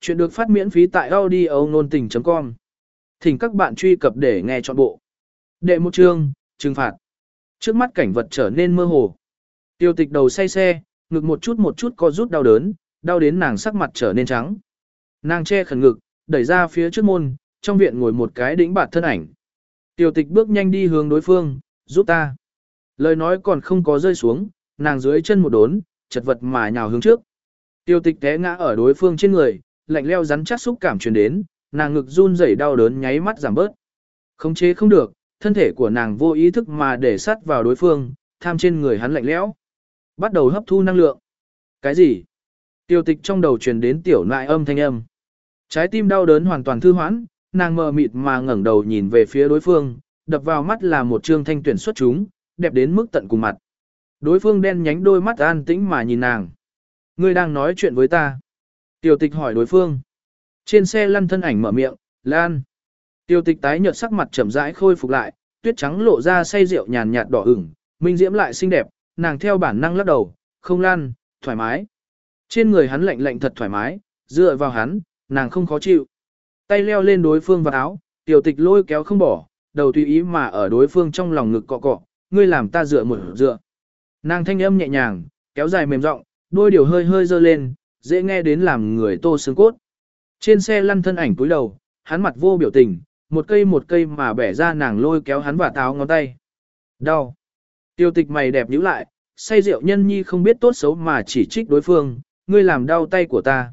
Chuyện được phát miễn phí tại audio nôn tình.com. Thỉnh các bạn truy cập để nghe trọn bộ. Đệ một chương, trừng phạt. Trước mắt cảnh vật trở nên mơ hồ. Tiêu tịch đầu say xe, ngực một chút một chút co rút đau đớn, đau đến nàng sắc mặt trở nên trắng. Nàng che khẩn ngực, đẩy ra phía trước môn, trong viện ngồi một cái đĩnh bạt thân ảnh. Tiêu tịch bước nhanh đi hướng đối phương, giúp ta. Lời nói còn không có rơi xuống, nàng dưới chân một đốn, chật vật mà nhào hướng trước. Tiêu tịch té ngã ở đối phương trên người, lạnh leo rắn chắc xúc cảm truyền đến, nàng ngực run rẩy đau đớn nháy mắt giảm bớt. Khống chế không được, thân thể của nàng vô ý thức mà để sát vào đối phương, tham trên người hắn lạnh lẽo. Bắt đầu hấp thu năng lượng. Cái gì? Tiêu tịch trong đầu truyền đến tiểu nại âm thanh âm. Trái tim đau đớn hoàn toàn thư hoãn, nàng mờ mịt mà ngẩng đầu nhìn về phía đối phương, đập vào mắt là một trương thanh tuyển xuất chúng, đẹp đến mức tận cùng mặt. Đối phương đen nhánh đôi mắt an tĩnh mà nhìn nàng. Ngươi đang nói chuyện với ta. Tiểu tịch hỏi đối phương. Trên xe lăn thân ảnh mở miệng, Lan. Tiểu tịch tái nhợt sắc mặt chậm rãi khôi phục lại, tuyết trắng lộ ra say rượu nhàn nhạt đỏ ửng, minh diễm lại xinh đẹp, nàng theo bản năng lắc đầu, không lan, thoải mái. Trên người hắn lạnh lạnh thật thoải mái, dựa vào hắn, nàng không khó chịu. Tay leo lên đối phương vào áo, tiểu tịch lôi kéo không bỏ, đầu tùy ý mà ở đối phương trong lòng ngực cọ cọ, ngươi làm ta dựa một dựa. Nàng thanh âm nhẹ nhàng, kéo dài mềm rộng, đôi điều hơi hơi dơ lên, dễ nghe đến làm người tô xương cốt. Trên xe lăn thân ảnh cúi đầu, hắn mặt vô biểu tình, một cây một cây mà bẻ ra nàng lôi kéo hắn và táo ngón tay. Đau. Tiêu tịch mày đẹp nhíu lại, say rượu nhân nhi không biết tốt xấu mà chỉ trích đối phương, ngươi làm đau tay của ta.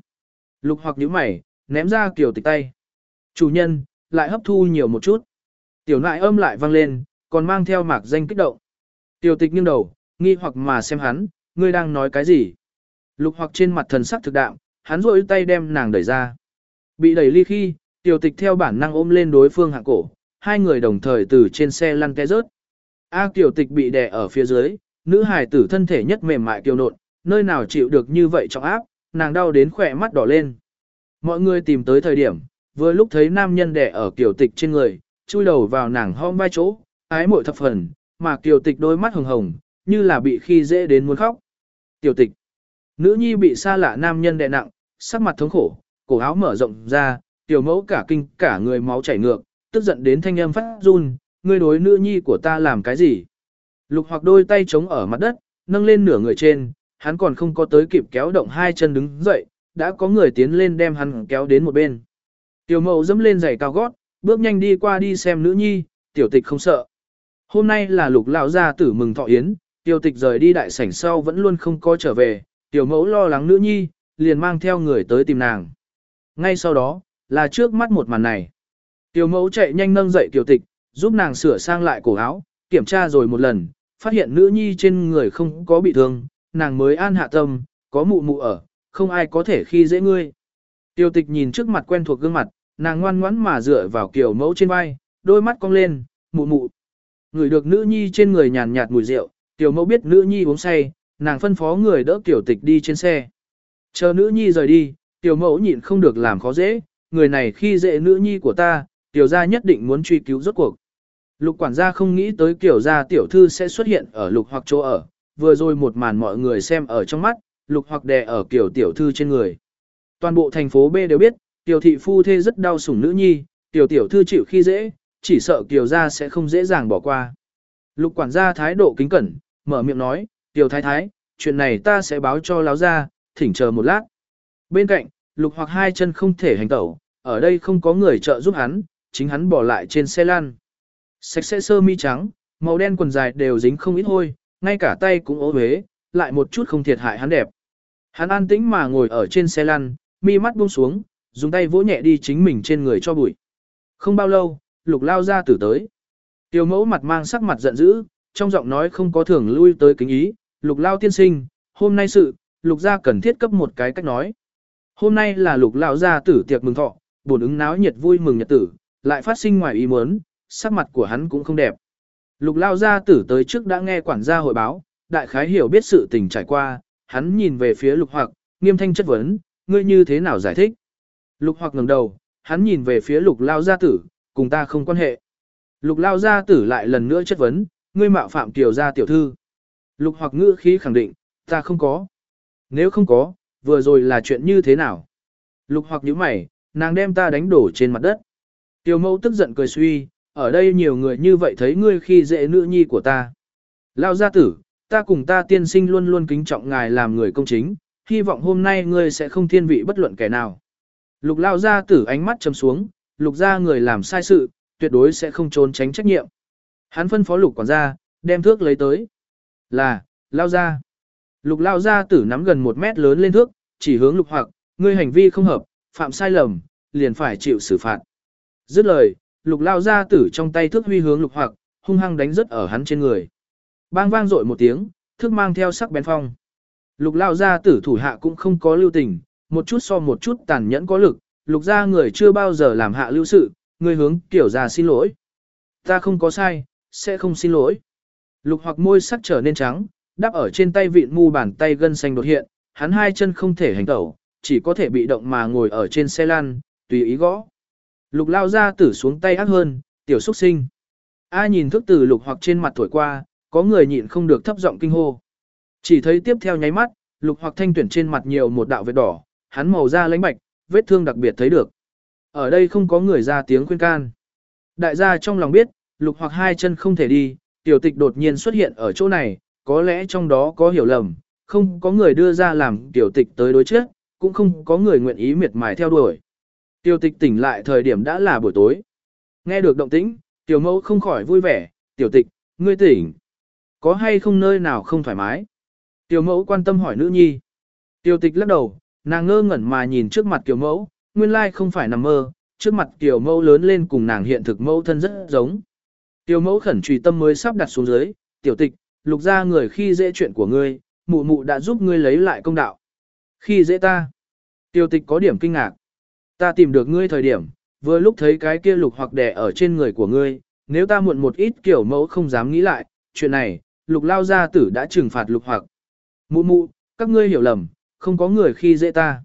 Lục hoặc nhíu mày, ném ra kiểu tịch tay. Chủ nhân, lại hấp thu nhiều một chút. Tiểu nại âm lại vang lên, còn mang theo mạc danh kích động. Tiểu tịch nghiêng đầu, nghi hoặc mà xem hắn, ngươi đang nói cái gì? Lục hoặc trên mặt thần sắc thực đạm, hắn rôi tay đem nàng đẩy ra. Bị đẩy ly khi, tiểu tịch theo bản năng ôm lên đối phương hạ cổ, hai người đồng thời từ trên xe lăn té rớt. A tiểu tịch bị đè ở phía dưới, nữ hài tử thân thể nhất mềm mại kiều nộn, nơi nào chịu được như vậy trong áp, nàng đau đến khỏe mắt đỏ lên. Mọi người tìm tới thời điểm, vừa lúc thấy nam nhân đè ở tiểu tịch trên người, chui đầu vào nàng hom vai chỗ, ái mội thập phần, mà tiểu tịch đôi mắt hồng hồng, như là bị khi dễ đến muốn khóc. Tiểu tịch. Nữ nhi bị xa lạ nam nhân đè nặng, sắc mặt thống khổ, cổ áo mở rộng ra, tiểu mẫu cả kinh cả người máu chảy ngược, tức giận đến thanh âm phát run, ngươi đối nữ nhi của ta làm cái gì? Lục hoặc đôi tay chống ở mặt đất, nâng lên nửa người trên, hắn còn không có tới kịp kéo động hai chân đứng dậy, đã có người tiến lên đem hắn kéo đến một bên. Tiểu mẫu dẫm lên giày cao gót, bước nhanh đi qua đi xem nữ nhi, tiểu tịch không sợ. Hôm nay là lục lão gia tử mừng thọ yến, tiểu tịch rời đi đại sảnh sau vẫn luôn không có trở về, tiểu mẫu lo lắng nữ nhi, liền mang theo người tới tìm nàng. Ngay sau đó, là trước mắt một màn này. Tiểu mẫu chạy nhanh nâng dậy tiểu tịch, giúp nàng sửa sang lại cổ áo, kiểm tra rồi một lần, phát hiện nữ nhi trên người không có bị thương, nàng mới an hạ tâm, có mụ mụ ở, không ai có thể khi dễ ngươi. Tiểu tịch nhìn trước mặt quen thuộc gương mặt, nàng ngoan ngoãn mà dựa vào kiểu mẫu trên vai, đôi mắt cong lên, mụ mụ. Người được nữ nhi trên người nhàn nhạt mùi rượu, tiểu mẫu biết nữ nhi uống say, nàng phân phó người đỡ tiểu tịch đi trên xe. Chờ nữ nhi rời đi, tiểu mẫu nhịn không được làm khó dễ, người này khi dễ nữ nhi của ta, tiểu gia nhất định muốn truy cứu rốt cuộc. Lục quản gia không nghĩ tới kiểu gia tiểu thư sẽ xuất hiện ở lục hoặc chỗ ở, vừa rồi một màn mọi người xem ở trong mắt, lục hoặc đè ở kiểu tiểu thư trên người. Toàn bộ thành phố B đều biết, tiểu thị phu thê rất đau sủng nữ nhi, tiểu tiểu thư chịu khi dễ, chỉ sợ tiểu gia sẽ không dễ dàng bỏ qua. Lục quản gia thái độ kính cẩn, mở miệng nói, tiểu thái thái, chuyện này ta sẽ báo cho láo gia, thỉnh chờ một lát. Bên cạnh, lục hoặc hai chân không thể hành tẩu, ở đây không có người trợ giúp hắn, chính hắn bỏ lại trên xe lăn. Sạch sẽ sơ mi trắng, màu đen quần dài đều dính không ít hôi, ngay cả tay cũng ố huế, lại một chút không thiệt hại hắn đẹp. Hắn an tĩnh mà ngồi ở trên xe lăn, mi mắt buông xuống, dùng tay vỗ nhẹ đi chính mình trên người cho bụi. Không bao lâu, lục lao ra tử tới. Tiêu mẫu mặt mang sắc mặt giận dữ, trong giọng nói không có thường lui tới kính ý, lục lao tiên sinh, hôm nay sự, lục gia cần thiết cấp một cái cách nói. Hôm nay là lục lao gia tử tiệc mừng thọ, buồn ứng náo nhiệt vui mừng nhật tử, lại phát sinh ngoài ý muốn, sắc mặt của hắn cũng không đẹp. Lục lao gia tử tới trước đã nghe quản gia hội báo, đại khái hiểu biết sự tình trải qua, hắn nhìn về phía lục hoặc, nghiêm thanh chất vấn, ngươi như thế nào giải thích? Lục hoặc ngẩng đầu, hắn nhìn về phía lục lao gia tử, cùng ta không quan hệ. Lục lao gia tử lại lần nữa chất vấn, ngươi mạo phạm tiểu gia tiểu thư. Lục hoặc ngữ khí khẳng định, ta không có. Nếu không có, vừa rồi là chuyện như thế nào? Lục hoặc nhíu mày, nàng đem ta đánh đổ trên mặt đất. Tiểu mẫu tức giận cười suy, ở đây nhiều người như vậy thấy ngươi khi dễ nữ nhi của ta. Lao gia tử, ta cùng ta tiên sinh luôn luôn kính trọng ngài làm người công chính, hy vọng hôm nay ngươi sẽ không thiên vị bất luận kẻ nào. Lục lao gia tử ánh mắt trầm xuống, lục gia người làm sai sự, tuyệt đối sẽ không trốn tránh trách nhiệm. Hắn phân phó lục quản gia, đem thước lấy tới. Là, lao gia. Lục lao gia tử nắm gần một mét lớn lên thước, chỉ hướng lục hoặc, ngươi hành vi không hợp, phạm sai lầm, liền phải chịu xử phạt. Dứt lời, lục lao gia tử trong tay thước huy hướng lục hoặc, hung hăng đánh rất ở hắn trên người. Bang vang rội một tiếng, thước mang theo sắc bén phong. Lục lao gia tử thủ hạ cũng không có lưu tình, một chút so một chút tàn nhẫn có lực, lục gia người chưa bao giờ làm hạ lưu sự, ngươi hướng kiểu ra xin lỗi. Ta không có sai, sẽ không xin lỗi. Lục hoặc môi sắc trở nên trắng, đắp ở trên tay vịn mu bàn tay gân xanh đột hiện, hắn hai chân không thể hành tẩu, chỉ có thể bị động mà ngồi ở trên xe lăn, tùy ý gõ. Lục lao ra tử xuống tay ác hơn, tiểu xuất sinh. A nhìn thức từ lục hoặc trên mặt thổi qua, có người nhịn không được thấp giọng kinh hô. Chỉ thấy tiếp theo nháy mắt, lục hoặc thanh tuyển trên mặt nhiều một đạo vết đỏ, hắn màu da lãnh bạch, vết thương đặc biệt thấy được. Ở đây không có người ra tiếng khuyên can. Đại gia trong lòng biết, lục hoặc hai chân không thể đi, tiểu tịch đột nhiên xuất hiện ở chỗ này, có lẽ trong đó có hiểu lầm, không có người đưa ra làm tiểu tịch tới đối trước, cũng không có người nguyện ý miệt mài theo đuổi. Tiểu tịch tỉnh lại thời điểm đã là buổi tối. Nghe được động tĩnh, tiểu mẫu không khỏi vui vẻ, tiểu tịch, ngươi tỉnh. Có hay không nơi nào không thoải mái? Tiểu mẫu quan tâm hỏi nữ nhi. Tiểu tịch lắc đầu, nàng ngơ ngẩn mà nhìn trước mặt tiểu mẫu, nguyên lai không phải nằm mơ, trước mặt tiểu mẫu lớn lên cùng nàng hiện thực mẫu thân rất giống. Tiểu mẫu khẩn trùy tâm mới sắp đặt xuống dưới, tiểu tịch, lục ra người khi dễ chuyện của ngươi, mụ mụ đã giúp ngươi lấy lại công đạo. Khi dễ ta, tiểu tịch có điểm kinh ngạc. Ta tìm được ngươi thời điểm, vừa lúc thấy cái kia lục hoặc đẻ ở trên người của ngươi, nếu ta muộn một ít kiểu mẫu không dám nghĩ lại, chuyện này, lục lao gia tử đã trừng phạt lục hoặc. Mụ mụ, các ngươi hiểu lầm, không có người khi dễ ta.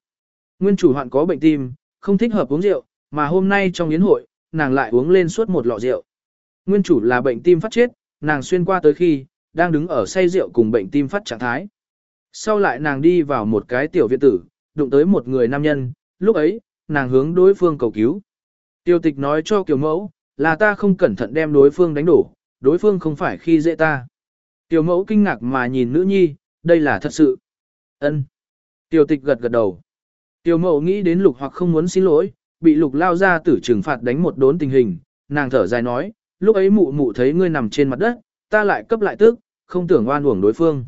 Nguyên chủ hoạn có bệnh tim, không thích hợp uống rượu, mà hôm nay trong yến hội, nàng lại uống lên suốt một lọ rượu. Nguyên chủ là bệnh tim phát chết, nàng xuyên qua tới khi, đang đứng ở say rượu cùng bệnh tim phát trạng thái. Sau lại nàng đi vào một cái tiểu viện tử, đụng tới một người nam nhân, lúc ấy, nàng hướng đối phương cầu cứu. Tiêu tịch nói cho kiều mẫu, là ta không cẩn thận đem đối phương đánh đổ, đối phương không phải khi dễ ta. Tiểu mẫu kinh ngạc mà nhìn nữ nhi, đây là thật sự. ân Tiểu tịch gật gật đầu. Tiểu mẫu nghĩ đến lục hoặc không muốn xin lỗi, bị lục lao ra tử trừng phạt đánh một đốn tình hình, nàng thở dài nói, lúc ấy mụ mụ thấy ngươi nằm trên mặt đất, ta lại cấp lại tức, không tưởng oan uổng đối phương.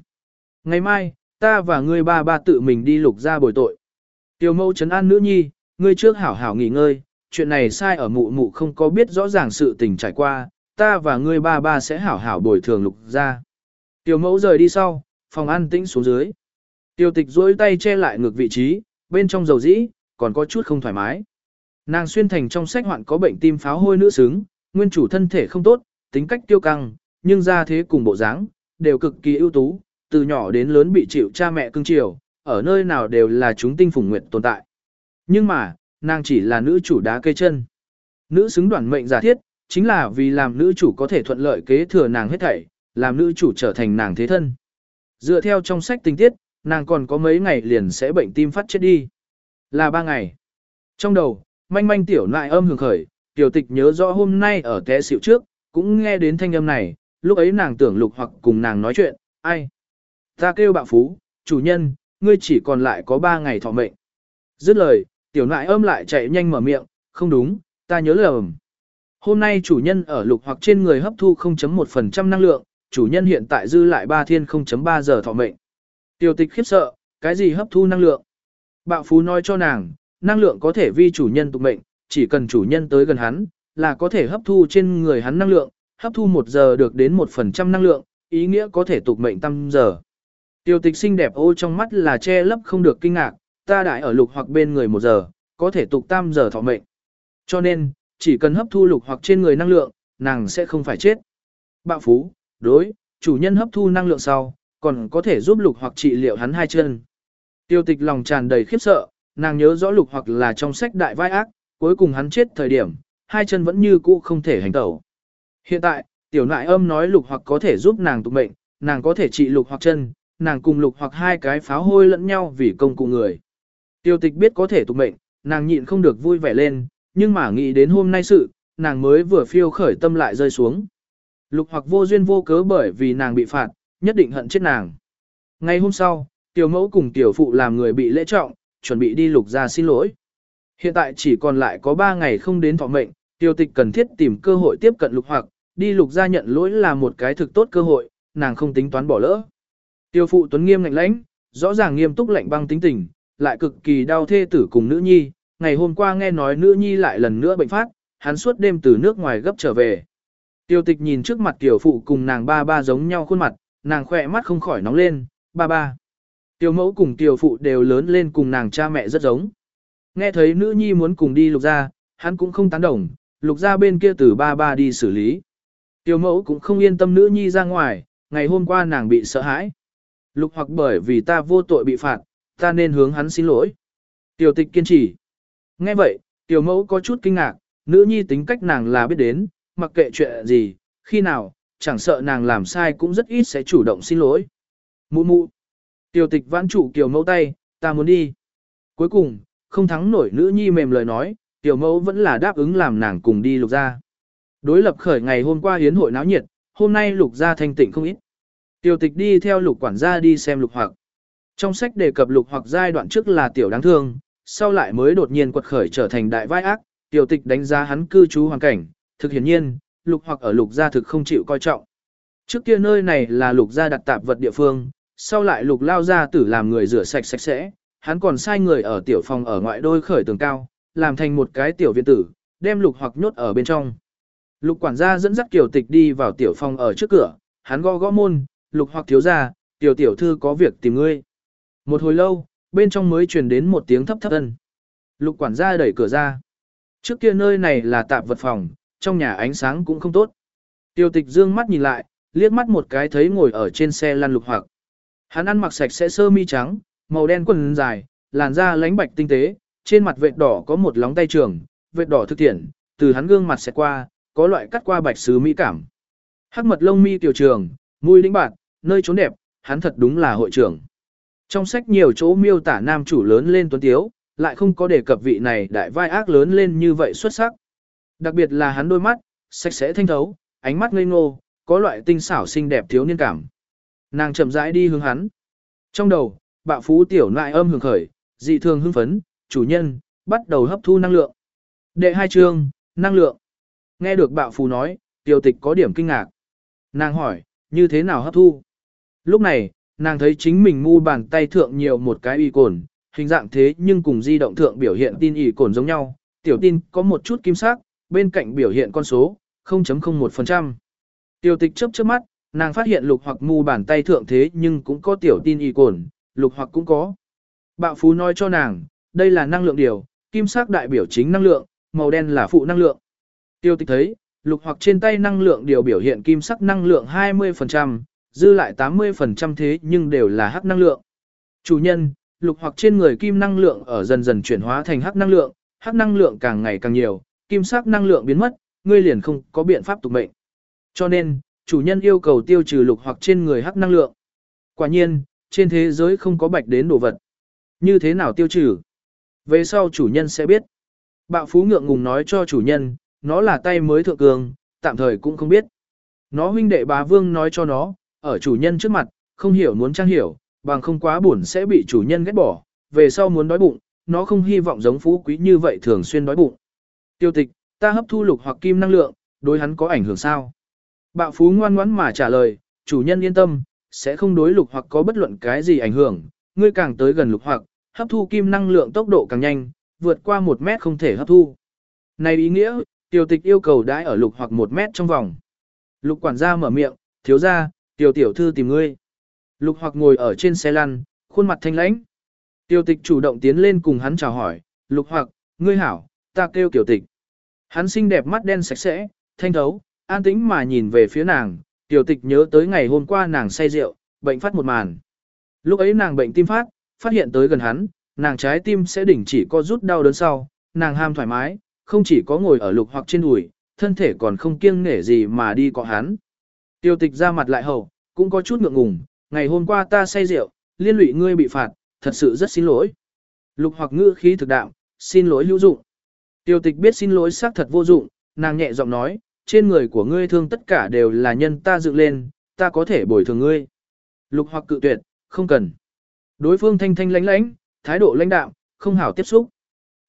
Ngày mai, ta và ngươi ba ba tự mình đi lục ra bồi tội. Tiểu mẫu trấn an nữ nhi, ngươi trước hảo hảo nghỉ ngơi, chuyện này sai ở mụ mụ không có biết rõ ràng sự tình trải qua, ta và ngươi ba ba sẽ hảo hảo bồi thường lục ra. Tiểu mẫu rời đi sau, phòng an tĩnh xuống dưới. tiểu tịch duỗi tay che lại ngược vị trí, bên trong dầu dĩ, còn có chút không thoải mái. Nàng xuyên thành trong sách hoạn có bệnh tim pháo hôi nữ xứng, nguyên chủ thân thể không tốt, tính cách tiêu căng, nhưng ra thế cùng bộ dáng đều cực kỳ ưu tú, từ nhỏ đến lớn bị chịu cha mẹ cưng chiều, ở nơi nào đều là chúng tinh phùng nguyện tồn tại. Nhưng mà, nàng chỉ là nữ chủ đá cây chân. Nữ xứng đoàn mệnh giả thiết, chính là vì làm nữ chủ có thể thuận lợi kế thừa nàng hết thảy, làm nữ chủ trở thành nàng thế thân. Dựa theo trong sách tình tiết, nàng còn có mấy ngày liền sẽ bệnh tim phát chết đi. Là ba ngày. Trong đầu, manh manh tiểu lại âm hưởng khởi, tiểu tịch nhớ rõ hôm nay ở té xịu trước, cũng nghe đến thanh âm này, lúc ấy nàng tưởng lục hoặc cùng nàng nói chuyện, ai? Ta kêu bạo phú, chủ nhân, ngươi chỉ còn lại có ba ngày thọ mệnh. Dứt lời, tiểu nại âm lại chạy nhanh mở miệng, không đúng, ta nhớ lầm. Hôm nay chủ nhân ở lục hoặc trên người hấp thu 0.1% năng lượng, chủ nhân hiện tại dư lại 3 thiên 0.3 giờ thọ mệnh. Tiểu tịch khiếp sợ, cái gì hấp thu năng lượng? Bạo phú nói cho nàng, năng lượng có thể vi chủ nhân tục mệnh, chỉ cần chủ nhân tới gần hắn, là có thể hấp thu trên người hắn năng lượng, hấp thu 1 giờ được đến 1% năng lượng, ý nghĩa có thể tục mệnh tăng giờ. Tiêu tịch xinh đẹp ô trong mắt là che lấp không được kinh ngạc, ta đại ở lục hoặc bên người 1 giờ, có thể tục tam giờ thọ mệnh. Cho nên, chỉ cần hấp thu lục hoặc trên người năng lượng, nàng sẽ không phải chết. Bạo phú, đối, chủ nhân hấp thu năng lượng sau, còn có thể giúp lục hoặc trị liệu hắn hai chân. Tiêu tịch lòng tràn đầy khiếp sợ, nàng nhớ rõ lục hoặc là trong sách đại vai ác, cuối cùng hắn chết thời điểm, hai chân vẫn như cũ không thể hành tẩu. Hiện tại, tiểu nại âm nói lục hoặc có thể giúp nàng tục mệnh, nàng có thể trị lục hoặc chân, nàng cùng lục hoặc hai cái pháo hôi lẫn nhau vì công cụ người. Tiêu tịch biết có thể tục mệnh, nàng nhịn không được vui vẻ lên, nhưng mà nghĩ đến hôm nay sự, nàng mới vừa phiêu khởi tâm lại rơi xuống. Lục hoặc vô duyên vô cớ bởi vì nàng bị phạt, nhất định hận chết nàng. Ngày hôm sau, tiểu mẫu cùng tiểu phụ làm người bị lễ trọng, chuẩn bị đi lục ra xin lỗi. Hiện tại chỉ còn lại có 3 ngày không đến thọ mệnh, Tiêu tịch cần thiết tìm cơ hội tiếp cận lục hoặc, đi lục ra nhận lỗi là một cái thực tốt cơ hội, nàng không tính toán bỏ lỡ. Tiêu phụ tuấn nghiêm lạnh lãnh, rõ ràng nghiêm túc lạnh băng tính tình, lại cực kỳ đau thê tử cùng nữ nhi, ngày hôm qua nghe nói nữ nhi lại lần nữa bệnh phát, hắn suốt đêm từ nước ngoài gấp trở về. Tiêu tịch nhìn trước mặt tiểu phụ cùng nàng ba ba giống nhau khuôn mặt, nàng khỏe mắt không khỏi nóng lên, ba ba. Tiểu mẫu cùng tiểu phụ đều lớn lên cùng nàng cha mẹ rất giống. Nghe thấy nữ nhi muốn cùng đi lục ra, hắn cũng không tán đồng, lục ra bên kia từ ba ba đi xử lý. Tiểu mẫu cũng không yên tâm nữ nhi ra ngoài, ngày hôm qua nàng bị sợ hãi. Lục hoặc bởi vì ta vô tội bị phạt, ta nên hướng hắn xin lỗi. Tiểu tịch kiên trì. Nghe vậy, tiểu mẫu có chút kinh ngạc, nữ nhi tính cách nàng là biết đến, mặc kệ chuyện gì, khi nào, chẳng sợ nàng làm sai cũng rất ít sẽ chủ động xin lỗi. Mụ mụ. Tiểu tịch vãn trụ tiểu mẫu tay, ta muốn đi. Cuối cùng, không thắng nổi nữ nhi mềm lời nói, tiểu mẫu vẫn là đáp ứng làm nàng cùng đi lục gia. Đối lập khởi ngày hôm qua hiến hội náo nhiệt, hôm nay lục gia thanh tịnh không ít. Tiểu tịch đi theo lục quản gia đi xem lục hoặc. Trong sách đề cập lục hoặc giai đoạn trước là tiểu đáng thương, sau lại mới đột nhiên quật khởi trở thành đại vai ác, tiểu tịch đánh giá hắn cư trú hoàn cảnh, thực hiển nhiên, lục hoặc ở lục gia thực không chịu coi trọng. Trước kia nơi này là lục gia đặt tạp vật địa phương, sau lại lục lao gia tử làm người rửa sạch sạch sẽ, hắn còn sai người ở tiểu phòng ở ngoại đôi khởi tường cao, làm thành một cái tiểu viện tử, đem lục hoặc nhốt ở bên trong. Lục quản gia dẫn dắt tiểu tịch đi vào tiểu phòng ở trước cửa, hắn gõ gõ môn, lục hoặc thiếu ra, tiểu tiểu thư có việc tìm ngươi. Một hồi lâu, bên trong mới truyền đến một tiếng thấp thấp ân. Lục quản gia đẩy cửa ra. Trước kia nơi này là tạp vật phòng, trong nhà ánh sáng cũng không tốt. Tiêu tịch dương mắt nhìn lại, liếc mắt một cái thấy ngồi ở trên xe lăn lục hoặc. Hắn ăn mặc sạch sẽ sơ mi trắng, màu đen quần dài, làn da lánh bạch tinh tế, trên mặt vệt đỏ có một lóng tay trường, vệt đỏ thực thiện, từ hắn gương mặt sẽ qua, có loại cắt qua bạch sứ mỹ cảm. Hắc mật lông mi tiểu trường, mũi lĩnh bạc, nơi trốn đẹp, hắn thật đúng là hội trưởng. Trong sách nhiều chỗ miêu tả nam chủ lớn lên tuấn tiếu, lại không có đề cập vị này đại vai ác lớn lên như vậy xuất sắc. Đặc biệt là hắn đôi mắt, sạch sẽ thanh thấu, ánh mắt ngây ngô, có loại tinh xảo xinh đẹp thiếu niên cảm. Nàng chậm rãi đi hướng hắn. Trong đầu, bạo phú tiểu nại âm hưởng khởi, dị thường hưng phấn, chủ nhân, bắt đầu hấp thu năng lượng. Đệ hai chương, năng lượng. Nghe được bạo phú nói, tiểu tịch có điểm kinh ngạc. Nàng hỏi, như thế nào hấp thu? Lúc này, nàng thấy chính mình mu bàn tay thượng nhiều một cái y cồn, hình dạng thế nhưng cùng di động thượng biểu hiện tin y cồn giống nhau, tiểu tin có một chút kim sắc, bên cạnh biểu hiện con số 0.01%. Tiểu tịch chớp chớp mắt, nàng phát hiện lục hoặc mu bàn tay thượng thế nhưng cũng có tiểu tin y cồn, lục hoặc cũng có. Bạo phú nói cho nàng, đây là năng lượng điều, kim sắc đại biểu chính năng lượng, màu đen là phụ năng lượng. Tiêu tịch thấy, lục hoặc trên tay năng lượng điều biểu hiện kim sắc năng lượng 20%, dư lại 80% thế nhưng đều là hắc năng lượng. Chủ nhân, lục hoặc trên người kim năng lượng ở dần dần chuyển hóa thành hắc năng lượng, hắc năng lượng càng ngày càng nhiều, kim sắc năng lượng biến mất, ngươi liền không có biện pháp tục mệnh. Cho nên, chủ nhân yêu cầu tiêu trừ lục hoặc trên người hắc năng lượng. Quả nhiên, trên thế giới không có bạch đến đồ vật. Như thế nào tiêu trừ? Về sau chủ nhân sẽ biết. Bạo phú ngượng ngùng nói cho chủ nhân, nó là tay mới thượng cường, tạm thời cũng không biết. Nó huynh đệ bá vương nói cho nó, ở chủ nhân trước mặt, không hiểu muốn trang hiểu, bằng không quá buồn sẽ bị chủ nhân ghét bỏ, về sau muốn đói bụng, nó không hy vọng giống phú quý như vậy thường xuyên đói bụng. Tiêu tịch, ta hấp thu lục hoặc kim năng lượng, đối hắn có ảnh hưởng sao? Bạo phú ngoan ngoãn mà trả lời, chủ nhân yên tâm, sẽ không đối lục hoặc có bất luận cái gì ảnh hưởng, ngươi càng tới gần lục hoặc, hấp thu kim năng lượng tốc độ càng nhanh, vượt qua một mét không thể hấp thu. Này ý nghĩa, tiểu tịch yêu cầu đãi ở lục hoặc một mét trong vòng. Lục quản gia mở miệng, thiếu ra, tiểu tiểu thư tìm ngươi. Lục hoặc ngồi ở trên xe lăn, khuôn mặt thanh lãnh. Tiểu tịch chủ động tiến lên cùng hắn chào hỏi, lục hoặc, ngươi hảo, ta kêu tiểu tịch. Hắn xinh đẹp mắt đen sạch sẽ, thanh thấu, an tĩnh mà nhìn về phía nàng, tiểu tịch nhớ tới ngày hôm qua nàng say rượu, bệnh phát một màn. Lúc ấy nàng bệnh tim phát, phát hiện tới gần hắn, nàng trái tim sẽ đỉnh chỉ có rút đau đớn sau, nàng ham thoải mái, không chỉ có ngồi ở lục hoặc trên đùi, thân thể còn không kiêng nể gì mà đi cọ hắn. Tiêu tịch ra mặt lại hầu cũng có chút ngượng ngùng, ngày hôm qua ta say rượu, liên lụy ngươi bị phạt, thật sự rất xin lỗi. Lục hoặc ngữ khí thực đạo, xin lỗi hữu dụng. Tiêu tịch biết xin lỗi xác thật vô dụng, nàng nhẹ giọng nói, trên người của ngươi thương tất cả đều là nhân ta dựng lên, ta có thể bồi thường ngươi. Lục hoặc cự tuyệt, không cần. Đối phương thanh thanh lãnh lãnh, thái độ lãnh đạm, không hảo tiếp xúc.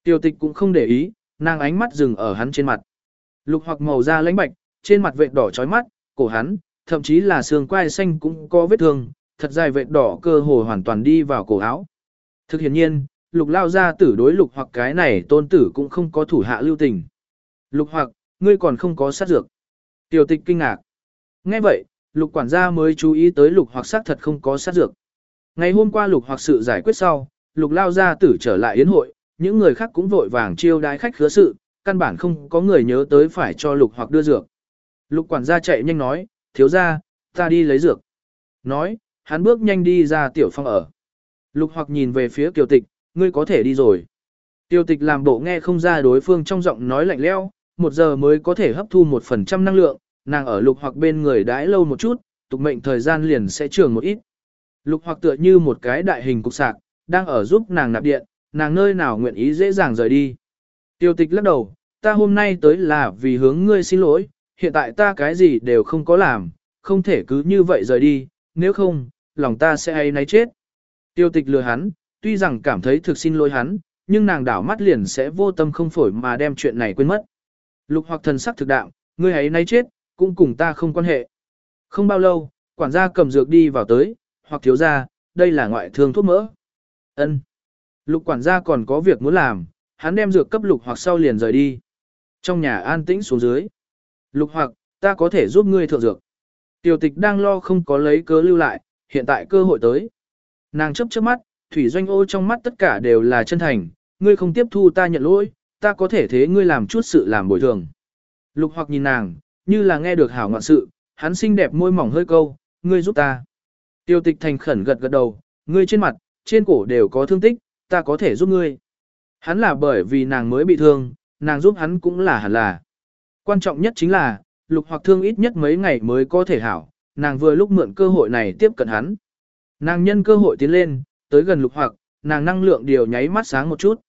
tiểu tịch cũng không để ý, nàng ánh mắt dừng ở hắn trên mặt. Lục hoặc màu da lãnh bạch, trên mặt vệt đỏ chói mắt, cổ hắn, thậm chí là xương quai xanh cũng có vết thương, thật dài vệt đỏ cơ hồ hoàn toàn đi vào cổ áo. Thực hiện nhiên, lục lao ra tử đối lục hoặc cái này tôn tử cũng không có thủ hạ lưu tình. Lục hoặc, ngươi còn không có sát dược. Tiểu tịch kinh ngạc. Nghe vậy, lục quản gia mới chú ý tới lục hoặc sát thật không có sát dược. Ngày hôm qua lục hoặc sự giải quyết sau, lục lao ra tử trở lại yến hội, những người khác cũng vội vàng chiêu đái khách khứa sự, căn bản không có người nhớ tới phải cho lục hoặc đưa dược. Lục quản gia chạy nhanh nói, thiếu ra, ta đi lấy dược. Nói, hắn bước nhanh đi ra tiểu phong ở. Lục hoặc nhìn về phía kiều tịch, ngươi có thể đi rồi. Tiêu tịch làm bộ nghe không ra đối phương trong giọng nói lạnh leo, một giờ mới có thể hấp thu một phần trăm năng lượng, nàng ở lục hoặc bên người đãi lâu một chút, tục mệnh thời gian liền sẽ trường một ít. Lục hoặc tựa như một cái đại hình cục sạc, đang ở giúp nàng nạp điện, nàng nơi nào nguyện ý dễ dàng rời đi. Tiêu tịch lắc đầu, ta hôm nay tới là vì hướng ngươi xin lỗi, hiện tại ta cái gì đều không có làm, không thể cứ như vậy rời đi, nếu không, lòng ta sẽ hay nấy chết. Tiêu tịch lừa hắn, tuy rằng cảm thấy thực xin lỗi hắn, nhưng nàng đảo mắt liền sẽ vô tâm không phổi mà đem chuyện này quên mất. Lục hoặc thần sắc thực đạo, ngươi ấy nay chết, cũng cùng ta không quan hệ. Không bao lâu, quản gia cầm dược đi vào tới, hoặc thiếu gia, đây là ngoại thương thuốc mỡ. Ân. Lục quản gia còn có việc muốn làm, hắn đem dược cấp lục hoặc sau liền rời đi. Trong nhà an tĩnh xuống dưới. Lục hoặc, ta có thể giúp ngươi thượng dược. Tiểu tịch đang lo không có lấy cớ lưu lại, hiện tại cơ hội tới. Nàng chấp chớp mắt, thủy doanh ô trong mắt tất cả đều là chân thành, ngươi không tiếp thu ta nhận lỗi, ta có thể thế ngươi làm chút sự làm bồi thường. Lục hoặc nhìn nàng, như là nghe được hảo ngoạn sự, hắn xinh đẹp môi mỏng hơi câu, ngươi giúp ta. Tiêu tịch thành khẩn gật gật đầu, ngươi trên mặt, trên cổ đều có thương tích, ta có thể giúp ngươi. Hắn là bởi vì nàng mới bị thương, nàng giúp hắn cũng là hẳn là. Quan trọng nhất chính là, lục hoặc thương ít nhất mấy ngày mới có thể hảo, nàng vừa lúc mượn cơ hội này tiếp cận hắn. Nàng nhân cơ hội tiến lên, tới gần lục hoặc, nàng năng lượng điều nháy mắt sáng một chút.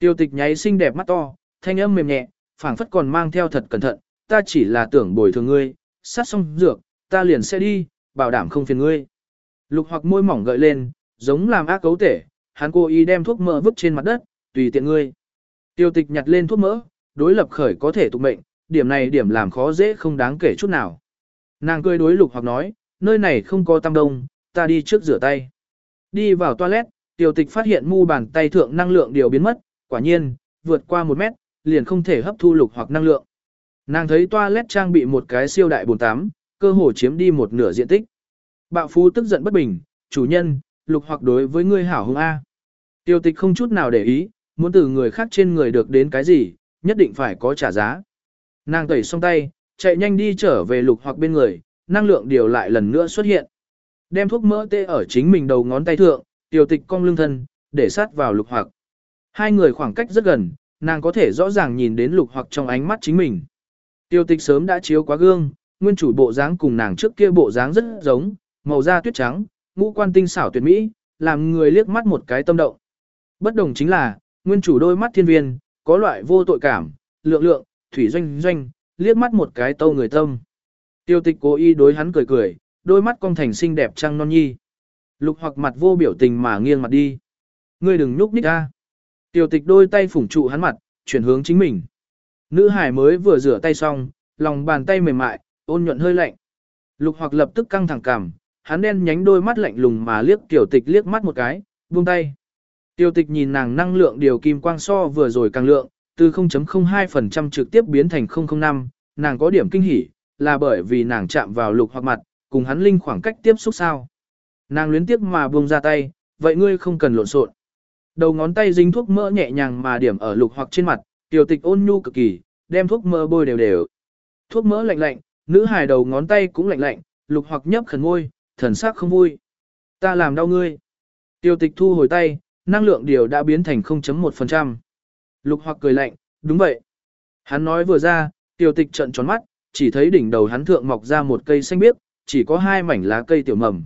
Tiêu tịch nháy xinh đẹp mắt to, thanh âm mềm nhẹ, phảng phất còn mang theo thật cẩn thận, ta chỉ là tưởng bồi thường ngươi, sát xong dược, ta liền sẽ đi, bảo đảm không phiền ngươi. Lục hoặc môi mỏng gợi lên, giống làm ác cấu thể, hắn cố ý đem thuốc mỡ vứt trên mặt đất, tùy tiện ngươi. Tiêu tịch nhặt lên thuốc mỡ, đối lập khởi có thể tục mệnh, điểm này điểm làm khó dễ không đáng kể chút nào. Nàng cười đối lục hoặc nói, nơi này không có tam đông, ta đi trước rửa tay. Đi vào toilet, tiêu tịch phát hiện mu bàn tay thượng năng lượng điều biến mất, quả nhiên, vượt qua một mét, liền không thể hấp thu lục hoặc năng lượng. Nàng thấy toilet trang bị một cái siêu đại bồn tắm, cơ hồ chiếm đi một nửa diện tích. Bạo phu tức giận bất bình, chủ nhân, lục hoặc đối với ngươi hảo hung A. Tiêu tịch không chút nào để ý, muốn từ người khác trên người được đến cái gì, nhất định phải có trả giá. Nàng tẩy xong tay, chạy nhanh đi trở về lục hoặc bên người, năng lượng điều lại lần nữa xuất hiện. Đem thuốc mỡ tê ở chính mình đầu ngón tay thượng, tiêu tịch cong lưng thân, để sát vào lục hoặc. Hai người khoảng cách rất gần, nàng có thể rõ ràng nhìn đến lục hoặc trong ánh mắt chính mình. Tiêu tịch sớm đã chiếu quá gương, nguyên chủ bộ dáng cùng nàng trước kia bộ dáng rất giống, màu da tuyết trắng, ngũ quan tinh xảo tuyệt mỹ, làm người liếc mắt một cái tâm động. Bất đồng chính là, nguyên chủ đôi mắt thiên viên, có loại vô tội cảm, lượng lượng, thủy doanh doanh, liếc mắt một cái tâu người tâm. Tiêu tịch cố ý đối hắn cười cười, đôi mắt cong thành xinh đẹp trăng non nhi. Lục hoặc mặt vô biểu tình mà nghiêng mặt đi. Ngươi đừng nhúc nhích ra. Tiểu tịch đôi tay phủng trụ hắn mặt, chuyển hướng chính mình. Nữ hải mới vừa rửa tay xong, lòng bàn tay mềm mại, ôn nhuận hơi lạnh. Lục hoặc lập tức căng thẳng cảm, hắn đen nhánh đôi mắt lạnh lùng mà liếc tiểu tịch liếc mắt một cái, buông tay. Tiểu tịch nhìn nàng năng lượng điều kim quang so vừa rồi càng lượng, từ 0.02% trực tiếp biến thành 0.05, nàng có điểm kinh hỉ, là bởi vì nàng chạm vào lục hoặc mặt, cùng hắn linh khoảng cách tiếp xúc sao. Nàng luyến tiếc mà buông ra tay, vậy ngươi không cần lộn xộn. Đầu ngón tay dính thuốc mỡ nhẹ nhàng mà điểm ở lục hoặc trên mặt, tiểu tịch ôn nhu cực kỳ, đem thuốc mỡ bôi đều đều. Thuốc mỡ lạnh lạnh, nữ hài đầu ngón tay cũng lạnh lạnh, lục hoặc nhấp khẩn ngôi, thần sắc không vui. Ta làm đau ngươi. tiểu tịch thu hồi tay, năng lượng điều đã biến thành 0.1%. Lục hoặc cười lạnh, đúng vậy. Hắn nói vừa ra, tiểu tịch trận tròn mắt, chỉ thấy đỉnh đầu hắn thượng mọc ra một cây xanh biếc, chỉ có hai mảnh lá cây tiểu mầm.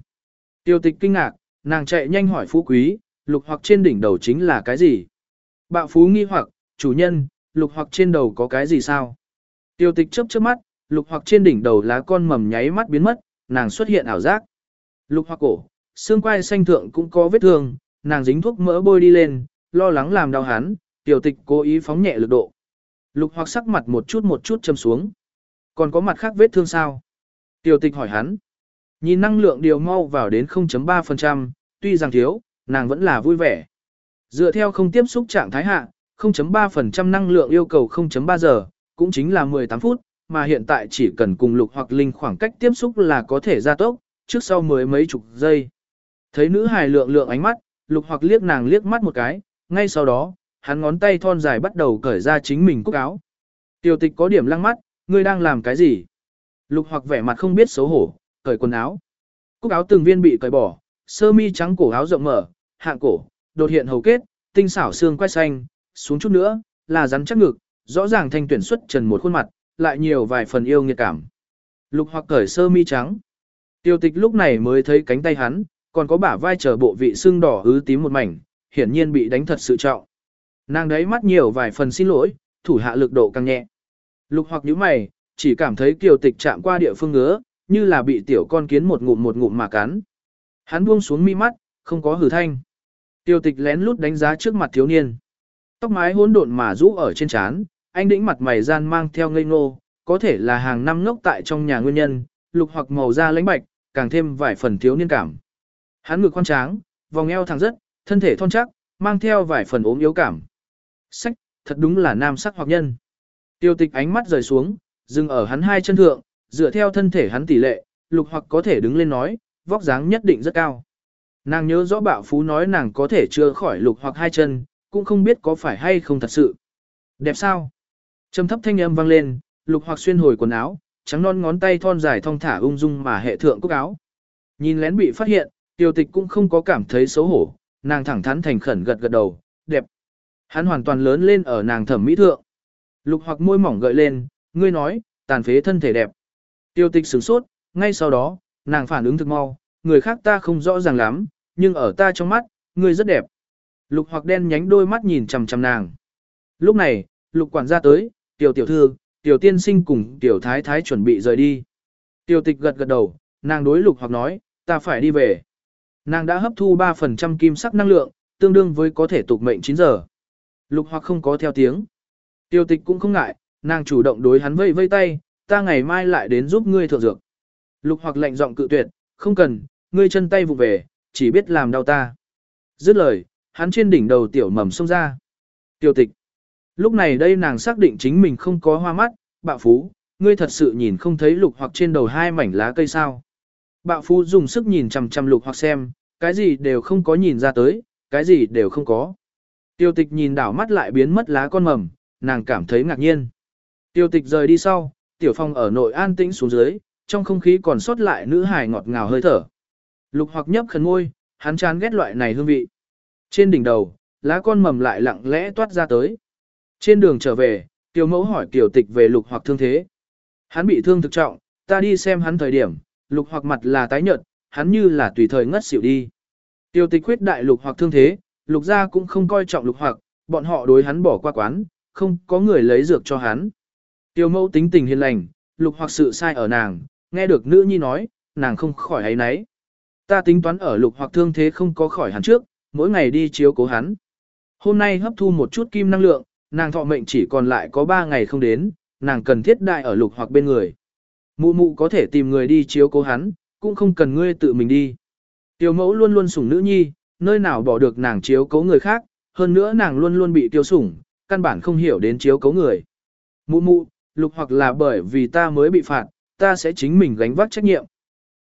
tiểu tịch kinh ngạc, nàng chạy nhanh hỏi phú quý, lục hoặc trên đỉnh đầu chính là cái gì? Bạo phú nghi hoặc, chủ nhân, lục hoặc trên đầu có cái gì sao? Tiêu tịch chớp chớp mắt, lục hoặc trên đỉnh đầu lá con mầm nháy mắt biến mất, nàng xuất hiện ảo giác. Lục hoặc cổ, xương quai xanh thượng cũng có vết thương, nàng dính thuốc mỡ bôi đi lên, lo lắng làm đau hắn, tiểu tịch cố ý phóng nhẹ lực độ. Lục hoặc sắc mặt một chút một chút châm xuống. Còn có mặt khác vết thương sao? Tiểu tịch hỏi hắn. Nhìn năng lượng điều mau vào đến 0.3%, tuy rằng thiếu, nàng vẫn là vui vẻ. Dựa theo không tiếp xúc trạng thái hạ, 0.3% năng lượng yêu cầu 0.3 giờ, cũng chính là 18 phút, mà hiện tại chỉ cần cùng lục hoặc linh khoảng cách tiếp xúc là có thể gia tốc, trước sau mới mấy chục giây. Thấy nữ hài lượng lượng ánh mắt, lục hoặc liếc nàng liếc mắt một cái, ngay sau đó, hắn ngón tay thon dài bắt đầu cởi ra chính mình cúc áo. Tiểu tịch có điểm lăng mắt, ngươi đang làm cái gì? Lục hoặc vẻ mặt không biết xấu hổ, cởi quần áo. Cúc áo từng viên bị cởi bỏ, sơ mi trắng cổ áo rộng mở, hạ cổ, đột hiện hầu kết, tinh xảo xương quai xanh, xuống chút nữa, là rắn chắc ngực, rõ ràng thanh tuyển xuất trần một khuôn mặt, lại nhiều vài phần yêu nghiệt cảm. Lục hoặc cởi sơ mi trắng. Tiêu tịch lúc này mới thấy cánh tay hắn, còn có bả vai trở bộ vị xương đỏ ứ tím một mảnh, hiển nhiên bị đánh thật sự trọng. Nàng đấy mắt nhiều vài phần xin lỗi, thủ hạ lực độ càng nhẹ. Lục hoặc nhíu mày, chỉ cảm thấy kiều tịch chạm qua địa phương ngứa, như là bị tiểu con kiến một ngụm một ngụm mà cắn. Hắn buông xuống mi mắt, không có hử thanh. Tiêu tịch lén lút đánh giá trước mặt thiếu niên. Tóc mái hỗn độn mà rũ ở trên trán, anh đĩnh mặt mày gian mang theo ngây ngô, có thể là hàng năm ngốc tại trong nhà nguyên nhân, lục hoặc màu da lãnh bạch, càng thêm vài phần thiếu niên cảm. Hắn ngực khoan tráng, vòng eo thẳng rất, thân thể thon chắc, mang theo vài phần ốm yếu cảm. Sách, thật đúng là nam sắc hoặc nhân. Tiêu tịch ánh mắt rời xuống, dừng ở hắn hai chân thượng, dựa theo thân thể hắn tỷ lệ, lục hoặc có thể đứng lên nói, vóc dáng nhất định rất cao. Nàng nhớ rõ bạo phú nói nàng có thể chưa khỏi lục hoặc hai chân, cũng không biết có phải hay không thật sự. Đẹp sao? Trầm thấp thanh âm vang lên, lục hoặc xuyên hồi quần áo, trắng non ngón tay thon dài thong thả ung dung mà hệ thượng cúc áo. Nhìn lén bị phát hiện, tiêu tịch cũng không có cảm thấy xấu hổ, nàng thẳng thắn thành khẩn gật gật đầu, đẹp. Hắn hoàn toàn lớn lên ở nàng thẩm mỹ thượng. Lục hoặc môi mỏng gợi lên, ngươi nói, tàn phế thân thể đẹp. Tiêu tịch sửng sốt, ngay sau đó, nàng phản ứng thực mau, người khác ta không rõ ràng lắm, nhưng ở ta trong mắt, ngươi rất đẹp. Lục hoặc đen nhánh đôi mắt nhìn chằm chằm nàng. Lúc này, lục quản gia tới, tiểu tiểu thư, tiểu tiên sinh cùng tiểu thái thái chuẩn bị rời đi. Tiểu tịch gật gật đầu, nàng đối lục hoặc nói, ta phải đi về. Nàng đã hấp thu 3% kim sắc năng lượng, tương đương với có thể tục mệnh 9 giờ. Lục hoặc không có theo tiếng. Tiểu tịch cũng không ngại, nàng chủ động đối hắn vây vây tay, ta ngày mai lại đến giúp ngươi thượng dược. Lục hoặc lạnh giọng cự tuyệt, không cần, ngươi chân tay vụ về, chỉ biết làm đau ta. Dứt lời, hắn trên đỉnh đầu tiểu mầm xông ra. Tiêu tịch. Lúc này đây nàng xác định chính mình không có hoa mắt, bạo phú, ngươi thật sự nhìn không thấy lục hoặc trên đầu hai mảnh lá cây sao. Bạo phú dùng sức nhìn chằm chằm lục hoặc xem, cái gì đều không có nhìn ra tới, cái gì đều không có. Tiêu tịch nhìn đảo mắt lại biến mất lá con mầm, nàng cảm thấy ngạc nhiên. Tiêu tịch rời đi sau, tiểu phong ở nội an tĩnh xuống dưới, trong không khí còn sót lại nữ hài ngọt ngào hơi thở. Lục hoặc nhấp khẩn ngôi, hắn chán ghét loại này hương vị. Trên đỉnh đầu, lá con mầm lại lặng lẽ toát ra tới. Trên đường trở về, tiểu mẫu hỏi tiểu tịch về lục hoặc thương thế. Hắn bị thương thực trọng, ta đi xem hắn thời điểm, lục hoặc mặt là tái nhợt, hắn như là tùy thời ngất xỉu đi. Tiểu tịch khuyết đại lục hoặc thương thế, lục gia cũng không coi trọng lục hoặc, bọn họ đối hắn bỏ qua quán, không có người lấy dược cho hắn. Tiểu mẫu tính tình hiền lành, lục hoặc sự sai ở nàng, nghe được nữ nhi nói, nàng không khỏi ấy nấy. Ta tính toán ở lục hoặc thương thế không có khỏi hắn trước, mỗi ngày đi chiếu cố hắn. Hôm nay hấp thu một chút kim năng lượng, nàng thọ mệnh chỉ còn lại có 3 ngày không đến, nàng cần thiết đại ở lục hoặc bên người. Mụ mụ có thể tìm người đi chiếu cố hắn, cũng không cần ngươi tự mình đi. Tiểu mẫu luôn luôn sủng nữ nhi, nơi nào bỏ được nàng chiếu cố người khác, hơn nữa nàng luôn luôn bị tiêu sủng, căn bản không hiểu đến chiếu cố người. Mụ mụ, lục hoặc là bởi vì ta mới bị phạt, ta sẽ chính mình gánh vác trách nhiệm.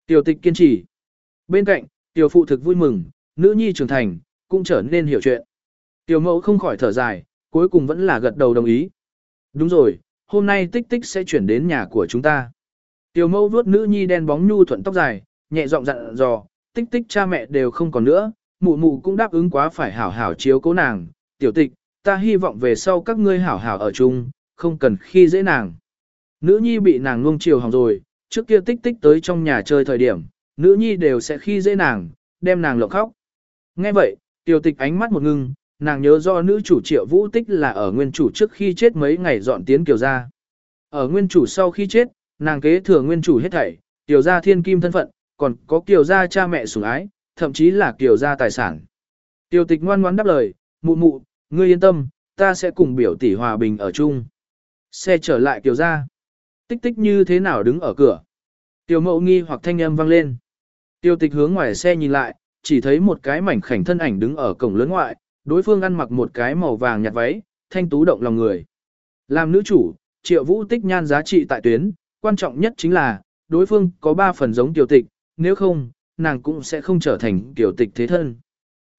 Tiểu tịch kiên trì. Bên cạnh, tiểu phụ thực vui mừng, nữ nhi trưởng thành, cũng trở nên hiểu chuyện. Tiểu mẫu không khỏi thở dài, cuối cùng vẫn là gật đầu đồng ý. Đúng rồi, hôm nay tích tích sẽ chuyển đến nhà của chúng ta. Tiểu mẫu vuốt nữ nhi đen bóng nhu thuận tóc dài, nhẹ giọng dặn dò, tích tích cha mẹ đều không còn nữa, mụ mụ cũng đáp ứng quá phải hảo hảo chiếu cố nàng, tiểu tịch, ta hy vọng về sau các ngươi hảo hảo ở chung, không cần khi dễ nàng. Nữ nhi bị nàng nuông chiều hỏng rồi, trước kia tích tích tới trong nhà chơi thời điểm, nữ nhi đều sẽ khi dễ nàng, đem nàng lộng khóc. Nghe vậy, tiểu tịch ánh mắt một ngưng, nàng nhớ do nữ chủ triệu vũ tích là ở nguyên chủ trước khi chết mấy ngày dọn tiến kiều gia. Ở nguyên chủ sau khi chết, nàng kế thừa nguyên chủ hết thảy, kiều gia thiên kim thân phận, còn có kiều gia cha mẹ sủng ái, thậm chí là kiều gia tài sản. Tiểu tịch ngoan ngoãn đáp lời, mụ mụ, ngươi yên tâm, ta sẽ cùng biểu tỷ hòa bình ở chung. Xe trở lại kiều gia. Tích tích như thế nào đứng ở cửa. Tiểu mẫu nghi hoặc thanh âm vang lên. Tiêu tịch hướng ngoài xe nhìn lại, chỉ thấy một cái mảnh khảnh thân ảnh đứng ở cổng lớn ngoại, đối phương ăn mặc một cái màu vàng nhạt váy, thanh tú động lòng người. Làm nữ chủ, triệu vũ tích nhan giá trị tại tuyến, quan trọng nhất chính là, đối phương có ba phần giống tiểu tịch, nếu không, nàng cũng sẽ không trở thành tiểu tịch thế thân.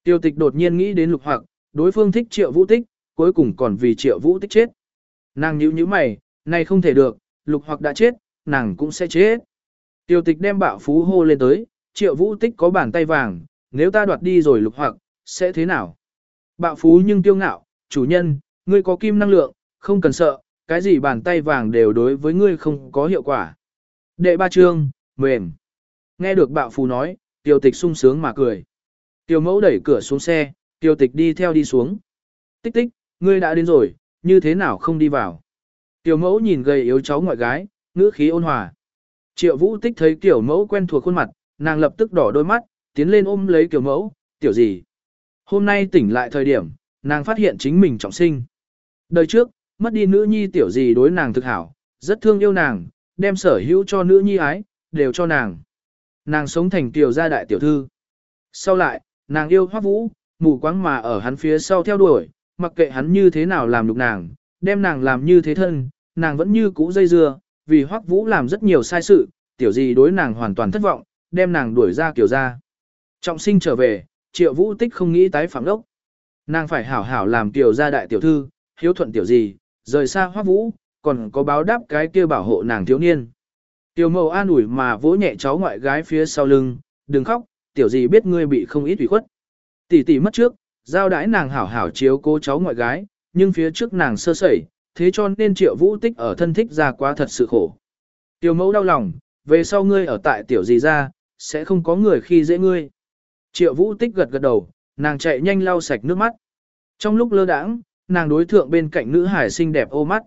Tiểu tịch đột nhiên nghĩ đến lục hoặc, đối phương thích triệu vũ tích, cuối cùng còn vì triệu vũ tích chết. Nàng nhíu nhíu mày, này không thể được, lục hoặc đã chết, nàng cũng sẽ chết. Tiểu tịch đem bạo phú hô lên tới, triệu vũ tích có bàn tay vàng, nếu ta đoạt đi rồi lục hoặc, sẽ thế nào? Bạo phú nhưng tiêu ngạo, chủ nhân, ngươi có kim năng lượng, không cần sợ, cái gì bàn tay vàng đều đối với ngươi không có hiệu quả. Đệ ba chương, mềm. Nghe được bạo phú nói, tiêu tịch sung sướng mà cười. Tiêu mẫu đẩy cửa xuống xe, tiêu tịch đi theo đi xuống. Tích tích, ngươi đã đến rồi, như thế nào không đi vào? Tiêu mẫu nhìn gầy yếu cháu ngoại gái, ngữ khí ôn hòa. Triệu vũ tích thấy tiểu mẫu quen thuộc khuôn mặt, nàng lập tức đỏ đôi mắt, tiến lên ôm lấy tiểu mẫu, tiểu gì. Hôm nay tỉnh lại thời điểm, nàng phát hiện chính mình trọng sinh. Đời trước, mất đi nữ nhi tiểu gì đối nàng thực hảo, rất thương yêu nàng, đem sở hữu cho nữ nhi ái, đều cho nàng. Nàng sống thành tiểu gia đại tiểu thư. Sau lại, nàng yêu hoác vũ, mù quáng mà ở hắn phía sau theo đuổi, mặc kệ hắn như thế nào làm được nàng, đem nàng làm như thế thân, nàng vẫn như cũ dây dưa, vì hoác vũ làm rất nhiều sai sự, tiểu gì đối nàng hoàn toàn thất vọng, đem nàng đuổi ra kiểu ra. Trọng sinh trở về, triệu vũ tích không nghĩ tái phạm đốc. Nàng phải hảo hảo làm tiểu gia đại tiểu thư, hiếu thuận tiểu gì, rời xa hoác vũ, còn có báo đáp cái kia bảo hộ nàng thiếu niên. Tiểu mẫu an ủi mà vỗ nhẹ cháu ngoại gái phía sau lưng, đừng khóc, tiểu gì biết ngươi bị không ít ủy khuất. Tỷ tỷ mất trước, giao đãi nàng hảo hảo chiếu cố cháu ngoại gái, nhưng phía trước nàng sơ sẩy, thế cho nên triệu vũ tích ở thân thích ra quá thật sự khổ. Tiểu mẫu đau lòng, về sau ngươi ở tại tiểu gì ra, sẽ không có người khi dễ ngươi. Triệu vũ tích gật gật đầu, nàng chạy nhanh lau sạch nước mắt. Trong lúc lơ đãng, nàng đối thượng bên cạnh nữ hải xinh đẹp ô mắt.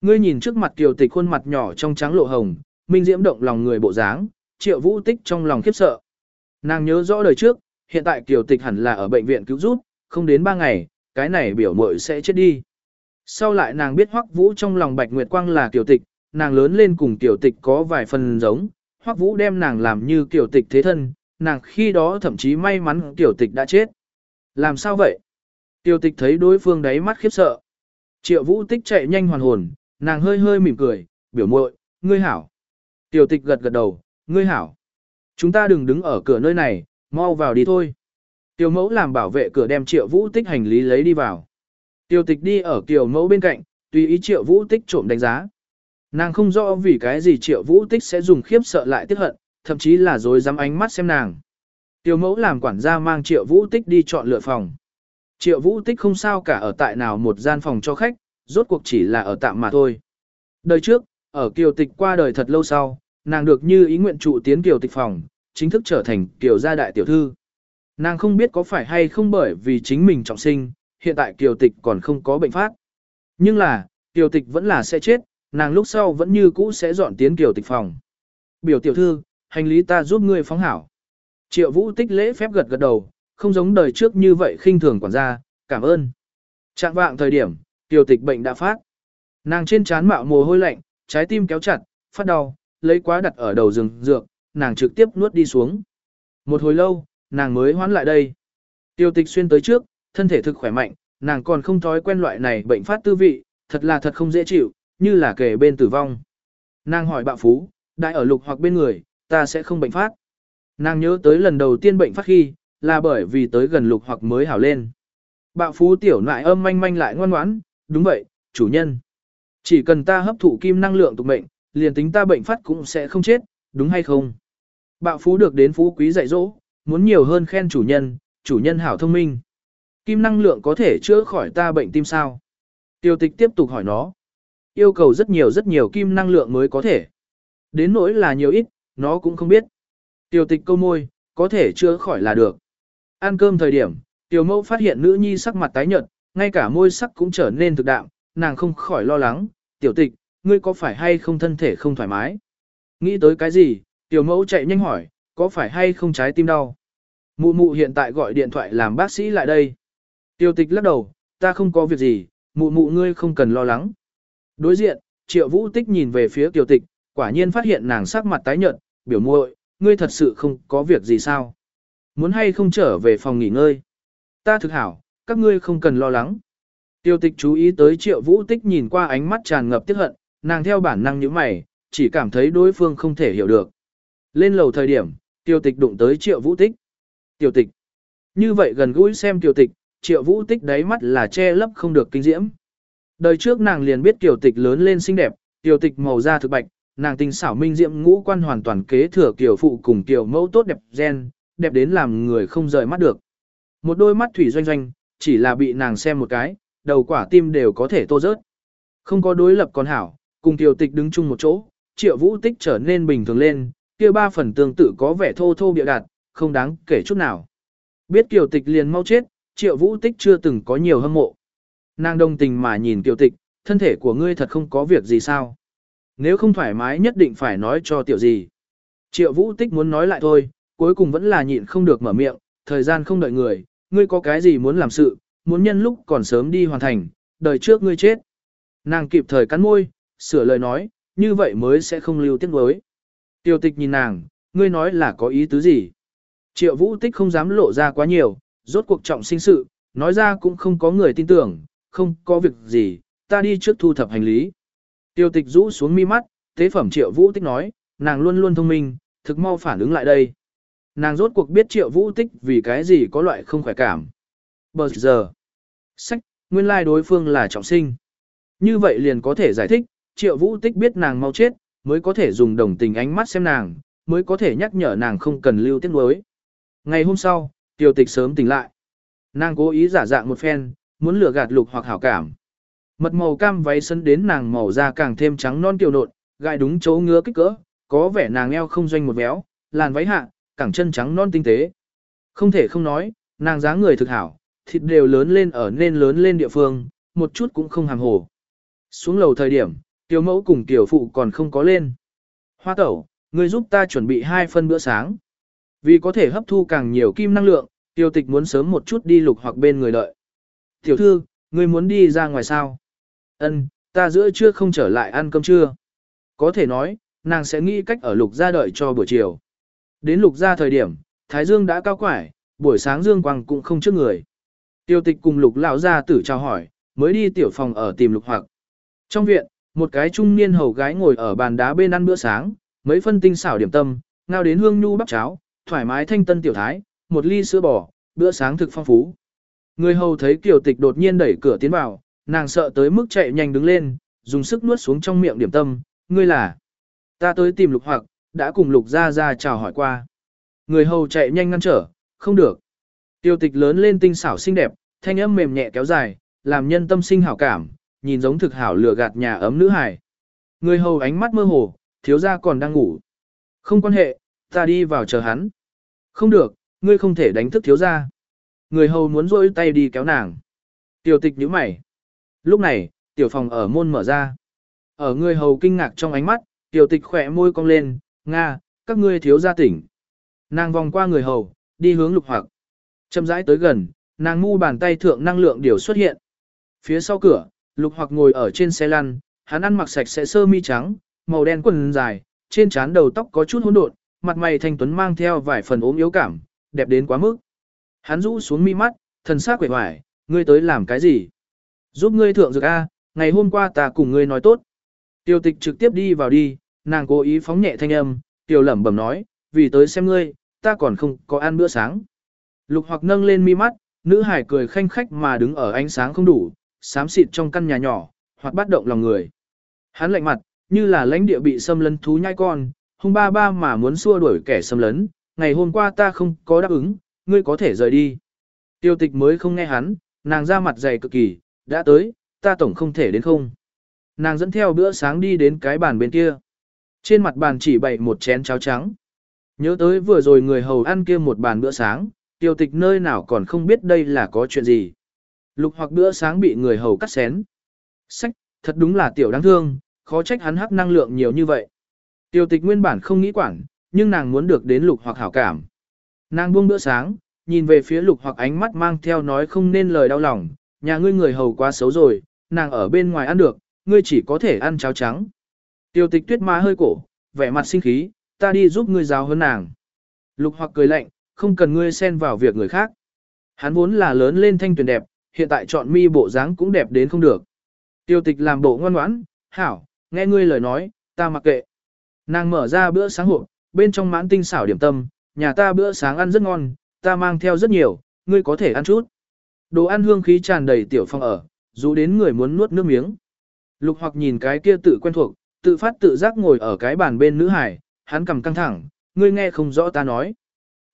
Ngươi nhìn trước mặt tiểu tịch khuôn mặt nhỏ trong trắng lộ hồng, minh diễm động lòng người bộ dáng, triệu vũ tích trong lòng khiếp sợ. Nàng nhớ rõ đời trước, hiện tại tiểu tịch hẳn là ở bệnh viện cứu giúp, không đến ba ngày, cái này biểu mội sẽ chết đi. Sau lại nàng biết hoắc vũ trong lòng bạch nguyệt quang là tiểu tịch, nàng lớn lên cùng tiểu tịch có vài phần giống, hoắc vũ đem nàng làm như tiểu tịch thế thân, nàng khi đó thậm chí may mắn tiểu tịch đã chết. Làm sao vậy? Tiểu tịch thấy đối phương đáy mắt khiếp sợ. Triệu vũ tích chạy nhanh hoàn hồn, nàng hơi hơi mỉm cười, biểu muội, ngươi hảo. Tiểu tịch gật gật đầu, ngươi hảo. Chúng ta đừng đứng ở cửa nơi này, mau vào đi thôi. Tiểu mẫu làm bảo vệ cửa đem triệu vũ tích hành lý lấy đi vào. Tiểu tịch đi ở tiểu mẫu bên cạnh, tùy ý triệu vũ tích trộm đánh giá. Nàng không rõ vì cái gì triệu vũ tích sẽ dùng khiếp sợ lại tiếc hận, thậm chí là dối dám ánh mắt xem nàng. Tiểu mẫu làm quản gia mang triệu vũ tích đi chọn lựa phòng. Triệu vũ tích không sao cả ở tại nào một gian phòng cho khách, rốt cuộc chỉ là ở tạm mà thôi. Đời trước, ở kiều tịch qua đời thật lâu sau, nàng được như ý nguyện trụ tiến kiều tịch phòng, chính thức trở thành kiều gia đại tiểu thư. Nàng không biết có phải hay không bởi vì chính mình trọng sinh, hiện tại kiều tịch còn không có bệnh phát. Nhưng là, kiều tịch vẫn là sẽ chết, nàng lúc sau vẫn như cũ sẽ dọn tiến kiều tịch phòng. Biểu tiểu thư, hành lý ta giúp ngươi phóng hảo. Triệu vũ tích lễ phép gật gật đầu, không giống đời trước như vậy khinh thường quản gia, cảm ơn. Trạng vạng thời điểm, tiểu tịch bệnh đã phát. Nàng trên trán mạo mồ hôi lạnh, trái tim kéo chặt, phát đau, lấy quá đặt ở đầu rừng dược, nàng trực tiếp nuốt đi xuống. Một hồi lâu, nàng mới hoán lại đây. Tiêu tịch xuyên tới trước, thân thể thực khỏe mạnh, nàng còn không thói quen loại này bệnh phát tư vị, thật là thật không dễ chịu, như là kề bên tử vong. Nàng hỏi bạo phú, đại ở lục hoặc bên người, ta sẽ không bệnh phát. Nàng nhớ tới lần đầu tiên bệnh phát khi, là bởi vì tới gần lục hoặc mới hảo lên. Bạo phú tiểu nại âm manh manh lại ngoan ngoãn, đúng vậy, chủ nhân. Chỉ cần ta hấp thụ kim năng lượng tục mệnh, liền tính ta bệnh phát cũng sẽ không chết, đúng hay không? Bạo phú được đến phú quý dạy dỗ, muốn nhiều hơn khen chủ nhân, chủ nhân hảo thông minh. Kim năng lượng có thể chữa khỏi ta bệnh tim sao? Tiêu tịch tiếp tục hỏi nó. Yêu cầu rất nhiều rất nhiều kim năng lượng mới có thể. Đến nỗi là nhiều ít, nó cũng không biết. tiểu tịch câu môi, có thể chữa khỏi là được. Ăn cơm thời điểm, tiểu mẫu phát hiện nữ nhi sắc mặt tái nhợt, ngay cả môi sắc cũng trở nên thực đạm, nàng không khỏi lo lắng, tiểu tịch, ngươi có phải hay không thân thể không thoải mái? Nghĩ tới cái gì, tiểu mẫu chạy nhanh hỏi, có phải hay không trái tim đau? Mụ mụ hiện tại gọi điện thoại làm bác sĩ lại đây. Tiểu tịch lắc đầu, ta không có việc gì, mụ mụ ngươi không cần lo lắng. Đối diện, triệu vũ tích nhìn về phía tiểu tịch, quả nhiên phát hiện nàng sắc mặt tái nhợt, biểu muội, ngươi thật sự không có việc gì sao? Muốn hay không trở về phòng nghỉ ngơi? Ta thực hảo, các ngươi không cần lo lắng. Tiêu tịch chú ý tới triệu vũ tích nhìn qua ánh mắt tràn ngập tiếc hận, nàng theo bản năng như mày, chỉ cảm thấy đối phương không thể hiểu được. Lên lầu thời điểm, tiêu tịch đụng tới triệu vũ tích. Tiêu tịch. Như vậy gần gũi xem tiêu tịch, triệu vũ tích đáy mắt là che lấp không được kinh diễm. Đời trước nàng liền biết tiểu tịch lớn lên xinh đẹp, tiểu tịch màu da thực bạch, nàng tình xảo minh diệm ngũ quan hoàn toàn kế thừa kiểu phụ cùng kiểu mẫu tốt đẹp gen, đẹp đến làm người không rời mắt được. Một đôi mắt thủy doanh doanh, chỉ là bị nàng xem một cái, đầu quả tim đều có thể tô rớt. Không có đối lập còn hảo, cùng tiểu tịch đứng chung một chỗ, triệu vũ tích trở nên bình thường lên, kia ba phần tương tự có vẻ thô thô bịa đặt, không đáng kể chút nào. Biết tiểu tịch liền mau chết, triệu vũ tích chưa từng có nhiều hâm mộ. Nàng đồng tình mà nhìn tiểu tịch, thân thể của ngươi thật không có việc gì sao. Nếu không thoải mái nhất định phải nói cho tiểu gì. Triệu vũ tích muốn nói lại thôi, cuối cùng vẫn là nhịn không được mở miệng, thời gian không đợi người, ngươi có cái gì muốn làm sự, muốn nhân lúc còn sớm đi hoàn thành, đời trước ngươi chết. Nàng kịp thời cắn môi, sửa lời nói, như vậy mới sẽ không lưu tiếc nuối. Tiểu tịch nhìn nàng, ngươi nói là có ý tứ gì? Triệu vũ tích không dám lộ ra quá nhiều, rốt cuộc trọng sinh sự, nói ra cũng không có người tin tưởng, không có việc gì, ta đi trước thu thập hành lý. Tiêu tịch rũ xuống mi mắt, tế phẩm triệu vũ tích nói, nàng luôn luôn thông minh, thực mau phản ứng lại đây. Nàng rốt cuộc biết triệu vũ tích vì cái gì có loại không khỏe cảm. Bờ giờ, sách, nguyên lai đối phương là trọng sinh. Như vậy liền có thể giải thích, triệu vũ tích biết nàng mau chết, mới có thể dùng đồng tình ánh mắt xem nàng, mới có thể nhắc nhở nàng không cần lưu tiết nuối. Ngày hôm sau, tiêu tịch sớm tỉnh lại. Nàng cố ý giả dạng một phen, muốn lừa gạt lục hoặc hảo cảm. Mật màu cam váy sân đến nàng màu da càng thêm trắng non kiều nộn, gai đúng chỗ ngứa kích cỡ, có vẻ nàng eo không doanh một véo, làn váy hạ, cẳng chân trắng non tinh tế. Không thể không nói, nàng dáng người thực hảo, thịt đều lớn lên ở nên lớn lên địa phương, một chút cũng không hàm hồ. Xuống lầu thời điểm, tiểu mẫu cùng tiểu phụ còn không có lên. Hoa tẩu, người giúp ta chuẩn bị hai phân bữa sáng. Vì có thể hấp thu càng nhiều kim năng lượng, tiêu tịch muốn sớm một chút đi lục hoặc bên người đợi. Tiểu thư, người muốn đi ra ngoài sao? Ân, ta giữa trưa không trở lại ăn cơm trưa. Có thể nói, nàng sẽ nghĩ cách ở lục gia đợi cho buổi chiều. Đến lục gia thời điểm, Thái Dương đã cao quải, buổi sáng Dương Quang cũng không trước người. Tiêu tịch cùng lục lão gia tử chào hỏi, mới đi tiểu phòng ở tìm lục hoặc. Trong viện, một cái trung niên hầu gái ngồi ở bàn đá bên ăn bữa sáng, mấy phân tinh xảo điểm tâm, ngao đến hương nhu bắp cháo, thoải mái thanh tân tiểu thái, một ly sữa bò, bữa sáng thực phong phú. Người hầu thấy kiều tịch đột nhiên đẩy cửa tiến vào, nàng sợ tới mức chạy nhanh đứng lên, dùng sức nuốt xuống trong miệng điểm tâm, ngươi là. Ta tới tìm lục hoặc, đã cùng lục ra ra chào hỏi qua. Người hầu chạy nhanh ngăn trở, không được. Tiêu tịch lớn lên tinh xảo xinh đẹp, thanh âm mềm nhẹ kéo dài, làm nhân tâm sinh hảo cảm, nhìn giống thực hảo lừa gạt nhà ấm nữ hài. Người hầu ánh mắt mơ hồ, thiếu gia còn đang ngủ. Không quan hệ, ta đi vào chờ hắn. Không được, ngươi không thể đánh thức thiếu gia. Người hầu muốn rôi tay đi kéo nàng. Tiểu tịch nhíu mày. Lúc này, tiểu phòng ở môn mở ra. Ở người hầu kinh ngạc trong ánh mắt, tiểu tịch khỏe môi cong lên, Nga, các ngươi thiếu gia tỉnh. Nàng vòng qua người hầu, đi hướng lục hoặc. Châm rãi tới gần, nàng ngu bàn tay thượng năng lượng điều xuất hiện. Phía sau cửa, lục hoặc ngồi ở trên xe lăn, hắn ăn mặc sạch sẽ sơ mi trắng, màu đen quần dài, trên trán đầu tóc có chút hỗn độn, mặt mày thanh tuấn mang theo vài phần ốm yếu cảm, đẹp đến quá mức. Hắn rũ xuống mi mắt, thần sắc quệ hoài, ngươi tới làm cái gì? Giúp ngươi thượng dược A, ngày hôm qua ta cùng ngươi nói tốt. Tiêu tịch trực tiếp đi vào đi, nàng cố ý phóng nhẹ thanh âm, tiêu lẩm bẩm nói, vì tới xem ngươi, ta còn không có ăn bữa sáng. Lục hoặc nâng lên mi mắt, nữ hải cười khanh khách mà đứng ở ánh sáng không đủ, xám xịt trong căn nhà nhỏ, hoặc bắt động lòng người. Hắn lạnh mặt, như là lãnh địa bị xâm lấn thú nhai con, hung ba ba mà muốn xua đuổi kẻ xâm lấn, ngày hôm qua ta không có đáp ứng, ngươi có thể rời đi. Tiêu tịch mới không nghe hắn, nàng ra mặt dày cực kỳ, đã tới, ta tổng không thể đến không. Nàng dẫn theo bữa sáng đi đến cái bàn bên kia. Trên mặt bàn chỉ bày một chén cháo trắng. Nhớ tới vừa rồi người hầu ăn kia một bàn bữa sáng, tiêu tịch nơi nào còn không biết đây là có chuyện gì. Lục hoặc bữa sáng bị người hầu cắt xén. Sách, thật đúng là tiểu đáng thương, khó trách hắn hắc năng lượng nhiều như vậy. Tiêu tịch nguyên bản không nghĩ quản, nhưng nàng muốn được đến lục hoặc hảo cảm. Nàng buông bữa sáng, nhìn về phía lục hoặc ánh mắt mang theo nói không nên lời đau lòng, nhà ngươi người hầu quá xấu rồi, nàng ở bên ngoài ăn được, ngươi chỉ có thể ăn cháo trắng. Tiêu tịch tuyết má hơi cổ, vẻ mặt sinh khí, ta đi giúp ngươi giáo hơn nàng. Lục hoặc cười lạnh, không cần ngươi xen vào việc người khác. Hắn vốn là lớn lên thanh tuyển đẹp, hiện tại chọn mi bộ dáng cũng đẹp đến không được. Tiêu tịch làm bộ ngoan ngoãn, hảo, nghe ngươi lời nói, ta mặc kệ. Nàng mở ra bữa sáng hộp, bên trong mãn tinh xảo điểm tâm, nhà ta bữa sáng ăn rất ngon, ta mang theo rất nhiều, ngươi có thể ăn chút. Đồ ăn hương khí tràn đầy tiểu phong ở, dù đến người muốn nuốt nước miếng. Lục hoặc nhìn cái kia tự quen thuộc, tự phát tự giác ngồi ở cái bàn bên nữ hải, hắn cầm căng thẳng, ngươi nghe không rõ ta nói.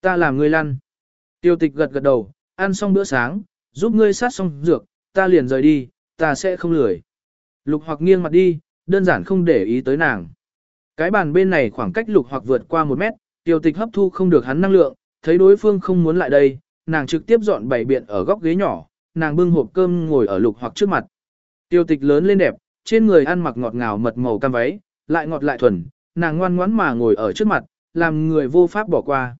Ta làm ngươi lăn. Tiêu tịch gật gật đầu, ăn xong bữa sáng, giúp ngươi sát xong dược, ta liền rời đi, ta sẽ không lười. Lục hoặc nghiêng mặt đi, đơn giản không để ý tới nàng. Cái bàn bên này khoảng cách lục hoặc vượt qua một mét, tiêu tịch hấp thu không được hắn năng lượng, thấy đối phương không muốn lại đây, nàng trực tiếp dọn bảy biện ở góc ghế nhỏ, nàng bưng hộp cơm ngồi ở lục hoặc trước mặt. Tiêu tịch lớn lên đẹp, trên người ăn mặc ngọt ngào mật màu cam váy, lại ngọt lại thuần, nàng ngoan ngoãn mà ngồi ở trước mặt, làm người vô pháp bỏ qua.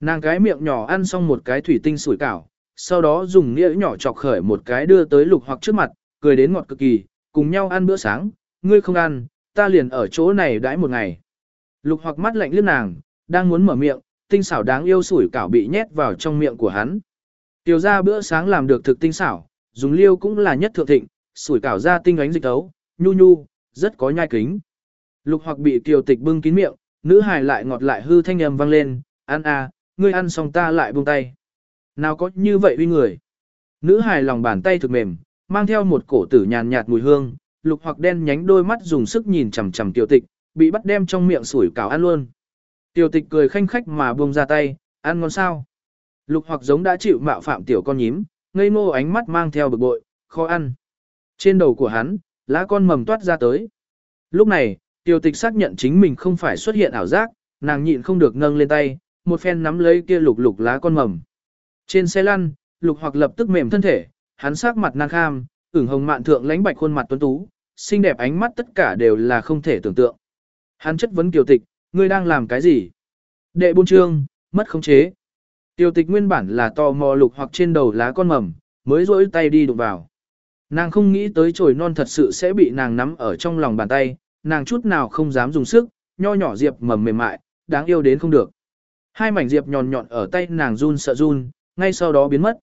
Nàng cái miệng nhỏ ăn xong một cái thủy tinh sủi cảo, sau đó dùng nĩa nhỏ chọc khởi một cái đưa tới lục hoặc trước mặt, cười đến ngọt cực kỳ, cùng nhau ăn bữa sáng, ngươi không ăn, ta liền ở chỗ này đãi một ngày. Lục hoặc mắt lạnh liếc nàng, đang muốn mở miệng, tinh xảo đáng yêu sủi cảo bị nhét vào trong miệng của hắn. Tiểu ra bữa sáng làm được thực tinh xảo, dùng liêu cũng là nhất thượng thịnh, sủi cảo ra tinh ánh dịch tấu, nhu nhu, rất có nhai kính. Lục hoặc bị tiểu tịch bưng kín miệng, nữ hài lại ngọt lại hư thanh âm vang lên, ăn à, ngươi ăn xong ta lại buông tay. Nào có như vậy uy người. Nữ hài lòng bàn tay thực mềm, mang theo một cổ tử nhàn nhạt mùi hương, lục hoặc đen nhánh đôi mắt dùng sức nhìn chằm chằm tiểu tịch, bị bắt đem trong miệng sủi cảo ăn luôn. Tiểu tịch cười khanh khách mà buông ra tay, ăn ngon sao. Lục hoặc giống đã chịu mạo phạm tiểu con nhím, ngây ngô ánh mắt mang theo bực bội, khó ăn. Trên đầu của hắn, lá con mầm toát ra tới. Lúc này, tiểu tịch xác nhận chính mình không phải xuất hiện ảo giác, nàng nhịn không được nâng lên tay, một phen nắm lấy kia lục lục lá con mầm. Trên xe lăn, lục hoặc lập tức mềm thân thể, hắn sắc mặt nàng kham, ửng hồng mạn thượng lánh bạch khuôn mặt tuấn tú, xinh đẹp ánh mắt tất cả đều là không thể tưởng tượng. Hắn chất vấn Kiều Tịch, ngươi đang làm cái gì? Đệ buôn trương, mất khống chế. Tiêu tịch nguyên bản là to mò lục hoặc trên đầu lá con mầm, mới rỗi tay đi đụng vào. Nàng không nghĩ tới chồi non thật sự sẽ bị nàng nắm ở trong lòng bàn tay, nàng chút nào không dám dùng sức, nho nhỏ diệp mầm mềm mại, đáng yêu đến không được. Hai mảnh diệp nhọn nhọn ở tay nàng run sợ run, ngay sau đó biến mất.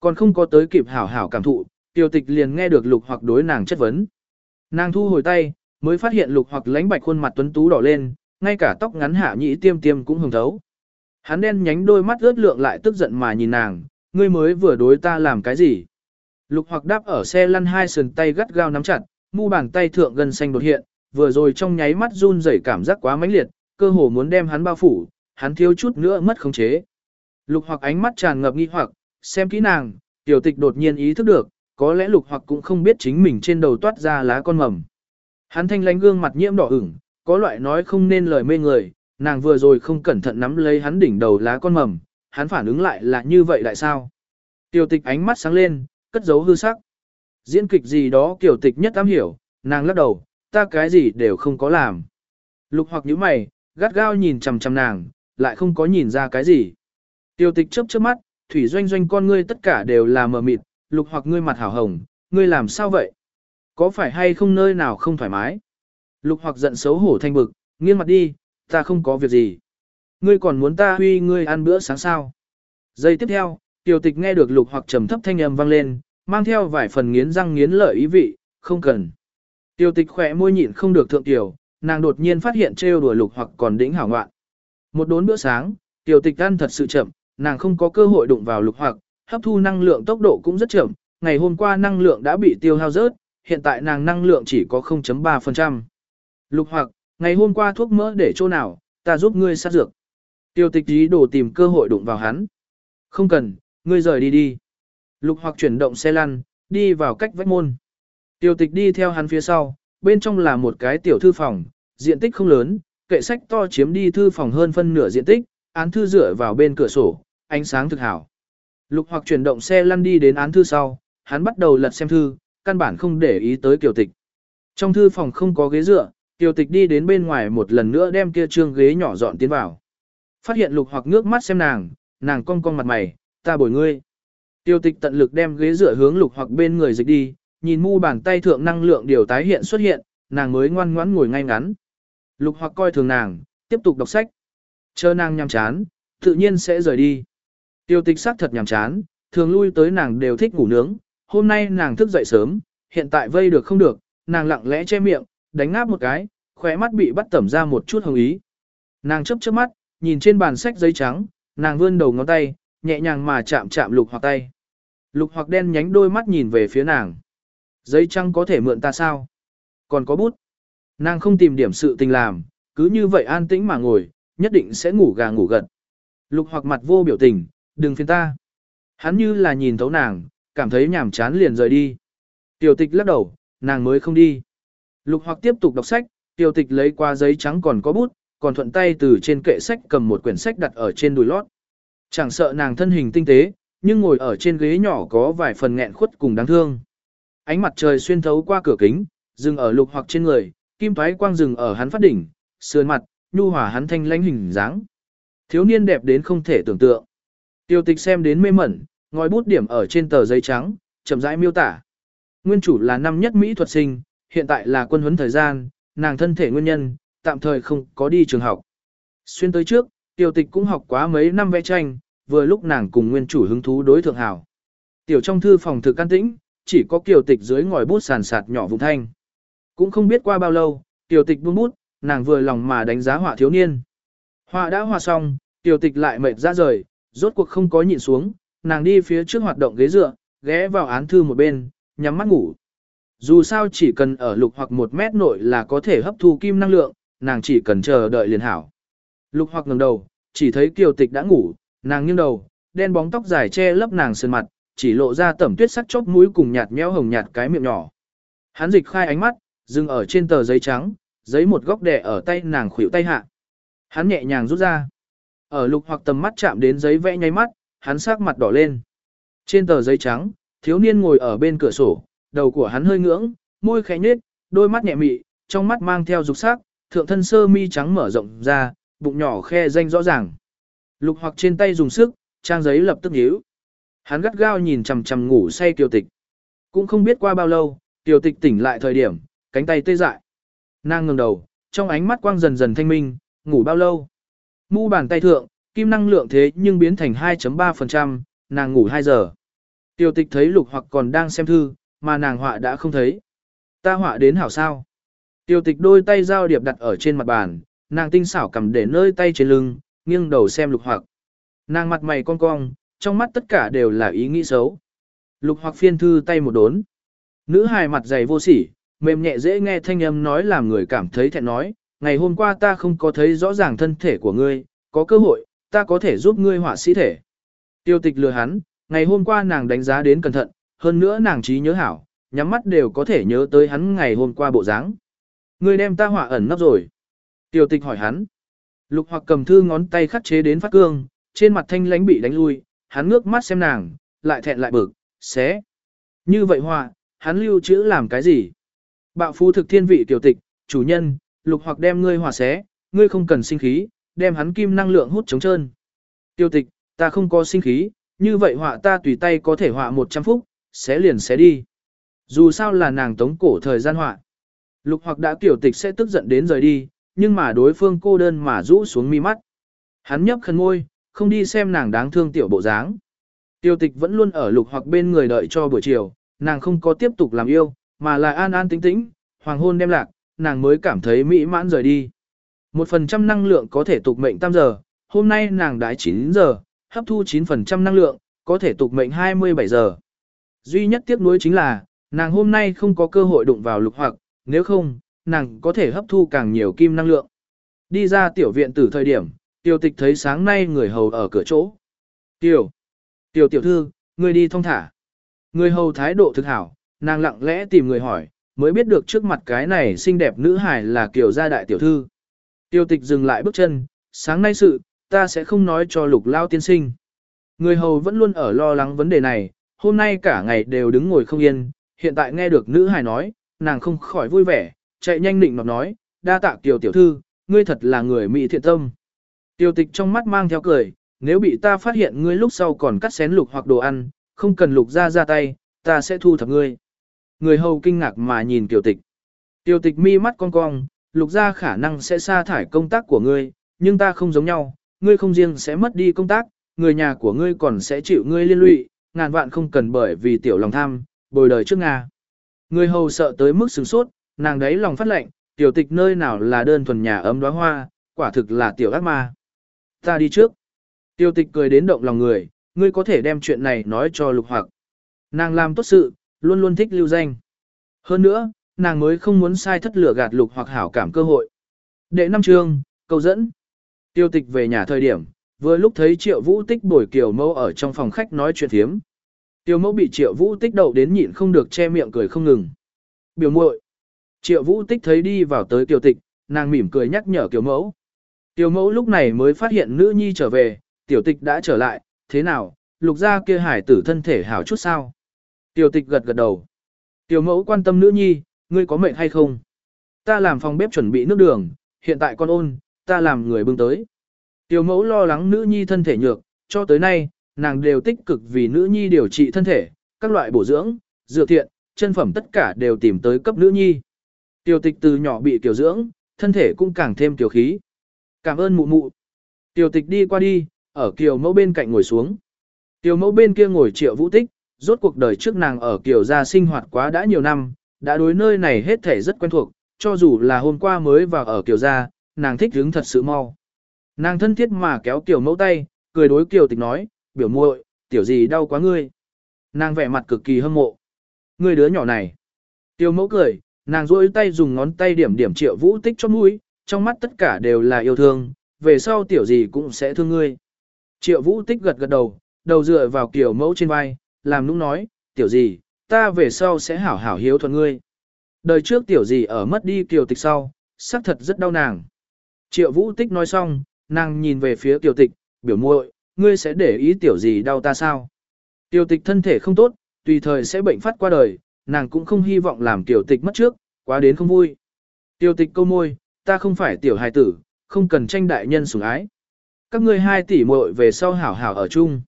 Còn không có tới kịp hảo hảo cảm thụ, tiêu tịch liền nghe được lục hoặc đối nàng chất vấn. Nàng thu hồi tay, mới phát hiện lục hoặc lánh bạch khuôn mặt tuấn tú đỏ lên, ngay cả tóc ngắn hạ nhĩ tiêm tiêm cũng hồng thấu. Hắn đen nhánh đôi mắt ướt lượng lại tức giận mà nhìn nàng, ngươi mới vừa đối ta làm cái gì? Lục hoặc đáp ở xe lăn hai sườn tay gắt gao nắm chặt, mu bàn tay thượng gần xanh đột hiện, vừa rồi trong nháy mắt run rẩy cảm giác quá mãnh liệt, cơ hồ muốn đem hắn bao phủ, hắn thiếu chút nữa mất khống chế. Lục hoặc ánh mắt tràn ngập nghi hoặc, xem kỹ nàng, tiểu tịch đột nhiên ý thức được, có lẽ lục hoặc cũng không biết chính mình trên đầu toát ra lá con mầm. Hắn thanh lánh gương mặt nhiễm đỏ ửng, có loại nói không nên lời mê người, nàng vừa rồi không cẩn thận nắm lấy hắn đỉnh đầu lá con mầm, hắn phản ứng lại là như vậy lại sao? Tiểu tịch ánh mắt sáng lên, cất giấu hư sắc. Diễn kịch gì đó kiểu tịch nhất am hiểu, nàng lắc đầu, ta cái gì đều không có làm. Lục hoặc như mày, gắt gao nhìn chằm chằm nàng, lại không có nhìn ra cái gì. Tiểu tịch chớp chớp mắt, thủy doanh doanh con ngươi tất cả đều là mờ mịt, lục hoặc ngươi mặt hảo hồng, ngươi làm sao vậy? Có phải hay không nơi nào không thoải mái? Lục hoặc giận xấu hổ thanh bực, nghiêng mặt đi, ta không có việc gì. Ngươi còn muốn ta huy ngươi ăn bữa sáng sao? Giây tiếp theo, tiểu tịch nghe được lục hoặc trầm thấp thanh âm vang lên, mang theo vài phần nghiến răng nghiến lợi ý vị, không cần. Tiểu tịch khỏe môi nhịn không được thượng tiểu, nàng đột nhiên phát hiện trêu đùa lục hoặc còn đỉnh hảo ngoạn. Một đốn bữa sáng, tiểu tịch ăn thật sự chậm, nàng không có cơ hội đụng vào lục hoặc, hấp thu năng lượng tốc độ cũng rất chậm, ngày hôm qua năng lượng đã bị tiêu hao rớt, hiện tại nàng năng lượng chỉ có 0.3%. Lục hoặc, ngày hôm qua thuốc mỡ để chỗ nào, ta giúp ngươi sát dược. Tiêu tịch ý đồ tìm cơ hội đụng vào hắn. Không cần, ngươi rời đi đi. Lục hoặc chuyển động xe lăn, đi vào cách vách môn. Tiêu tịch đi theo hắn phía sau, bên trong là một cái tiểu thư phòng, diện tích không lớn, kệ sách to chiếm đi thư phòng hơn phân nửa diện tích, án thư dựa vào bên cửa sổ, ánh sáng thực hảo. Lục hoặc chuyển động xe lăn đi đến án thư sau, hắn bắt đầu lật xem thư, căn bản không để ý tới Kiều Tịch. Trong thư phòng không có ghế dựa, tiểu Tịch đi đến bên ngoài một lần nữa đem kia trương ghế nhỏ dọn tiến vào. Phát hiện lục hoặc ngước mắt xem nàng, nàng cong cong mặt mày, ta bồi ngươi. Tiêu tịch tận lực đem ghế dựa hướng lục hoặc bên người dịch đi, nhìn mu bàn tay thượng năng lượng điều tái hiện xuất hiện, nàng mới ngoan ngoãn ngồi ngay ngắn. Lục hoặc coi thường nàng, tiếp tục đọc sách. Chờ nàng nhằm chán, tự nhiên sẽ rời đi. Tiêu tịch sắc thật nhằm chán, thường lui tới nàng đều thích ngủ nướng. Hôm nay nàng thức dậy sớm, hiện tại vây được không được, nàng lặng lẽ che miệng, đánh ngáp một cái, khóe mắt bị bắt tẩm ra một chút hồng ý. Nàng chấp chớp mắt, nhìn trên bàn sách giấy trắng, nàng vươn đầu ngón tay, nhẹ nhàng mà chạm chạm lục hoặc tay. Lục hoặc đen nhánh đôi mắt nhìn về phía nàng. Giấy trắng có thể mượn ta sao? Còn có bút. Nàng không tìm điểm sự tình làm, cứ như vậy an tĩnh mà ngồi, nhất định sẽ ngủ gà ngủ gật. Lục hoặc mặt vô biểu tình, đừng phiền ta. Hắn như là nhìn thấu nàng, cảm thấy nhàm chán liền rời đi. Tiểu tịch lắc đầu, nàng mới không đi. Lục hoặc tiếp tục đọc sách, Tiêu tịch lấy qua giấy trắng còn có bút, còn thuận tay từ trên kệ sách cầm một quyển sách đặt ở trên đùi lót. Chẳng sợ nàng thân hình tinh tế, nhưng ngồi ở trên ghế nhỏ có vài phần nghẹn khuất cùng đáng thương. Ánh mặt trời xuyên thấu qua cửa kính, dừng ở lục hoặc trên người, kim thoái quang dừng ở hắn phát đỉnh, sườn mặt, nhu hòa hắn thanh lãnh hình dáng. Thiếu niên đẹp đến không thể tưởng tượng. Tiêu tịch xem đến mê mẩn, ngòi bút điểm ở trên tờ giấy trắng, chậm rãi miêu tả. Nguyên chủ là năm nhất Mỹ thuật sinh, hiện tại là quân huấn thời gian, nàng thân thể nguyên nhân, tạm thời không có đi trường học. Xuyên tới trước, tiểu tịch cũng học quá mấy năm vẽ tranh, vừa lúc nàng cùng nguyên chủ hứng thú đối thượng hảo. Tiểu trong thư phòng thực can tĩnh, chỉ có kiều tịch dưới ngòi bút sàn sạt nhỏ vùng thanh. Cũng không biết qua bao lâu, tiểu tịch buông bút, nàng vừa lòng mà đánh giá họa thiếu niên. Họa đã họa xong, tiểu tịch lại mệt ra rời, rốt cuộc không có nhịn xuống, nàng đi phía trước hoạt động ghế dựa, ghé vào án thư một bên, nhắm mắt ngủ. Dù sao chỉ cần ở lục hoặc một mét nội là có thể hấp thu kim năng lượng, nàng chỉ cần chờ đợi liền hảo. Lục hoặc ngẩng đầu, chỉ thấy kiều tịch đã ngủ, nàng nghiêng đầu, đen bóng tóc dài che lấp nàng sơn mặt, chỉ lộ ra tẩm tuyết sắc chóp mũi cùng nhạt nhẽo hồng nhạt cái miệng nhỏ. Hắn dịch khai ánh mắt, dừng ở trên tờ giấy trắng, giấy một góc đè ở tay nàng khuỷu tay hạ. Hắn nhẹ nhàng rút ra. Ở lục hoặc tầm mắt chạm đến giấy vẽ nháy mắt, hắn sắc mặt đỏ lên. Trên tờ giấy trắng, thiếu niên ngồi ở bên cửa sổ, đầu của hắn hơi ngưỡng, môi khẽ nhếch, đôi mắt nhẹ mị, trong mắt mang theo dục sắc, thượng thân sơ mi trắng mở rộng ra, bụng nhỏ khe danh rõ ràng. Lục hoặc trên tay dùng sức, trang giấy lập tức nhíu. Hắn gắt gao nhìn chằm chằm ngủ say Kiều Tịch. Cũng không biết qua bao lâu, Kiều Tịch tỉnh lại thời điểm, cánh tay tê dại. Nàng ngẩng đầu, trong ánh mắt quang dần dần thanh minh, ngủ bao lâu? Mu bàn tay thượng, kim năng lượng thế nhưng biến thành 2.3%, nàng ngủ 2 giờ. Tiêu tịch thấy lục hoặc còn đang xem thư, mà nàng họa đã không thấy. Ta họa đến hảo sao. Tiêu tịch đôi tay giao điệp đặt ở trên mặt bàn, nàng tinh xảo cầm để nơi tay trên lưng, nghiêng đầu xem lục hoặc. Nàng mặt mày cong cong, trong mắt tất cả đều là ý nghĩ xấu. Lục hoặc phiên thư tay một đốn. Nữ hài mặt dày vô sỉ, mềm nhẹ dễ nghe thanh âm nói làm người cảm thấy thẹn nói, ngày hôm qua ta không có thấy rõ ràng thân thể của ngươi, có cơ hội, ta có thể giúp ngươi họa sĩ thể. Tiêu tịch lừa hắn, ngày hôm qua nàng đánh giá đến cẩn thận, hơn nữa nàng trí nhớ hảo, nhắm mắt đều có thể nhớ tới hắn ngày hôm qua bộ dáng. người đem ta họa ẩn nấp rồi. tiểu tịch hỏi hắn. Lục hoặc cầm thư ngón tay khắc chế đến phát cương, trên mặt thanh lãnh bị đánh lui, hắn ngước mắt xem nàng, lại thẹn lại bực, xé. Như vậy họa, hắn lưu trữ làm cái gì? Bạo phu thực thiên vị tiểu tịch, chủ nhân, lục hoặc đem ngươi hòa xé, ngươi không cần sinh khí, đem hắn kim năng lượng hút trống trơn. Tiêu tịch, ta không có sinh khí, như vậy họa ta tùy tay có thể họa 100 phút, sẽ liền sẽ đi. Dù sao là nàng tống cổ thời gian họa. Lục hoặc đã tiểu tịch sẽ tức giận đến rời đi, nhưng mà đối phương cô đơn mà rũ xuống mi mắt. Hắn nhấp khẩn môi, không đi xem nàng đáng thương tiểu bộ dáng. tiểu tịch vẫn luôn ở lục hoặc bên người đợi cho buổi chiều, nàng không có tiếp tục làm yêu, mà là an an tĩnh tĩnh, hoàng hôn đem lạc, nàng mới cảm thấy mỹ mãn rời đi. Một phần trăm năng lượng có thể tục mệnh tam giờ, hôm nay nàng đãi 9 giờ, hấp thu 9% năng lượng, có thể tục mệnh 27 giờ. Duy nhất tiếc nuối chính là, nàng hôm nay không có cơ hội đụng vào lục hoặc, nếu không, nàng có thể hấp thu càng nhiều kim năng lượng. Đi ra tiểu viện từ thời điểm, tiểu tịch thấy sáng nay người hầu ở cửa chỗ. Tiểu, tiểu tiểu thư, người đi thông thả. Người hầu thái độ thực hảo, nàng lặng lẽ tìm người hỏi, mới biết được trước mặt cái này xinh đẹp nữ hài là kiểu gia đại tiểu thư. Tiêu tịch dừng lại bước chân, sáng nay sự, ta sẽ không nói cho lục lao tiên sinh. Người hầu vẫn luôn ở lo lắng vấn đề này, hôm nay cả ngày đều đứng ngồi không yên, hiện tại nghe được nữ hài nói, nàng không khỏi vui vẻ, chạy nhanh định nọc nói, đa tạ tiểu tiểu thư, ngươi thật là người mỹ thiện tâm. Tiêu tịch trong mắt mang theo cười, nếu bị ta phát hiện ngươi lúc sau còn cắt xén lục hoặc đồ ăn, không cần lục ra ra tay, ta sẽ thu thập ngươi. Người hầu kinh ngạc mà nhìn tiểu tịch. Tiểu tịch mi mắt cong cong, lục ra khả năng sẽ sa thải công tác của ngươi, nhưng ta không giống nhau, ngươi không riêng sẽ mất đi công tác, người nhà của ngươi còn sẽ chịu ngươi liên lụy, ngàn vạn không cần bởi vì tiểu lòng tham, bồi đời trước Nga. Người hầu sợ tới mức sửng sốt, nàng đấy lòng phát lệnh, tiểu tịch nơi nào là đơn thuần nhà ấm đóa hoa, quả thực là tiểu ác ma. Ta đi trước. tiểu tịch cười đến động lòng người, ngươi có thể đem chuyện này nói cho lục hoặc. Nàng làm tốt sự, luôn luôn thích lưu danh. Hơn nữa, nàng mới không muốn sai thất lửa gạt lục hoặc hảo cảm cơ hội. Đệ năm chương, câu dẫn. Tiêu tịch về nhà thời điểm, vừa lúc thấy triệu vũ tích bồi kiều mẫu ở trong phòng khách nói chuyện thiếm. kiều mẫu bị triệu vũ tích đậu đến nhịn không được che miệng cười không ngừng. Biểu muội Triệu vũ tích thấy đi vào tới kiều tịch, nàng mỉm cười nhắc nhở kiều mẫu. kiều mẫu lúc này mới phát hiện nữ nhi trở về, tiểu tịch đã trở lại, thế nào, lục gia kia hải tử thân thể hảo chút sao? Tiểu tịch gật gật đầu. Tiểu mẫu quan tâm nữ nhi, ngươi có mệt hay không? Ta làm phòng bếp chuẩn bị nước đường, hiện tại con ôn, ta làm người bưng tới. Tiểu mẫu lo lắng nữ nhi thân thể nhược, cho tới nay, nàng đều tích cực vì nữ nhi điều trị thân thể, các loại bổ dưỡng, dược thiện, chân phẩm tất cả đều tìm tới cấp nữ nhi. Tiểu tịch từ nhỏ bị tiểu dưỡng, thân thể cũng càng thêm tiểu khí. Cảm ơn mụ mụ. Tiểu tịch đi qua đi, ở kiều mẫu bên cạnh ngồi xuống. Kiều mẫu bên kia ngồi triệu vũ tích, rốt cuộc đời trước nàng ở kiều gia sinh hoạt quá đã nhiều năm, đã đối nơi này hết thể rất quen thuộc, cho dù là hôm qua mới vào ở kiều gia, nàng thích hướng thật sự mau. Nàng thân thiết mà kéo tiểu mẫu tay, cười đối kiều tịch nói, biểu muội, tiểu gì đau quá ngươi. Nàng vẻ mặt cực kỳ hâm mộ. Ngươi đứa nhỏ này. tiểu mẫu cười, nàng duỗi tay dùng ngón tay điểm điểm triệu vũ tích cho mũi, trong mắt tất cả đều là yêu thương, về sau tiểu gì cũng sẽ thương ngươi. Triệu vũ tích gật gật đầu, đầu dựa vào kiểu mẫu trên vai, làm nũng nói, tiểu gì, ta về sau sẽ hảo hảo hiếu thuận ngươi. Đời trước tiểu gì ở mất đi kiều tịch sau, xác thật rất đau nàng. Triệu vũ tích nói xong, nàng nhìn về phía tiểu tịch, biểu muội, ngươi sẽ để ý tiểu gì đau ta sao? Tiểu tịch thân thể không tốt, tùy thời sẽ bệnh phát qua đời, nàng cũng không hy vọng làm tiểu tịch mất trước, quá đến không vui. Tiểu tịch câu môi, ta không phải tiểu hài tử, không cần tranh đại nhân sủng ái. Các ngươi hai tỷ muội về sau hảo hảo ở chung.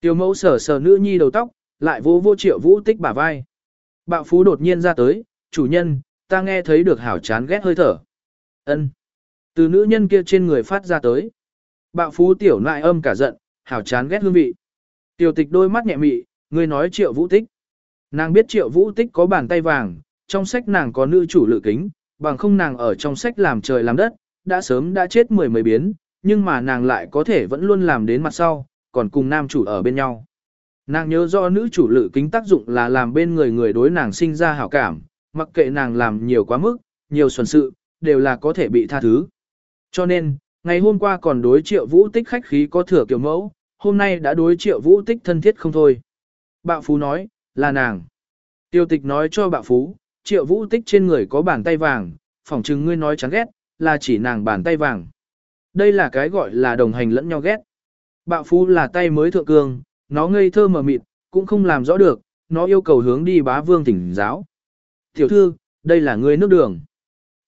Tiểu mẫu sờ sờ nữ nhi đầu tóc, lại vô vô triệu vũ tích bả vai. Bạo phú đột nhiên ra tới, chủ nhân, ta nghe thấy được hảo chán ghét hơi thở. ân từ nữ nhân kia trên người phát ra tới. Bạo phú tiểu nại âm cả giận, hảo chán ghét hương vị. Tiểu tịch đôi mắt nhẹ mị, ngươi nói triệu vũ tích. Nàng biết triệu vũ tích có bàn tay vàng, trong sách nàng có nữ chủ lự kính, bằng không nàng ở trong sách làm trời làm đất, đã sớm đã chết mười mấy biến, nhưng mà nàng lại có thể vẫn luôn làm đến mặt sau, còn cùng nam chủ ở bên nhau. Nàng nhớ do nữ chủ lự kính tác dụng là làm bên người người đối nàng sinh ra hảo cảm, mặc kệ nàng làm nhiều quá mức, nhiều xuẩn sự, đều là có thể bị tha thứ. Cho nên, ngày hôm qua còn đối triệu vũ tích khách khí có thừa kiểu mẫu, hôm nay đã đối triệu vũ tích thân thiết không thôi. Bạo Phú nói, là nàng. Tiêu tịch nói cho bạo Phú, triệu vũ tích trên người có bàn tay vàng, phỏng chừng ngươi nói chán ghét, là chỉ nàng bàn tay vàng. Đây là cái gọi là đồng hành lẫn nhau ghét. Bạo phú là tay mới thượng cương, nó ngây thơ mờ mịt, cũng không làm rõ được, nó yêu cầu hướng đi bá vương tỉnh giáo. Tiểu thư, đây là ngươi nước đường.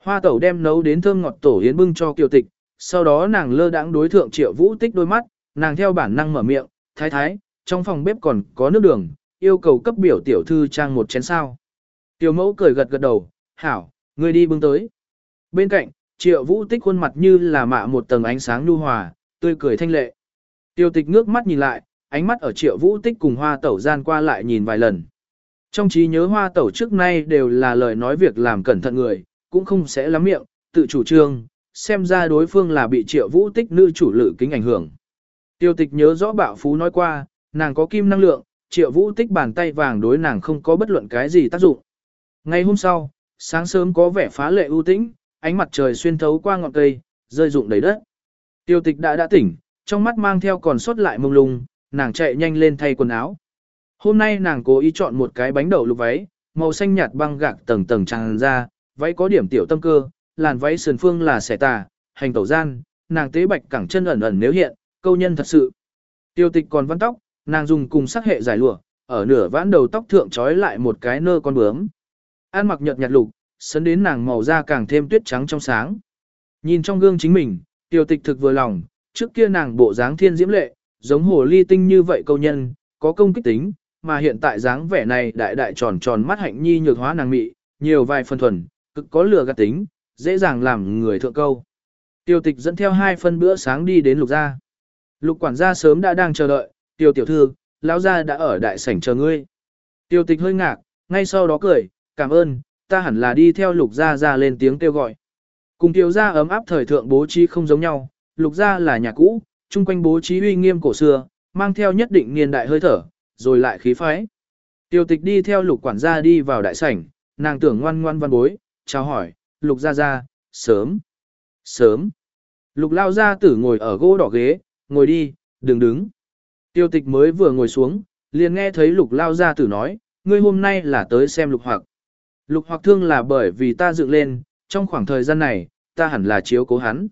Hoa tẩu đem nấu đến thơm ngọt tổ yến bưng cho kiều tịch, sau đó nàng lơ đãng đối thượng triệu vũ tích đôi mắt, nàng theo bản năng mở miệng, thái thái, trong phòng bếp còn có nước đường, yêu cầu cấp biểu tiểu thư trang một chén sao. Tiểu mẫu cười gật gật đầu, hảo, ngươi đi bưng tới. Bên cạnh, triệu vũ tích khuôn mặt như là mạ một tầng ánh sáng nhu hòa, tươi cười thanh lệ. Tiêu tịch ngước mắt nhìn lại, ánh mắt ở triệu vũ tích cùng hoa tẩu gian qua lại nhìn vài lần. Trong trí nhớ hoa tẩu trước nay đều là lời nói việc làm cẩn thận người, cũng không sẽ lắm miệng, tự chủ trương, xem ra đối phương là bị triệu vũ tích nữ chủ lự kính ảnh hưởng. Tiêu tịch nhớ rõ bạo phú nói qua, nàng có kim năng lượng, triệu vũ tích bàn tay vàng đối nàng không có bất luận cái gì tác dụng. Ngày hôm sau, sáng sớm có vẻ phá lệ ưu tĩnh, ánh mặt trời xuyên thấu qua ngọn cây, rơi rụng đầy đất. Tiêu tịch đã đã tỉnh, trong mắt mang theo còn sót lại mông lung, nàng chạy nhanh lên thay quần áo. Hôm nay nàng cố ý chọn một cái bánh đậu lục váy, màu xanh nhạt băng gạc tầng tầng tràn ra, váy có điểm tiểu tâm cơ, làn váy sườn phương là xẻ tà, hành tẩu gian, nàng tế bạch cẳng chân ẩn ẩn nếu hiện, câu nhân thật sự. Tiêu tịch còn văn tóc, nàng dùng cùng sắc hệ giải lụa, ở nửa vãn đầu tóc thượng trói lại một cái nơ con bướm. An mặc nhợt nhạt lục, sấn đến nàng màu da càng thêm tuyết trắng trong sáng. Nhìn trong gương chính mình, tiêu tịch thực vừa lòng, trước kia nàng bộ dáng thiên diễm lệ, giống hồ ly tinh như vậy câu nhân, có công kích tính, mà hiện tại dáng vẻ này đại đại tròn tròn mắt hạnh nhi nhược hóa nàng mị, nhiều vài phân thuần, cực có lừa gạt tính, dễ dàng làm người thượng câu. Tiêu tịch dẫn theo hai phân bữa sáng đi đến lục gia. Lục quản gia sớm đã đang chờ đợi, tiêu tiểu thư, lão gia đã ở đại sảnh chờ ngươi. Tiêu tịch hơi ngạc, ngay sau đó cười, cảm ơn, ta hẳn là đi theo lục gia ra lên tiếng kêu gọi. Cùng tiêu gia ấm áp thời thượng bố trí không giống nhau, lục gia là nhà cũ, chung quanh bố trí uy nghiêm cổ xưa, mang theo nhất định niên đại hơi thở, rồi lại khí phái. Tiêu tịch đi theo lục quản gia đi vào đại sảnh, nàng tưởng ngoan ngoan văn bối, chào hỏi, lục gia gia, sớm, sớm. Lục lao gia tử ngồi ở gỗ đỏ ghế, ngồi đi, đừng đứng. Tiêu tịch mới vừa ngồi xuống, liền nghe thấy lục lao gia tử nói, ngươi hôm nay là tới xem lục hoặc. Lục hoặc thương là bởi vì ta dựng lên, trong khoảng thời gian này, ta hẳn là chiếu cố hắn.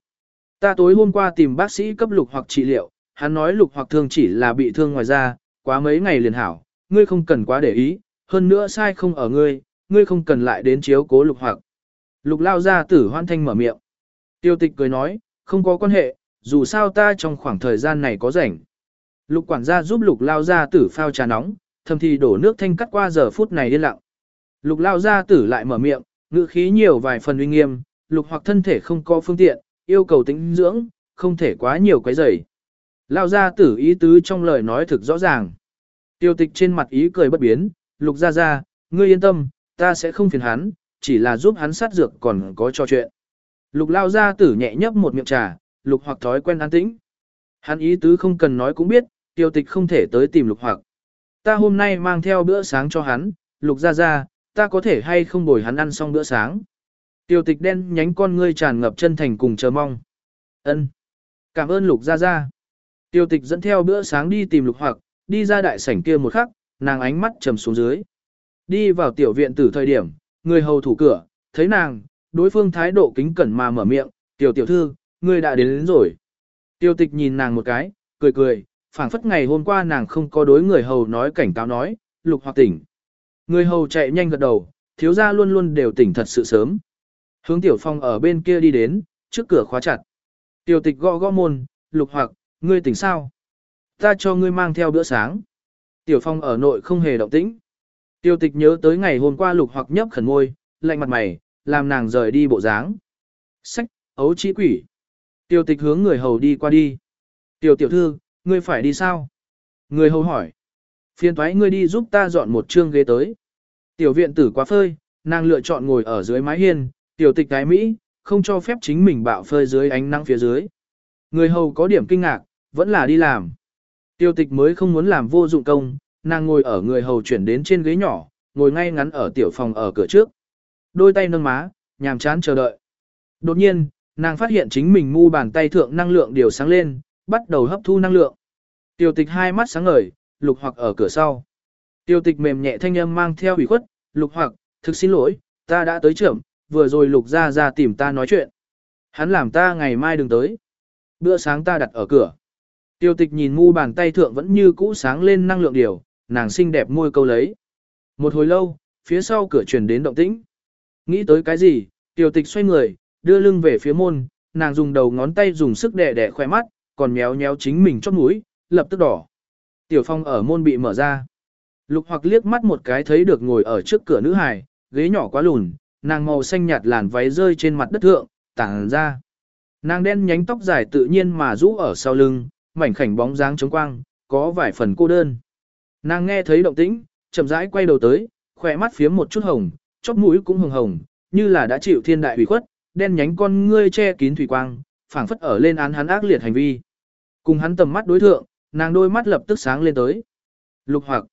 Ta tối hôm qua tìm bác sĩ cấp lục hoặc trị liệu, hắn nói lục hoặc thương chỉ là bị thương ngoài da, quá mấy ngày liền hảo, ngươi không cần quá để ý, hơn nữa sai không ở ngươi, ngươi không cần lại đến chiếu cố lục hoặc. Lục lao gia tử hoan thanh mở miệng. Tiêu tịch cười nói, không có quan hệ, dù sao ta trong khoảng thời gian này có rảnh. Lục quản gia giúp lục lao gia tử phao trà nóng, thầm thì đổ nước thanh cắt qua giờ phút này yên lặng. Lục lao gia tử lại mở miệng, ngữ khí nhiều vài phần uy nghiêm, lục hoặc thân thể không có phương tiện, yêu cầu tĩnh dưỡng, không thể quá nhiều quấy rầy. Lao gia tử ý tứ trong lời nói thực rõ ràng. Tiêu tịch trên mặt ý cười bất biến, lục gia gia, ngươi yên tâm, ta sẽ không phiền hắn, chỉ là giúp hắn sát dược còn có trò chuyện. Lục lao gia tử nhẹ nhấp một miệng trà, lục hoặc thói quen an tĩnh. Hắn ý tứ không cần nói cũng biết, tiêu tịch không thể tới tìm lục hoặc. Ta hôm nay mang theo bữa sáng cho hắn, lục gia gia, ta có thể hay không bồi hắn ăn xong bữa sáng. Tiêu tịch đen nhánh con ngươi tràn ngập chân thành cùng chờ mong. Ân, Cảm ơn lục gia gia. Tiêu tịch dẫn theo bữa sáng đi tìm lục hoặc, đi ra đại sảnh kia một khắc, nàng ánh mắt trầm xuống dưới. Đi vào tiểu viện từ thời điểm, người hầu thủ cửa, thấy nàng, đối phương thái độ kính cẩn mà mở miệng, tiểu tiểu thư, ngươi đã đến, đến rồi. Tiêu tịch nhìn nàng một cái, cười cười, phảng phất ngày hôm qua nàng không có đối người hầu nói cảnh cáo nói, lục hoặc tỉnh. Người hầu chạy nhanh gật đầu, thiếu gia luôn luôn đều tỉnh thật sự sớm. Hướng tiểu phong ở bên kia đi đến, trước cửa khóa chặt. Tiêu tịch gõ gõ môn, lục hoặc, ngươi tỉnh sao? Ta cho ngươi mang theo bữa sáng. Tiểu phong ở nội không hề động tĩnh. Tiêu tịch nhớ tới ngày hôm qua lục hoặc nhấp khẩn môi, lạnh mặt mày, làm nàng rời đi bộ dáng. Sách, ấu trí quỷ. Tiêu tịch hướng người hầu đi qua đi. Tiểu tiểu thư, ngươi phải đi sao? Người hầu hỏi. Phiên thoái ngươi đi giúp ta dọn một chương ghế tới. Tiểu viện tử quá phơi, nàng lựa chọn ngồi ở dưới mái hiên, tiểu tịch cái Mỹ, không cho phép chính mình bạo phơi dưới ánh nắng phía dưới. Người hầu có điểm kinh ngạc, vẫn là đi làm. Tiêu tịch mới không muốn làm vô dụng công, nàng ngồi ở người hầu chuyển đến trên ghế nhỏ, ngồi ngay ngắn ở tiểu phòng ở cửa trước. Đôi tay nâng má, nhàm chán chờ đợi. Đột nhiên, nàng phát hiện chính mình mu bàn tay thượng năng lượng điều sáng lên, bắt đầu hấp thu năng lượng. Tiêu tịch hai mắt sáng ngời, lục hoặc ở cửa sau. Tiêu tịch mềm nhẹ thanh âm mang theo ủy khuất, lục hoặc, thực xin lỗi, ta đã tới trưởng, vừa rồi lục ra ra tìm ta nói chuyện. Hắn làm ta ngày mai đừng tới. Bữa sáng ta đặt ở cửa. Tiêu tịch nhìn mu bàn tay thượng vẫn như cũ sáng lên năng lượng điều, nàng xinh đẹp môi câu lấy. Một hồi lâu, phía sau cửa truyền đến động tĩnh. Nghĩ tới cái gì, tiểu tịch xoay người, đưa lưng về phía môn, nàng dùng đầu ngón tay dùng sức đè đè khoe mắt, còn méo méo chính mình chót mũi, lập tức đỏ. Tiểu phong ở môn bị mở ra. Lục hoặc liếc mắt một cái thấy được ngồi ở trước cửa nữ hài, ghế nhỏ quá lùn, nàng màu xanh nhạt làn váy rơi trên mặt đất thượng, tảng ra. Nàng đen nhánh tóc dài tự nhiên mà rũ ở sau lưng, mảnh khảnh bóng dáng chống quang, có vài phần cô đơn. Nàng nghe thấy động tĩnh, chậm rãi quay đầu tới, khỏe mắt phiếm một chút hồng, chóp mũi cũng hồng hồng, như là đã chịu thiên đại hủy khuất, đen nhánh con ngươi che kín thủy quang, phảng phất ở lên án hắn ác liệt hành vi. Cùng hắn tầm mắt đối thượng, nàng đôi mắt lập tức sáng lên tới. Lục hoặc,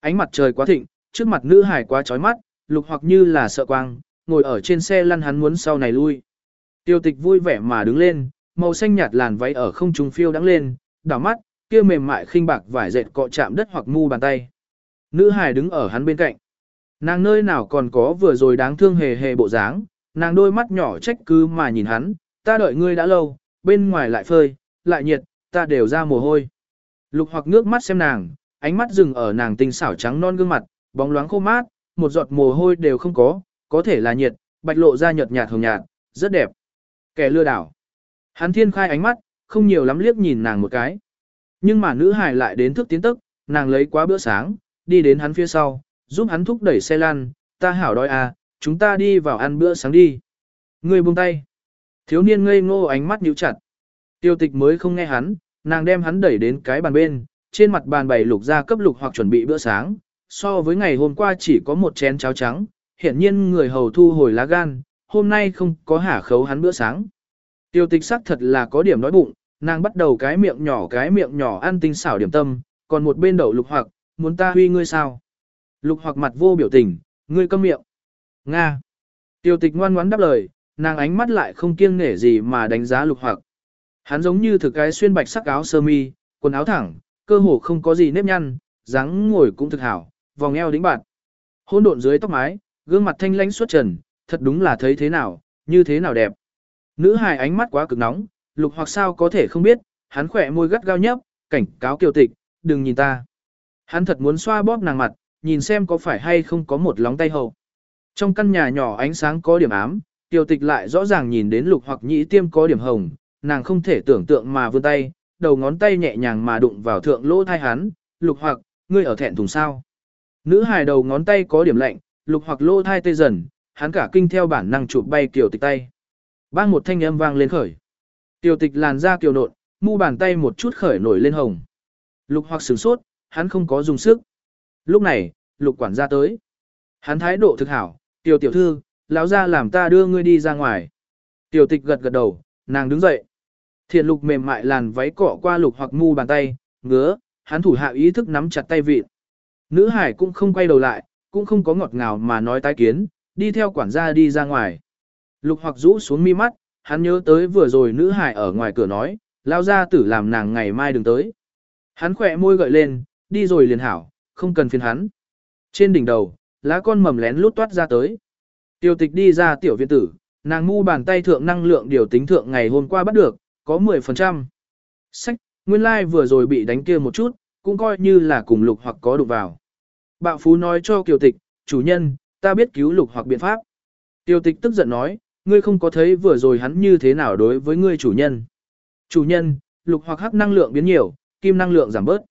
ánh mặt trời quá thịnh, trước mặt nữ hải quá chói mắt, lục hoặc như là sợ quang, ngồi ở trên xe lăn hắn muốn sau này lui. Tiêu tịch vui vẻ mà đứng lên, màu xanh nhạt làn váy ở không trung phiêu đắng lên, đảo mắt, kia mềm mại khinh bạc vải dệt cọ chạm đất hoặc mu bàn tay. Nữ hải đứng ở hắn bên cạnh. Nàng nơi nào còn có vừa rồi đáng thương hề hề bộ dáng, nàng đôi mắt nhỏ trách cứ mà nhìn hắn, ta đợi ngươi đã lâu, bên ngoài lại phơi, lại nhiệt, ta đều ra mồ hôi. Lục hoặc nước mắt xem nàng, ánh mắt dừng ở nàng tinh xảo trắng non gương mặt, bóng loáng khô mát, một giọt mồ hôi đều không có, có thể là nhiệt, bạch lộ ra nhợt nhạt hồng nhạt, rất đẹp. Kẻ lừa đảo. Hắn thiên khai ánh mắt, không nhiều lắm liếc nhìn nàng một cái. Nhưng mà nữ hải lại đến thức tiến tức, nàng lấy quá bữa sáng, đi đến hắn phía sau, giúp hắn thúc đẩy xe lăn, ta hảo đói à, chúng ta đi vào ăn bữa sáng đi. Người buông tay. Thiếu niên ngây ngô ánh mắt nhíu chặt. Tiêu tịch mới không nghe hắn, nàng đem hắn đẩy đến cái bàn bên, trên mặt bàn bày lục ra cấp lục hoặc chuẩn bị bữa sáng, so với ngày hôm qua chỉ có một chén cháo trắng, hiển nhiên người hầu thu hồi lá gan, hôm nay không có hả khấu hắn bữa sáng. Tiêu tịch sắc thật là có điểm đói bụng, nàng bắt đầu cái miệng nhỏ cái miệng nhỏ ăn tinh xảo điểm tâm, còn một bên đậu lục hoặc, muốn ta huy ngươi sao? Lục hoặc mặt vô biểu tình, ngươi câm miệng. Nga. Tiêu tịch ngoan ngoãn đáp lời, nàng ánh mắt lại không kiêng nể gì mà đánh giá lục hoặc. Hắn giống như thực cái xuyên bạch sắc áo sơ mi, quần áo thẳng, cơ hồ không có gì nếp nhăn, dáng ngồi cũng thực hảo, vòng eo đĩnh bạn. Hôn độn dưới tóc mái, gương mặt thanh lãnh xuất trần, thật đúng là thấy thế nào, như thế nào đẹp. Nữ hài ánh mắt quá cực nóng, lục hoặc sao có thể không biết, hắn khỏe môi gắt gao nhấp, cảnh cáo kiều tịch, đừng nhìn ta. Hắn thật muốn xoa bóp nàng mặt, nhìn xem có phải hay không có một lóng tay hậu. Trong căn nhà nhỏ ánh sáng có điểm ám, kiều tịch lại rõ ràng nhìn đến lục hoặc nhĩ tiêm có điểm hồng, nàng không thể tưởng tượng mà vươn tay, đầu ngón tay nhẹ nhàng mà đụng vào thượng lỗ thai hắn, lục hoặc, ngươi ở thẹn thùng sao. Nữ hài đầu ngón tay có điểm lạnh, lục hoặc lỗ thai tê dần, hắn cả kinh theo bản năng chụp bay kiều tịch tay. Bang một thanh âm vang lên khởi. Tiểu tịch làn da kiều nộn, mu bàn tay một chút khởi nổi lên hồng. Lục hoặc sửng sốt, hắn không có dùng sức. Lúc này, lục quản gia tới. Hắn thái độ thực hảo, tiểu tiểu thư, lão ra làm ta đưa ngươi đi ra ngoài. Tiểu tịch gật gật đầu, nàng đứng dậy. Thiện lục mềm mại làn váy cọ qua lục hoặc mu bàn tay, ngứa, hắn thủ hạ ý thức nắm chặt tay vịt. Nữ hải cũng không quay đầu lại, cũng không có ngọt ngào mà nói tái kiến, đi theo quản gia đi ra ngoài. Lục hoặc rũ xuống mi mắt, hắn nhớ tới vừa rồi nữ hải ở ngoài cửa nói, lao ra tử làm nàng ngày mai đừng tới. Hắn khỏe môi gợi lên, đi rồi liền hảo, không cần phiền hắn. Trên đỉnh đầu, lá con mầm lén lút toát ra tới. Tiêu tịch đi ra tiểu viện tử, nàng ngu bàn tay thượng năng lượng điều tính thượng ngày hôm qua bắt được, có 10%. Sách, nguyên lai like vừa rồi bị đánh kia một chút, cũng coi như là cùng lục hoặc có đụng vào. Bạo Phú nói cho Kiều Tịch, chủ nhân, ta biết cứu lục hoặc biện pháp. Kiều Tịch tức giận nói, ngươi không có thấy vừa rồi hắn như thế nào đối với ngươi chủ nhân. Chủ nhân, lục hoặc hắc năng lượng biến nhiều, kim năng lượng giảm bớt.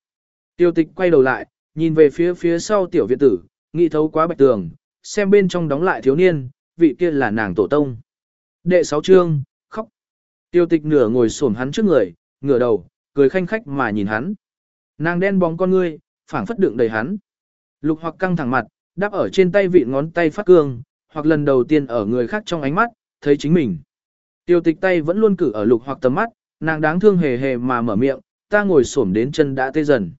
Tiêu tịch quay đầu lại, nhìn về phía phía sau tiểu viện tử, nghĩ thấu quá bạch tường, xem bên trong đóng lại thiếu niên, vị kia là nàng tổ tông. Đệ sáu chương, khóc. Tiêu tịch nửa ngồi xổm hắn trước người, ngửa đầu, cười khanh khách mà nhìn hắn. Nàng đen bóng con ngươi, phảng phất đựng đầy hắn. Lục hoặc căng thẳng mặt, đáp ở trên tay vị ngón tay phát cương, hoặc lần đầu tiên ở người khác trong ánh mắt, thấy chính mình. Tiêu tịch tay vẫn luôn cử ở lục hoặc tầm mắt, nàng đáng thương hề hề mà mở miệng, ta ngồi xổm đến chân đã tê dần.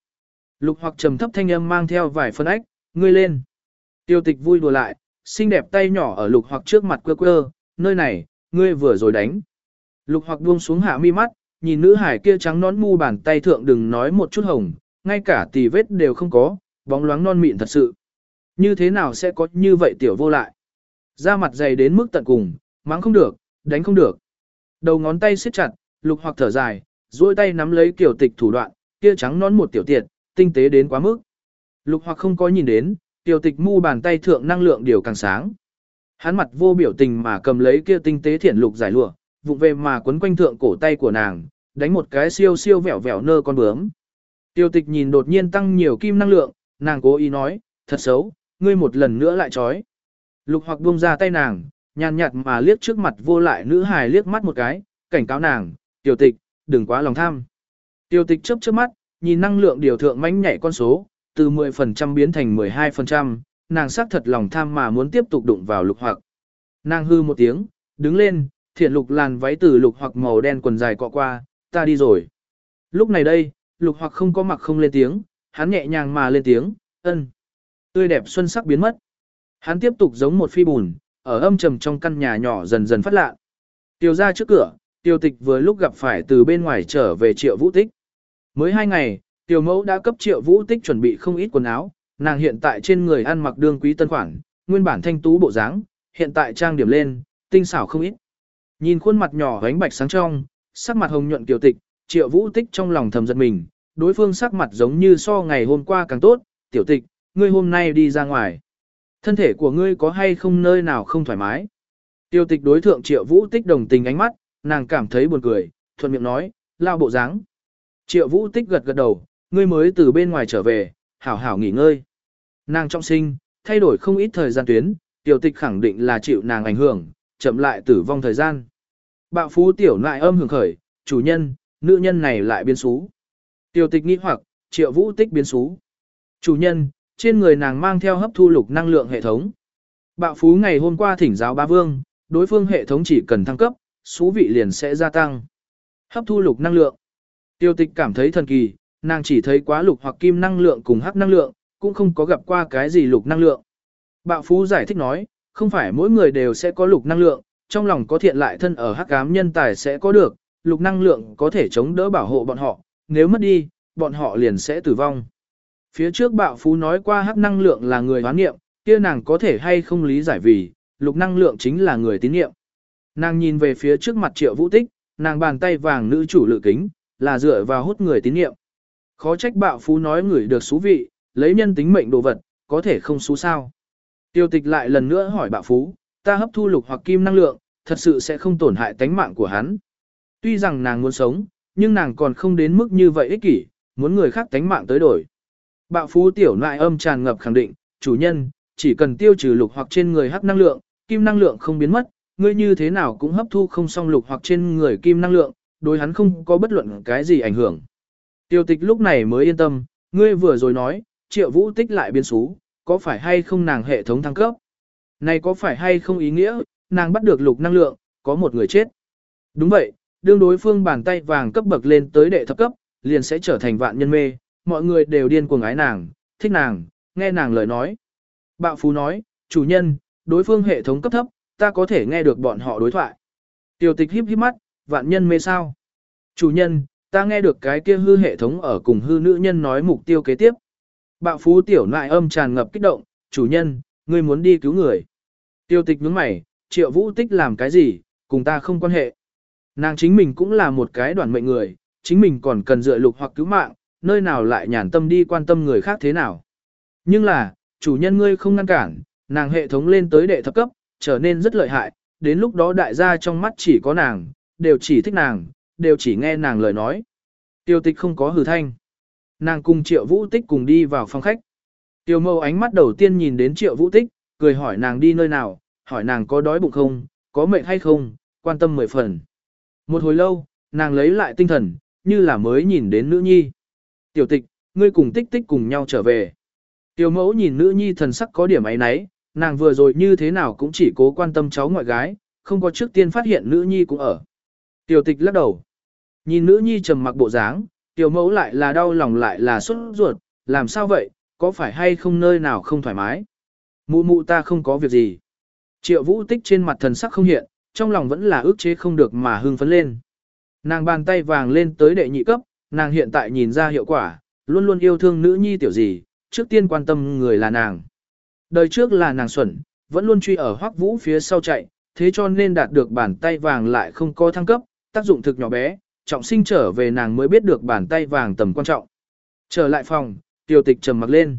Lục hoặc trầm thấp thanh âm mang theo vài phân ách, ngươi lên. Tiêu tịch vui đùa lại, xinh đẹp tay nhỏ ở lục hoặc trước mặt quơ quơ, nơi này, ngươi vừa rồi đánh. Lục hoặc buông xuống hạ mi mắt, nhìn nữ hải kia trắng nón mu bàn tay thượng đừng nói một chút hồng, ngay cả tì vết đều không có, bóng loáng non mịn thật sự. Như thế nào sẽ có như vậy tiểu vô lại? Da mặt dày đến mức tận cùng, mắng không được, đánh không được. Đầu ngón tay siết chặt, lục hoặc thở dài, duỗi tay nắm lấy kiểu tịch thủ đoạn, kia trắng nón một tiểu tiệt, tinh tế đến quá mức. Lục hoặc không có nhìn đến, tiểu tịch mu bàn tay thượng năng lượng điều càng sáng. Hắn mặt vô biểu tình mà cầm lấy kia tinh tế thiển lục giải lụa, vụng về mà quấn quanh thượng cổ tay của nàng, đánh một cái siêu siêu vẹo vẹo nơ con bướm. Tiêu tịch nhìn đột nhiên tăng nhiều kim năng lượng, nàng cố ý nói, thật xấu, ngươi một lần nữa lại trói. Lục hoặc buông ra tay nàng, nhàn nhạt mà liếc trước mặt vô lại nữ hài liếc mắt một cái, cảnh cáo nàng, tiểu tịch, đừng quá lòng tham. tiểu tịch chớp chớp mắt, nhìn năng lượng điều thượng mãnh nhảy con số, từ 10% biến thành 12%, nàng xác thật lòng tham mà muốn tiếp tục đụng vào lục hoặc. Nàng hư một tiếng, đứng lên, thiện lục làn váy từ lục hoặc màu đen quần dài cọ qua, ta đi rồi. Lúc này đây, lục hoặc không có mặc không lên tiếng, hắn nhẹ nhàng mà lên tiếng, ân. Tươi đẹp xuân sắc biến mất. Hắn tiếp tục giống một phi bùn, ở âm trầm trong căn nhà nhỏ dần dần phát lạ. Tiêu ra trước cửa, tiêu tịch vừa lúc gặp phải từ bên ngoài trở về triệu vũ tích. Mới hai ngày, tiêu mẫu đã cấp triệu vũ tích chuẩn bị không ít quần áo, nàng hiện tại trên người ăn mặc đương quý tân khoản, nguyên bản thanh tú bộ dáng, hiện tại trang điểm lên, tinh xảo không ít. Nhìn khuôn mặt nhỏ ánh bạch sáng trong, sắc mặt hồng nhuận tiểu tịch, triệu vũ tích trong lòng thầm giật mình, đối phương sắc mặt giống như so ngày hôm qua càng tốt, tiểu tịch, ngươi hôm nay đi ra ngoài. Thân thể của ngươi có hay không nơi nào không thoải mái? Tiêu tịch đối thượng triệu vũ tích đồng tình ánh mắt, nàng cảm thấy buồn cười, thuận miệng nói, lao bộ dáng. Triệu vũ tích gật gật đầu, ngươi mới từ bên ngoài trở về, hảo hảo nghỉ ngơi. Nàng trọng sinh, thay đổi không ít thời gian tuyến, tiểu tịch khẳng định là chịu nàng ảnh hưởng, chậm lại tử vong thời gian. Bạo phú tiểu lại âm hưởng khởi, chủ nhân, nữ nhân này lại biến xú. Tiểu tịch nghi hoặc, triệu vũ tích biến xú. Chủ nhân, trên người nàng mang theo hấp thu lục năng lượng hệ thống. Bạo phú ngày hôm qua thỉnh giáo ba vương, đối phương hệ thống chỉ cần thăng cấp, số vị liền sẽ gia tăng. Hấp thu lục năng lượng. Tiêu tịch cảm thấy thần kỳ, nàng chỉ thấy quá lục hoặc kim năng lượng cùng hắc năng lượng, cũng không có gặp qua cái gì lục năng lượng. Bạo Phú giải thích nói, không phải mỗi người đều sẽ có lục năng lượng, trong lòng có thiện lại thân ở hắc ám nhân tài sẽ có được, lục năng lượng có thể chống đỡ bảo hộ bọn họ, nếu mất đi, bọn họ liền sẽ tử vong. Phía trước Bạo Phú nói qua hắc năng lượng là người hoán nghiệm, kia nàng có thể hay không lý giải vì, lục năng lượng chính là người tín nghiệm. Nàng nhìn về phía trước mặt triệu vũ tích, nàng bàn tay vàng nữ chủ lự kính, là dựa vào hút người tín nghiệm. Khó trách bạo phú nói người được xú vị, lấy nhân tính mệnh đồ vật, có thể không xú sao. Tiêu tịch lại lần nữa hỏi bạo phú, ta hấp thu lục hoặc kim năng lượng, thật sự sẽ không tổn hại tánh mạng của hắn. Tuy rằng nàng muốn sống, nhưng nàng còn không đến mức như vậy ích kỷ, muốn người khác tánh mạng tới đổi. Bạo phú tiểu nại âm tràn ngập khẳng định, chủ nhân, chỉ cần tiêu trừ lục hoặc trên người hắc năng lượng, kim năng lượng không biến mất, ngươi như thế nào cũng hấp thu không xong lục hoặc trên người kim năng lượng, đối hắn không có bất luận cái gì ảnh hưởng. Tiêu tịch lúc này mới yên tâm, ngươi vừa rồi nói, triệu vũ tích lại biến xú, có phải hay không nàng hệ thống thăng cấp? Này có phải hay không ý nghĩa, nàng bắt được lục năng lượng, có một người chết. Đúng vậy, đương đối phương bàn tay vàng cấp bậc lên tới đệ thập cấp, liền sẽ trở thành vạn nhân mê, mọi người đều điên cuồng ái nàng, thích nàng, nghe nàng lời nói. Bạo Phú nói, chủ nhân, đối phương hệ thống cấp thấp, ta có thể nghe được bọn họ đối thoại. Tiểu tịch híp híp mắt, vạn nhân mê sao. Chủ nhân, ta nghe được cái kia hư hệ thống ở cùng hư nữ nhân nói mục tiêu kế tiếp. Bạo phú tiểu nại âm tràn ngập kích động, chủ nhân, ngươi muốn đi cứu người. Tiêu tịch nhướng mày, triệu vũ tích làm cái gì, cùng ta không quan hệ. Nàng chính mình cũng là một cái đoàn mệnh người, chính mình còn cần dựa lục hoặc cứu mạng, nơi nào lại nhàn tâm đi quan tâm người khác thế nào. Nhưng là, chủ nhân ngươi không ngăn cản, nàng hệ thống lên tới đệ thập cấp, trở nên rất lợi hại, đến lúc đó đại gia trong mắt chỉ có nàng, đều chỉ thích nàng, đều chỉ nghe nàng lời nói. Tiêu tịch không có hử thanh. Nàng cùng triệu vũ tích cùng đi vào phòng khách. Tiêu mâu ánh mắt đầu tiên nhìn đến triệu vũ tích, cười hỏi nàng đi nơi nào, hỏi nàng có đói bụng không, có mệt hay không, quan tâm mười phần. Một hồi lâu, nàng lấy lại tinh thần, như là mới nhìn đến nữ nhi. Tiểu tịch, ngươi cùng tích tích cùng nhau trở về. Tiểu mẫu nhìn nữ nhi thần sắc có điểm ấy nấy, nàng vừa rồi như thế nào cũng chỉ cố quan tâm cháu ngoại gái, không có trước tiên phát hiện nữ nhi cũng ở. Tiểu tịch lắc đầu. Nhìn nữ nhi trầm mặc bộ dáng, tiểu mẫu lại là đau lòng lại là xuất ruột, làm sao vậy, có phải hay không nơi nào không thoải mái? Mụ mụ ta không có việc gì. Triệu vũ tích trên mặt thần sắc không hiện, trong lòng vẫn là ước chế không được mà hưng phấn lên. Nàng bàn tay vàng lên tới đệ nhị cấp, nàng hiện tại nhìn ra hiệu quả, luôn luôn yêu thương nữ nhi tiểu gì, trước tiên quan tâm người là nàng. Đời trước là nàng xuẩn, vẫn luôn truy ở hoắc vũ phía sau chạy, thế cho nên đạt được bàn tay vàng lại không có thăng cấp, tác dụng thực nhỏ bé, trọng sinh trở về nàng mới biết được bàn tay vàng tầm quan trọng. Trở lại phòng, tiểu tịch trầm mặc lên.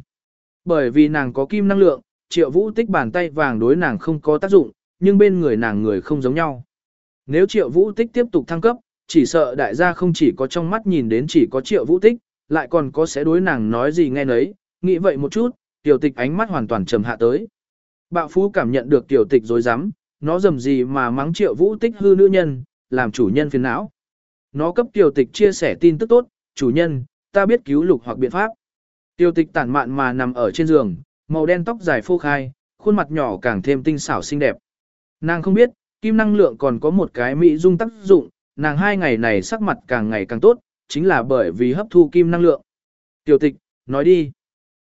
Bởi vì nàng có kim năng lượng, triệu vũ tích bàn tay vàng đối nàng không có tác dụng, nhưng bên người nàng người không giống nhau. Nếu triệu vũ tích tiếp tục thăng cấp, chỉ sợ đại gia không chỉ có trong mắt nhìn đến chỉ có triệu vũ tích, lại còn có sẽ đối nàng nói gì nghe nấy, nghĩ vậy một chút, tiểu tịch ánh mắt hoàn toàn trầm hạ tới. Bạo phú cảm nhận được tiểu tịch dối rắm nó dầm gì mà mắng triệu vũ tích hư nữ nhân, làm chủ nhân phiền não. Nó cấp tiểu tịch chia sẻ tin tức tốt, chủ nhân, ta biết cứu lục hoặc biện pháp. Tiểu tịch tản mạn mà nằm ở trên giường, màu đen tóc dài phô khai, khuôn mặt nhỏ càng thêm tinh xảo xinh đẹp. Nàng không biết, kim năng lượng còn có một cái mỹ dung tác dụng, nàng hai ngày này sắc mặt càng ngày càng tốt, chính là bởi vì hấp thu kim năng lượng. Tiểu tịch, nói đi.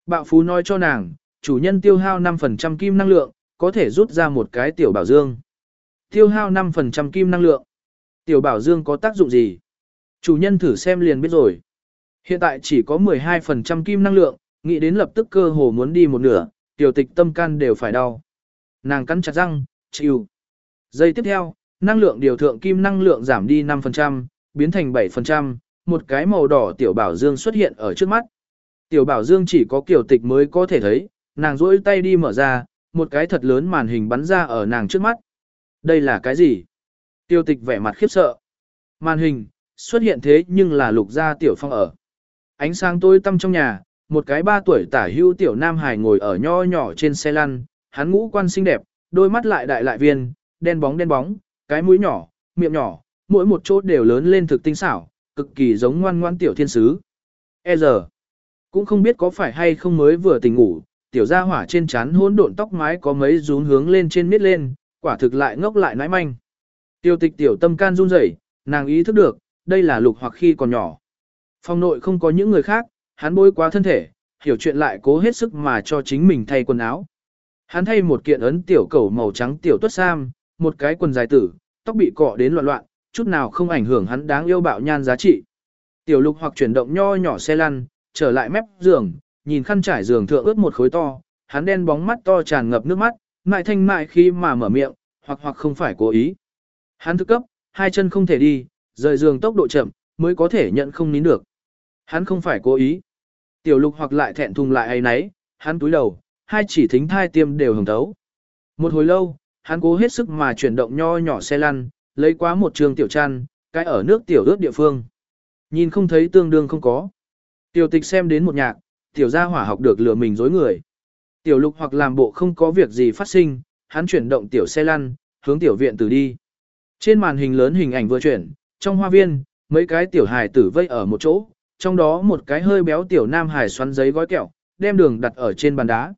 Bạo phú nói cho nàng, chủ nhân tiêu hao 5% kim năng lượng, có thể rút ra một cái tiểu bảo dương. Tiêu hao 5% kim năng lượng. Tiểu bảo dương có tác dụng gì? Chủ nhân thử xem liền biết rồi. Hiện tại chỉ có 12% kim năng lượng, nghĩ đến lập tức cơ hồ muốn đi một nửa, tiểu tịch tâm can đều phải đau. Nàng cắn chặt răng, chịu. Giây tiếp theo, năng lượng điều thượng kim năng lượng giảm đi 5%, biến thành 7%, một cái màu đỏ tiểu bảo dương xuất hiện ở trước mắt. Tiểu bảo dương chỉ có kiểu tịch mới có thể thấy, nàng rỗi tay đi mở ra, một cái thật lớn màn hình bắn ra ở nàng trước mắt. Đây là cái gì? Tiêu tịch vẻ mặt khiếp sợ. Màn hình, xuất hiện thế nhưng là lục gia tiểu phong ở. Ánh sáng tối tăm trong nhà, một cái ba tuổi tả hưu tiểu nam hải ngồi ở nho nhỏ trên xe lăn, hắn ngũ quan xinh đẹp, đôi mắt lại đại lại viên, đen bóng đen bóng, cái mũi nhỏ, miệng nhỏ, mỗi một chỗ đều lớn lên thực tinh xảo, cực kỳ giống ngoan ngoan tiểu thiên sứ. E giờ, cũng không biết có phải hay không mới vừa tỉnh ngủ, tiểu gia hỏa trên trán hỗn độn tóc mái có mấy rún hướng lên trên miết lên, quả thực lại ngốc lại nãi manh. Tiêu tịch tiểu tâm can run rẩy, nàng ý thức được, đây là lục hoặc khi còn nhỏ. Phòng nội không có những người khác, hắn bôi quá thân thể, hiểu chuyện lại cố hết sức mà cho chính mình thay quần áo. Hắn thay một kiện ấn tiểu cẩu màu trắng tiểu tuất sam, một cái quần dài tử, tóc bị cọ đến loạn loạn, chút nào không ảnh hưởng hắn đáng yêu bạo nhan giá trị. Tiểu lục hoặc chuyển động nho nhỏ xe lăn, trở lại mép giường, nhìn khăn trải giường thượng ướt một khối to, hắn đen bóng mắt to tràn ngập nước mắt, mại thanh mại khi mà mở miệng, hoặc hoặc không phải cố ý. Hắn thức cấp, hai chân không thể đi, rời giường tốc độ chậm, mới có thể nhận không nín được. Hắn không phải cố ý. Tiểu lục hoặc lại thẹn thùng lại ấy nấy, hắn túi đầu, hai chỉ thính thai tiêm đều hồng thấu. Một hồi lâu, hắn cố hết sức mà chuyển động nho nhỏ xe lăn, lấy quá một trường tiểu chăn, cái ở nước tiểu ướt địa phương. Nhìn không thấy tương đương không có. Tiểu tịch xem đến một nhạc, tiểu gia hỏa học được lừa mình dối người. Tiểu lục hoặc làm bộ không có việc gì phát sinh, hắn chuyển động tiểu xe lăn, hướng tiểu viện từ đi. Trên màn hình lớn hình ảnh vừa chuyển, trong hoa viên, mấy cái tiểu hài tử vây ở một chỗ, trong đó một cái hơi béo tiểu nam hài xoắn giấy gói kẹo, đem đường đặt ở trên bàn đá.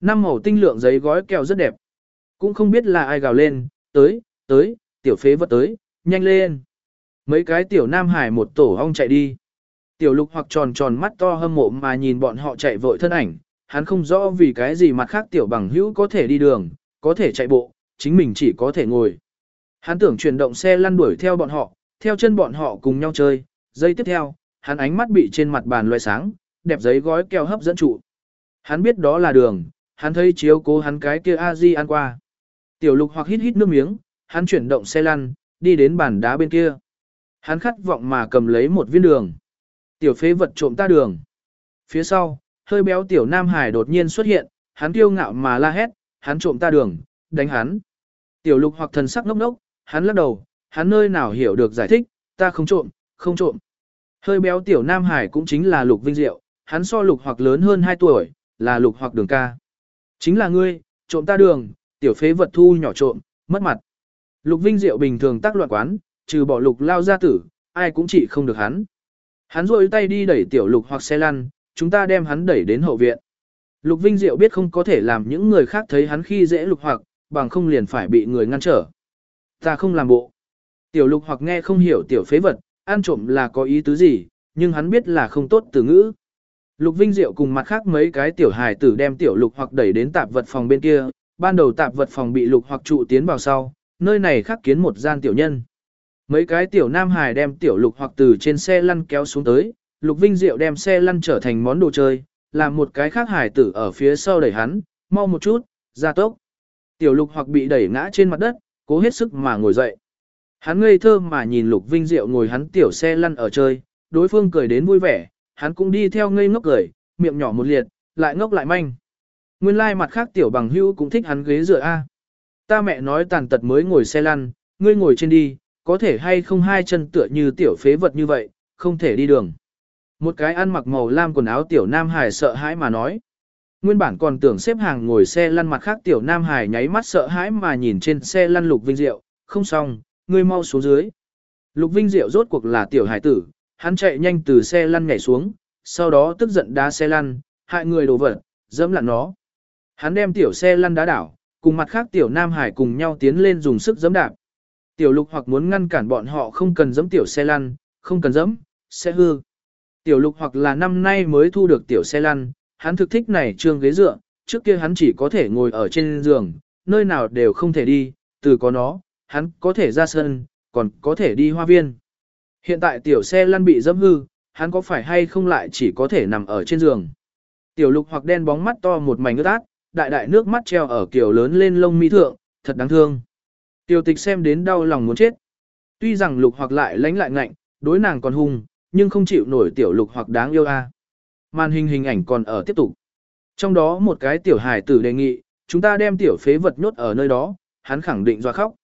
Năm màu tinh lượng giấy gói kẹo rất đẹp. Cũng không biết là ai gào lên, tới, tới, tiểu phế vật tới, nhanh lên. Mấy cái tiểu nam hải một tổ ong chạy đi. Tiểu lục hoặc tròn tròn mắt to hâm mộ mà nhìn bọn họ chạy vội thân ảnh, hắn không rõ vì cái gì mặt khác tiểu bằng hữu có thể đi đường, có thể chạy bộ, chính mình chỉ có thể ngồi. Hắn tưởng chuyển động xe lăn đuổi theo bọn họ, theo chân bọn họ cùng nhau chơi, giây tiếp theo, hắn ánh mắt bị trên mặt bàn loại sáng, đẹp giấy gói keo hấp dẫn trụ. Hắn biết đó là đường, hắn thấy chiếu cố hắn cái kia a di ăn qua. Tiểu lục hoặc hít hít nước miếng, hắn chuyển động xe lăn, đi đến bàn đá bên kia. Hắn khát vọng mà cầm lấy một viên đường. Tiểu phế vật trộm ta đường. Phía sau, hơi béo tiểu nam hải đột nhiên xuất hiện, hắn kiêu ngạo mà la hét, hắn trộm ta đường, đánh hắn. Tiểu lục hoặc thần sắc ngốc ngốc, hắn lắc đầu, hắn nơi nào hiểu được giải thích, ta không trộm, không trộm. Hơi béo tiểu nam hải cũng chính là lục vinh diệu, hắn so lục hoặc lớn hơn 2 tuổi, là lục hoặc đường ca. Chính là ngươi, trộm ta đường, tiểu phế vật thu nhỏ trộm, mất mặt. Lục vinh diệu bình thường tác loạn quán, trừ bỏ lục lao gia tử, ai cũng chỉ không được hắn. Hắn rôi tay đi đẩy tiểu lục hoặc xe lăn, chúng ta đem hắn đẩy đến hậu viện. Lục Vinh Diệu biết không có thể làm những người khác thấy hắn khi dễ lục hoặc, bằng không liền phải bị người ngăn trở. Ta không làm bộ. Tiểu lục hoặc nghe không hiểu tiểu phế vật, ăn trộm là có ý tứ gì, nhưng hắn biết là không tốt từ ngữ. Lục Vinh Diệu cùng mặt khác mấy cái tiểu hài tử đem tiểu lục hoặc đẩy đến tạp vật phòng bên kia, ban đầu tạp vật phòng bị lục hoặc trụ tiến vào sau, nơi này khắc kiến một gian tiểu nhân. Mấy cái tiểu nam hài đem tiểu lục hoặc từ trên xe lăn kéo xuống tới, lục vinh diệu đem xe lăn trở thành món đồ chơi, làm một cái khác hài tử ở phía sau đẩy hắn, mau một chút, ra tốc. Tiểu lục hoặc bị đẩy ngã trên mặt đất, cố hết sức mà ngồi dậy. Hắn ngây thơ mà nhìn lục vinh diệu ngồi hắn tiểu xe lăn ở chơi, đối phương cười đến vui vẻ, hắn cũng đi theo ngây ngốc cười, miệng nhỏ một liệt, lại ngốc lại manh. Nguyên lai mặt khác tiểu bằng hữu cũng thích hắn ghế dựa A. Ta mẹ nói tàn tật mới ngồi xe lăn, ngươi ngồi trên đi, có thể hay không hai chân tựa như tiểu phế vật như vậy, không thể đi đường. Một cái ăn mặc màu lam quần áo tiểu nam Hải sợ hãi mà nói. Nguyên bản còn tưởng xếp hàng ngồi xe lăn mặt khác tiểu nam Hải nháy mắt sợ hãi mà nhìn trên xe lăn lục vinh diệu, không xong, ngươi mau xuống dưới. Lục vinh diệu rốt cuộc là tiểu hải tử, hắn chạy nhanh từ xe lăn nhảy xuống, sau đó tức giận đá xe lăn, hại người đồ vật, dẫm lặn nó. Hắn đem tiểu xe lăn đá đảo, cùng mặt khác tiểu nam hải cùng nhau tiến lên dùng sức giẫm đạp. Tiểu lục hoặc muốn ngăn cản bọn họ không cần giẫm tiểu xe lăn, không cần giẫm, sẽ hư. Tiểu lục hoặc là năm nay mới thu được tiểu xe lăn, hắn thực thích này trương ghế dựa, trước kia hắn chỉ có thể ngồi ở trên giường, nơi nào đều không thể đi, từ có nó, hắn có thể ra sân, còn có thể đi hoa viên. Hiện tại tiểu xe lăn bị dẫm hư, hắn có phải hay không lại chỉ có thể nằm ở trên giường. Tiểu lục hoặc đen bóng mắt to một mảnh ướt át, đại đại nước mắt treo ở kiểu lớn lên lông mi thượng, thật đáng thương. Tiểu tịch xem đến đau lòng muốn chết. Tuy rằng lục hoặc lại lánh lại ngạnh, đối nàng còn hung, nhưng không chịu nổi tiểu lục hoặc đáng yêu a. Màn hình hình ảnh còn ở tiếp tục. Trong đó một cái tiểu hài tử đề nghị, chúng ta đem tiểu phế vật nhốt ở nơi đó, hắn khẳng định doa khóc.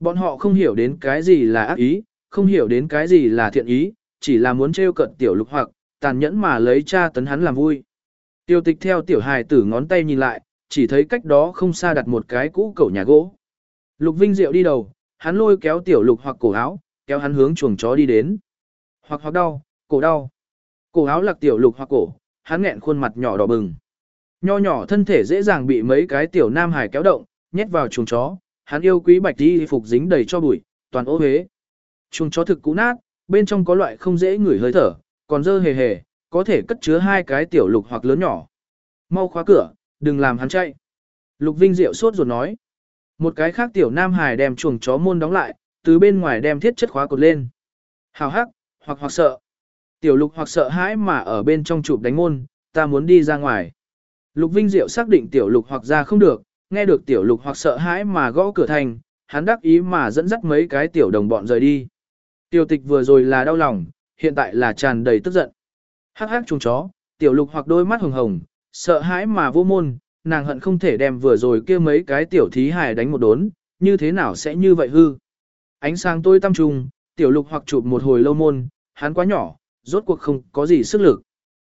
Bọn họ không hiểu đến cái gì là ác ý, không hiểu đến cái gì là thiện ý, chỉ là muốn trêu cận tiểu lục hoặc, tàn nhẫn mà lấy cha tấn hắn làm vui. Tiêu tịch theo tiểu hài tử ngón tay nhìn lại, chỉ thấy cách đó không xa đặt một cái cũ cẩu nhà gỗ. Lục Vinh Diệu đi đầu, hắn lôi kéo tiểu lục hoặc cổ áo, kéo hắn hướng chuồng chó đi đến. Hoặc hoặc đau, cổ đau. Cổ áo lạc tiểu lục hoặc cổ, hắn nghẹn khuôn mặt nhỏ đỏ bừng. Nho nhỏ thân thể dễ dàng bị mấy cái tiểu nam hải kéo động, nhét vào chuồng chó, hắn yêu quý bạch đi phục dính đầy cho bụi, toàn ô hế. Chuồng chó thực cũ nát, bên trong có loại không dễ ngửi hơi thở, còn dơ hề hề, có thể cất chứa hai cái tiểu lục hoặc lớn nhỏ. Mau khóa cửa, đừng làm hắn chạy. Lục Vinh Diệu sốt ruột nói. Một cái khác tiểu nam hải đem chuồng chó môn đóng lại, từ bên ngoài đem thiết chất khóa cột lên. Hào hắc, hoặc hoặc sợ. Tiểu lục hoặc sợ hãi mà ở bên trong chụp đánh môn, ta muốn đi ra ngoài. Lục Vinh Diệu xác định tiểu lục hoặc ra không được, nghe được tiểu lục hoặc sợ hãi mà gõ cửa thành, hắn đắc ý mà dẫn dắt mấy cái tiểu đồng bọn rời đi. Tiểu tịch vừa rồi là đau lòng, hiện tại là tràn đầy tức giận. Hắc hắc chuồng chó, tiểu lục hoặc đôi mắt hồng hồng, sợ hãi mà vô môn, nàng hận không thể đem vừa rồi kia mấy cái tiểu thí hài đánh một đốn, như thế nào sẽ như vậy hư. Ánh sáng tôi tâm trùng, tiểu lục hoặc chụp một hồi lâu môn, hắn quá nhỏ, rốt cuộc không có gì sức lực.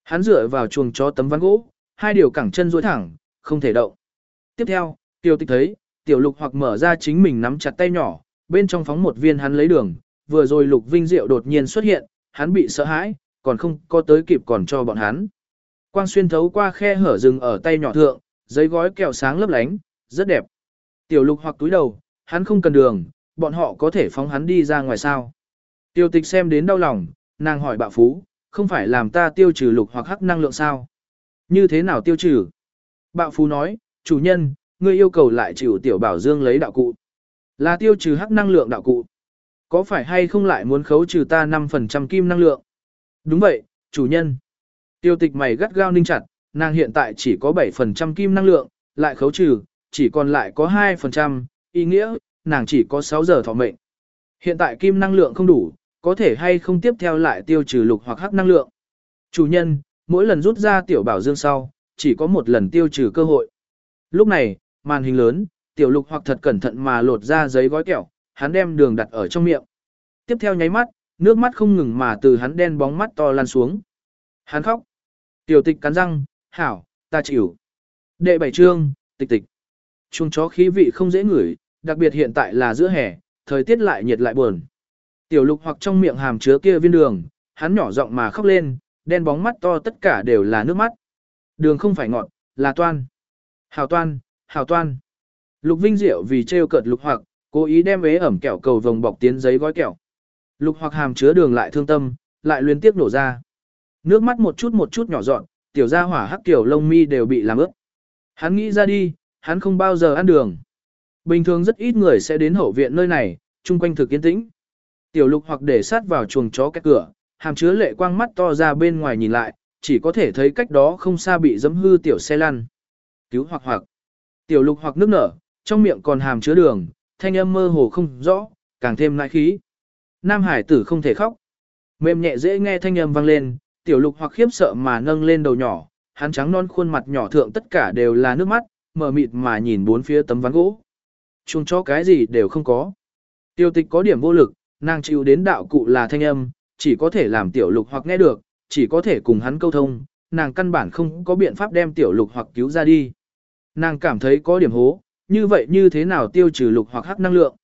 Hắn dựa vào chuồng chó tấm ván gỗ, hai điều cẳng chân duỗi thẳng, không thể động. Tiếp theo, tiểu tịch thấy, tiểu lục hoặc mở ra chính mình nắm chặt tay nhỏ, bên trong phóng một viên hắn lấy đường, vừa rồi lục vinh diệu đột nhiên xuất hiện, hắn bị sợ hãi, còn không có tới kịp còn cho bọn hắn. Quang xuyên thấu qua khe hở rừng ở tay nhỏ thượng, giấy gói kẹo sáng lấp lánh, rất đẹp. Tiểu lục hoặc túi đầu, hắn không cần đường, bọn họ có thể phóng hắn đi ra ngoài sao. Tiêu tịch xem đến đau lòng, nàng hỏi bạo phú, không phải làm ta tiêu trừ lục hoặc hắc năng lượng sao? Như thế nào tiêu trừ? Bạo phú nói, chủ nhân, ngươi yêu cầu lại chịu tiểu bảo dương lấy đạo cụ. Là tiêu trừ hắc năng lượng đạo cụ. Có phải hay không lại muốn khấu trừ ta 5% kim năng lượng? Đúng vậy, chủ nhân. Tiêu tịch mày gắt gao ninh chặt, nàng hiện tại chỉ có 7% kim năng lượng, lại khấu trừ, chỉ còn lại có 2%, ý nghĩa, nàng chỉ có 6 giờ thọ mệnh. Hiện tại kim năng lượng không đủ, có thể hay không tiếp theo lại tiêu trừ lục hoặc hắc năng lượng. Chủ nhân, mỗi lần rút ra tiểu bảo dương sau, chỉ có một lần tiêu trừ cơ hội. Lúc này, màn hình lớn, tiểu lục hoặc thật cẩn thận mà lột ra giấy gói kẹo, hắn đem đường đặt ở trong miệng. Tiếp theo nháy mắt, nước mắt không ngừng mà từ hắn đen bóng mắt to lan xuống. Hắn khóc. Tiểu tịch cắn răng, hảo, ta chịu. Đệ bảy trương, tịch tịch. Chuông chó khí vị không dễ ngửi, đặc biệt hiện tại là giữa hè, thời tiết lại nhiệt lại buồn. Tiểu lục hoặc trong miệng hàm chứa kia viên đường, hắn nhỏ giọng mà khóc lên, đen bóng mắt to tất cả đều là nước mắt. Đường không phải ngọt, là toan. Hào toan, hào toan. Lục Vinh Diệu vì trêu cợt lục hoặc, cố ý đem vế ẩm kẹo cầu vồng bọc tiến giấy gói kẹo. Lục hoặc hàm chứa đường lại thương tâm, lại liên tiếp nổ ra. Nước mắt một chút một chút nhỏ dọn, tiểu gia hỏa hắc tiểu lông mi đều bị làm ướt. Hắn nghĩ ra đi, hắn không bao giờ ăn đường. Bình thường rất ít người sẽ đến hậu viện nơi này, chung quanh thực yên tĩnh. Tiểu lục hoặc để sát vào chuồng chó cách cửa, hàm chứa lệ quang mắt to ra bên ngoài nhìn lại, chỉ có thể thấy cách đó không xa bị dấm hư tiểu xe lăn. Cứu hoặc hoặc. Tiểu lục hoặc nước nở, trong miệng còn hàm chứa đường, thanh âm mơ hồ không rõ, càng thêm nại khí. Nam hải tử không thể khóc. Mềm nhẹ dễ nghe thanh âm vang lên, tiểu lục hoặc khiếp sợ mà nâng lên đầu nhỏ, hắn trắng non khuôn mặt nhỏ thượng tất cả đều là nước mắt, mở mịt mà nhìn bốn phía tấm ván gỗ. Chung cho cái gì đều không có. Tiêu tịch có điểm vô lực, nàng chịu đến đạo cụ là thanh âm, chỉ có thể làm tiểu lục hoặc nghe được, chỉ có thể cùng hắn câu thông, nàng căn bản không có biện pháp đem tiểu lục hoặc cứu ra đi. Nàng cảm thấy có điểm hố, như vậy như thế nào tiêu trừ lục hoặc hắc năng lượng,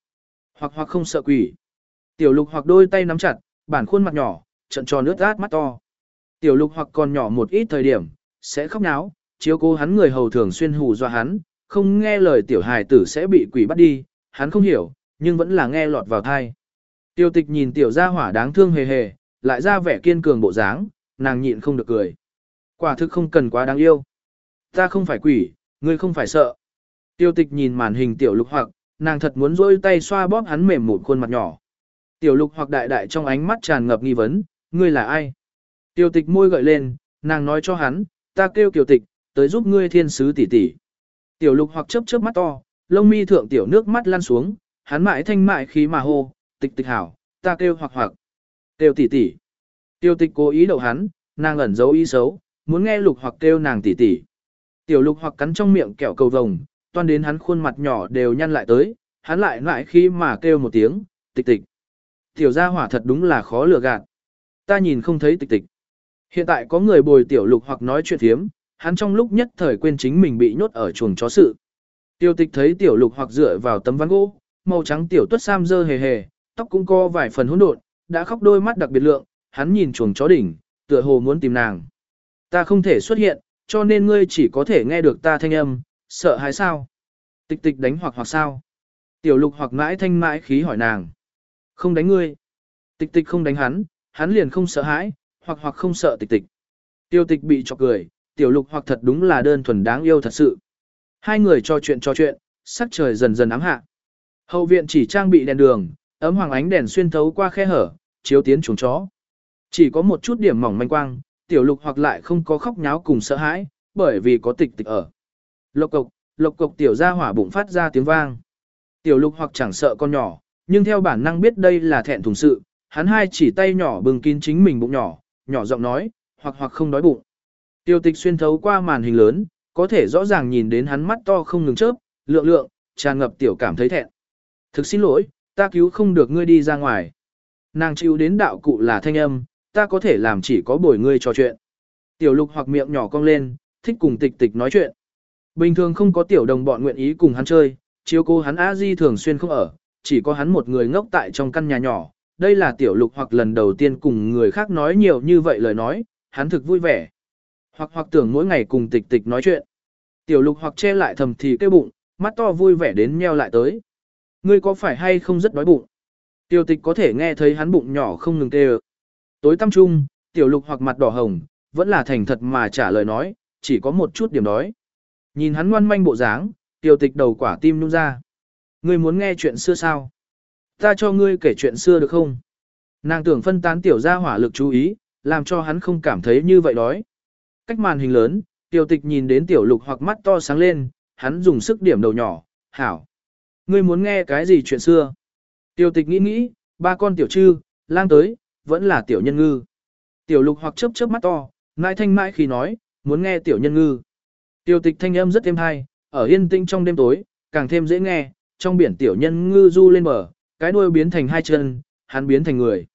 hoặc hoặc không sợ quỷ. Tiểu lục hoặc đôi tay nắm chặt, bản khuôn mặt nhỏ, trận tròn nước át mắt to. Tiểu lục hoặc còn nhỏ một ít thời điểm, sẽ khóc náo, chiếu cố hắn người hầu thường xuyên hù dọa hắn, không nghe lời tiểu hài tử sẽ bị quỷ bắt đi, hắn không hiểu, nhưng vẫn là nghe lọt vào thai. Tiêu tịch nhìn tiểu gia hỏa đáng thương hề hề, lại ra vẻ kiên cường bộ dáng, nàng nhịn không được cười. Quả thực không cần quá đáng yêu. Ta không phải quỷ, ngươi không phải sợ. Tiêu tịch nhìn màn hình tiểu lục hoặc, nàng thật muốn rôi tay xoa bóp hắn mềm một khuôn mặt nhỏ. Tiểu lục hoặc đại đại trong ánh mắt tràn ngập nghi vấn, ngươi là ai? Tiêu tịch môi gợi lên, nàng nói cho hắn, ta kêu kiều tịch, tới giúp ngươi thiên sứ tỷ tỷ. Tiểu lục hoặc chớp chớp mắt to, lông mi thượng tiểu nước mắt lăn xuống, hắn mãi thanh mại khí mà hô, tịch tịch hảo, ta kêu hoặc hoặc, kêu tỷ tỷ. Tiêu tịch cố ý đậu hắn, nàng ẩn giấu ý xấu, muốn nghe lục hoặc kêu nàng tỷ tỷ. Tiểu lục hoặc cắn trong miệng kẹo cầu vồng, toan đến hắn khuôn mặt nhỏ đều nhăn lại tới, hắn lại lại khi mà kêu một tiếng, tịch tịch. Tiểu gia hỏa thật đúng là khó lừa gạt. Ta nhìn không thấy tịch tịch. Hiện tại có người bồi tiểu lục hoặc nói chuyện thiếm, hắn trong lúc nhất thời quên chính mình bị nhốt ở chuồng chó sự. Tiêu tịch thấy tiểu lục hoặc dựa vào tấm ván gỗ, màu trắng tiểu tuất sam dơ hề hề, tóc cũng co vài phần hỗn độn, đã khóc đôi mắt đặc biệt lượng, hắn nhìn chuồng chó đỉnh, tựa hồ muốn tìm nàng. Ta không thể xuất hiện, cho nên ngươi chỉ có thể nghe được ta thanh âm, sợ hãi sao? Tịch tịch đánh hoặc hoặc sao? Tiểu lục hoặc mãi thanh mãi khí hỏi nàng. Không đánh ngươi. Tịch tịch không đánh hắn, hắn liền không sợ hãi, hoặc hoặc không sợ tịch tịch. Tiêu tịch bị chọc cười, tiểu lục hoặc thật đúng là đơn thuần đáng yêu thật sự. Hai người trò chuyện trò chuyện, sắc trời dần dần ám hạ. Hậu viện chỉ trang bị đèn đường, ấm hoàng ánh đèn xuyên thấu qua khe hở, chiếu tiến chuồng chó. Chỉ có một chút điểm mỏng manh quang, tiểu lục hoặc lại không có khóc nháo cùng sợ hãi, bởi vì có tịch tịch ở. Lộc cộc, lộc cộc tiểu ra hỏa bụng phát ra tiếng vang. Tiểu lục hoặc chẳng sợ con nhỏ, nhưng theo bản năng biết đây là thẹn thùng sự, hắn hai chỉ tay nhỏ bừng kín chính mình bụng nhỏ, nhỏ giọng nói, hoặc hoặc không đói bụng. Tiêu tịch xuyên thấu qua màn hình lớn, có thể rõ ràng nhìn đến hắn mắt to không ngừng chớp, lượng lượng, tràn ngập tiểu cảm thấy thẹn. Thực xin lỗi, ta cứu không được ngươi đi ra ngoài. Nàng chịu đến đạo cụ là thanh âm, ta có thể làm chỉ có bồi ngươi trò chuyện. Tiểu lục hoặc miệng nhỏ cong lên, thích cùng tịch tịch nói chuyện. Bình thường không có tiểu đồng bọn nguyện ý cùng hắn chơi, chiếu cô hắn a di thường xuyên không ở, chỉ có hắn một người ngốc tại trong căn nhà nhỏ. Đây là tiểu lục hoặc lần đầu tiên cùng người khác nói nhiều như vậy lời nói, hắn thực vui vẻ. Hoặc hoặc tưởng mỗi ngày cùng tịch tịch nói chuyện. Tiểu lục hoặc che lại thầm thì kêu bụng, mắt to vui vẻ đến nheo lại tới. Ngươi có phải hay không rất đói bụng? Tiểu tịch có thể nghe thấy hắn bụng nhỏ không ngừng kêu. Tối tăm trung, tiểu lục hoặc mặt đỏ hồng, vẫn là thành thật mà trả lời nói, chỉ có một chút điểm đói. Nhìn hắn ngoan manh bộ dáng, tiểu tịch đầu quả tim nhung ra. Ngươi muốn nghe chuyện xưa sao? Ta cho ngươi kể chuyện xưa được không? Nàng tưởng phân tán tiểu gia hỏa lực chú ý, làm cho hắn không cảm thấy như vậy đói. Cách màn hình lớn, tiểu tịch nhìn đến tiểu lục hoặc mắt to sáng lên, hắn dùng sức điểm đầu nhỏ, hảo. Ngươi muốn nghe cái gì chuyện xưa? Tiểu tịch nghĩ nghĩ, ba con tiểu trư, lang tới, vẫn là tiểu nhân ngư. Tiểu lục hoặc chớp chớp mắt to, mãi thanh mãi khi nói, muốn nghe tiểu nhân ngư. Tiểu tịch thanh âm rất êm hay, ở yên tĩnh trong đêm tối, càng thêm dễ nghe, trong biển tiểu nhân ngư du lên bờ, cái đuôi biến thành hai chân, hắn biến thành người.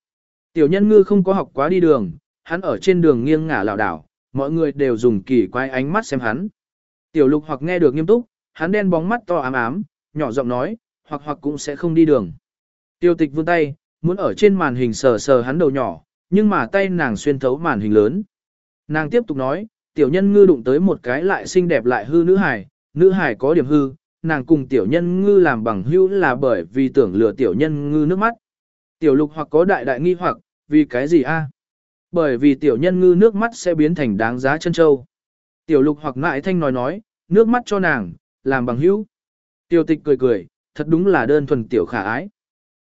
Tiểu nhân ngư không có học quá đi đường, hắn ở trên đường nghiêng ngả lảo đảo, mọi người đều dùng kỳ quái ánh mắt xem hắn. Tiểu lục hoặc nghe được nghiêm túc, hắn đen bóng mắt to ám ám, nhỏ giọng nói, hoặc hoặc cũng sẽ không đi đường. Tiêu tịch vươn tay, muốn ở trên màn hình sờ sờ hắn đầu nhỏ, nhưng mà tay nàng xuyên thấu màn hình lớn. Nàng tiếp tục nói, tiểu nhân ngư đụng tới một cái lại xinh đẹp lại hư nữ hải, nữ hải có điểm hư, nàng cùng tiểu nhân ngư làm bằng hữu là bởi vì tưởng lừa tiểu nhân ngư nước mắt. Tiểu lục hoặc có đại đại nghi hoặc, vì cái gì a? Bởi vì tiểu nhân ngư nước mắt sẽ biến thành đáng giá chân châu. Tiểu lục hoặc ngại thanh nói nói, nước mắt cho nàng, làm bằng hữu. Tiểu tịch cười cười, thật đúng là đơn thuần tiểu khả ái.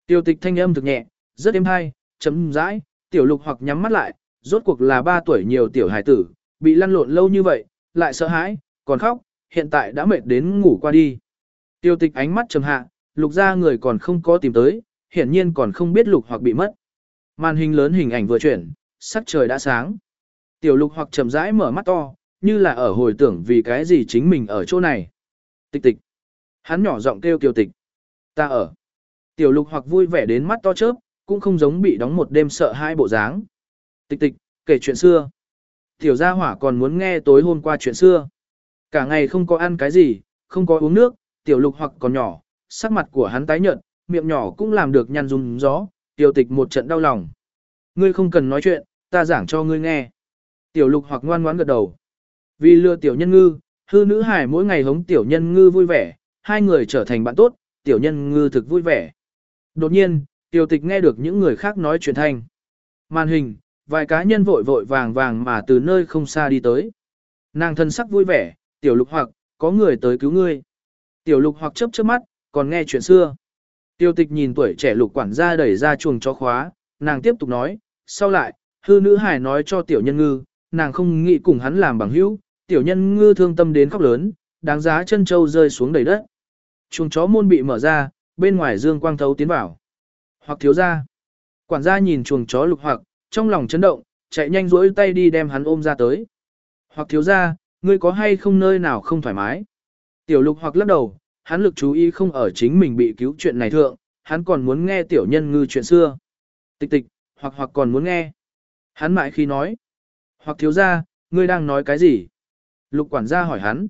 Tiểu tịch thanh âm thực nhẹ, rất êm hay, chấm rãi, tiểu lục hoặc nhắm mắt lại, rốt cuộc là 3 tuổi nhiều tiểu hài tử, bị lăn lộn lâu như vậy, lại sợ hãi, còn khóc, hiện tại đã mệt đến ngủ qua đi. Tiêu tịch ánh mắt trầm hạ, lục ra người còn không có tìm tới, hiển nhiên còn không biết lục hoặc bị mất. Màn hình lớn hình ảnh vừa chuyển, sắc trời đã sáng. Tiểu lục hoặc chậm rãi mở mắt to, như là ở hồi tưởng vì cái gì chính mình ở chỗ này. Tịch tịch. Hắn nhỏ giọng kêu tiêu tịch. Ta ở. Tiểu lục hoặc vui vẻ đến mắt to chớp, cũng không giống bị đóng một đêm sợ hai bộ dáng. Tịch tịch, kể chuyện xưa. Tiểu gia hỏa còn muốn nghe tối hôm qua chuyện xưa. Cả ngày không có ăn cái gì, không có uống nước, tiểu lục hoặc còn nhỏ, sắc mặt của hắn tái nhợt, miệng nhỏ cũng làm được nhăn rung gió, tiểu tịch một trận đau lòng. Ngươi không cần nói chuyện, ta giảng cho ngươi nghe. Tiểu lục hoặc ngoan ngoãn gật đầu. Vì lừa tiểu nhân ngư, hư nữ hải mỗi ngày hống tiểu nhân ngư vui vẻ, hai người trở thành bạn tốt, tiểu nhân ngư thực vui vẻ. Đột nhiên, tiểu tịch nghe được những người khác nói chuyện thanh. Màn hình, vài cá nhân vội vội vàng vàng mà từ nơi không xa đi tới. Nàng thân sắc vui vẻ, tiểu lục hoặc, có người tới cứu ngươi. Tiểu lục hoặc chớp chớp mắt, còn nghe chuyện xưa. Tiêu tịch nhìn tuổi trẻ lục quản gia đẩy ra chuồng cho khóa, nàng tiếp tục nói, sau lại, hư nữ hải nói cho tiểu nhân ngư, nàng không nghĩ cùng hắn làm bằng hữu, tiểu nhân ngư thương tâm đến khóc lớn, đáng giá chân châu rơi xuống đầy đất. Chuồng chó môn bị mở ra, bên ngoài dương quang thấu tiến vào. Hoặc thiếu ra. Quản gia nhìn chuồng chó lục hoặc, trong lòng chấn động, chạy nhanh rỗi tay đi đem hắn ôm ra tới. Hoặc thiếu ra, ngươi có hay không nơi nào không thoải mái? Tiểu lục hoặc lắc đầu, hắn lực chú ý không ở chính mình bị cứu chuyện này thượng, hắn còn muốn nghe tiểu nhân ngư chuyện xưa. Tịch tịch, hoặc hoặc còn muốn nghe. Hắn mãi khi nói. Hoặc thiếu ra, ngươi đang nói cái gì? Lục quản gia hỏi hắn.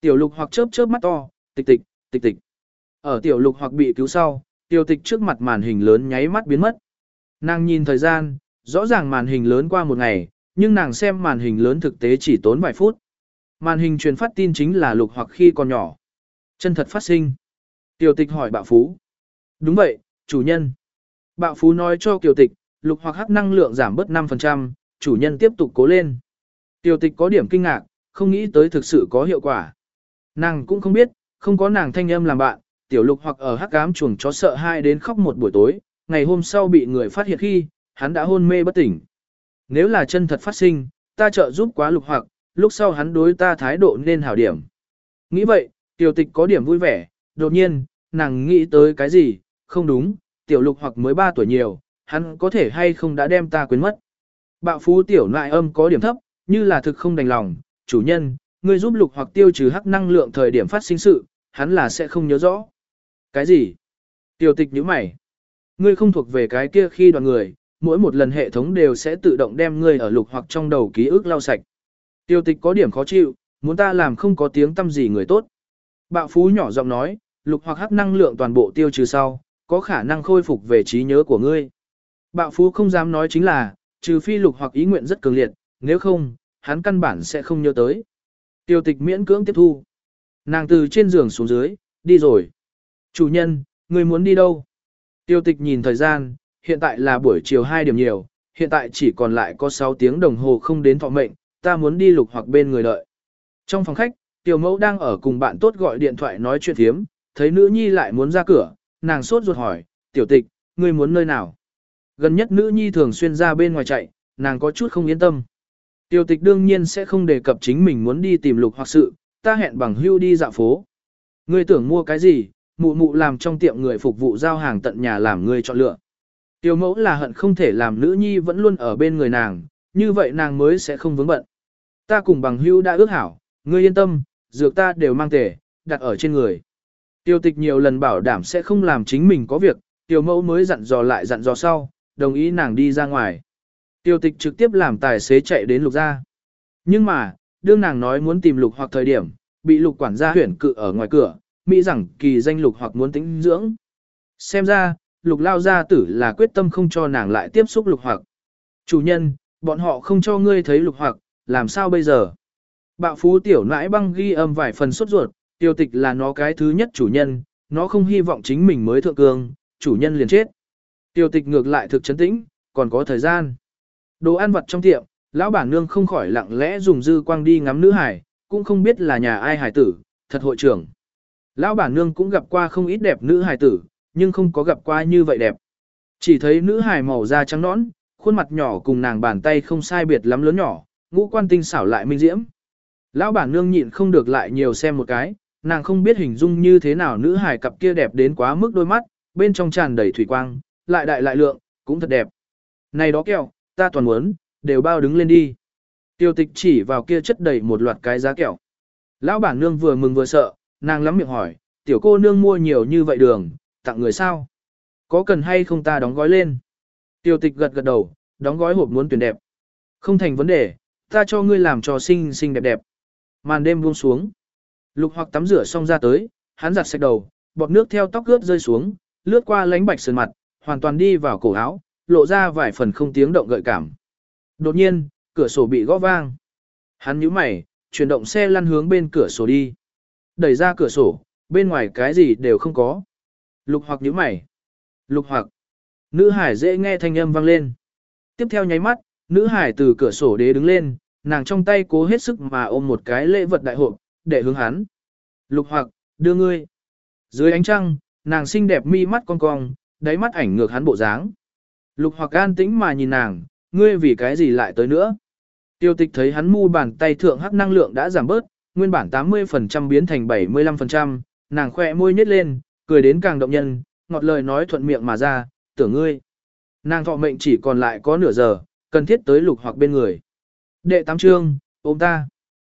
Tiểu lục hoặc chớp chớp mắt to, tịch tịch, tịch tịch. Ở tiểu lục hoặc bị cứu sau, tiểu tịch trước mặt màn hình lớn nháy mắt biến mất. Nàng nhìn thời gian, rõ ràng màn hình lớn qua một ngày, nhưng nàng xem màn hình lớn thực tế chỉ tốn vài phút. Màn hình truyền phát tin chính là lục hoặc khi còn nhỏ. Chân thật phát sinh. Tiểu tịch hỏi bạo phú. Đúng vậy, chủ nhân. Bạo phú nói cho tiểu tịch, lục hoặc hắc năng lượng giảm bớt 5%, chủ nhân tiếp tục cố lên. Tiểu tịch có điểm kinh ngạc, không nghĩ tới thực sự có hiệu quả. Nàng cũng không biết, không có nàng thanh âm làm bạn, tiểu lục hoặc ở hắc ám chuồng chó sợ hai đến khóc một buổi tối, ngày hôm sau bị người phát hiện khi, hắn đã hôn mê bất tỉnh. Nếu là chân thật phát sinh, ta trợ giúp quá lục hoặc, lúc sau hắn đối ta thái độ nên hảo điểm. Nghĩ vậy, tiểu tịch có điểm vui vẻ, đột nhiên, nàng nghĩ tới cái gì, không đúng, tiểu lục hoặc mới 3 tuổi nhiều, hắn có thể hay không đã đem ta quên mất. Bạo phú tiểu nại âm có điểm thấp, như là thực không đành lòng, chủ nhân, ngươi giúp lục hoặc tiêu trừ hắc năng lượng thời điểm phát sinh sự, hắn là sẽ không nhớ rõ. Cái gì? Tiểu tịch nhíu mày. Ngươi không thuộc về cái kia khi đoàn người, mỗi một lần hệ thống đều sẽ tự động đem ngươi ở lục hoặc trong đầu ký ức lau sạch. Tiêu tịch có điểm khó chịu, muốn ta làm không có tiếng tâm gì người tốt. Bạo phú nhỏ giọng nói, lục hoặc hắc năng lượng toàn bộ tiêu trừ sau, có khả năng khôi phục về trí nhớ của ngươi. Bạo phú không dám nói chính là, trừ phi lục hoặc ý nguyện rất cường liệt, nếu không, hắn căn bản sẽ không nhớ tới. Tiêu tịch miễn cưỡng tiếp thu. Nàng từ trên giường xuống dưới, đi rồi. Chủ nhân, người muốn đi đâu? Tiêu tịch nhìn thời gian, hiện tại là buổi chiều 2 điểm nhiều, hiện tại chỉ còn lại có 6 tiếng đồng hồ không đến thọ mệnh, ta muốn đi lục hoặc bên người đợi. Trong phòng khách, tiểu mẫu đang ở cùng bạn tốt gọi điện thoại nói chuyện thiếm, thấy nữ nhi lại muốn ra cửa, nàng sốt ruột hỏi, tiểu tịch, ngươi muốn nơi nào? Gần nhất nữ nhi thường xuyên ra bên ngoài chạy, nàng có chút không yên tâm. Tiểu tịch đương nhiên sẽ không đề cập chính mình muốn đi tìm lục hoặc sự, ta hẹn bằng hưu đi dạo phố. Ngươi tưởng mua cái gì, mụ mụ làm trong tiệm người phục vụ giao hàng tận nhà làm ngươi chọn lựa. Tiểu mẫu là hận không thể làm nữ nhi vẫn luôn ở bên người nàng, như vậy nàng mới sẽ không vướng bận. Ta cùng bằng hưu đã ước hảo, ngươi yên tâm, dược ta đều mang tể, đặt ở trên người. Tiêu tịch nhiều lần bảo đảm sẽ không làm chính mình có việc, tiểu mẫu mới dặn dò lại dặn dò sau, đồng ý nàng đi ra ngoài. Tiêu tịch trực tiếp làm tài xế chạy đến lục gia. Nhưng mà, đương nàng nói muốn tìm lục hoặc thời điểm, bị lục quản gia huyển cự ở ngoài cửa, mỹ rằng kỳ danh lục hoặc muốn tính dưỡng. Xem ra, lục lao gia tử là quyết tâm không cho nàng lại tiếp xúc lục hoặc. Chủ nhân, bọn họ không cho ngươi thấy lục hoặc, làm sao bây giờ? Bạo phú tiểu nãi băng ghi âm vài phần sốt ruột, tiêu tịch là nó cái thứ nhất chủ nhân, nó không hy vọng chính mình mới thượng cương, chủ nhân liền chết. Tiêu tịch ngược lại thực chấn tĩnh, còn có thời gian. Đồ ăn vặt trong tiệm, lão bản nương không khỏi lặng lẽ dùng dư quang đi ngắm nữ hải, cũng không biết là nhà ai hải tử, thật hội trưởng. Lão bản nương cũng gặp qua không ít đẹp nữ hải tử, nhưng không có gặp qua như vậy đẹp. Chỉ thấy nữ hải màu da trắng nõn, khuôn mặt nhỏ cùng nàng bàn tay không sai biệt lắm lớn nhỏ, ngũ quan tinh xảo lại minh diễm. Lão bản nương nhịn không được lại nhiều xem một cái, nàng không biết hình dung như thế nào nữ hải cặp kia đẹp đến quá mức đôi mắt, bên trong tràn đầy thủy quang, lại đại lại lượng, cũng thật đẹp. Này đó kẹo, ta toàn muốn, đều bao đứng lên đi. Tiêu tịch chỉ vào kia chất đầy một loạt cái giá kẹo. Lão bản nương vừa mừng vừa sợ, nàng lắm miệng hỏi, tiểu cô nương mua nhiều như vậy đường, tặng người sao? Có cần hay không ta đóng gói lên? Tiêu tịch gật gật đầu, đóng gói hộp muốn tuyển đẹp. Không thành vấn đề, ta cho ngươi làm cho xinh xinh đẹp đẹp. Màn đêm buông xuống. Lục hoặc tắm rửa xong ra tới, hắn giặt sạch đầu, bọt nước theo tóc ướt rơi xuống, lướt qua lánh bạch sườn mặt, hoàn toàn đi vào cổ áo, lộ ra vài phần không tiếng động gợi cảm. Đột nhiên, cửa sổ bị gõ vang. Hắn nhíu mày, chuyển động xe lăn hướng bên cửa sổ đi. Đẩy ra cửa sổ, bên ngoài cái gì đều không có. Lục hoặc nhíu mày. Lục hoặc. Nữ hải dễ nghe thanh âm vang lên. Tiếp theo nháy mắt, nữ hải từ cửa sổ đế đứng lên, nàng trong tay cố hết sức mà ôm một cái lễ vật đại hộp, để hướng hắn. Lục hoặc, đưa ngươi. Dưới ánh trăng, nàng xinh đẹp mi mắt cong cong, đáy mắt ảnh ngược hắn bộ dáng. Lục hoặc an tĩnh mà nhìn nàng, ngươi vì cái gì lại tới nữa. Tiêu tịch thấy hắn mu bàn tay thượng hắc năng lượng đã giảm bớt, nguyên bản 80% biến thành 75%, nàng khoe môi nhếch lên, cười đến càng động nhân, ngọt lời nói thuận miệng mà ra, tưởng ngươi. Nàng thọ mệnh chỉ còn lại có nửa giờ, Cần thiết tới lục hoặc bên người. Đệ tám trương, ôm ta.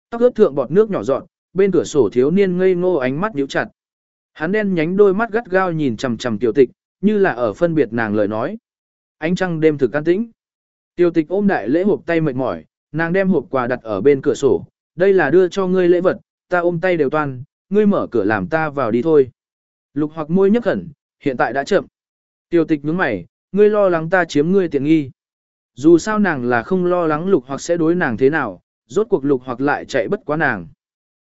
Tóc ướt thượng bọt nước nhỏ dọn, bên cửa sổ thiếu niên ngây ngô ánh mắt nhíu chặt. Hắn đen nhánh đôi mắt gắt gao nhìn chằm chằm tiểu tịch, như là ở phân biệt nàng lời nói. Ánh trăng đêm thực an tĩnh. Tiểu tịch ôm đại lễ hộp tay mệt mỏi, nàng đem hộp quà đặt ở bên cửa sổ. Đây là đưa cho ngươi lễ vật, ta ôm tay đều toan, ngươi mở cửa làm ta vào đi thôi. Lục hoặc môi nhấc khẩn, hiện tại đã chậm. Tiểu tịch nhướng mày, ngươi lo lắng ta chiếm ngươi tiện nghi. Dù sao nàng là không lo lắng lục hoặc sẽ đối nàng thế nào, rốt cuộc lục hoặc lại chạy bất quá nàng.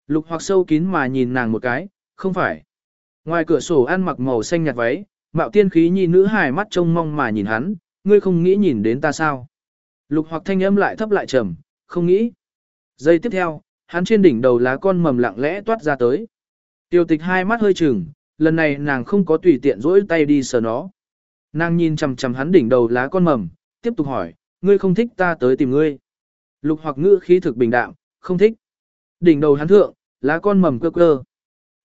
Lục hoặc sâu kín mà nhìn nàng một cái, không phải. Ngoài cửa sổ ăn mặc màu xanh nhạt váy, mạo tiên khí nhi nữ hài mắt trông mong mà nhìn hắn, ngươi không nghĩ nhìn đến ta sao. Lục hoặc thanh âm lại thấp lại trầm, không nghĩ. Giây tiếp theo, hắn trên đỉnh đầu lá con mầm lặng lẽ toát ra tới. Tiêu tịch hai mắt hơi chừng, lần này nàng không có tùy tiện rỗi tay đi sờ nó. Nàng nhìn chằm chằm hắn đỉnh đầu lá con mầm, tiếp tục hỏi, ngươi không thích ta tới tìm ngươi. Lục hoặc ngữ khí thực bình đạm, không thích. Đỉnh đầu hắn thượng, lá con mầm cơ cơ.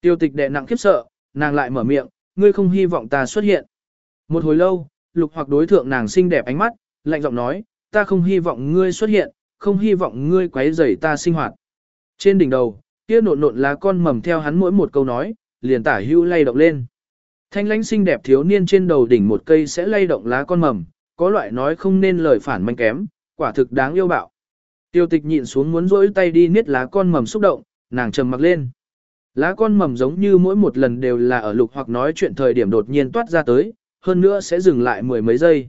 Tiêu tịch đệ nặng khiếp sợ, nàng lại mở miệng, ngươi không hy vọng ta xuất hiện. Một hồi lâu, lục hoặc đối thượng nàng xinh đẹp ánh mắt, lạnh giọng nói, ta không hy vọng ngươi xuất hiện, không hy vọng ngươi quấy rầy ta sinh hoạt. Trên đỉnh đầu, kia nộn nộn lá con mầm theo hắn mỗi một câu nói, liền tả hữu lay động lên. Thanh lãnh xinh đẹp thiếu niên trên đầu đỉnh một cây sẽ lay động lá con mầm, có loại nói không nên lời phản manh kém, quả thực đáng yêu bạo. Tiêu tịch nhịn xuống muốn rỗi tay đi niết lá con mầm xúc động, nàng trầm mặc lên. Lá con mầm giống như mỗi một lần đều là ở lục hoặc nói chuyện thời điểm đột nhiên toát ra tới, hơn nữa sẽ dừng lại mười mấy giây.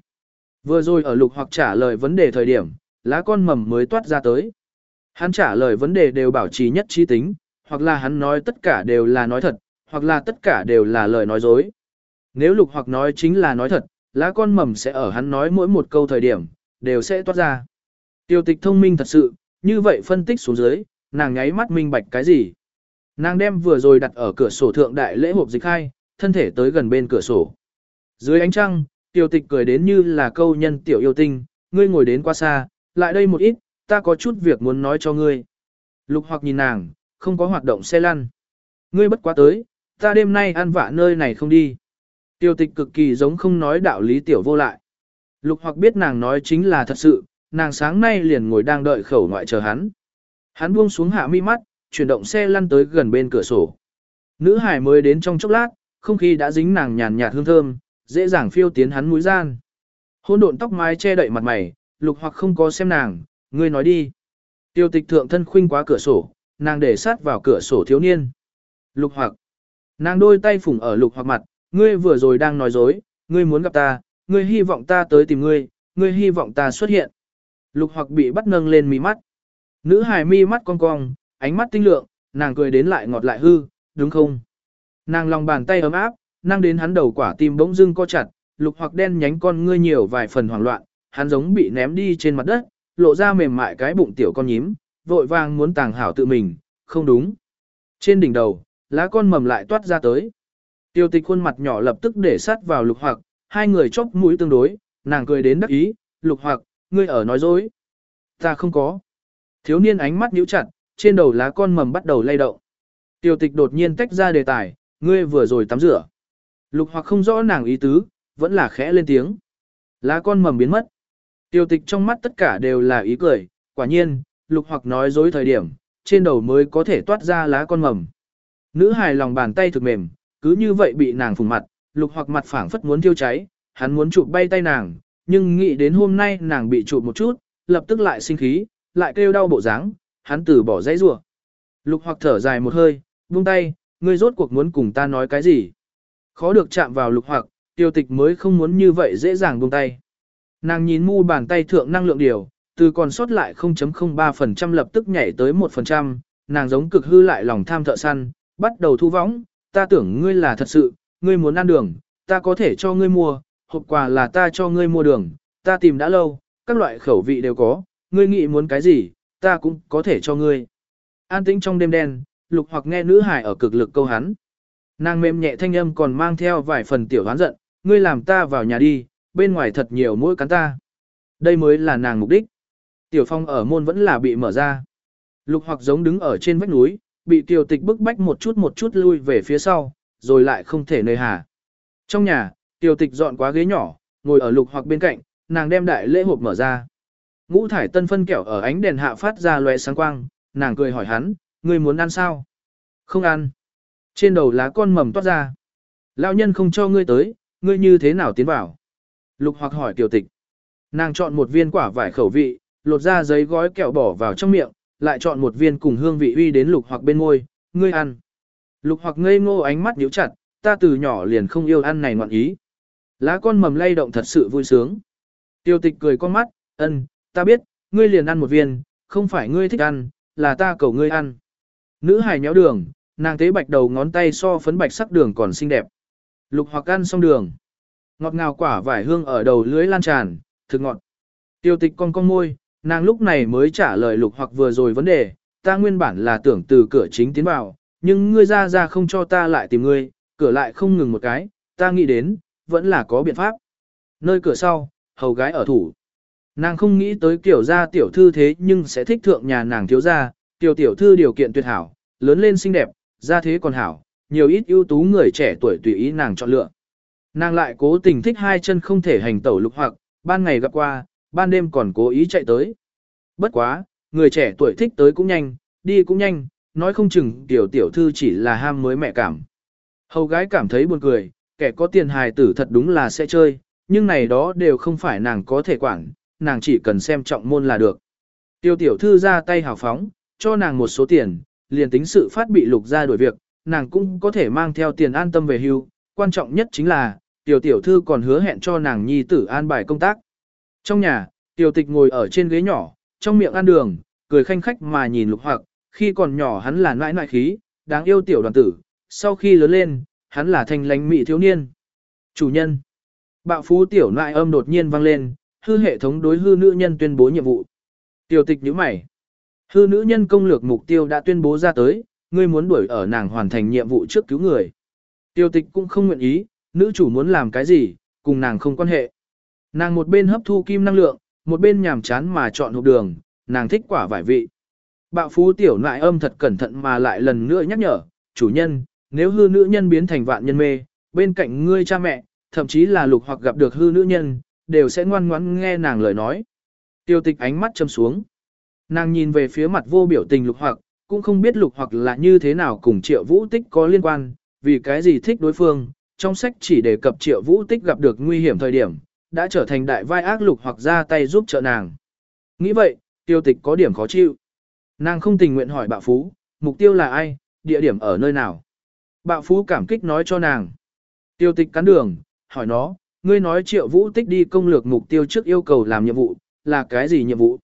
Vừa rồi ở lục hoặc trả lời vấn đề thời điểm, lá con mầm mới toát ra tới. Hắn trả lời vấn đề đều bảo trì nhất trí tính, hoặc là hắn nói tất cả đều là nói thật, hoặc là tất cả đều là lời nói dối. Nếu lục hoặc nói chính là nói thật, lá con mầm sẽ ở hắn nói mỗi một câu thời điểm, đều sẽ toát ra. Tiêu tịch thông minh thật sự, như vậy phân tích xuống dưới, nàng nháy mắt minh bạch cái gì. Nàng đem vừa rồi đặt ở cửa sổ thượng đại lễ hộp dịch khai, thân thể tới gần bên cửa sổ. Dưới ánh trăng, tiêu tịch cười đến như là câu nhân tiểu yêu tinh, ngươi ngồi đến qua xa, lại đây một ít, ta có chút việc muốn nói cho ngươi. Lục hoặc nhìn nàng, không có hoạt động xe lăn. Ngươi bất quá tới, ta đêm nay ăn vạ nơi này không đi. Tiêu tịch cực kỳ giống không nói đạo lý tiểu vô lại. Lục hoặc biết nàng nói chính là thật sự, nàng sáng nay liền ngồi đang đợi khẩu ngoại chờ hắn. Hắn buông xuống hạ mi mắt, chuyển động xe lăn tới gần bên cửa sổ. Nữ hải mới đến trong chốc lát, không khí đã dính nàng nhàn nhạt hương thơm, dễ dàng phiêu tiến hắn mũi gian. Hôn độn tóc mái che đậy mặt mày, lục hoặc không có xem nàng, ngươi nói đi. Tiêu tịch thượng thân khuynh quá cửa sổ, nàng để sát vào cửa sổ thiếu niên. Lục hoặc, nàng đôi tay phủng ở lục hoặc mặt, ngươi vừa rồi đang nói dối, ngươi muốn gặp ta, ngươi hy vọng ta tới tìm ngươi, ngươi hy vọng ta xuất hiện. Lục hoặc bị bắt nâng lên mí mắt. Nữ hài mi mắt cong cong, ánh mắt tinh lượng, nàng cười đến lại ngọt lại hư, đúng không? Nàng lòng bàn tay ấm áp, năng đến hắn đầu quả tim bỗng dưng co chặt, lục hoặc đen nhánh con ngươi nhiều vài phần hoảng loạn, hắn giống bị ném đi trên mặt đất, lộ ra mềm mại cái bụng tiểu con nhím, vội vàng muốn tàng hảo tự mình, không đúng. Trên đỉnh đầu, lá con mầm lại toát ra tới. Tiêu tịch khuôn mặt nhỏ lập tức để sát vào lục hoặc, hai người chốc mũi tương đối, nàng cười đến đắc ý, lục hoặc, ngươi ở nói dối. Ta không có. Thiếu niên ánh mắt nhíu chặt, trên đầu lá con mầm bắt đầu lay động. Tiêu tịch đột nhiên tách ra đề tài, ngươi vừa rồi tắm rửa. Lục hoặc không rõ nàng ý tứ, vẫn là khẽ lên tiếng. Lá con mầm biến mất. Tiêu tịch trong mắt tất cả đều là ý cười, quả nhiên, lục hoặc nói dối thời điểm, trên đầu mới có thể toát ra lá con mầm. Nữ hài lòng bàn tay thực mềm, cứ như vậy bị nàng phùng mặt, lục hoặc mặt phảng phất muốn thiêu cháy, hắn muốn chụp bay tay nàng, nhưng nghĩ đến hôm nay nàng bị chụp một chút, lập tức lại sinh khí, lại kêu đau bộ dáng, hắn từ bỏ dãy rủa. Lục hoặc thở dài một hơi, buông tay, ngươi rốt cuộc muốn cùng ta nói cái gì? Khó được chạm vào lục hoặc, tiêu tịch mới không muốn như vậy dễ dàng buông tay. Nàng nhìn mu bàn tay thượng năng lượng điều, từ còn sót lại 0.03% lập tức nhảy tới 1%, nàng giống cực hư lại lòng tham thợ săn, bắt đầu thu võng, ta tưởng ngươi là thật sự, ngươi muốn ăn đường, ta có thể cho ngươi mua, hộp quà là ta cho ngươi mua đường, ta tìm đã lâu, các loại khẩu vị đều có, ngươi nghĩ muốn cái gì, ta cũng có thể cho ngươi. An tĩnh trong đêm đen, lục hoặc nghe nữ hải ở cực lực câu hắn. Nàng mềm nhẹ thanh âm còn mang theo vài phần tiểu hoán giận, ngươi làm ta vào nhà đi, bên ngoài thật nhiều mũi cắn ta. Đây mới là nàng mục đích. Tiểu phong ở môn vẫn là bị mở ra. Lục hoặc giống đứng ở trên vách núi, bị tiểu tịch bức bách một chút một chút lui về phía sau, rồi lại không thể nơi hà. Trong nhà, tiểu tịch dọn quá ghế nhỏ, ngồi ở lục hoặc bên cạnh, nàng đem đại lễ hộp mở ra. Ngũ thải tân phân kẹo ở ánh đèn hạ phát ra loe sáng quang, nàng cười hỏi hắn, ngươi muốn ăn sao? Không ăn. Trên đầu lá con mầm toát ra. Lão nhân không cho ngươi tới, ngươi như thế nào tiến vào? Lục hoặc hỏi tiểu tịch. Nàng chọn một viên quả vải khẩu vị, lột ra giấy gói kẹo bỏ vào trong miệng, lại chọn một viên cùng hương vị uy đến lục hoặc bên môi, ngươi ăn. Lục hoặc ngây ngô ánh mắt nhíu chặt, ta từ nhỏ liền không yêu ăn này ngoạn ý. Lá con mầm lay động thật sự vui sướng. Tiêu tịch cười con mắt, ân, ta biết, ngươi liền ăn một viên, không phải ngươi thích ăn, là ta cầu ngươi ăn. Nữ hài nhéo đường, nàng tế bạch đầu ngón tay so phấn bạch sắc đường còn xinh đẹp. Lục hoặc ăn xong đường. Ngọt ngào quả vải hương ở đầu lưới lan tràn, thực ngọt. Tiêu tịch con con môi, nàng lúc này mới trả lời lục hoặc vừa rồi vấn đề, ta nguyên bản là tưởng từ cửa chính tiến vào, nhưng ngươi ra ra không cho ta lại tìm ngươi, cửa lại không ngừng một cái, ta nghĩ đến, vẫn là có biện pháp. Nơi cửa sau, hầu gái ở thủ. Nàng không nghĩ tới kiểu gia tiểu thư thế nhưng sẽ thích thượng nhà nàng thiếu gia, tiểu tiểu thư điều kiện tuyệt hảo, lớn lên xinh đẹp, gia thế còn hảo, nhiều ít ưu tú người trẻ tuổi tùy ý nàng chọn lựa. Nàng lại cố tình thích hai chân không thể hành tẩu lục hoặc, ban ngày gặp qua, ban đêm còn cố ý chạy tới. Bất quá, người trẻ tuổi thích tới cũng nhanh, đi cũng nhanh, nói không chừng tiểu tiểu thư chỉ là ham mới mẹ cảm. Hầu gái cảm thấy buồn cười, kẻ có tiền hài tử thật đúng là sẽ chơi, nhưng này đó đều không phải nàng có thể quản, nàng chỉ cần xem trọng môn là được. Tiêu tiểu thư ra tay hào phóng, cho nàng một số tiền, liền tính sự phát bị lục ra đổi việc, nàng cũng có thể mang theo tiền an tâm về hưu, quan trọng nhất chính là, tiểu tiểu thư còn hứa hẹn cho nàng nhi tử an bài công tác. Trong nhà, tiểu tịch ngồi ở trên ghế nhỏ, trong miệng ăn đường, cười khanh khách mà nhìn lục hoặc, khi còn nhỏ hắn là nãi nãi khí, đáng yêu tiểu đoàn tử, sau khi lớn lên, hắn là thành lánh mị thiếu niên. Chủ nhân. Bạo phú tiểu nại âm đột nhiên vang lên, hư hệ thống đối hư nữ nhân tuyên bố nhiệm vụ. Tiểu tịch nhíu mày. Hư nữ nhân công lược mục tiêu đã tuyên bố ra tới, ngươi muốn đuổi ở nàng hoàn thành nhiệm vụ trước cứu người. Tiểu tịch cũng không nguyện ý, nữ chủ muốn làm cái gì, cùng nàng không quan hệ. Nàng một bên hấp thu kim năng lượng, một bên nhàm chán mà chọn hộp đường, nàng thích quả vải vị. Bạo phú tiểu nại âm thật cẩn thận mà lại lần nữa nhắc nhở, chủ nhân, nếu hư nữ nhân biến thành vạn nhân mê, bên cạnh ngươi cha mẹ, thậm chí là lục hoặc gặp được hư nữ nhân, đều sẽ ngoan ngoãn nghe nàng lời nói. Tiêu tịch ánh mắt châm xuống. Nàng nhìn về phía mặt vô biểu tình lục hoặc, cũng không biết lục hoặc là như thế nào cùng triệu vũ tích có liên quan, vì cái gì thích đối phương, trong sách chỉ đề cập triệu vũ tích gặp được nguy hiểm thời điểm, đã trở thành đại vai ác lục hoặc ra tay giúp trợ nàng. Nghĩ vậy, tiêu tịch có điểm khó chịu. Nàng không tình nguyện hỏi bạo phú, mục tiêu là ai, địa điểm ở nơi nào. Bạo phú cảm kích nói cho nàng. Tiêu tịch cắn đường, hỏi nó, ngươi nói triệu vũ tích đi công lược mục tiêu trước yêu cầu làm nhiệm vụ, là cái gì nhiệm vụ?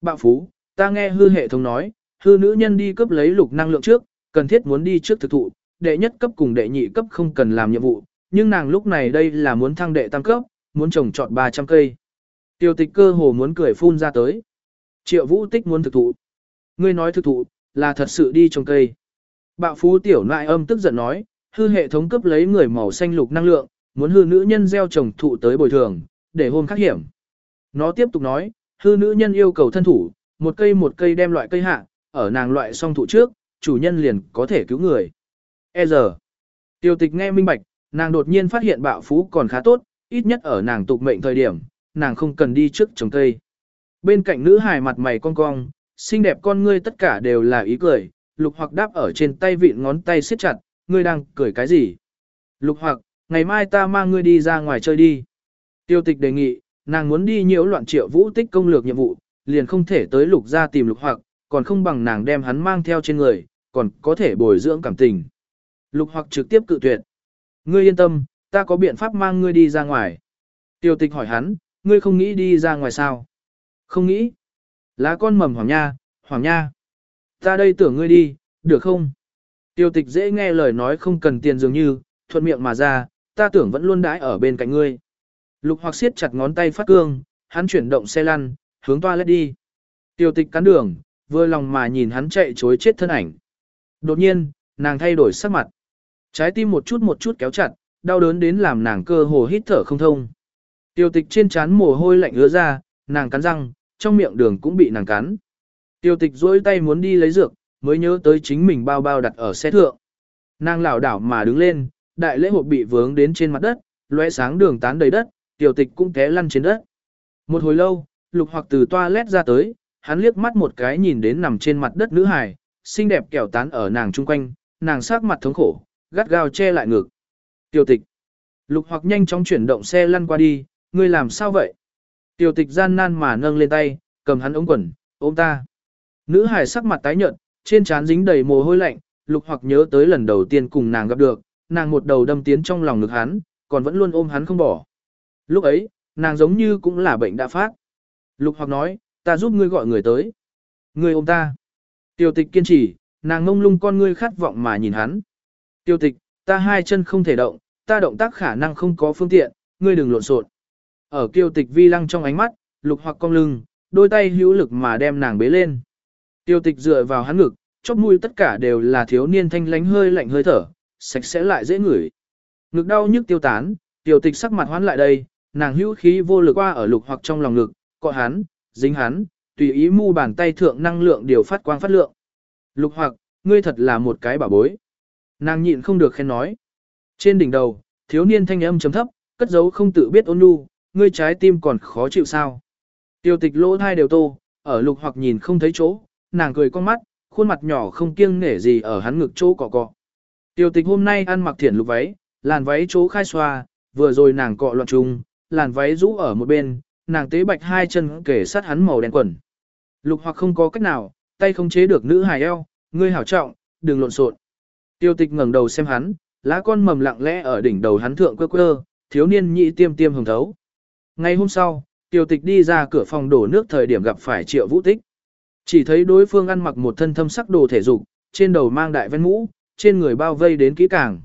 Bạo phú, ta nghe hư hệ thống nói, hư nữ nhân đi cấp lấy lục năng lượng trước, cần thiết muốn đi trước thực thụ, đệ nhất cấp cùng đệ nhị cấp không cần làm nhiệm vụ, nhưng nàng lúc này đây là muốn thăng đệ tam cấp, muốn trồng trọt 300 cây. Tiêu tịch cơ hồ muốn cười phun ra tới. Triệu vũ tích muốn thực thụ. Ngươi nói thực thụ, là thật sự đi trồng cây. Bạo phú tiểu nại âm tức giận nói, hư hệ thống cấp lấy người màu xanh lục năng lượng, muốn hư nữ nhân gieo trồng thụ tới bồi thường, để hôn khắc hiểm. Nó tiếp tục nói, hư nữ nhân yêu cầu thân thủ, một cây một cây đem loại cây hạ, ở nàng loại song thụ trước, chủ nhân liền có thể cứu người. E giờ, tiêu tịch nghe minh bạch, nàng đột nhiên phát hiện bạo phú còn khá tốt, ít nhất ở nàng tục mệnh thời điểm, nàng không cần đi trước trồng cây. Bên cạnh nữ hài mặt mày cong cong, xinh đẹp con ngươi tất cả đều là ý cười, lục hoặc đáp ở trên tay vịn ngón tay siết chặt, ngươi đang cười cái gì? Lục hoặc, ngày mai ta mang ngươi đi ra ngoài chơi đi. Tiêu tịch đề nghị, nàng muốn đi nhiễu loạn triệu vũ tích công lược nhiệm vụ, liền không thể tới lục ra tìm lục hoặc, còn không bằng nàng đem hắn mang theo trên người, còn có thể bồi dưỡng cảm tình. Lục hoặc trực tiếp cự tuyệt. Ngươi yên tâm, ta có biện pháp mang ngươi đi ra ngoài. Tiêu tịch hỏi hắn, ngươi không nghĩ đi ra ngoài sao? Không nghĩ. Lá con mầm hoàng nha, hoàng nha. Ta đây tưởng ngươi đi, được không? Tiêu tịch dễ nghe lời nói không cần tiền dường như, thuận miệng mà ra, ta tưởng vẫn luôn đãi ở bên cạnh ngươi. Lục hoặc siết chặt ngón tay phát cương, hắn chuyển động xe lăn, hướng toilet đi. Tiêu tịch cắn đường, vừa lòng mà nhìn hắn chạy chối chết thân ảnh. Đột nhiên, nàng thay đổi sắc mặt. Trái tim một chút một chút kéo chặt, đau đớn đến làm nàng cơ hồ hít thở không thông. Tiêu tịch trên trán mồ hôi lạnh ứa ra, nàng cắn răng, trong miệng đường cũng bị nàng cắn. Tiêu tịch duỗi tay muốn đi lấy dược, mới nhớ tới chính mình bao bao đặt ở xe thượng. Nàng lảo đảo mà đứng lên, đại lễ hộp bị vướng đến trên mặt đất, lóe sáng đường tán đầy đất, tiểu tịch cũng té lăn trên đất. Một hồi lâu, lục hoặc từ toilet ra tới, hắn liếc mắt một cái nhìn đến nằm trên mặt đất nữ hài, xinh đẹp kẹo tán ở nàng chung quanh, nàng sắc mặt thống khổ, gắt gao che lại ngực. Tiêu tịch. Lục hoặc nhanh chóng chuyển động xe lăn qua đi, ngươi làm sao vậy? Tiêu tịch gian nan mà nâng lên tay, cầm hắn ống quần, ôm ta. Nữ Hải sắc mặt tái nhợt, trên trán dính đầy mồ hôi lạnh, lục hoặc nhớ tới lần đầu tiên cùng nàng gặp được, nàng một đầu đâm tiến trong lòng ngực hắn, còn vẫn luôn ôm hắn không bỏ. Lúc ấy, nàng giống như cũng là bệnh đã phát. Lục hoặc nói, ta giúp ngươi gọi người tới. Ngươi ôm ta. Tiêu tịch kiên trì, nàng ngông lung con ngươi khát vọng mà nhìn hắn. Tiêu tịch, ta hai chân không thể động, ta động tác khả năng không có phương tiện, ngươi đừng lộn xộn. Ở kiêu tịch vi lăng trong ánh mắt, lục hoặc cong lưng, đôi tay hữu lực mà đem nàng bế lên. Tiêu tịch dựa vào hắn ngực, chóp mũi tất cả đều là thiếu niên thanh lánh hơi lạnh hơi thở, sạch sẽ lại dễ ngửi. Ngực đau nhức tiêu tán, tiêu tịch sắc mặt hoán lại đây, nàng hữu khí vô lực qua ở lục hoặc trong lòng ngực, cọ hắn, dính hắn, tùy ý mu bàn tay thượng năng lượng điều phát quang phát lượng. Lục hoặc, ngươi thật là một cái bảo bối. Nàng nhịn không được khen nói. Trên đỉnh đầu, thiếu niên thanh âm chấm thấp, cất giấu không tự biết ôn nhu, ngươi trái tim còn khó chịu sao. Tiêu tịch lỗ thai đều tô, ở lục hoặc nhìn không thấy chỗ, nàng cười con mắt, khuôn mặt nhỏ không kiêng nể gì ở hắn ngực chỗ cọ cọ. Tiêu tịch hôm nay ăn mặc thiển lục váy, làn váy chỗ khai xoa, vừa rồi nàng cọ loạn trùng, làn váy rũ ở một bên, nàng tế bạch hai chân kể sát hắn màu đen quần. Lục hoặc không có cách nào, tay không chế được nữ hài eo, ngươi hảo trọng, đừng lộn xộn. Tiêu tịch ngẩng đầu xem hắn, lá con mầm lặng lẽ ở đỉnh đầu hắn thượng quơ quơ, thiếu niên nhị tiêm tiêm hồng thấu. Ngày hôm sau, tiêu tịch đi ra cửa phòng đổ nước thời điểm gặp phải triệu vũ tích. Chỉ thấy đối phương ăn mặc một thân thâm sắc đồ thể dục, trên đầu mang đại ven mũ, trên người bao vây đến kỹ càng.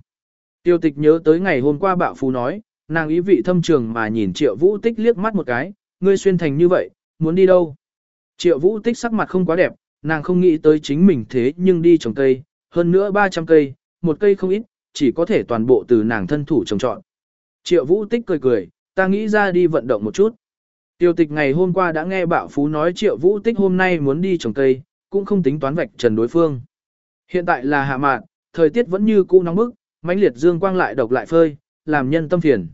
Tiêu tịch nhớ tới ngày hôm qua bạo phú nói, nàng ý vị thâm trường mà nhìn triệu vũ tích liếc mắt một cái, ngươi xuyên thành như vậy, muốn đi đâu? Triệu vũ tích sắc mặt không quá đẹp, nàng không nghĩ tới chính mình thế nhưng đi trồng cây, hơn nữa 300 cây, một cây không ít, chỉ có thể toàn bộ từ nàng thân thủ trồng trọn. Triệu vũ tích cười cười, ta nghĩ ra đi vận động một chút. Tiêu tịch ngày hôm qua đã nghe bạo phú nói triệu vũ tích hôm nay muốn đi trồng cây, cũng không tính toán vạch trần đối phương. Hiện tại là hạ mạn, thời tiết vẫn như cũ nóng bức, mãnh liệt dương quang lại độc lại phơi, làm nhân tâm phiền.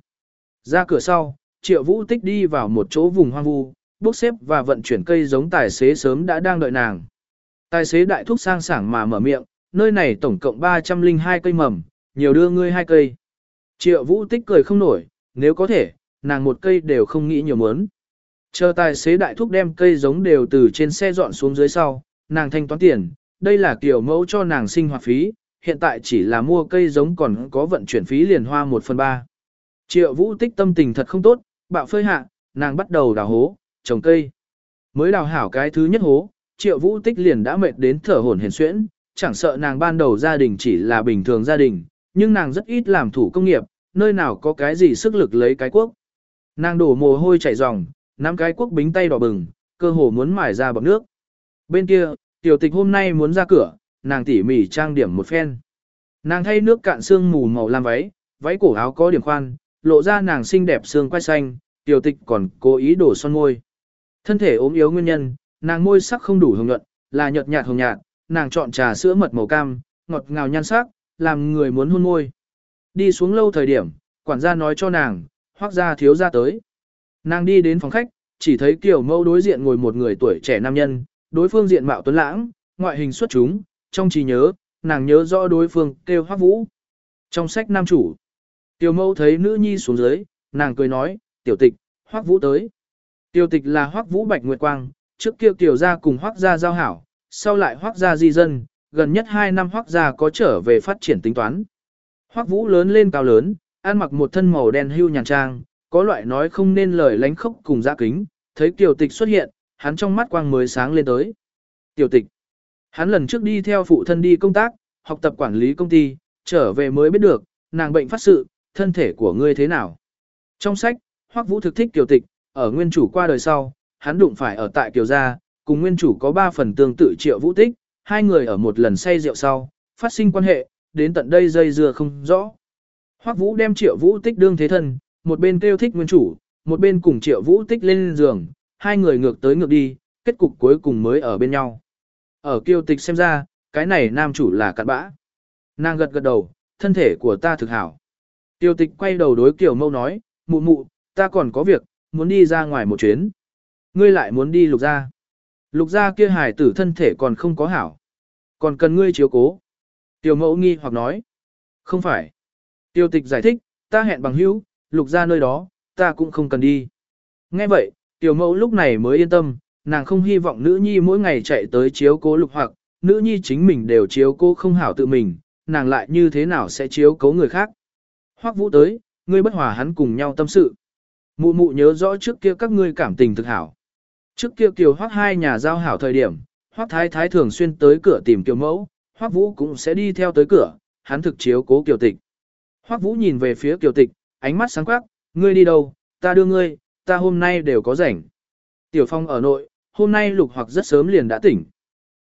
Ra cửa sau, triệu vũ tích đi vào một chỗ vùng hoang vu, bốc xếp và vận chuyển cây giống tài xế sớm đã đang đợi nàng. Tài xế đại thúc sang sảng mà mở miệng, nơi này tổng cộng 302 cây mầm, nhiều đưa ngươi hai cây. Triệu vũ tích cười không nổi, nếu có thể, nàng một cây đều không nghĩ nhiều muốn. Chờ tài xế đại thúc đem cây giống đều từ trên xe dọn xuống dưới sau, nàng thanh toán tiền, đây là kiểu mẫu cho nàng sinh hoạt phí, hiện tại chỉ là mua cây giống còn có vận chuyển phí liền hoa 1 phần 3. Triệu vũ tích tâm tình thật không tốt, bạo phơi hạ, nàng bắt đầu đào hố, trồng cây. Mới đào hảo cái thứ nhất hố, triệu vũ tích liền đã mệt đến thở hổn hển xuyễn, chẳng sợ nàng ban đầu gia đình chỉ là bình thường gia đình, nhưng nàng rất ít làm thủ công nghiệp, nơi nào có cái gì sức lực lấy cái quốc. Nàng đổ mồ hôi chảy ròng, nắm cái quốc bính tay đỏ bừng, cơ hồ muốn mải ra bọc nước. Bên kia, tiểu tịch hôm nay muốn ra cửa, nàng tỉ mỉ trang điểm một phen. Nàng thay nước cạn xương mù màu lam váy, váy cổ áo có điểm khoan, lộ ra nàng xinh đẹp xương quai xanh, tiểu tịch còn cố ý đổ son môi. Thân thể ốm yếu nguyên nhân, nàng môi sắc không đủ hồng nhuận, là nhợt nhạt hồng nhạt, nàng chọn trà sữa mật màu cam, ngọt ngào nhan sắc, làm người muốn hôn môi. Đi xuống lâu thời điểm, quản gia nói cho nàng, hoác gia thiếu gia tới. Nàng đi đến phòng khách, chỉ thấy kiểu mâu đối diện ngồi một người tuổi trẻ nam nhân, đối phương diện mạo tuấn lãng, ngoại hình xuất chúng, trong trí nhớ, nàng nhớ rõ đối phương kêu hoác vũ. Trong sách nam chủ, tiểu mâu thấy nữ nhi xuống dưới, nàng cười nói, tiểu tịch, hoác vũ tới. Tiểu tịch là hoác vũ bạch nguyệt quang, trước kia tiểu gia cùng hoác gia giao hảo, sau lại hoác gia di dân, gần nhất 2 năm hoác gia có trở về phát triển tính toán. Hoác vũ lớn lên cao lớn, ăn mặc một thân màu đen hưu nhàn trang, có loại nói không nên lời lánh khốc cùng giã kính, thấy tiểu tịch xuất hiện, hắn trong mắt quang mới sáng lên tới. Tiểu tịch, hắn lần trước đi theo phụ thân đi công tác, học tập quản lý công ty, trở về mới biết được, nàng bệnh phát sự, thân thể của ngươi thế nào. Trong sách, Hoắc Vũ thực thích tiểu tịch, ở nguyên chủ qua đời sau, hắn đụng phải ở tại Kiều Gia, cùng nguyên chủ có 3 phần tương tự triệu vũ tích, hai người ở một lần say rượu sau, phát sinh quan hệ, đến tận đây dây dưa không rõ. Hoắc Vũ đem triệu vũ tích đương thế thân, một bên kêu thích nguyên chủ, một bên cùng triệu vũ tích lên giường, hai người ngược tới ngược đi, kết cục cuối cùng mới ở bên nhau. Ở kiêu tịch xem ra, cái này nam chủ là cặn bã. Nàng gật gật đầu, thân thể của ta thực hảo. Tiêu tịch quay đầu đối kiểu mâu nói, mụ mụ, ta còn có việc, muốn đi ra ngoài một chuyến. Ngươi lại muốn đi lục gia. Lục gia kia hài tử thân thể còn không có hảo. Còn cần ngươi chiếu cố. Tiểu mẫu nghi hoặc nói. Không phải. Tiêu tịch giải thích, ta hẹn bằng hữu, lục gia nơi đó, ta cũng không cần đi. Nghe vậy, tiểu mẫu lúc này mới yên tâm, nàng không hy vọng nữ nhi mỗi ngày chạy tới chiếu cố lục hoặc, nữ nhi chính mình đều chiếu cố không hảo tự mình, nàng lại như thế nào sẽ chiếu cố người khác. Hoắc vũ tới, ngươi bất hòa hắn cùng nhau tâm sự. Mụ mụ nhớ rõ trước kia các ngươi cảm tình thực hảo. Trước kia kiều hoắc hai nhà giao hảo thời điểm, hoắc thái thái thường xuyên tới cửa tìm kiều mẫu, hoắc vũ cũng sẽ đi theo tới cửa, hắn thực chiếu cố kiều tịch. Hoắc vũ nhìn về phía kiều tịch, ánh mắt sáng quắc, ngươi đi đâu, ta đưa ngươi, ta hôm nay đều có rảnh. Tiểu phong ở nội, hôm nay lục hoặc rất sớm liền đã tỉnh.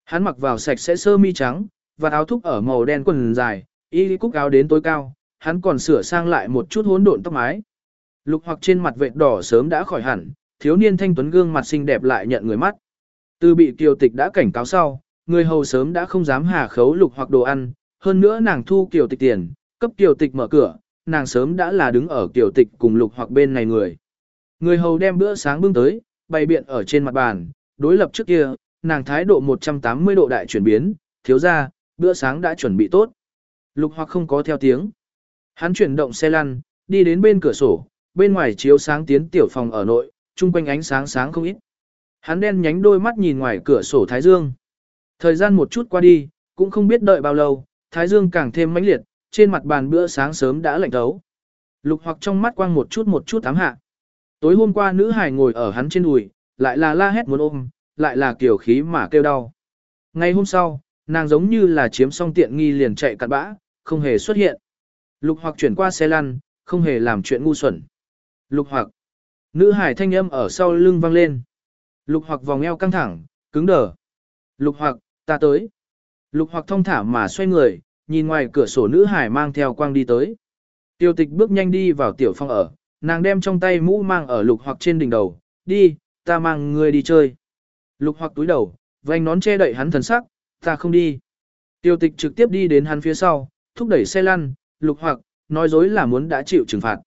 Hắn mặc vào sạch sẽ sơ mi trắng, và áo thúc ở màu đen quần dài, y cúc áo đến tối cao, hắn còn sửa sang lại một chút hỗn độn tóc mái. Lục hoặc trên mặt vệt đỏ sớm đã khỏi hẳn, thiếu niên thanh tuấn gương mặt xinh đẹp lại nhận người mắt. Từ bị kiều tịch đã cảnh cáo sau, người hầu sớm đã không dám hà khấu lục hoặc đồ ăn, hơn nữa nàng thu kiều tịch tiền, cấp kiều tịch mở cửa, nàng sớm đã là đứng ở kiều tịch cùng lục hoặc bên này người. Người hầu đem bữa sáng bưng tới, bày biện ở trên mặt bàn, đối lập trước kia, nàng thái độ 180 độ đại chuyển biến, thiếu ra, bữa sáng đã chuẩn bị tốt. Lục hoặc không có theo tiếng. Hắn chuyển động xe lăn, đi đến bên cửa sổ, bên ngoài chiếu sáng tiến tiểu phòng ở nội, chung quanh ánh sáng sáng không ít. Hắn đen nhánh đôi mắt nhìn ngoài cửa sổ Thái Dương. Thời gian một chút qua đi, cũng không biết đợi bao lâu, Thái Dương càng thêm mãnh liệt, trên mặt bàn bữa sáng sớm đã lạnh thấu. Lục hoặc trong mắt quang một chút một chút ám hạ. Tối hôm qua nữ hải ngồi ở hắn trên đùi, lại là la hét muốn ôm, lại là kiểu khí mà kêu đau. Ngày hôm sau, nàng giống như là chiếm xong tiện nghi liền chạy cặn bã, không hề xuất hiện. Lục hoặc chuyển qua xe lăn, không hề làm chuyện ngu xuẩn. Lục hoặc, nữ hải thanh âm ở sau lưng vang lên. Lục hoặc vòng eo căng thẳng, cứng đờ. Lục hoặc, ta tới. Lục hoặc thông thả mà xoay người, nhìn ngoài cửa sổ nữ hải mang theo quang đi tới. Tiêu tịch bước nhanh đi vào tiểu phong ở, nàng đem trong tay mũ mang ở lục hoặc trên đỉnh đầu, đi, ta mang người đi chơi. Lục hoặc túi đầu, vành nón che đậy hắn thần sắc, ta không đi. Tiêu tịch trực tiếp đi đến hắn phía sau, thúc đẩy xe lăn, lục hoặc, nói dối là muốn đã chịu trừng phạt.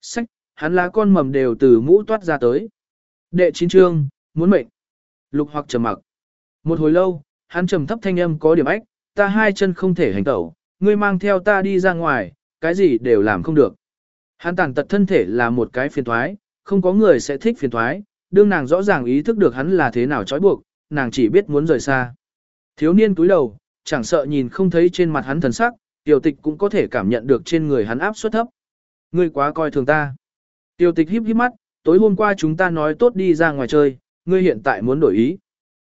Sách, hắn lá con mầm đều từ mũ toát ra tới. Đệ chín trương, muốn mệnh. Lục hoặc trầm mặc. Một hồi lâu, hắn trầm thấp thanh âm có điểm ách, ta hai chân không thể hành tẩu, ngươi mang theo ta đi ra ngoài, cái gì đều làm không được. Hắn tàn tật thân thể là một cái phiền thoái, không có người sẽ thích phiền thoái, đương nàng rõ ràng ý thức được hắn là thế nào trói buộc, nàng chỉ biết muốn rời xa. Thiếu niên túi đầu, chẳng sợ nhìn không thấy trên mặt hắn thần sắc, tiểu tịch cũng có thể cảm nhận được trên người hắn áp suất thấp. Ngươi quá coi thường ta. Tiêu tịch híp híp mắt, tối hôm qua chúng ta nói tốt đi ra ngoài chơi, ngươi hiện tại muốn đổi ý.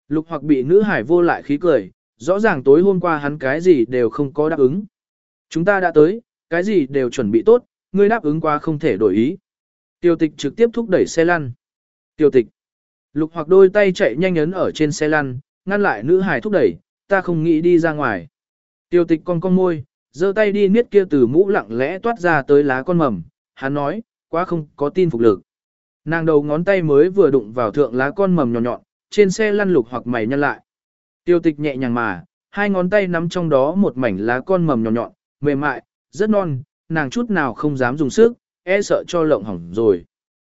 Lục hoặc bị nữ hải vô lại khí cười, rõ ràng tối hôm qua hắn cái gì đều không có đáp ứng. Chúng ta đã tới, cái gì đều chuẩn bị tốt, ngươi đáp ứng qua không thể đổi ý. Tiêu tịch trực tiếp thúc đẩy xe lăn. Tiêu tịch. Lục hoặc đôi tay chạy nhanh ấn ở trên xe lăn, ngăn lại nữ hải thúc đẩy, ta không nghĩ đi ra ngoài. Tiêu tịch con con môi, giơ tay đi niết kia từ mũ lặng lẽ toát ra tới lá con mầm, hắn nói, quá không có tin phục lực. Nàng đầu ngón tay mới vừa đụng vào thượng lá con mầm nhọn nhọn, trên xe lăn lục hoặc mày nhăn lại. Tiêu tịch nhẹ nhàng mà, hai ngón tay nắm trong đó một mảnh lá con mầm nhọn nhọn, mềm mại, rất non, nàng chút nào không dám dùng sức, e sợ cho lộng hỏng rồi.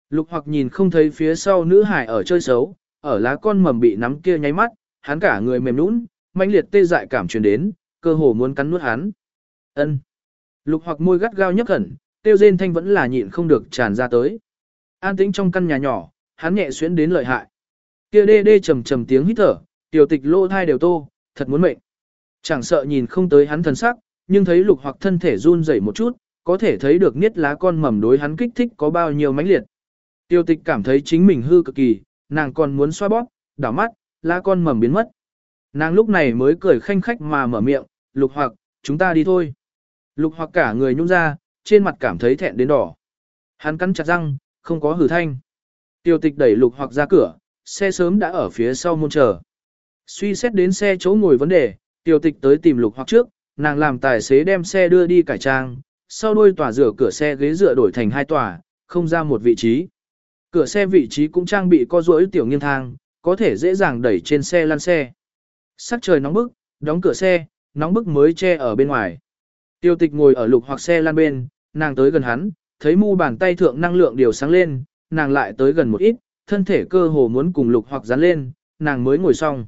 Lục hoặc nhìn không thấy phía sau nữ hải ở chơi xấu, ở lá con mầm bị nắm kia nháy mắt, hắn cả người mềm nũng, mãnh liệt tê dại cảm truyền đến, cơ hồ muốn cắn nuốt hắn. Ân. Lục hoặc môi gắt gao nhấp khẩn, tiêu rên thanh vẫn là nhịn không được tràn ra tới. An tĩnh trong căn nhà nhỏ, hắn nhẹ xuyến đến lợi hại. Kia đê đê trầm trầm tiếng hít thở, tiểu tịch lô thai đều tô, thật muốn mệnh. Chẳng sợ nhìn không tới hắn thần sắc, nhưng thấy lục hoặc thân thể run rẩy một chút, có thể thấy được niết lá con mầm đối hắn kích thích có bao nhiêu mãnh liệt. Tiêu tịch cảm thấy chính mình hư cực kỳ, nàng còn muốn xoa bóp, đảo mắt, lá con mầm biến mất. Nàng lúc này mới cười khanh khách mà mở miệng, lục hoặc, chúng ta đi thôi. Lục hoặc cả người nhung ra, trên mặt cảm thấy thẹn đến đỏ. Hắn cắn chặt răng, không có hử thanh. Tiêu tịch đẩy lục hoặc ra cửa, xe sớm đã ở phía sau môn chờ. Suy xét đến xe chỗ ngồi vấn đề, tiêu tịch tới tìm lục hoặc trước, nàng làm tài xế đem xe đưa đi cải trang, sau đuôi tòa rửa cửa xe ghế dựa đổi thành hai tòa, không ra một vị trí. Cửa xe vị trí cũng trang bị co duỗi tiểu nghiêng thang, có thể dễ dàng đẩy trên xe lăn xe. Sắc trời nóng bức, đóng cửa xe, nóng bức mới che ở bên ngoài. Tiêu tịch ngồi ở lục hoặc xe lăn bên, nàng tới gần hắn, thấy mu bàn tay thượng năng lượng điều sáng lên, nàng lại tới gần một ít, thân thể cơ hồ muốn cùng lục hoặc dán lên, nàng mới ngồi xong.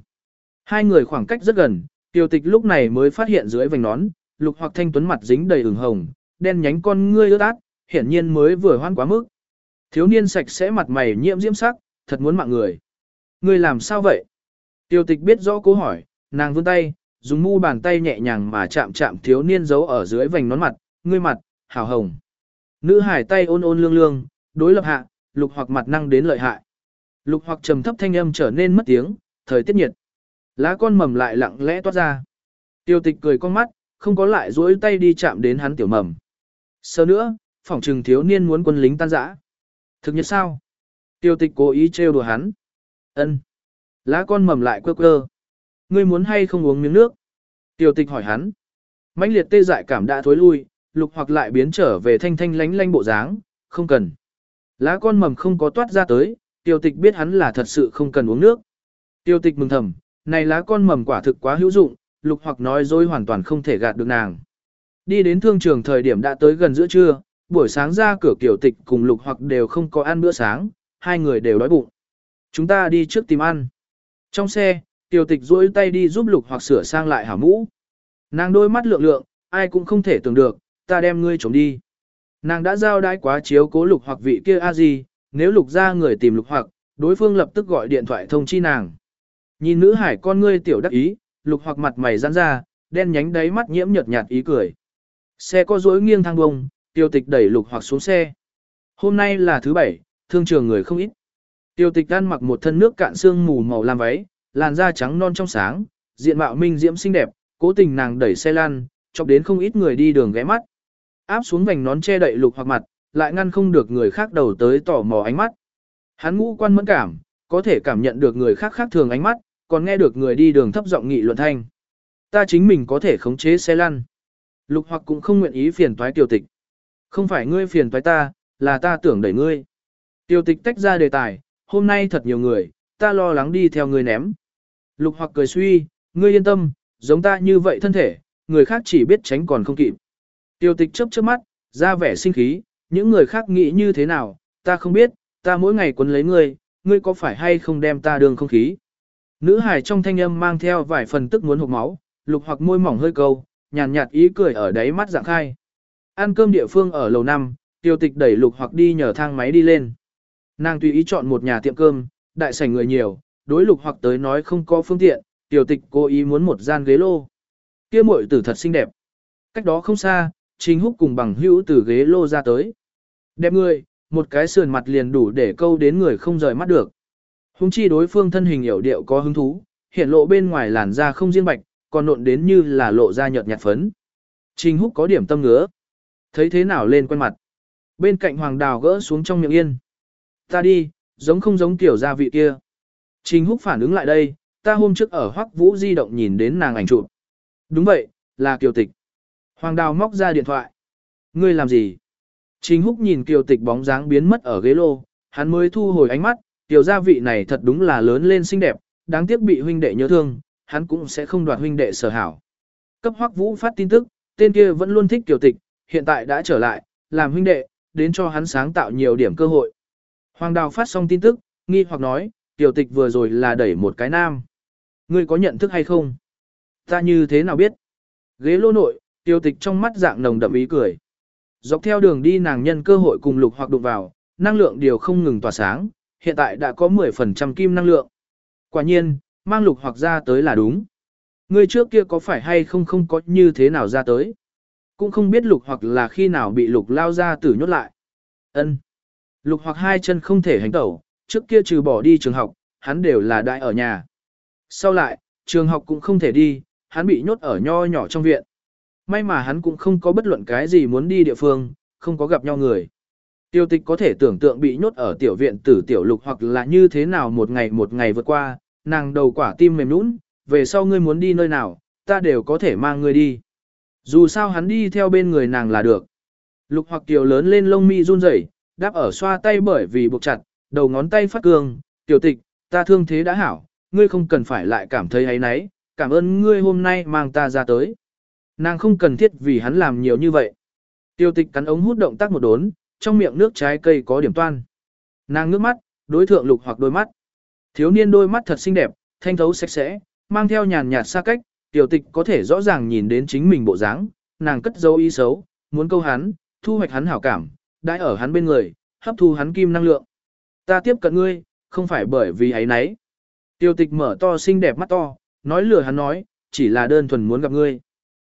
Hai người khoảng cách rất gần, tiêu tịch lúc này mới phát hiện dưới vành nón, lục hoặc thanh tuấn mặt dính đầy ửng hồng, đen nhánh con ngươi ướt át, hiển nhiên mới vừa hoan quá mức. Thiếu niên sạch sẽ mặt mày nhiễm diễm sắc, thật muốn mạng người. Ngươi làm sao vậy? Tiêu tịch biết rõ câu hỏi, nàng vươn tay, dùng mu bàn tay nhẹ nhàng mà chạm chạm thiếu niên giấu ở dưới vành nón mặt, ngươi mặt, hào hồng. Nữ hải tay ôn ôn lương lương, đối lập hạ, lục hoặc mặt năng đến lợi hại. Lục hoặc trầm thấp thanh âm trở nên mất tiếng, thời tiết nhiệt. Lá con mầm lại lặng lẽ toát ra. Tiêu tịch cười con mắt, không có lại duỗi tay đi chạm đến hắn tiểu mầm. Sơ nữa, phỏng trừng thiếu niên muốn quân lính tan rã. Thực nhật sao? Tiêu tịch cố ý trêu đùa hắn. ân Lá con mầm lại quơ quơ. Ngươi muốn hay không uống miếng nước? Tiêu tịch hỏi hắn. mãnh liệt tê dại cảm đã thối lui, lục hoặc lại biến trở về thanh thanh lánh lánh bộ dáng, không cần. Lá con mầm không có toát ra tới, tiêu tịch biết hắn là thật sự không cần uống nước. Tiêu tịch mừng thầm, này lá con mầm quả thực quá hữu dụng, lục hoặc nói dối hoàn toàn không thể gạt được nàng. Đi đến thương trường thời điểm đã tới gần giữa trưa, buổi sáng ra cửa kiểu tịch cùng lục hoặc đều không có ăn bữa sáng, hai người đều đói bụng. Chúng ta đi trước tìm ăn. Trong xe, tiểu tịch duỗi tay đi giúp lục hoặc sửa sang lại hảo mũ. Nàng đôi mắt lượng lượng, ai cũng không thể tưởng được, ta đem ngươi trốn đi. Nàng đã giao đái quá chiếu cố lục hoặc vị kia a gì, nếu lục ra người tìm lục hoặc, đối phương lập tức gọi điện thoại thông chi nàng. Nhìn nữ hải con ngươi tiểu đắc ý, lục hoặc mặt mày giãn ra, đen nhánh đáy mắt nhiễm nhợt nhạt ý cười. Xe có dối nghiêng thang bông, tiêu tịch đẩy lục hoặc xuống xe. Hôm nay là thứ bảy, thương trường người không ít. Tiêu tịch ăn mặc một thân nước cạn xương mù màu lam váy, làn da trắng non trong sáng, diện mạo minh diễm xinh đẹp, cố tình nàng đẩy xe lan, chọc đến không ít người đi đường ghé mắt. Áp xuống vành nón che đậy lục hoặc mặt, lại ngăn không được người khác đầu tới tỏ mò ánh mắt. Hắn ngũ quan mẫn cảm, có thể cảm nhận được người khác khác thường ánh mắt, còn nghe được người đi đường thấp giọng nghị luận thanh. Ta chính mình có thể khống chế xe lăn. Lục hoặc cũng không nguyện ý phiền toái tiểu tịch. Không phải ngươi phiền toái ta, là ta tưởng đẩy ngươi. Tiểu tịch tách ra đề tài, hôm nay thật nhiều người, ta lo lắng đi theo ngươi ném. Lục hoặc cười suy, ngươi yên tâm, giống ta như vậy thân thể, người khác chỉ biết tránh còn không kịp. Tiêu tịch chớp chớp mắt, ra vẻ sinh khí, những người khác nghĩ như thế nào, ta không biết, ta mỗi ngày quấn lấy ngươi, ngươi có phải hay không đem ta đường không khí. Nữ hải trong thanh âm mang theo vài phần tức muốn hụt máu, lục hoặc môi mỏng hơi câu, nhàn nhạt, ý cười ở đáy mắt dạng khai. Ăn cơm địa phương ở lầu 5, tiêu tịch đẩy lục hoặc đi nhờ thang máy đi lên. Nàng tùy ý chọn một nhà tiệm cơm, đại sảnh người nhiều, đối lục hoặc tới nói không có phương tiện, tiểu tịch cố ý muốn một gian ghế lô. Kia muội tử thật xinh đẹp. Cách đó không xa, Trình Húc cùng bằng hữu từ ghế lô ra tới. Đẹp người, một cái sườn mặt liền đủ để câu đến người không rời mắt được. Hùng chi đối phương thân hình hiểu điệu có hứng thú, hiện lộ bên ngoài làn da không riêng bạch, còn nộn đến như là lộ da nhợt nhạt phấn. Trình Húc có điểm tâm ngứa. Thấy thế nào lên quen mặt. Bên cạnh Hoàng Đào gỡ xuống trong miệng yên. Ta đi, giống không giống tiểu gia vị kia. Trình Húc phản ứng lại đây, ta hôm trước ở Hoắc Vũ di động nhìn đến nàng ảnh chụp. Đúng vậy, là Kiều Tịch. Hoàng Đào móc ra điện thoại. Ngươi làm gì? Trình Húc nhìn Kiều Tịch bóng dáng biến mất ở ghế lô, hắn mới thu hồi ánh mắt, tiểu gia vị này thật đúng là lớn lên xinh đẹp, đáng tiếc bị huynh đệ nhớ thương, hắn cũng sẽ không đoạt huynh đệ sở hảo. Cấp Hoắc Vũ phát tin tức, tên kia vẫn luôn thích Kiều Tịch, hiện tại đã trở lại, làm huynh đệ, đến cho hắn sáng tạo nhiều điểm cơ hội. Hoàng Đào phát xong tin tức, nghi hoặc nói, Kiều Tịch vừa rồi là đẩy một cái nam. Ngươi có nhận thức hay không? Ta như thế nào biết? Ghế lô nội, Tiêu Tịch trong mắt dạng nồng đậm ý cười. Dọc theo đường đi nàng nhân cơ hội cùng lục hoặc đụng vào, năng lượng điều không ngừng tỏa sáng, hiện tại đã có 10% kim năng lượng. Quả nhiên, mang lục hoặc ra tới là đúng. Người trước kia có phải hay không không có như thế nào ra tới. Cũng không biết lục hoặc là khi nào bị lục lao ra tử nhốt lại. ân Lục hoặc hai chân không thể hành tẩu, trước kia trừ bỏ đi trường học, hắn đều là đại ở nhà. Sau lại, trường học cũng không thể đi, hắn bị nhốt ở nho nhỏ trong viện. May mà hắn cũng không có bất luận cái gì muốn đi địa phương, không có gặp nhau người. Tiêu tịch có thể tưởng tượng bị nhốt ở tiểu viện tử tiểu lục hoặc là như thế nào một ngày một ngày vượt qua, nàng đầu quả tim mềm nũng, về sau ngươi muốn đi nơi nào, ta đều có thể mang ngươi đi. Dù sao hắn đi theo bên người nàng là được. Lục hoặc tiểu lớn lên lông mi run rẩy, đáp ở xoa tay bởi vì buộc chặt, đầu ngón tay phát cường, tiểu tịch, ta thương thế đã hảo, ngươi không cần phải lại cảm thấy ấy nấy, cảm ơn ngươi hôm nay mang ta ra tới. Nàng không cần thiết vì hắn làm nhiều như vậy. Tiêu tịch cắn ống hút động tác một đốn, trong miệng nước trái cây có điểm toan. Nàng ngước mắt, đối thượng lục hoặc đôi mắt. Thiếu niên đôi mắt thật xinh đẹp, thanh thấu sạch sẽ, mang theo nhàn nhạt xa cách, tiểu tịch có thể rõ ràng nhìn đến chính mình bộ dáng, nàng cất dấu ý xấu, muốn câu hắn, thu hoạch hắn hảo cảm, đãi ở hắn bên người, hấp thu hắn kim năng lượng. Ta tiếp cận ngươi, không phải bởi vì ấy nấy. Tiêu tịch mở to xinh đẹp mắt to, nói lừa hắn nói, chỉ là đơn thuần muốn gặp ngươi.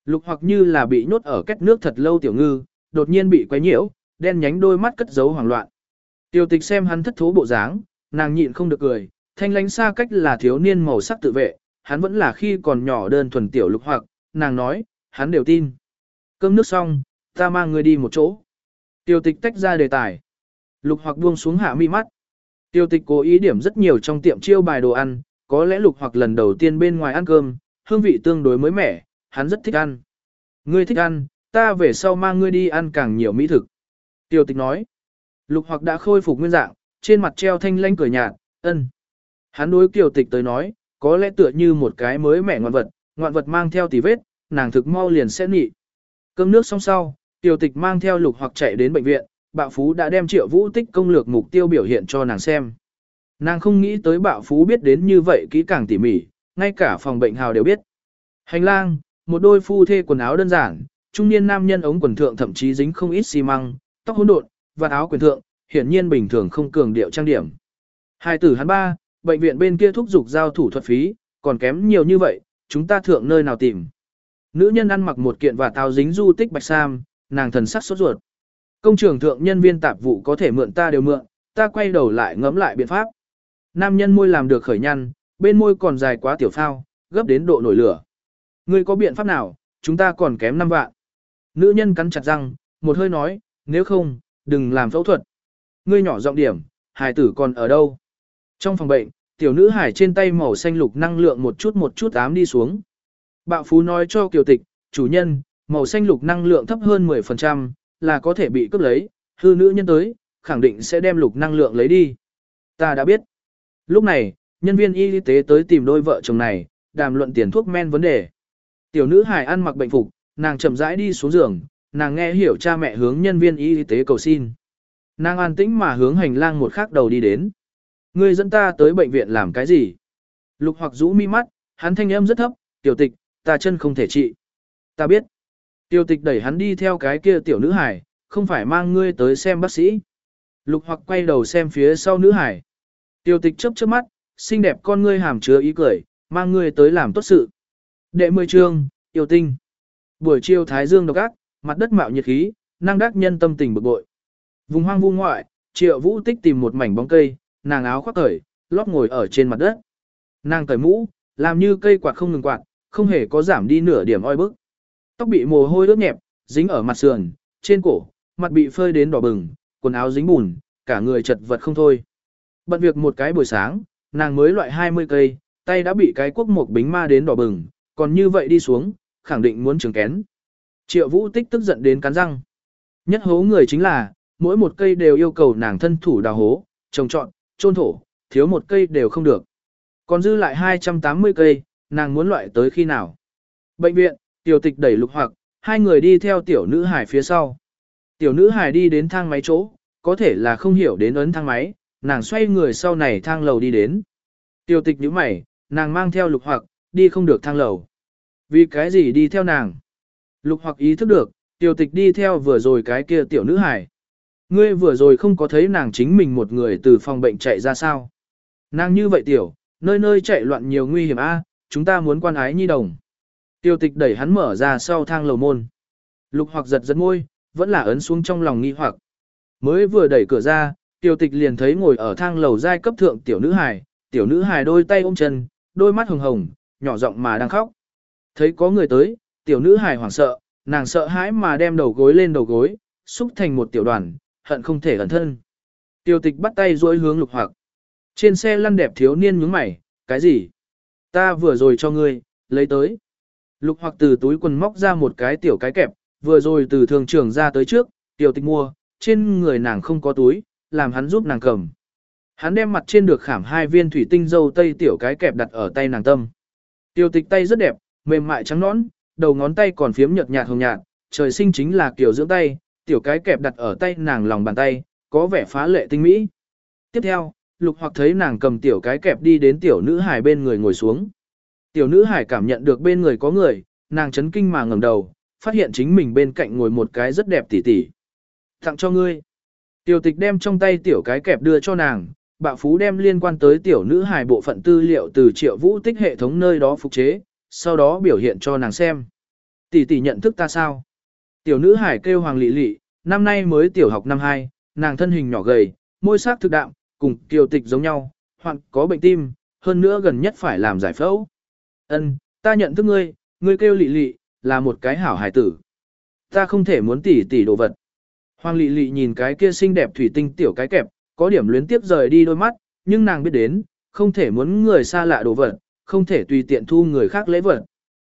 Lục hoặc như là bị nhốt ở cách nước thật lâu tiểu ngư, đột nhiên bị quấy nhiễu, đen nhánh đôi mắt cất giấu hoảng loạn. Tiêu tịch xem hắn thất thố bộ dáng, nàng nhịn không được cười, thanh lánh xa cách là thiếu niên màu sắc tự vệ, hắn vẫn là khi còn nhỏ đơn thuần tiểu lục hoặc, nàng nói, hắn đều tin. Cơm nước xong, ta mang ngươi đi một chỗ. Tiêu tịch tách ra đề tài. Lục hoặc buông xuống hạ mi mắt. Tiêu tịch cố ý điểm rất nhiều trong tiệm chiêu bài đồ ăn, có lẽ lục hoặc lần đầu tiên bên ngoài ăn cơm, hương vị tương đối mới mẻ, hắn rất thích ăn. Ngươi thích ăn, ta về sau mang ngươi đi ăn càng nhiều mỹ thực. Tiêu tịch nói. Lục hoặc đã khôi phục nguyên dạng, trên mặt treo thanh lanh cười nhạt, ân. Hắn đối kiều tịch tới nói, có lẽ tựa như một cái mới mẻ ngoạn vật, ngoạn vật mang theo tỉ vết, nàng thực mau liền sẽ nị. Cơm nước xong sau, Tiểu tịch mang theo lục hoặc chạy đến bệnh viện, bạo phú đã đem triệu vũ tích công lược mục tiêu biểu hiện cho nàng xem. Nàng không nghĩ tới bạo phú biết đến như vậy kỹ càng tỉ mỉ, ngay cả phòng bệnh hào đều biết. Hành lang, một đôi phu thê quần áo đơn giản, trung niên nam nhân ống quần thượng thậm chí dính không ít xi măng, tóc hỗn độn, và áo quyền thượng, hiển nhiên bình thường không cường điệu trang điểm. Hai tử hắn ba, bệnh viện bên kia thúc giục giao thủ thuật phí, còn kém nhiều như vậy, chúng ta thượng nơi nào tìm. Nữ nhân ăn mặc một kiện và táo dính du tích bạch sam, nàng thần sắc sốt ruột. Công trường thượng nhân viên tạp vụ có thể mượn ta đều mượn, ta quay đầu lại ngẫm lại biện pháp. Nam nhân môi làm được khởi nhăn, bên môi còn dài quá tiểu phao, gấp đến độ nổi lửa. Ngươi có biện pháp nào, chúng ta còn kém 5 vạn. Nữ nhân cắn chặt răng, một hơi nói, nếu không, đừng làm phẫu thuật. Ngươi nhỏ giọng điểm, hài tử còn ở đâu? Trong phòng bệnh, tiểu nữ hải trên tay màu xanh lục năng lượng một chút một chút ám đi xuống. Bạo Phú nói cho Kiều Tịch, chủ nhân, màu xanh lục năng lượng thấp hơn 10%, là có thể bị cướp lấy, hư nữ nhân tới, khẳng định sẽ đem lục năng lượng lấy đi. Ta đã biết. Lúc này, nhân viên y tế tới tìm đôi vợ chồng này, đàm luận tiền thuốc men vấn đề. Tiểu nữ hải ăn mặc bệnh phục, nàng chậm rãi đi xuống giường, nàng nghe hiểu cha mẹ hướng nhân viên y tế cầu xin. Nàng an tĩnh mà hướng hành lang một khắc đầu đi đến. Ngươi dẫn ta tới bệnh viện làm cái gì? Lục hoặc rũ mi mắt, hắn thanh âm rất thấp, tiểu tịch, ta chân không thể trị. Ta biết. Tiểu tịch đẩy hắn đi theo cái kia tiểu nữ hải, không phải mang ngươi tới xem bác sĩ. Lục hoặc quay đầu xem phía sau nữ hải. Tiểu tịch chớp chớp mắt, xinh đẹp con ngươi hàm chứa ý cười, mang ngươi tới làm tốt sự. Đệ mười chương, yêu tinh. Buổi chiều thái dương độc ác, mặt đất mạo nhiệt khí, năng đắc nhân tâm tình bực bội. Vùng hoang vu ngoại, triệu vũ tích tìm một mảnh bóng cây, nàng áo khoác cởi, lót ngồi ở trên mặt đất. Nàng cởi mũ, làm như cây quạt không ngừng quạt, không hề có giảm đi nửa điểm oi bức. Tóc bị mồ hôi ướt nhẹp, dính ở mặt sườn, trên cổ, mặt bị phơi đến đỏ bừng, quần áo dính bùn, cả người chật vật không thôi. Bận việc một cái buổi sáng, nàng mới loại 20 cây, tay đã bị cái quốc một bính ma đến đỏ bừng, còn như vậy đi xuống, khẳng định muốn trường kén. Triệu vũ tích tức giận đến cắn răng. Nhất hố người chính là, mỗi một cây đều yêu cầu nàng thân thủ đào hố, trồng trọn, trôn thổ, thiếu một cây đều không được. Còn dư lại 280 cây, nàng muốn loại tới khi nào. Bệnh viện, tiểu tịch đẩy lục hoặc, hai người đi theo tiểu nữ hải phía sau. Tiểu nữ hải đi đến thang máy chỗ, có thể là không hiểu đến ấn thang máy, nàng xoay người sau này thang lầu đi đến. Tiểu tịch nhíu mày, nàng mang theo lục hoặc, đi không được thang lầu. Vì cái gì đi theo nàng? Lục hoặc ý thức được, tiểu tịch đi theo vừa rồi cái kia tiểu nữ hải. Ngươi vừa rồi không có thấy nàng chính mình một người từ phòng bệnh chạy ra sao. Nàng như vậy tiểu, nơi nơi chạy loạn nhiều nguy hiểm a, chúng ta muốn quan ái nhi đồng. Tiêu tịch đẩy hắn mở ra sau thang lầu môn. Lục hoặc giật giật môi, vẫn là ấn xuống trong lòng nghi hoặc. Mới vừa đẩy cửa ra, tiêu tịch liền thấy ngồi ở thang lầu giai cấp thượng tiểu nữ hài, tiểu nữ hài đôi tay ôm chân, đôi mắt hồng hồng, nhỏ giọng mà đang khóc. Thấy có người tới, tiểu nữ hài hoảng sợ, nàng sợ hãi mà đem đầu gối lên đầu gối, xúc thành một tiểu đoàn, hận không thể ẩn thân. Tiêu tịch bắt tay duỗi hướng lục hoặc. Trên xe lăn đẹp thiếu niên nhướng mày, cái gì? Ta vừa rồi cho ngươi, lấy tới. Lục hoặc từ túi quần móc ra một cái tiểu cái kẹp, vừa rồi từ thường trường ra tới trước, tiểu tịch mua, trên người nàng không có túi, làm hắn giúp nàng cầm. Hắn đem mặt trên được khảm hai viên thủy tinh dâu tây tiểu cái kẹp đặt ở tay nàng tâm. Tiểu tịch tay rất đẹp, mềm mại trắng nõn, đầu ngón tay còn phiếm nhợt nhạt hồng nhạt, trời sinh chính là kiểu dưỡng tay, tiểu cái kẹp đặt ở tay nàng lòng bàn tay, có vẻ phá lệ tinh mỹ. Tiếp theo, lục hoặc thấy nàng cầm tiểu cái kẹp đi đến tiểu nữ hải bên người ngồi xuống. Tiểu nữ hải cảm nhận được bên người có người, nàng chấn kinh mà ngẩng đầu, phát hiện chính mình bên cạnh ngồi một cái rất đẹp tỉ tỉ. Tặng cho ngươi. Tiểu tịch đem trong tay tiểu cái kẹp đưa cho nàng, bạo phú đem liên quan tới tiểu nữ hài bộ phận tư liệu từ triệu vũ tích hệ thống nơi đó phục chế, sau đó biểu hiện cho nàng xem. Tỷ tỷ nhận thức ta sao? Tiểu nữ hải kêu hoàng lị lị, năm nay mới tiểu học năm 2, nàng thân hình nhỏ gầy, môi sắc thực đạm, cùng kiều tịch giống nhau, hoặc có bệnh tim, hơn nữa gần nhất phải làm giải phẫu. Ân, ta nhận thức ngươi, ngươi kêu lị lị, là một cái hảo hải tử. Ta không thể muốn tỷ tỷ đồ vật. Hoàng lị lị nhìn cái kia xinh đẹp thủy tinh tiểu cái kẹp, có điểm luyến tiếp rời đi đôi mắt, nhưng nàng biết đến, không thể muốn người xa lạ đồ vật, không thể tùy tiện thu người khác lễ vật.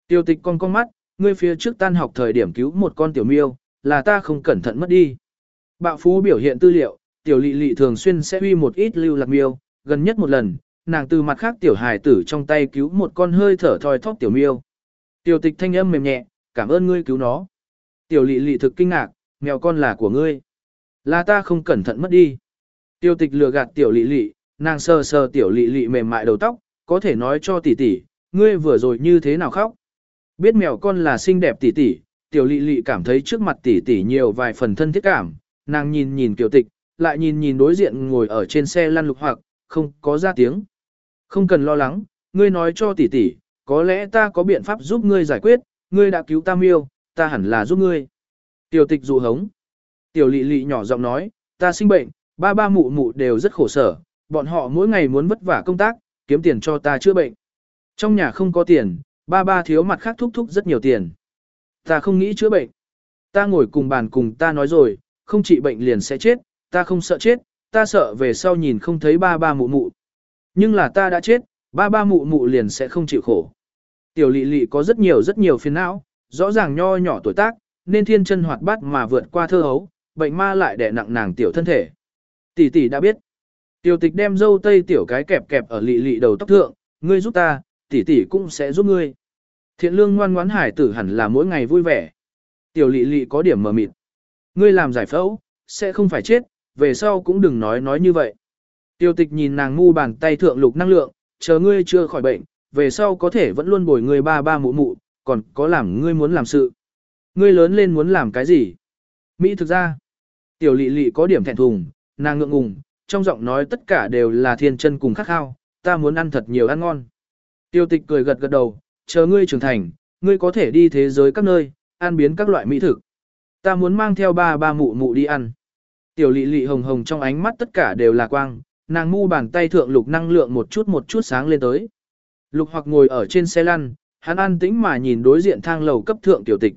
Tiêu tịch con con mắt, ngươi phía trước tan học thời điểm cứu một con tiểu miêu, là ta không cẩn thận mất đi. Bạo phú biểu hiện tư liệu, tiểu lị lị thường xuyên sẽ uy một ít lưu lạc miêu, gần nhất một lần, nàng từ mặt khác tiểu hài tử trong tay cứu một con hơi thở thoi thóp tiểu miêu. Tiểu tịch thanh âm mềm nhẹ, cảm ơn ngươi cứu nó. Tiểu lị lị thực kinh ngạc, mèo con là của ngươi. Là ta không cẩn thận mất đi. Tiêu tịch lừa gạt tiểu lị lị, nàng sờ sờ tiểu lị lị mềm mại đầu tóc, có thể nói cho tỷ tỷ, ngươi vừa rồi như thế nào khóc. Biết mèo con là xinh đẹp tỷ tỷ, tiểu lị lị cảm thấy trước mặt tỷ tỷ nhiều vài phần thân thiết cảm, nàng nhìn nhìn tiểu tịch, lại nhìn nhìn đối diện ngồi ở trên xe lăn lục hoặc, không có ra tiếng. Không cần lo lắng, ngươi nói cho tỷ tỷ, có lẽ ta có biện pháp giúp ngươi giải quyết, ngươi đã cứu ta miêu, ta hẳn là giúp ngươi. Tiểu tịch dụ hống. Tiểu lị lị nhỏ giọng nói, ta sinh bệnh, ba ba mụ mụ đều rất khổ sở, bọn họ mỗi ngày muốn vất vả công tác, kiếm tiền cho ta chữa bệnh. Trong nhà không có tiền, ba ba thiếu mặt khác thúc thúc rất nhiều tiền. Ta không nghĩ chữa bệnh. Ta ngồi cùng bàn cùng ta nói rồi, không trị bệnh liền sẽ chết, ta không sợ chết, ta sợ về sau nhìn không thấy ba ba mụ mụ. Nhưng là ta đã chết, ba ba mụ mụ liền sẽ không chịu khổ. Tiểu lị lị có rất nhiều rất nhiều phiền não, rõ ràng nho nhỏ tuổi tác, nên thiên chân hoạt bát mà vượt qua thơ hấu, bệnh ma lại đè nặng nàng tiểu thân thể. Tỷ tỷ đã biết. Tiểu tịch đem dâu tây tiểu cái kẹp kẹp ở lị lị đầu tóc thượng, ngươi giúp ta, tỷ tỷ cũng sẽ giúp ngươi. Thiện lương ngoan ngoãn hải tử hẳn là mỗi ngày vui vẻ. Tiểu lị lị có điểm mờ mịt. Ngươi làm giải phẫu, sẽ không phải chết, về sau cũng đừng nói nói như vậy. Tiêu tịch nhìn nàng ngu bàn tay thượng lục năng lượng, chờ ngươi chưa khỏi bệnh, về sau có thể vẫn luôn bồi ngươi ba ba mụ mụ, còn có làm ngươi muốn làm sự. Ngươi lớn lên muốn làm cái gì? Mỹ thực ra, tiểu lị lị có điểm thẹn thùng, nàng ngượng ngùng, trong giọng nói tất cả đều là thiên chân cùng khắc khao, ta muốn ăn thật nhiều ăn ngon. Tiêu tịch cười gật gật đầu, chờ ngươi trưởng thành, ngươi có thể đi thế giới các nơi, ăn biến các loại mỹ thực. Ta muốn mang theo ba ba mụ mụ đi ăn. Tiểu lị lị hồng hồng trong ánh mắt tất cả đều là quang, nàng mu bàn tay thượng lục năng lượng một chút một chút sáng lên tới. Lục hoặc ngồi ở trên xe lăn, hắn an tĩnh mà nhìn đối diện thang lầu cấp thượng tiểu tịch.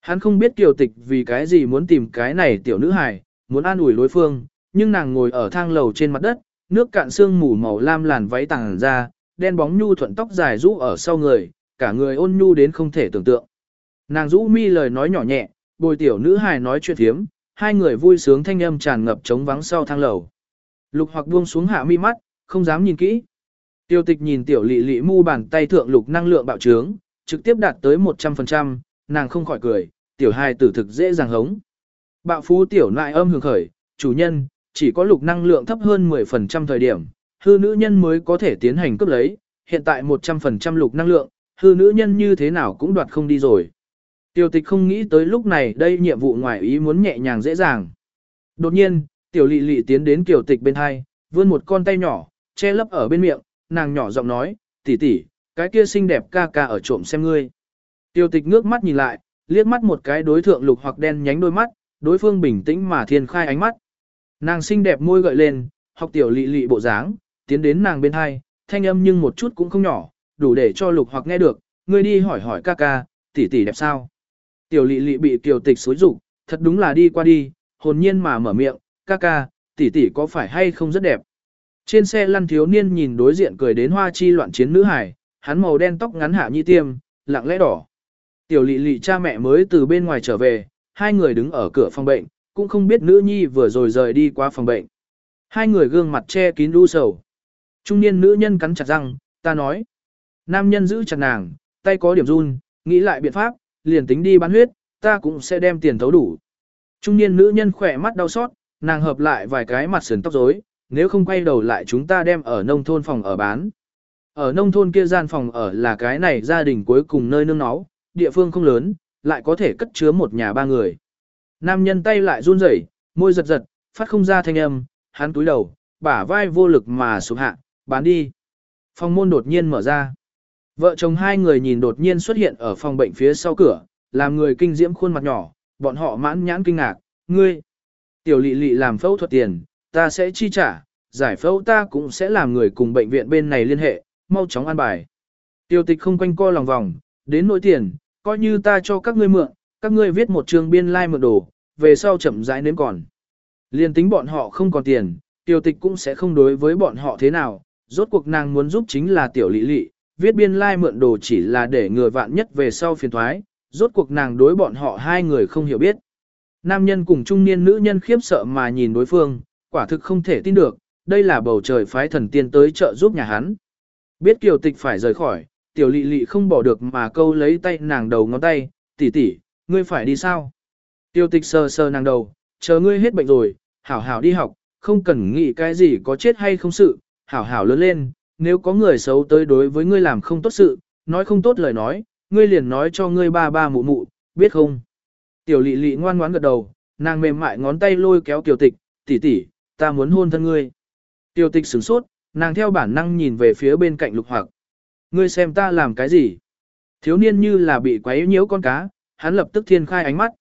Hắn không biết tiểu tịch vì cái gì muốn tìm cái này tiểu nữ hài, muốn an ủi đối phương, nhưng nàng ngồi ở thang lầu trên mặt đất, nước cạn xương mù màu lam làn váy tàng ra, đen bóng nhu thuận tóc dài rũ ở sau người, cả người ôn nhu đến không thể tưởng tượng. Nàng rũ mi lời nói nhỏ nhẹ, bồi tiểu nữ hài nói chuyện thiếm, hai người vui sướng thanh âm tràn ngập trống vắng sau thang lầu. Lục hoặc buông xuống hạ mi mắt, không dám nhìn kỹ. Tiêu tịch nhìn tiểu lị lị mu bàn tay thượng lục năng lượng bạo trướng, trực tiếp đạt tới 100%, nàng không khỏi cười, tiểu hài tử thực dễ dàng hống. Bạo phú tiểu nại âm hưởng khởi, chủ nhân, chỉ có lục năng lượng thấp hơn 10% thời điểm, hư nữ nhân mới có thể tiến hành cướp lấy, hiện tại 100% lục năng lượng, hư nữ nhân như thế nào cũng đoạt không đi rồi. Tiểu tịch không nghĩ tới lúc này đây nhiệm vụ ngoài ý muốn nhẹ nhàng dễ dàng. Đột nhiên, tiểu lị lị tiến đến tiểu tịch bên hai, vươn một con tay nhỏ, che lấp ở bên miệng, nàng nhỏ giọng nói, tỷ tỷ, cái kia xinh đẹp ca ca ở trộm xem ngươi. Tiểu tịch ngước mắt nhìn lại, liếc mắt một cái đối thượng lục hoặc đen nhánh đôi mắt, đối phương bình tĩnh mà thiên khai ánh mắt. Nàng xinh đẹp môi gợi lên, học tiểu lị lị bộ dáng, tiến đến nàng bên hai, thanh âm nhưng một chút cũng không nhỏ, đủ để cho lục hoặc nghe được, ngươi đi hỏi hỏi ca ca, tỷ tỷ đẹp sao. Tiểu lị lị bị tiểu tịch xối rụng, thật đúng là đi qua đi, hồn nhiên mà mở miệng, ca ca, tỷ tỷ có phải hay không rất đẹp. Trên xe lăn thiếu niên nhìn đối diện cười đến hoa chi loạn chiến nữ hải, hắn màu đen tóc ngắn hạ nhi tiêm, lặng lẽ đỏ. Tiểu lị lị cha mẹ mới từ bên ngoài trở về, hai người đứng ở cửa phòng bệnh, cũng không biết nữ nhi vừa rồi rời đi qua phòng bệnh. Hai người gương mặt che kín đu sầu. Trung niên nữ nhân cắn chặt răng, ta nói. Nam nhân giữ chặt nàng, tay có điểm run, nghĩ lại biện pháp, liền tính đi bán huyết, ta cũng sẽ đem tiền thấu đủ. Trung niên nữ nhân khỏe mắt đau xót, nàng hợp lại vài cái mặt sườn tóc rối, nếu không quay đầu lại chúng ta đem ở nông thôn phòng ở bán. Ở nông thôn kia gian phòng ở là cái này gia đình cuối cùng nơi nương náu, địa phương không lớn, lại có thể cất chứa một nhà ba người. Nam nhân tay lại run rẩy, môi giật giật, phát không ra thanh âm, hắn túi đầu, bả vai vô lực mà sụp hạ, bán đi. Phòng môn đột nhiên mở ra. Vợ chồng hai người nhìn đột nhiên xuất hiện ở phòng bệnh phía sau cửa, làm người kinh diễm khuôn mặt nhỏ, bọn họ mãn nhãn kinh ngạc, ngươi. Tiểu lị lị làm phẫu thuật tiền, ta sẽ chi trả, giải phẫu ta cũng sẽ làm người cùng bệnh viện bên này liên hệ, mau chóng an bài. Tiêu tịch không quanh co lòng vòng, đến nỗi tiền, coi như ta cho các ngươi mượn, các ngươi viết một trường biên lai like mượn đồ, về sau chậm rãi nếm còn. Liên tính bọn họ không còn tiền, tiểu tịch cũng sẽ không đối với bọn họ thế nào, rốt cuộc nàng muốn giúp chính là tiểu lị lị, viết biên lai like mượn đồ chỉ là để người vạn nhất về sau phiền thoái, rốt cuộc nàng đối bọn họ hai người không hiểu biết. Nam nhân cùng trung niên nữ nhân khiếp sợ mà nhìn đối phương, quả thực không thể tin được, đây là bầu trời phái thần tiên tới trợ giúp nhà hắn. Biết kiều tịch phải rời khỏi, tiểu lị lị không bỏ được mà câu lấy tay nàng đầu ngón tay, tỷ tỷ, ngươi phải đi sao? Tiêu tịch sờ sờ nàng đầu, chờ ngươi hết bệnh rồi, hảo hảo đi học, không cần nghĩ cái gì có chết hay không sự, hảo hảo lớn lên, nếu có người xấu tới đối với ngươi làm không tốt sự, nói không tốt lời nói, ngươi liền nói cho ngươi ba ba mụ mụ, biết không? Tiểu lị lị ngoan ngoãn gật đầu, nàng mềm mại ngón tay lôi kéo tiểu tịch, tỷ tỷ, ta muốn hôn thân ngươi. Tiểu tịch sửng sốt, nàng theo bản năng nhìn về phía bên cạnh lục hoặc. Ngươi xem ta làm cái gì? Thiếu niên như là bị quấy nhiễu con cá, hắn lập tức thiên khai ánh mắt.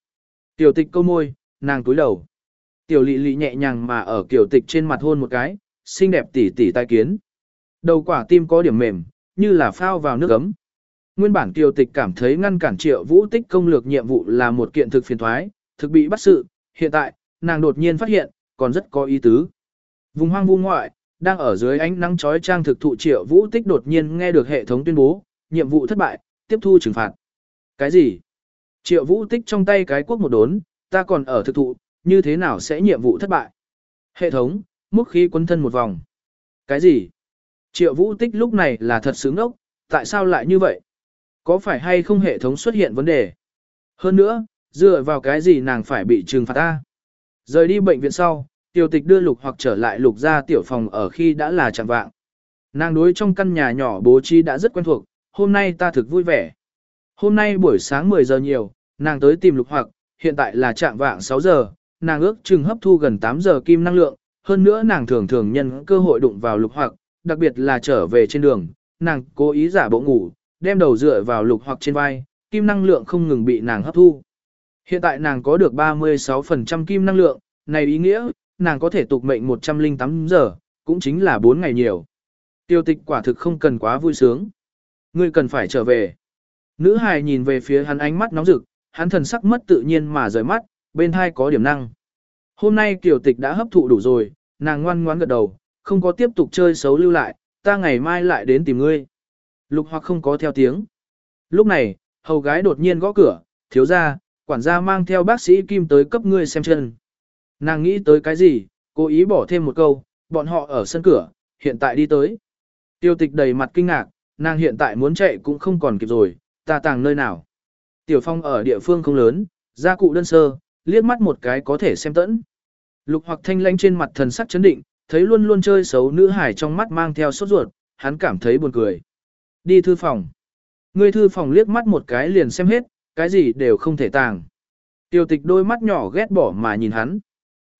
Tiểu tịch câu môi, nàng túi đầu. Tiểu lị lị nhẹ nhàng mà ở tiểu tịch trên mặt hôn một cái, xinh đẹp tỉ tỉ tai kiến. Đầu quả tim có điểm mềm, như là phao vào nước ấm. Nguyên bản tiểu tịch cảm thấy ngăn cản triệu vũ tích công lược nhiệm vụ là một kiện thực phiền thoái, thực bị bắt sự, hiện tại, nàng đột nhiên phát hiện, còn rất có ý tứ. Vùng hoang vu ngoại, đang ở dưới ánh nắng chói trang thực thụ triệu vũ tích đột nhiên nghe được hệ thống tuyên bố, nhiệm vụ thất bại, tiếp thu trừng phạt. Cái gì? Triệu vũ tích trong tay cái quốc một đốn, ta còn ở thực thụ, như thế nào sẽ nhiệm vụ thất bại? Hệ thống, mức khí quân thân một vòng. Cái gì? Triệu vũ tích lúc này là thật sướng ốc, tại sao lại như vậy? Có phải hay không hệ thống xuất hiện vấn đề? Hơn nữa, dựa vào cái gì nàng phải bị trừng phạt ta? Rời đi bệnh viện sau, tiểu tịch đưa lục hoặc trở lại lục ra tiểu phòng ở khi đã là chẳng vạng. Nàng đối trong căn nhà nhỏ bố trí đã rất quen thuộc, hôm nay ta thực vui vẻ. Hôm nay buổi sáng 10 giờ nhiều, nàng tới tìm lục hoặc, hiện tại là trạng vạng 6 giờ, nàng ước chừng hấp thu gần 8 giờ kim năng lượng, hơn nữa nàng thường thường nhân cơ hội đụng vào lục hoặc, đặc biệt là trở về trên đường, nàng cố ý giả bộ ngủ, đem đầu dựa vào lục hoặc trên vai, kim năng lượng không ngừng bị nàng hấp thu. Hiện tại nàng có được 36% kim năng lượng, này ý nghĩa, nàng có thể tục mệnh 108 giờ, cũng chính là 4 ngày nhiều. Tiêu tịch quả thực không cần quá vui sướng. Ngươi cần phải trở về. Nữ hài nhìn về phía hắn ánh mắt nóng rực, hắn thần sắc mất tự nhiên mà rời mắt, bên thai có điểm năng. Hôm nay kiểu tịch đã hấp thụ đủ rồi, nàng ngoan ngoãn gật đầu, không có tiếp tục chơi xấu lưu lại, ta ngày mai lại đến tìm ngươi. Lục hoặc không có theo tiếng. Lúc này, hầu gái đột nhiên gõ cửa, thiếu ra, quản gia mang theo bác sĩ Kim tới cấp ngươi xem chân. Nàng nghĩ tới cái gì, cố ý bỏ thêm một câu, bọn họ ở sân cửa, hiện tại đi tới. Tiêu tịch đầy mặt kinh ngạc, nàng hiện tại muốn chạy cũng không còn kịp rồi, ta tàng nơi nào. Tiểu phong ở địa phương không lớn, gia cụ đơn sơ, liếc mắt một cái có thể xem tẫn. Lục hoặc thanh lãnh trên mặt thần sắc chấn định, thấy luôn luôn chơi xấu nữ hải trong mắt mang theo sốt ruột, hắn cảm thấy buồn cười. Đi thư phòng. Người thư phòng liếc mắt một cái liền xem hết, cái gì đều không thể tàng. Tiêu tịch đôi mắt nhỏ ghét bỏ mà nhìn hắn.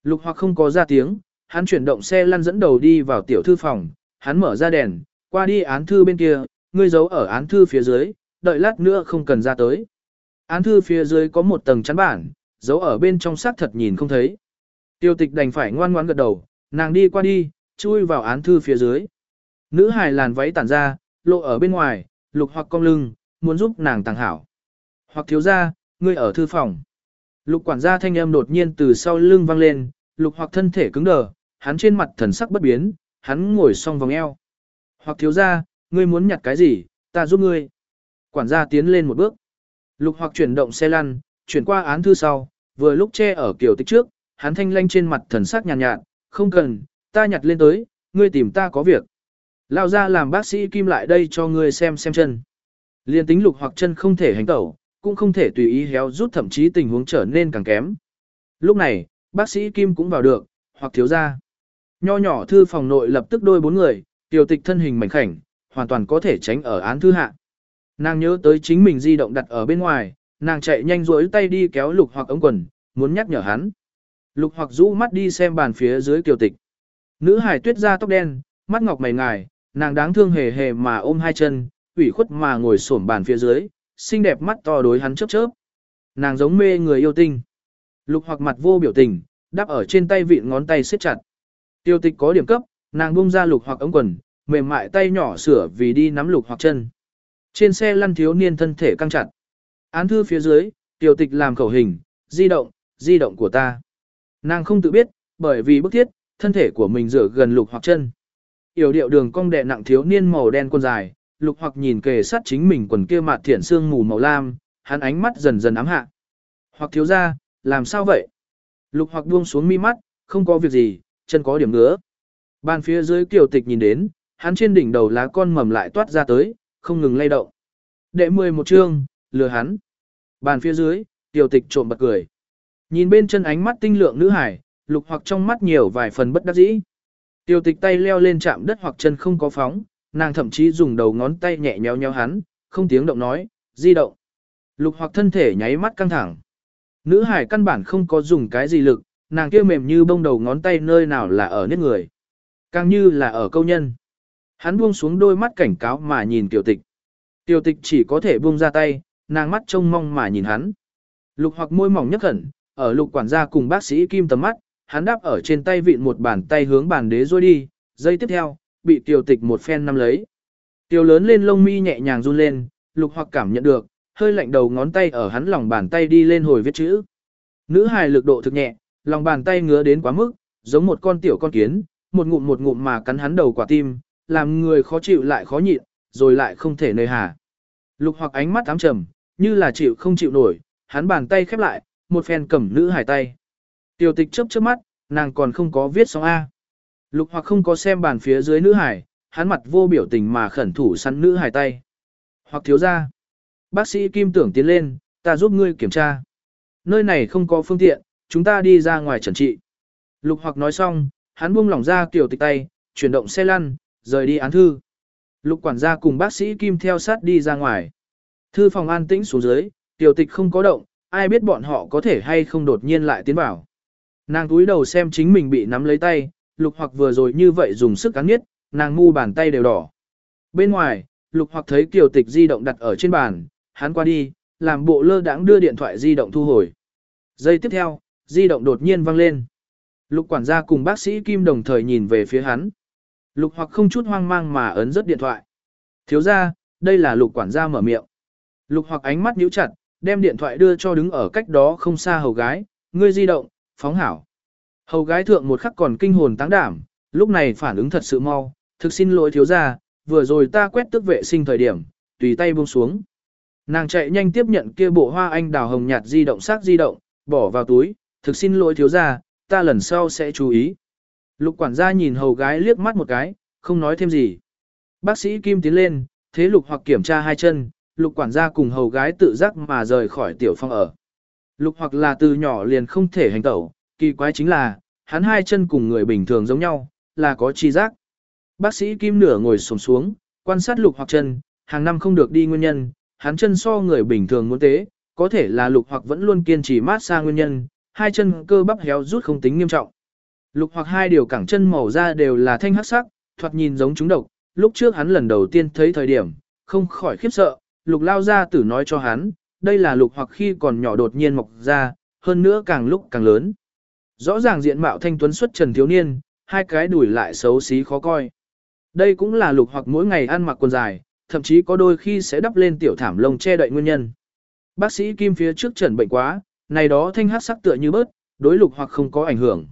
Lục hoặc không có ra tiếng, hắn chuyển động xe lăn dẫn đầu đi vào tiểu thư phòng, hắn mở ra đèn, qua đi án thư bên kia, ngươi giấu ở án thư phía dưới, đợi lát nữa không cần ra tới. Án thư phía dưới có một tầng chắn bản, giấu ở bên trong xác thật nhìn không thấy. Tiêu tịch đành phải ngoan ngoãn gật đầu, nàng đi qua đi, chui vào án thư phía dưới. Nữ hài làn váy tản ra, lộ ở bên ngoài, lục hoặc cong lưng, muốn giúp nàng tàng hảo. Hoặc thiếu ra, ngươi ở thư phòng. Lục quản gia thanh âm đột nhiên từ sau lưng vang lên, lục hoặc thân thể cứng đờ, hắn trên mặt thần sắc bất biến, hắn ngồi song vòng eo. Hoặc thiếu ra, ngươi muốn nhặt cái gì, ta giúp ngươi. Quản gia tiến lên một bước. Lục hoặc chuyển động xe lăn, chuyển qua án thư sau, vừa lúc che ở kiểu tích trước, hắn thanh lanh trên mặt thần sắc nhàn nhạt, nhạt, không cần, ta nhặt lên tới, ngươi tìm ta có việc. Lao ra làm bác sĩ kim lại đây cho ngươi xem xem chân. Liên tính lục hoặc chân không thể hành tẩu, cũng không thể tùy ý héo rút thậm chí tình huống trở nên càng kém. Lúc này, bác sĩ kim cũng vào được, hoặc thiếu ra. Nho nhỏ thư phòng nội lập tức đôi bốn người, tiểu tịch thân hình mảnh khảnh, hoàn toàn có thể tránh ở án thư hạ. Nàng nhớ tới chính mình di động đặt ở bên ngoài, nàng chạy nhanh rối tay đi kéo lục hoặc ống quần, muốn nhắc nhở hắn. Lục hoặc rũ mắt đi xem bàn phía dưới kiều tịch. Nữ hải tuyết ra tóc đen, mắt ngọc mày ngài, nàng đáng thương hề hề mà ôm hai chân, ủy khuất mà ngồi xổm bàn phía dưới, xinh đẹp mắt to đối hắn chớp chớp. Nàng giống mê người yêu tinh. Lục hoặc mặt vô biểu tình, đắp ở trên tay vịn ngón tay siết chặt. Tiêu tịch có điểm cấp, nàng bung ra lục hoặc ống quần, mềm mại tay nhỏ sửa vì đi nắm lục hoặc chân. Trên xe lăn thiếu niên thân thể căng chặt. Án thư phía dưới, tiểu tịch làm khẩu hình, di động, di động của ta. Nàng không tự biết, bởi vì bức thiết, thân thể của mình dựa gần lục hoặc chân. Yểu điệu đường cong đè nặng thiếu niên màu đen quần dài, lục hoặc nhìn kề sát chính mình quần kia mặt thiện xương mù màu lam, hắn ánh mắt dần dần ám hạ. Hoặc thiếu ra, làm sao vậy? Lục hoặc buông xuống mi mắt, không có việc gì, chân có điểm ngứa. Bàn phía dưới kiều tịch nhìn đến, hắn trên đỉnh đầu lá con mầm lại toát ra tới, không ngừng lay động. Đệ mười một chương, lừa hắn. Bàn phía dưới, tiểu tịch trộm bật cười. Nhìn bên chân ánh mắt tinh lượng nữ hải, lục hoặc trong mắt nhiều vài phần bất đắc dĩ. tiểu tịch tay leo lên chạm đất hoặc chân không có phóng, nàng thậm chí dùng đầu ngón tay nhẹ nhéo nhéo hắn, không tiếng động nói, di động. Lục hoặc thân thể nháy mắt căng thẳng. Nữ hải căn bản không có dùng cái gì lực, nàng kia mềm như bông đầu ngón tay nơi nào là ở nết người. Càng như là ở câu nhân. Hắn buông xuống đôi mắt cảnh cáo mà nhìn tiểu tịch. Tiểu tịch chỉ có thể buông ra tay, nàng mắt trông mong mà nhìn hắn. Lục hoặc môi mỏng nhấc khẩn, ở lục quản gia cùng bác sĩ kim tầm mắt, hắn đáp ở trên tay vịn một bàn tay hướng bàn đế rồi đi, giây tiếp theo, bị tiểu tịch một phen nắm lấy. Tiểu lớn lên lông mi nhẹ nhàng run lên, lục hoặc cảm nhận được, hơi lạnh đầu ngón tay ở hắn lòng bàn tay đi lên hồi viết chữ. Nữ hài lực độ thực nhẹ, lòng bàn tay ngứa đến quá mức, giống một con tiểu con kiến, một ngụm một ngụm mà cắn hắn đầu quả tim, làm người khó chịu lại khó nhịn, rồi lại không thể nơi hà. Lục hoặc ánh mắt ám trầm, như là chịu không chịu nổi, hắn bàn tay khép lại, một phen cầm nữ hài tay. Tiểu tịch chớp chớp mắt, nàng còn không có viết xong A. Lục hoặc không có xem bàn phía dưới nữ hải, hắn mặt vô biểu tình mà khẩn thủ săn nữ hải tay. Hoặc thiếu ra. Bác sĩ Kim tưởng tiến lên, ta giúp ngươi kiểm tra. Nơi này không có phương tiện, chúng ta đi ra ngoài trần trị. Lục hoặc nói xong, hắn buông lỏng ra tiểu tịch tay, chuyển động xe lăn, rời đi án thư. Lục quản gia cùng bác sĩ Kim theo sát đi ra ngoài. Thư phòng an tĩnh xuống dưới, tiểu tịch không có động, ai biết bọn họ có thể hay không đột nhiên lại tiến vào. Nàng túi đầu xem chính mình bị nắm lấy tay, lục hoặc vừa rồi như vậy dùng sức cắn nhất, nàng ngu bàn tay đều đỏ. Bên ngoài, lục hoặc thấy tiểu tịch di động đặt ở trên bàn, hắn qua đi, làm bộ lơ đãng đưa điện thoại di động thu hồi. Giây tiếp theo, di động đột nhiên vang lên. Lục quản gia cùng bác sĩ Kim đồng thời nhìn về phía hắn. Lục hoặc không chút hoang mang mà ấn rất điện thoại. Thiếu ra, đây là lục quản gia mở miệng. Lục hoặc ánh mắt nhíu chặt, đem điện thoại đưa cho đứng ở cách đó không xa hầu gái, ngươi di động, phóng hảo. Hầu gái thượng một khắc còn kinh hồn táng đảm, lúc này phản ứng thật sự mau, thực xin lỗi thiếu gia, vừa rồi ta quét tức vệ sinh thời điểm, tùy tay buông xuống. Nàng chạy nhanh tiếp nhận kia bộ hoa anh đào hồng nhạt di động sát di động, bỏ vào túi, thực xin lỗi thiếu gia, ta lần sau sẽ chú ý. Lục quản gia nhìn hầu gái liếc mắt một cái, không nói thêm gì. Bác sĩ Kim tiến lên, thế lục hoặc kiểm tra hai chân, lục quản gia cùng hầu gái tự giác mà rời khỏi tiểu phong ở. Lục hoặc là từ nhỏ liền không thể hành tẩu, kỳ quái chính là, hắn hai chân cùng người bình thường giống nhau, là có chi giác. Bác sĩ Kim nửa ngồi xổm xuống, quan sát lục hoặc chân, hàng năm không được đi nguyên nhân, hắn chân so người bình thường muốn tế, có thể là lục hoặc vẫn luôn kiên trì mát xa nguyên nhân, hai chân cơ bắp héo rút không tính nghiêm trọng. Lục hoặc hai điều cẳng chân màu da đều là thanh hắc sắc, thoạt nhìn giống chúng độc, lúc trước hắn lần đầu tiên thấy thời điểm, không khỏi khiếp sợ, lục lao ra tử nói cho hắn, đây là lục hoặc khi còn nhỏ đột nhiên mọc ra, hơn nữa càng lúc càng lớn. Rõ ràng diện mạo thanh tuấn xuất trần thiếu niên, hai cái đùi lại xấu xí khó coi. Đây cũng là lục hoặc mỗi ngày ăn mặc quần dài, thậm chí có đôi khi sẽ đắp lên tiểu thảm lông che đậy nguyên nhân. Bác sĩ Kim phía trước trần bệnh quá, này đó thanh hát sắc tựa như bớt, đối lục hoặc không có ảnh hưởng.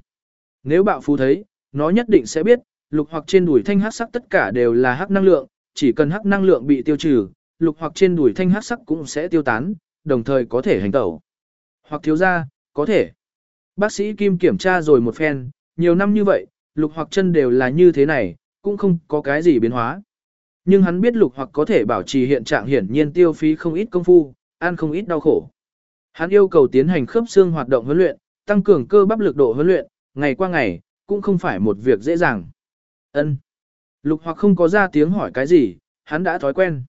Nếu bạo phú thấy, nó nhất định sẽ biết, lục hoặc trên đùi thanh hắc sắc tất cả đều là hắc năng lượng, chỉ cần hắc năng lượng bị tiêu trừ, lục hoặc trên đùi thanh hắc sắc cũng sẽ tiêu tán, đồng thời có thể hành tẩu. Hoặc thiếu ra, có thể. Bác sĩ Kim kiểm tra rồi một phen, nhiều năm như vậy, lục hoặc chân đều là như thế này, cũng không có cái gì biến hóa. Nhưng hắn biết lục hoặc có thể bảo trì hiện trạng hiển nhiên tiêu phí không ít công phu, ăn không ít đau khổ. Hắn yêu cầu tiến hành khớp xương hoạt động huấn luyện, tăng cường cơ bắp lực độ huấn luyện, ngày qua ngày, cũng không phải một việc dễ dàng. Ân. Lục hoặc không có ra tiếng hỏi cái gì, hắn đã thói quen.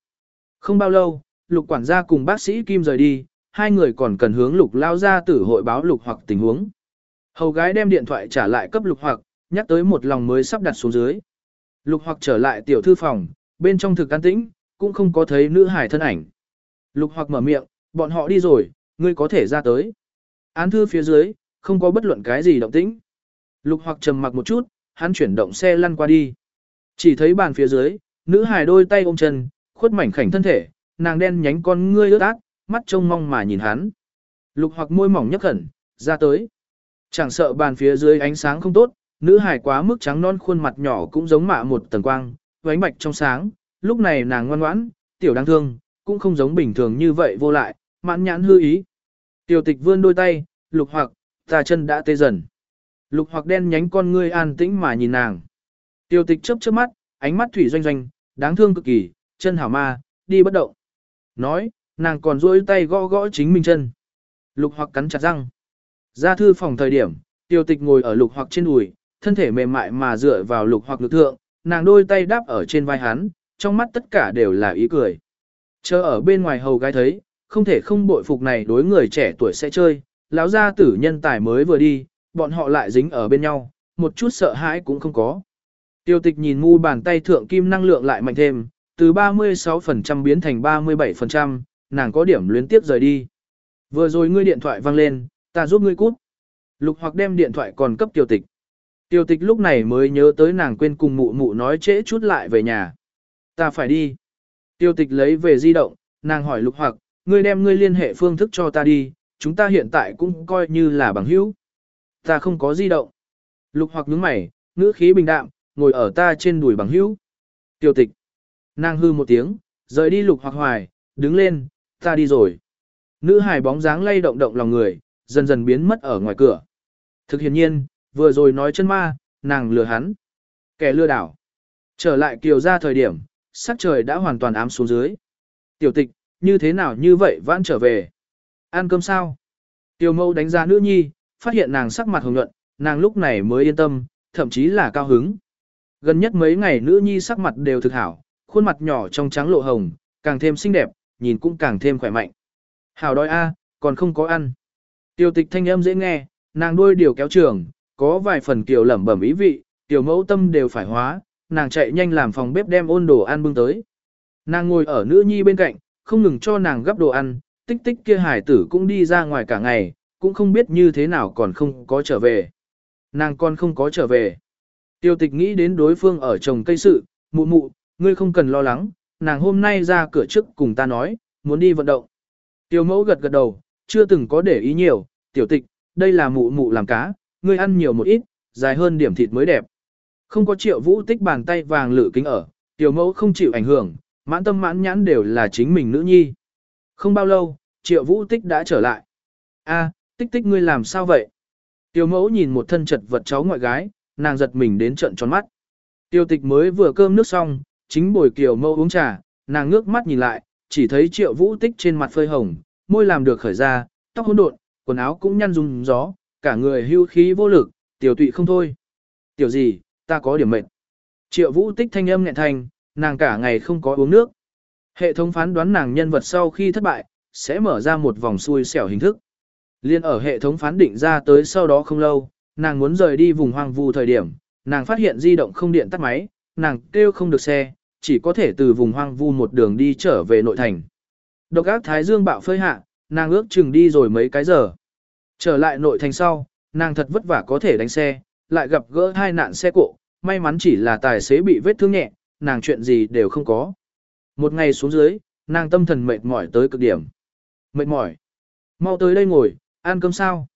Không bao lâu, lục quản gia cùng bác sĩ Kim rời đi, hai người còn cần hướng lục lao ra tử hội báo lục hoặc tình huống. Hầu gái đem điện thoại trả lại cấp lục hoặc, nhắc tới một lòng mới sắp đặt xuống dưới. Lục hoặc trở lại tiểu thư phòng, bên trong thực an tĩnh, cũng không có thấy nữ hải thân ảnh. Lục hoặc mở miệng, bọn họ đi rồi, ngươi có thể ra tới. Án thư phía dưới, không có bất luận cái gì động tĩnh. Lục hoặc trầm mặc một chút, hắn chuyển động xe lăn qua đi. Chỉ thấy bàn phía dưới, nữ hài đôi tay ôm chân, khuất mảnh khảnh thân thể, nàng đen nhánh con ngươi ướt át, mắt trông mong mà nhìn hắn. Lục hoặc môi mỏng nhấc khẩn, ra tới. Chẳng sợ bàn phía dưới ánh sáng không tốt, nữ hài quá mức trắng non khuôn mặt nhỏ cũng giống mạ một tầng quang, vánh bạch trong sáng, lúc này nàng ngoan ngoãn, tiểu đáng thương, cũng không giống bình thường như vậy vô lại, mãn nhãn hư ý. Tiểu tịch vươn đôi tay, lục hoặc, ta chân đã tê dần. Lục hoặc đen nhánh con ngươi an tĩnh mà nhìn nàng. Tiêu tịch chớp chớp mắt, ánh mắt thủy doanh doanh, đáng thương cực kỳ, chân hảo ma, đi bất động. Nói, nàng còn duỗi tay gõ gõ chính mình chân. Lục hoặc cắn chặt răng. Ra thư phòng thời điểm, Tiêu tịch ngồi ở lục hoặc trên đùi, thân thể mềm mại mà dựa vào lục hoặc lực thượng, nàng đôi tay đáp ở trên vai hắn, trong mắt tất cả đều là ý cười. Chờ ở bên ngoài hầu gái thấy, không thể không bội phục này đối người trẻ tuổi sẽ chơi, lão gia tử nhân tài mới vừa đi, bọn họ lại dính ở bên nhau, một chút sợ hãi cũng không có. Tiêu tịch nhìn mu bàn tay thượng kim năng lượng lại mạnh thêm, từ 36% biến thành 37%, nàng có điểm luyến tiếp rời đi. Vừa rồi ngươi điện thoại vang lên, ta giúp ngươi cút. Lục hoặc đem điện thoại còn cấp tiêu tịch. Tiêu tịch lúc này mới nhớ tới nàng quên cùng mụ mụ nói trễ chút lại về nhà. Ta phải đi. Tiêu tịch lấy về di động, nàng hỏi lục hoặc, ngươi đem ngươi liên hệ phương thức cho ta đi, chúng ta hiện tại cũng coi như là bằng hữu. Ta không có di động. Lục hoặc nhướng mày, ngữ khí bình đạm, ngồi ở ta trên đùi bằng hữu. Tiêu tịch. Nàng hư một tiếng, rời đi lục hoặc hoài, đứng lên, ta đi rồi. Nữ hài bóng dáng lay động động lòng người, dần dần biến mất ở ngoài cửa. Thực hiện nhiên, vừa rồi nói chân ma, nàng lừa hắn. Kẻ lừa đảo. Trở lại kiều ra thời điểm, sắc trời đã hoàn toàn ám xuống dưới. Tiểu tịch, như thế nào như vậy vãn trở về? Ăn cơm sao? Tiểu mâu đánh giá nữ nhi, phát hiện nàng sắc mặt hồng nhuận, nàng lúc này mới yên tâm, thậm chí là cao hứng. Gần nhất mấy ngày nữ nhi sắc mặt đều thực hảo, khuôn mặt nhỏ trong trắng lộ hồng, càng thêm xinh đẹp, nhìn cũng càng thêm khỏe mạnh. Hảo đói a, còn không có ăn. Tiêu tịch thanh âm dễ nghe, nàng đôi điều kéo trường, có vài phần kiều lẩm bẩm ý vị, tiểu mẫu tâm đều phải hóa, nàng chạy nhanh làm phòng bếp đem ôn đồ ăn bưng tới. Nàng ngồi ở nữ nhi bên cạnh, không ngừng cho nàng gấp đồ ăn, tích tích kia hải tử cũng đi ra ngoài cả ngày, cũng không biết như thế nào còn không có trở về. Nàng còn không có trở về. Tiêu tịch nghĩ đến đối phương ở trồng cây sự, mụ mụ, ngươi không cần lo lắng, nàng hôm nay ra cửa trước cùng ta nói, muốn đi vận động. Tiêu mẫu gật gật đầu, chưa từng có để ý nhiều, tiểu tịch, đây là mụ mụ làm cá, ngươi ăn nhiều một ít, dài hơn điểm thịt mới đẹp. Không có triệu vũ tích bàn tay vàng lử kính ở, tiểu mẫu không chịu ảnh hưởng, mãn tâm mãn nhãn đều là chính mình nữ nhi. Không bao lâu, triệu vũ tích đã trở lại. a tích tích ngươi làm sao vậy? Tiểu mẫu nhìn một thân chật vật cháu ngoại gái, nàng giật mình đến trận tròn mắt. Tiêu tịch mới vừa cơm nước xong, chính bồi kiều mẫu uống trà, nàng ngước mắt nhìn lại, chỉ thấy triệu vũ tích trên mặt phơi hồng, môi làm được khởi ra, tóc hỗn độn, quần áo cũng nhăn rung gió, cả người hưu khí vô lực, tiểu tụy không thôi. Tiểu gì, ta có điểm mệt. Triệu vũ tích thanh âm nghẹn thành, nàng cả ngày không có uống nước. Hệ thống phán đoán nàng nhân vật sau khi thất bại, sẽ mở ra một vòng xui xẻo hình thức. Liên ở hệ thống phán định ra tới sau đó không lâu, nàng muốn rời đi vùng hoang vu thời điểm, nàng phát hiện di động không điện tắt máy, nàng kêu không được xe, chỉ có thể từ vùng hoang vu một đường đi trở về nội thành. Độc ác thái dương bạo phơi hạ, nàng ước chừng đi rồi mấy cái giờ. Trở lại nội thành sau, nàng thật vất vả có thể đánh xe, lại gặp gỡ hai nạn xe cộ, may mắn chỉ là tài xế bị vết thương nhẹ, nàng chuyện gì đều không có. Một ngày xuống dưới, nàng tâm thần mệt mỏi tới cực điểm. Mệt mỏi. Mau tới đây ngồi, ăn cơm sao?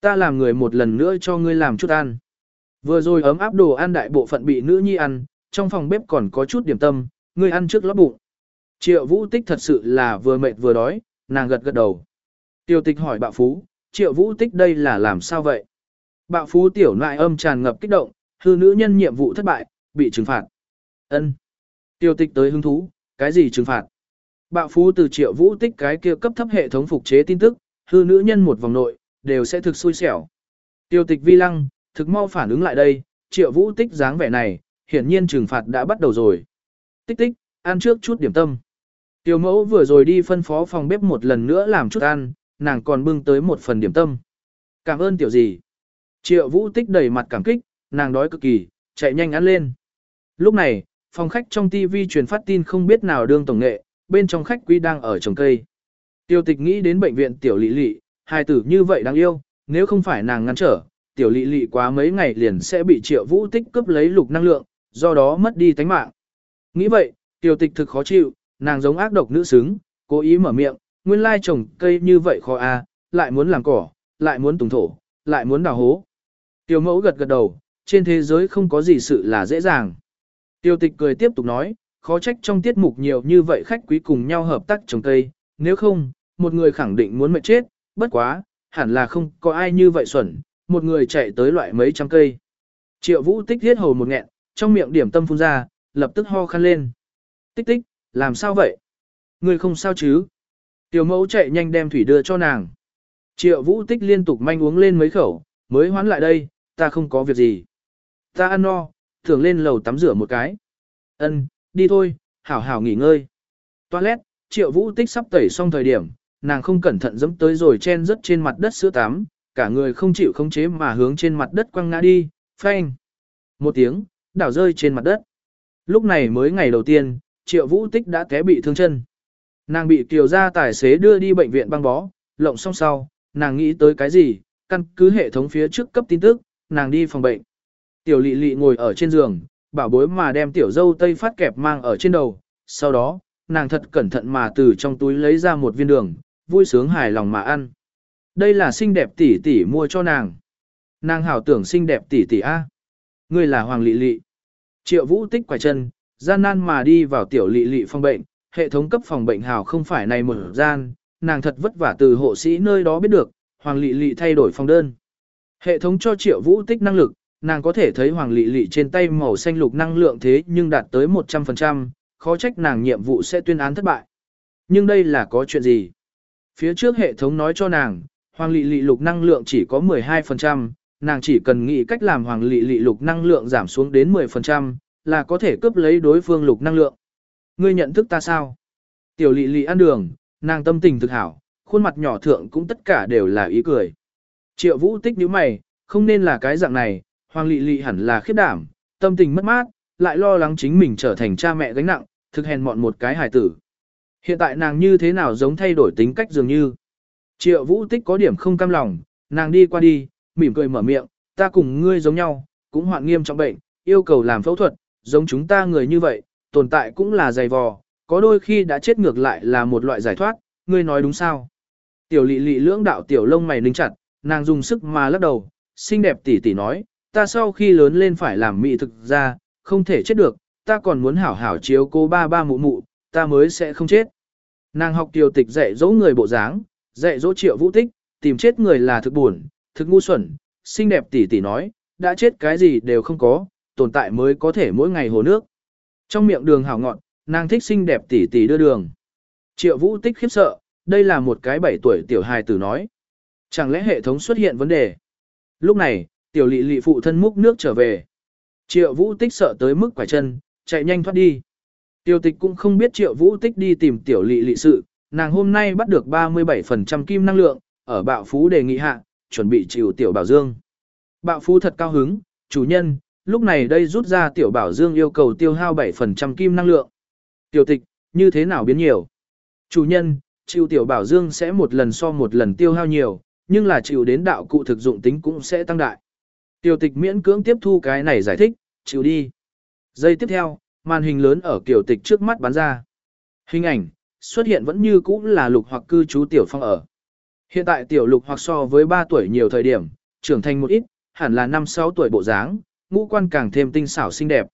Ta làm người một lần nữa cho ngươi làm chút ăn. Vừa rồi ấm áp đồ ăn đại bộ phận bị nữ nhi ăn, trong phòng bếp còn có chút điểm tâm, ngươi ăn trước lót bụng. Triệu vũ tích thật sự là vừa mệt vừa đói, nàng gật gật đầu. Tiêu tịch hỏi bạo phú, triệu vũ tích đây là làm sao vậy? Bạo phú tiểu nại âm tràn ngập kích động, hư nữ nhân nhiệm vụ thất bại, bị trừng phạt. Ân. Tiêu tịch tới hứng thú, cái gì trừng phạt? Bạo phú từ triệu vũ tích cái kia cấp thấp hệ thống phục chế tin tức, hư nữ nhân một vòng nội, đều sẽ thực xui xẻo. Tiêu tịch vi lăng, thực mau phản ứng lại đây, triệu vũ tích dáng vẻ này, hiển nhiên trừng phạt đã bắt đầu rồi. Tích tích, ăn trước chút điểm tâm. Tiểu mẫu vừa rồi đi phân phó phòng bếp một lần nữa làm chút ăn, nàng còn bưng tới một phần điểm tâm. Cảm ơn tiểu gì. Triệu vũ tích đầy mặt cảm kích, nàng đói cực kỳ, chạy nhanh ăn lên. Lúc này, phòng khách trong TV truyền phát tin không biết nào đương tổng nghệ, bên trong khách quý đang ở trồng cây. Tiêu tịch nghĩ đến bệnh viện tiểu lị lị, hai tử như vậy đáng yêu, nếu không phải nàng ngăn trở, tiểu lị lị quá mấy ngày liền sẽ bị triệu vũ tích cướp lấy lục năng lượng, do đó mất đi tánh mạng. Nghĩ vậy, tiêu tịch thực khó chịu, nàng giống ác độc nữ xứng, cố ý mở miệng, nguyên lai trồng cây như vậy khó a, à, lại muốn làm cỏ, lại muốn tùng thổ, lại muốn đào hố. Tiêu mẫu gật gật đầu, trên thế giới không có gì sự là dễ dàng. Tiêu tịch cười tiếp tục nói, khó trách trong tiết mục nhiều như vậy khách quý cùng nhau hợp tác trồng cây, nếu không, một người khẳng định muốn mệt chết, bất quá, hẳn là không có ai như vậy xuẩn, một người chạy tới loại mấy trăm cây. Triệu vũ tích thiết hầu một nghẹn, trong miệng điểm tâm phun ra, lập tức ho khăn lên. Tích tích, làm sao vậy? Người không sao chứ? Tiểu mẫu chạy nhanh đem thủy đưa cho nàng. Triệu vũ tích liên tục manh uống lên mấy khẩu, mới hoán lại đây, ta không có việc gì. Ta ăn no, thường lên lầu tắm rửa một cái. Ân, đi thôi, hảo hảo nghỉ ngơi. Toilet, triệu vũ tích sắp tẩy xong thời điểm, nàng không cẩn thận dẫm tới rồi chen rất trên mặt đất sữa tắm, cả người không chịu khống chế mà hướng trên mặt đất quăng ngã đi, phanh. Một tiếng, đảo rơi trên mặt đất. Lúc này mới ngày đầu tiên, triệu vũ tích đã té bị thương chân. Nàng bị kiều gia tài xế đưa đi bệnh viện băng bó, lộng xong sau, nàng nghĩ tới cái gì, căn cứ hệ thống phía trước cấp tin tức, nàng đi phòng bệnh. Tiểu lị lị ngồi ở trên giường, bảo bối mà đem tiểu dâu tây phát kẹp mang ở trên đầu, sau đó, nàng thật cẩn thận mà từ trong túi lấy ra một viên đường, vui sướng hài lòng mà ăn. Đây là xinh đẹp tỷ tỷ mua cho nàng. Nàng hảo tưởng xinh đẹp tỷ tỷ A. Ngươi là Hoàng Lị Lị. Triệu vũ tích quải chân, gian nan mà đi vào tiểu lị lị phòng bệnh, hệ thống cấp phòng bệnh hảo không phải này một gian, nàng thật vất vả từ hộ sĩ nơi đó biết được, Hoàng Lị Lị thay đổi phòng đơn. Hệ thống cho triệu vũ tích năng lực, nàng có thể thấy Hoàng Lị Lị trên tay màu xanh lục năng lượng thế nhưng đạt tới 100%, khó trách nàng nhiệm vụ sẽ tuyên án thất bại. Nhưng đây là có chuyện gì? Phía trước hệ thống nói cho nàng, Hoàng Lị Lị lục năng lượng chỉ có 12%, nàng chỉ cần nghĩ cách làm Hoàng Lị Lị lục năng lượng giảm xuống đến 10%, là có thể cướp lấy đối phương lục năng lượng. Ngươi nhận thức ta sao? Tiểu Lị Lị ăn đường, nàng tâm tình thực hảo, khuôn mặt nhỏ thượng cũng tất cả đều là ý cười. Triệu Vũ tích nhíu mày, không nên là cái dạng này, Hoàng Lị Lị hẳn là khiếp đảm, tâm tình mất mát, lại lo lắng chính mình trở thành cha mẹ gánh nặng, thực hèn mọn một cái hài tử. Hiện tại nàng như thế nào giống thay đổi tính cách dường như. Triệu vũ tích có điểm không cam lòng, nàng đi qua đi, mỉm cười mở miệng, ta cùng ngươi giống nhau, cũng hoạn nghiêm trọng bệnh, yêu cầu làm phẫu thuật, giống chúng ta người như vậy, tồn tại cũng là dày vò, có đôi khi đã chết ngược lại là một loại giải thoát, ngươi nói đúng sao. Tiểu lị lị lưỡng đạo tiểu lông mày ninh chặt, nàng dùng sức mà lắc đầu, xinh đẹp tỉ tỉ nói, ta sau khi lớn lên phải làm mỹ thực ra, không thể chết được, ta còn muốn hảo hảo chiếu cô ba ba mụ mụ, ta mới sẽ không chết. Nàng học tiểu tịch dạy dỗ người bộ dáng, dạy dỗ triệu vũ tích, tìm chết người là thực buồn, thực ngu xuẩn, xinh đẹp tỷ tỷ nói, đã chết cái gì đều không có, tồn tại mới có thể mỗi ngày hồ nước. Trong miệng đường hảo ngọn, nàng thích xinh đẹp tỷ tỷ đưa đường. Triệu vũ tích khiếp sợ, đây là một cái bảy tuổi tiểu hài tử nói. Chẳng lẽ hệ thống xuất hiện vấn đề? Lúc này, tiểu lị lị phụ thân múc nước trở về. Triệu vũ tích sợ tới mức quải chân, chạy nhanh thoát đi. Tiêu tịch cũng không biết triệu vũ tích đi tìm tiểu lị lị sự, nàng hôm nay bắt được 37% kim năng lượng, ở bạo phú đề nghị hạ, chuẩn bị chịu tiểu bảo dương. Bạo phú thật cao hứng, chủ nhân, lúc này đây rút ra tiểu bảo dương yêu cầu tiêu hao 7% kim năng lượng. Tiểu tịch, như thế nào biến nhiều? Chủ nhân, chịu tiểu bảo dương sẽ một lần so một lần tiêu hao nhiều, nhưng là chịu đến đạo cụ thực dụng tính cũng sẽ tăng đại. Tiểu tịch miễn cưỡng tiếp thu cái này giải thích, chịu đi. Giây tiếp theo, màn hình lớn ở kiểu tịch trước mắt bắn ra. Hình ảnh, xuất hiện vẫn như cũ là lục hoặc cư trú tiểu phong ở. Hiện tại tiểu lục hoặc so với 3 tuổi nhiều thời điểm, trưởng thành một ít, hẳn là 5-6 tuổi bộ dáng, ngũ quan càng thêm tinh xảo xinh đẹp.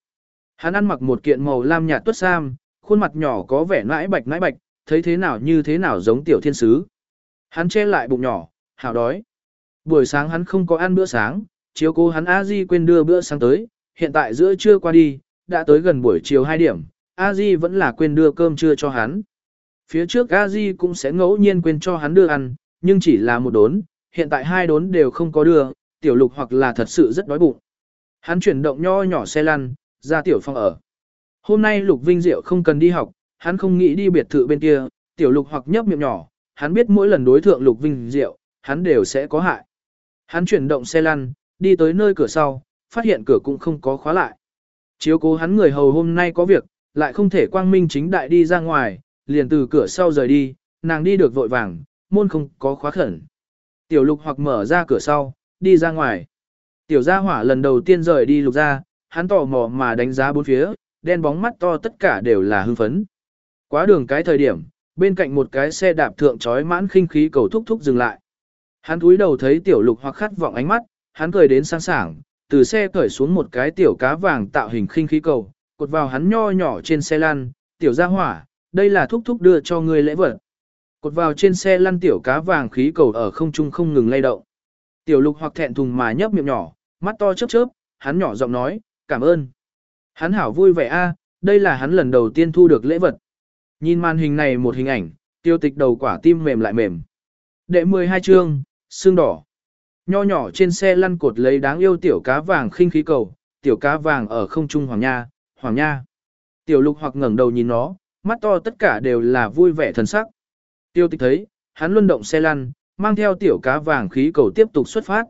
Hắn ăn mặc một kiện màu lam nhạt tuất sam, khuôn mặt nhỏ có vẻ nãi bạch nãi bạch, thấy thế nào như thế nào giống tiểu thiên sứ. Hắn che lại bụng nhỏ, hào đói. Buổi sáng hắn không có ăn bữa sáng, chiếu cố hắn a di quên đưa bữa sáng tới, hiện tại giữa trưa qua đi, đã tới gần buổi chiều 2 điểm, a di vẫn là quên đưa cơm trưa cho hắn. Phía trước a di cũng sẽ ngẫu nhiên quên cho hắn đưa ăn, nhưng chỉ là một đốn, hiện tại hai đốn đều không có đưa, tiểu lục hoặc là thật sự rất đói bụng. Hắn chuyển động nho nhỏ xe lăn, ra tiểu phòng ở. Hôm nay Lục Vinh Diệu không cần đi học, hắn không nghĩ đi biệt thự bên kia, tiểu lục hoặc nhấp miệng nhỏ, hắn biết mỗi lần đối thượng Lục Vinh Diệu, hắn đều sẽ có hại. Hắn chuyển động xe lăn, đi tới nơi cửa sau, phát hiện cửa cũng không có khóa lại. Chiếu cố hắn người hầu hôm nay có việc, lại không thể quang minh chính đại đi ra ngoài, liền từ cửa sau rời đi, nàng đi được vội vàng, môn không có khóa khẩn. Tiểu lục hoặc mở ra cửa sau, đi ra ngoài. Tiểu gia hỏa lần đầu tiên rời đi lục ra, hắn tò mò mà đánh giá bốn phía, đen bóng mắt to tất cả đều là hưng phấn. Quá đường cái thời điểm, bên cạnh một cái xe đạp thượng trói mãn khinh khí cầu thúc thúc dừng lại. Hắn cúi đầu thấy tiểu lục hoặc khát vọng ánh mắt, hắn cười đến sáng sảng, từ xe cởi xuống một cái tiểu cá vàng tạo hình khinh khí cầu, cột vào hắn nho nhỏ trên xe lăn, tiểu gia hỏa, đây là thúc thúc đưa cho ngươi lễ vật. Cột vào trên xe lăn tiểu cá vàng khí cầu ở không trung không ngừng lay động. Tiểu lục hoặc thẹn thùng mà nhấp miệng nhỏ, mắt to chớp chớp, hắn nhỏ giọng nói, cảm ơn. Hắn hảo vui vẻ a, đây là hắn lần đầu tiên thu được lễ vật. Nhìn màn hình này một hình ảnh, tiêu tịch đầu quả tim mềm lại mềm. Đệ 12 chương, xương đỏ. Nho nhỏ trên xe lăn cột lấy đáng yêu tiểu cá vàng khinh khí cầu, tiểu cá vàng ở không trung hoàng nha, hoàng nha. Tiểu lục hoặc ngẩng đầu nhìn nó, mắt to tất cả đều là vui vẻ thần sắc. Tiêu tịch thấy, hắn luân động xe lăn, mang theo tiểu cá vàng khí cầu tiếp tục xuất phát.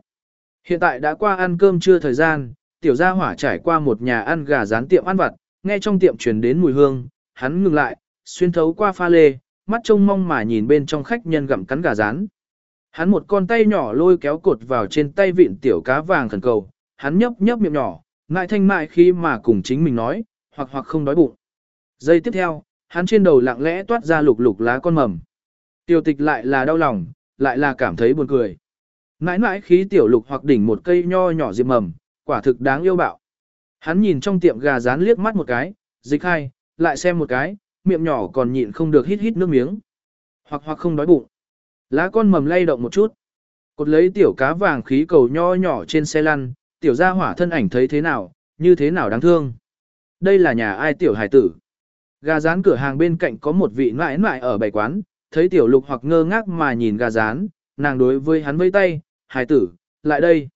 Hiện tại đã qua ăn cơm trưa thời gian, tiểu gia hỏa trải qua một nhà ăn gà rán tiệm ăn vặt, nghe trong tiệm truyền đến mùi hương, hắn ngừng lại, xuyên thấu qua pha lê, mắt trông mong mà nhìn bên trong khách nhân gặm cắn gà rán. Hắn một con tay nhỏ lôi kéo cột vào trên tay vịn tiểu cá vàng khẩn cầu, hắn nhấp nhấp miệng nhỏ, ngại thanh mại khi mà cùng chính mình nói, hoặc hoặc không đói bụng. Giây tiếp theo, hắn trên đầu lặng lẽ toát ra lục lục lá con mầm. Tiểu tịch lại là đau lòng, lại là cảm thấy buồn cười. Mãi mãi khí tiểu lục hoặc đỉnh một cây nho nhỏ diệp mầm, quả thực đáng yêu bạo. Hắn nhìn trong tiệm gà rán liếc mắt một cái, dịch hai, lại xem một cái, miệng nhỏ còn nhịn không được hít hít nước miếng. Hoặc hoặc không đói bụng. Lá con mầm lay động một chút. Cột lấy tiểu cá vàng khí cầu nho nhỏ trên xe lăn, tiểu gia hỏa thân ảnh thấy thế nào, như thế nào đáng thương. Đây là nhà ai tiểu hải tử. Gà rán cửa hàng bên cạnh có một vị nãi nãi ở bảy quán, thấy tiểu lục hoặc ngơ ngác mà nhìn gà rán, nàng đối với hắn vây tay, hải tử, lại đây.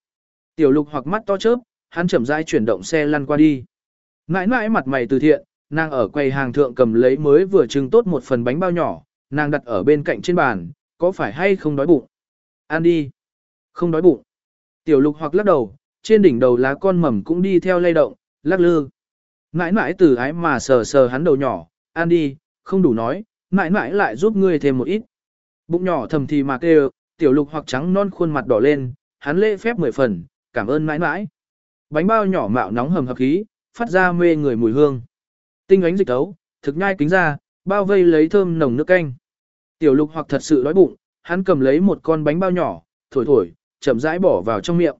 Tiểu lục hoặc mắt to chớp, hắn chậm rãi chuyển động xe lăn qua đi. Nãi nãi mặt mày từ thiện, nàng ở quầy hàng thượng cầm lấy mới vừa trưng tốt một phần bánh bao nhỏ, nàng đặt ở bên cạnh trên bàn, có phải hay không đói bụng? Ăn đi. Không đói bụng. Tiểu lục hoặc lắc đầu, trên đỉnh đầu lá con mầm cũng đi theo lay động, lắc lư. Mãi mãi từ ái mà sờ sờ hắn đầu nhỏ, ăn đi, không đủ nói, mãi mãi lại giúp ngươi thêm một ít. Bụng nhỏ thầm thì mà kêu, tiểu lục hoặc trắng non khuôn mặt đỏ lên, hắn lễ phép mười phần, cảm ơn mãi mãi. Bánh bao nhỏ mạo nóng hầm hập khí, phát ra mê người mùi hương. Tinh ánh dịch tấu, thực nhai kính ra, bao vây lấy thơm nồng nước canh. Tiểu lục hoặc thật sự đói bụng, hắn cầm lấy một con bánh bao nhỏ, thổi thổi, chậm rãi bỏ vào trong miệng.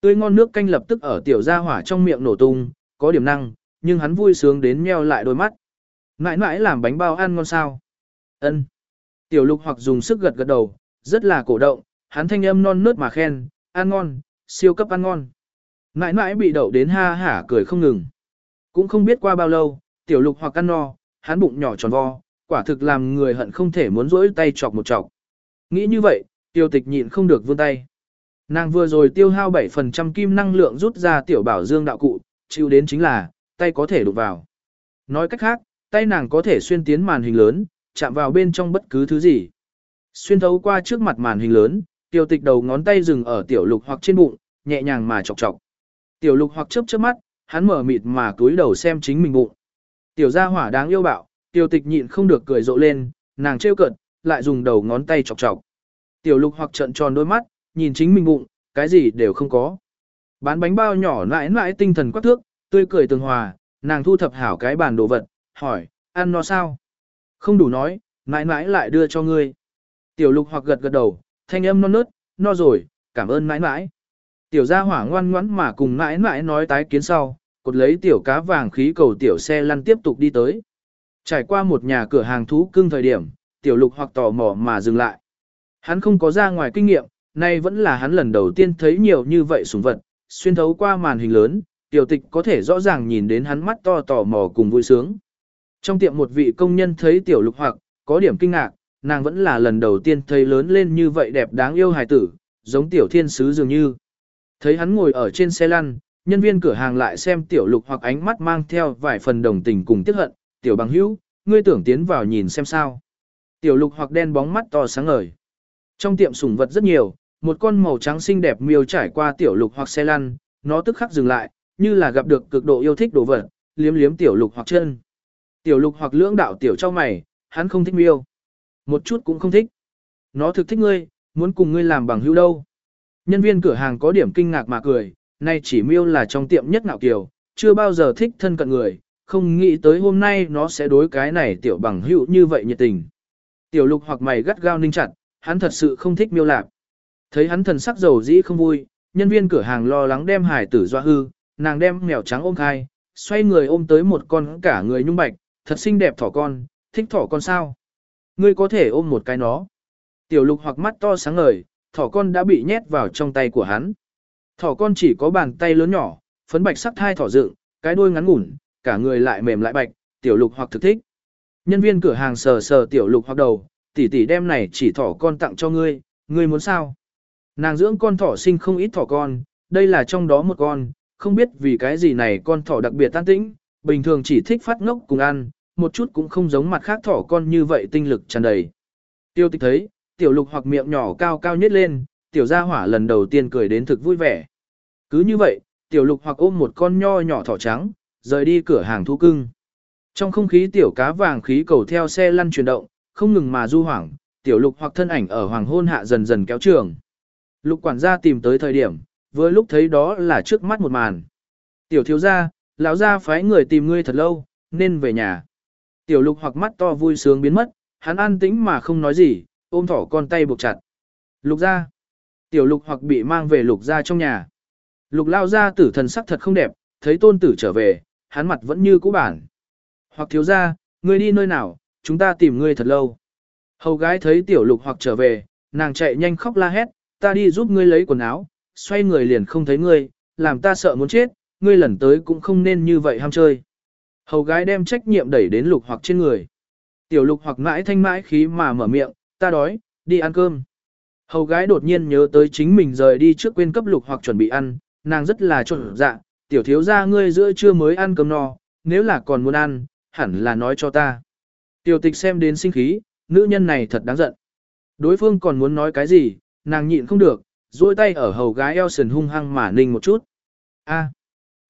Tươi ngon nước canh lập tức ở tiểu gia hỏa trong miệng nổ tung, có điểm năng, nhưng hắn vui sướng đến meo lại đôi mắt. Mãi mãi làm bánh bao ăn ngon sao? Ân. Tiểu lục hoặc dùng sức gật gật đầu, rất là cổ động, hắn thanh âm non nớt mà khen, ăn ngon, siêu cấp ăn ngon. Mãi mãi bị đậu đến ha hả cười không ngừng. Cũng không biết qua bao lâu, tiểu lục hoặc ăn no, hắn bụng nhỏ tròn vo, quả thực làm người hận không thể muốn rỗi tay chọc một chọc. Nghĩ như vậy, tiêu tịch nhịn không được vươn tay. Nàng vừa rồi tiêu hao 7% kim năng lượng rút ra tiểu bảo dương đạo cụ, chịu đến chính là, tay có thể đụng vào. Nói cách khác, tay nàng có thể xuyên tiến màn hình lớn, chạm vào bên trong bất cứ thứ gì. Xuyên thấu qua trước mặt màn hình lớn, tiêu tịch đầu ngón tay dừng ở tiểu lục hoặc trên bụng, nhẹ nhàng mà chọc chọc. Tiểu lục hoặc chớp chớp mắt, hắn mở mịt mà túi đầu xem chính mình bụng. Tiểu gia hỏa đáng yêu bạo, tiểu tịch nhịn không được cười rộ lên, nàng trêu cợt, lại dùng đầu ngón tay chọc chọc. Tiểu lục hoặc trận tròn đôi mắt, nhìn chính mình bụng, cái gì đều không có. Bán bánh bao nhỏ nãi nãi tinh thần quắc thước, tươi cười tường hòa, nàng thu thập hảo cái bàn đồ vật, hỏi, ăn nó sao? Không đủ nói, nãi nãi lại đưa cho ngươi. Tiểu lục hoặc gật gật đầu, thanh âm non nớt, no rồi, cảm ơn nãi nãi. Tiểu gia hỏa ngoan ngoãn mà cùng nãi nãi nói tái kiến sau, cột lấy tiểu cá vàng khí cầu tiểu xe lăn tiếp tục đi tới. Trải qua một nhà cửa hàng thú cưng thời điểm, tiểu lục hoặc tò mò mà dừng lại. Hắn không có ra ngoài kinh nghiệm, nay vẫn là hắn lần đầu tiên thấy nhiều như vậy sủng vật, xuyên thấu qua màn hình lớn, tiểu tịch có thể rõ ràng nhìn đến hắn mắt to tò mò cùng vui sướng. Trong tiệm một vị công nhân thấy tiểu lục hoặc, có điểm kinh ngạc, nàng vẫn là lần đầu tiên thấy lớn lên như vậy đẹp đáng yêu hài tử, giống tiểu thiên sứ dường như. Thấy hắn ngồi ở trên xe lăn, nhân viên cửa hàng lại xem tiểu lục hoặc ánh mắt mang theo vài phần đồng tình cùng tiếc hận, tiểu bằng hữu, ngươi tưởng tiến vào nhìn xem sao. Tiểu lục hoặc đen bóng mắt to sáng ngời. Trong tiệm sủng vật rất nhiều, một con màu trắng xinh đẹp miêu trải qua tiểu lục hoặc xe lăn, nó tức khắc dừng lại, như là gặp được cực độ yêu thích đồ vật, liếm liếm tiểu lục hoặc chân. Tiểu lục hoặc lưỡng đạo tiểu cho mày, hắn không thích miêu. Một chút cũng không thích. Nó thực thích ngươi, muốn cùng ngươi làm bằng hữu đâu. Nhân viên cửa hàng có điểm kinh ngạc mà cười, nay chỉ miêu là trong tiệm nhất ngạo kiều, chưa bao giờ thích thân cận người, không nghĩ tới hôm nay nó sẽ đối cái này tiểu bằng hữu như vậy nhiệt tình. Tiểu lục hoặc mày gắt gao ninh chặt, hắn thật sự không thích miêu lạc. Thấy hắn thần sắc dầu dĩ không vui, nhân viên cửa hàng lo lắng đem hải tử doa hư, nàng đem mèo trắng ôm khai, xoay người ôm tới một con cả người nhung bạch, thật xinh đẹp thỏ con, thích thỏ con sao? Ngươi có thể ôm một cái nó. Tiểu lục hoặc mắt to sáng ngời, thỏ con đã bị nhét vào trong tay của hắn. Thỏ con chỉ có bàn tay lớn nhỏ, phấn bạch sắc thai thỏ dựng, cái đuôi ngắn ngủn, cả người lại mềm lại bạch, tiểu lục hoặc thực thích. Nhân viên cửa hàng sờ sờ tiểu lục hoặc đầu, tỷ tỷ đem này chỉ thỏ con tặng cho ngươi, ngươi muốn sao? Nàng dưỡng con thỏ sinh không ít thỏ con, đây là trong đó một con, không biết vì cái gì này con thỏ đặc biệt tan tĩnh, bình thường chỉ thích phát ngốc cùng ăn, một chút cũng không giống mặt khác thỏ con như vậy tinh lực tràn đầy. Tiêu tịch thấy, tiểu lục hoặc miệng nhỏ cao cao nhất lên, tiểu gia hỏa lần đầu tiên cười đến thực vui vẻ. Cứ như vậy, tiểu lục hoặc ôm một con nho nhỏ thỏ trắng, rời đi cửa hàng thú cưng. Trong không khí tiểu cá vàng khí cầu theo xe lăn chuyển động, không ngừng mà du hoảng, tiểu lục hoặc thân ảnh ở hoàng hôn hạ dần dần kéo trường. Lục quản gia tìm tới thời điểm, vừa lúc thấy đó là trước mắt một màn. Tiểu thiếu gia, lão gia phái người tìm ngươi thật lâu, nên về nhà. Tiểu lục hoặc mắt to vui sướng biến mất, hắn an tĩnh mà không nói gì, ôm thỏ con tay buộc chặt. Lục gia. Tiểu lục hoặc bị mang về lục gia trong nhà. Lục lao gia tử thần sắc thật không đẹp, thấy tôn tử trở về, hắn mặt vẫn như cũ bản. Hoặc thiếu gia, ngươi đi nơi nào, chúng ta tìm ngươi thật lâu. Hầu gái thấy tiểu lục hoặc trở về, nàng chạy nhanh khóc la hét, ta đi giúp ngươi lấy quần áo, xoay người liền không thấy ngươi, làm ta sợ muốn chết, ngươi lần tới cũng không nên như vậy ham chơi. Hầu gái đem trách nhiệm đẩy đến lục hoặc trên người. Tiểu lục hoặc mãi thanh mãi khí mà mở miệng, ta đói, đi ăn cơm. Hầu gái đột nhiên nhớ tới chính mình rời đi trước quên cấp lục hoặc chuẩn bị ăn, nàng rất là trộn dạ, tiểu thiếu gia, ngươi giữa trưa mới ăn cơm no, nếu là còn muốn ăn, hẳn là nói cho ta. Tiểu tịch xem đến sinh khí, nữ nhân này thật đáng giận. Đối phương còn muốn nói cái gì, nàng nhịn không được, duỗi tay ở hầu gái eo sườn hung hăng mà ninh một chút. A,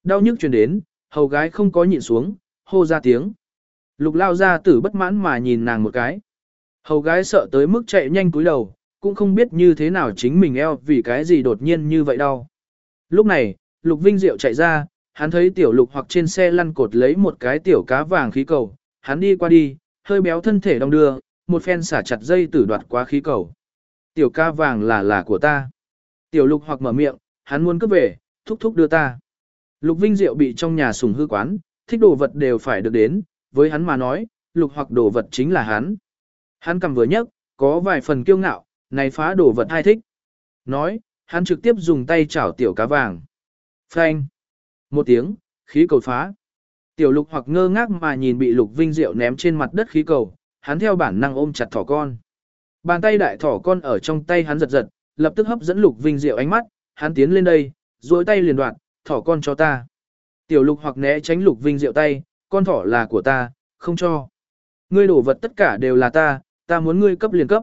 đau nhức truyền đến, hầu gái không có nhịn xuống, hô ra tiếng. Lục lao ra tử bất mãn mà nhìn nàng một cái. Hầu gái sợ tới mức chạy nhanh cúi đầu, cũng không biết như thế nào chính mình eo vì cái gì đột nhiên như vậy đau. Lúc này, Lục Vinh Diệu chạy ra, hắn thấy tiểu lục hoặc trên xe lăn cột lấy một cái tiểu cá vàng khí cầu, hắn đi qua đi, hơi béo thân thể đong đưa, một phen xả chặt dây tử đoạt qua khí cầu. Tiểu cá vàng là là của ta. Tiểu lục hoặc mở miệng, hắn muốn cướp về, thúc thúc đưa ta. Lục Vinh Diệu bị trong nhà sùng hư quán, thích đồ vật đều phải được đến, với hắn mà nói, lục hoặc đồ vật chính là hắn. Hắn cầm vừa nhấc, có vài phần kiêu ngạo, này phá đồ vật hay thích. Nói, hắn trực tiếp dùng tay chảo tiểu cá vàng. Phanh. Một tiếng, khí cầu phá. Tiểu lục hoặc ngơ ngác mà nhìn bị lục vinh diệu ném trên mặt đất khí cầu, hắn theo bản năng ôm chặt thỏ con. Bàn tay đại thỏ con ở trong tay hắn giật giật, lập tức hấp dẫn lục vinh diệu ánh mắt, hắn tiến lên đây, duỗi tay liền đoạn, thỏ con cho ta. Tiểu lục hoặc né tránh lục vinh diệu tay, con thỏ là của ta, không cho. Ngươi đổ vật tất cả đều là ta, ta muốn ngươi cấp liền cấp.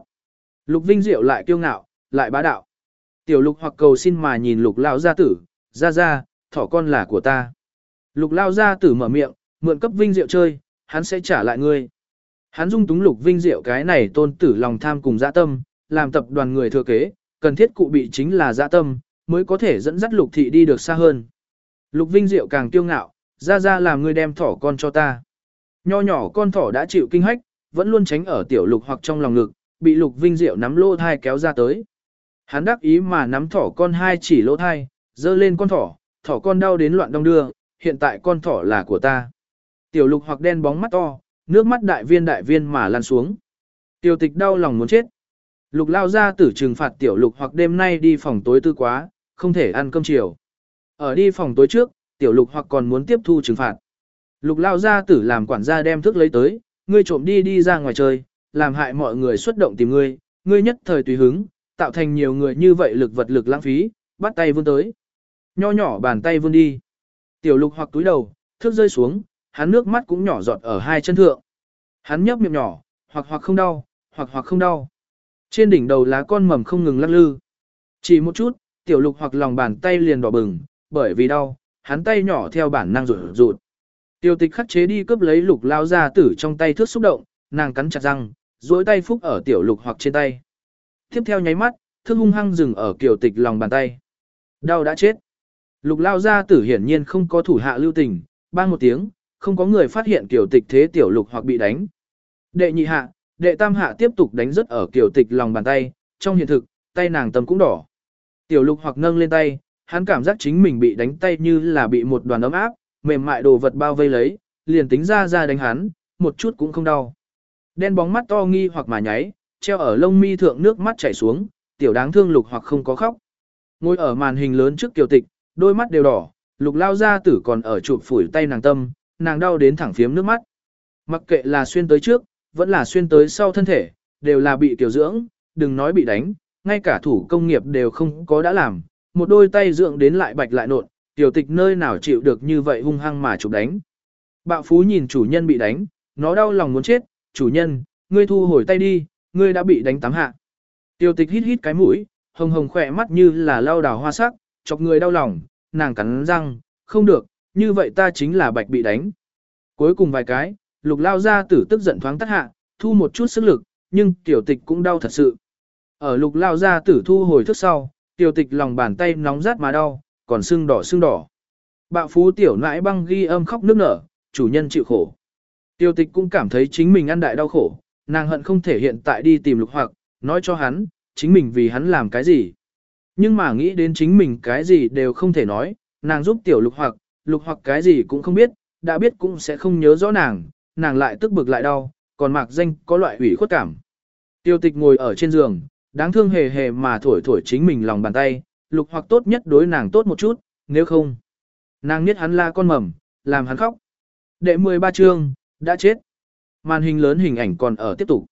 Lục vinh diệu lại kiêu ngạo, lại bá đạo. Tiểu lục hoặc cầu xin mà nhìn lục lão gia tử, ra ra, thỏ con là của ta. Lục lao gia tử mở miệng, mượn cấp vinh diệu chơi, hắn sẽ trả lại ngươi. Hắn dung túng lục vinh diệu cái này tôn tử lòng tham cùng dã tâm, làm tập đoàn người thừa kế, cần thiết cụ bị chính là dã tâm, mới có thể dẫn dắt lục thị đi được xa hơn. Lục vinh diệu càng kiêu ngạo, ra ra làm ngươi đem thỏ con cho ta. Nho nhỏ con thỏ đã chịu kinh hách, vẫn luôn tránh ở tiểu lục hoặc trong lòng ngực, bị lục vinh diệu nắm lô thai kéo ra tới. Hắn đắc ý mà nắm thỏ con hai chỉ lỗ thai, dơ lên con thỏ, thỏ con đau đến loạn đong đưa, hiện tại con thỏ là của ta. Tiểu lục hoặc đen bóng mắt to, nước mắt đại viên đại viên mà lan xuống. Tiểu tịch đau lòng muốn chết. Lục lao ra tử trừng phạt tiểu lục hoặc đêm nay đi phòng tối tư quá, không thể ăn cơm chiều. Ở đi phòng tối trước, tiểu lục hoặc còn muốn tiếp thu trừng phạt. Lục lao ra tử làm quản gia đem thức lấy tới, ngươi trộm đi đi ra ngoài chơi, làm hại mọi người xuất động tìm ngươi, ngươi nhất thời tùy hứng, tạo thành nhiều người như vậy lực vật lực lãng phí, bắt tay vươn tới nho nhỏ bàn tay vươn đi. Tiểu lục hoặc túi đầu, thước rơi xuống, hắn nước mắt cũng nhỏ giọt ở hai chân thượng. Hắn nhấp miệng nhỏ, hoặc hoặc không đau, hoặc hoặc không đau. Trên đỉnh đầu lá con mầm không ngừng lắc lư. Chỉ một chút, tiểu lục hoặc lòng bàn tay liền đỏ bừng, bởi vì đau, hắn tay nhỏ theo bản năng rụt rụt. Tiêu tịch khắc chế đi cướp lấy lục lao ra tử trong tay thước xúc động, nàng cắn chặt răng, duỗi tay phúc ở tiểu lục hoặc trên tay. Tiếp theo nháy mắt, thước hung hăng dừng ở kiều tịch lòng bàn tay. Đau đã chết. Lục lao ra tử hiển nhiên không có thủ hạ lưu tình, bang một tiếng, không có người phát hiện kiểu tịch thế tiểu lục hoặc bị đánh. Đệ nhị hạ, đệ tam hạ tiếp tục đánh rất ở kiểu tịch lòng bàn tay, trong hiện thực, tay nàng tâm cũng đỏ. Tiểu lục hoặc nâng lên tay, hắn cảm giác chính mình bị đánh tay như là bị một đoàn ấm áp, mềm mại đồ vật bao vây lấy, liền tính ra ra đánh hắn, một chút cũng không đau. Đen bóng mắt to nghi hoặc mà nháy, treo ở lông mi thượng nước mắt chảy xuống, tiểu đáng thương lục hoặc không có khóc. Ngồi ở màn hình lớn trước tiểu tịch, đôi mắt đều đỏ, lục lao ra tử còn ở chụp phủi tay nàng tâm, nàng đau đến thẳng phiếm nước mắt. Mặc kệ là xuyên tới trước, vẫn là xuyên tới sau thân thể, đều là bị tiểu dưỡng, đừng nói bị đánh, ngay cả thủ công nghiệp đều không có đã làm, một đôi tay dưỡng đến lại bạch lại nộn, tiểu tịch nơi nào chịu được như vậy hung hăng mà chụp đánh. Bạo phú nhìn chủ nhân bị đánh, nó đau lòng muốn chết, chủ nhân, ngươi thu hồi tay đi, ngươi đã bị đánh tám hạ. Tiểu tịch hít hít cái mũi, hồng hồng khỏe mắt như là lao đào hoa sắc, chọc người đau lòng, nàng cắn răng, không được, như vậy ta chính là bạch bị đánh. Cuối cùng vài cái, lục lao ra tử tức giận thoáng tắt hạ, thu một chút sức lực, nhưng tiểu tịch cũng đau thật sự. Ở lục lao ra tử thu hồi thức sau, tiểu tịch lòng bàn tay nóng rát mà đau, còn sưng đỏ sưng đỏ. Bạo phú tiểu nãi băng ghi âm khóc nước nở, chủ nhân chịu khổ. Tiểu tịch cũng cảm thấy chính mình ăn đại đau khổ, nàng hận không thể hiện tại đi tìm lục hoặc, nói cho hắn, chính mình vì hắn làm cái gì. Nhưng mà nghĩ đến chính mình cái gì đều không thể nói, nàng giúp tiểu lục hoặc, lục hoặc cái gì cũng không biết, đã biết cũng sẽ không nhớ rõ nàng, nàng lại tức bực lại đau, còn mạc danh có loại ủy khuất cảm. Tiêu tịch ngồi ở trên giường, đáng thương hề hề mà thổi thổi chính mình lòng bàn tay, lục hoặc tốt nhất đối nàng tốt một chút, nếu không. Nàng nhất hắn la con mầm, làm hắn khóc. Đệ 13 chương, đã chết. Màn hình lớn hình ảnh còn ở tiếp tục.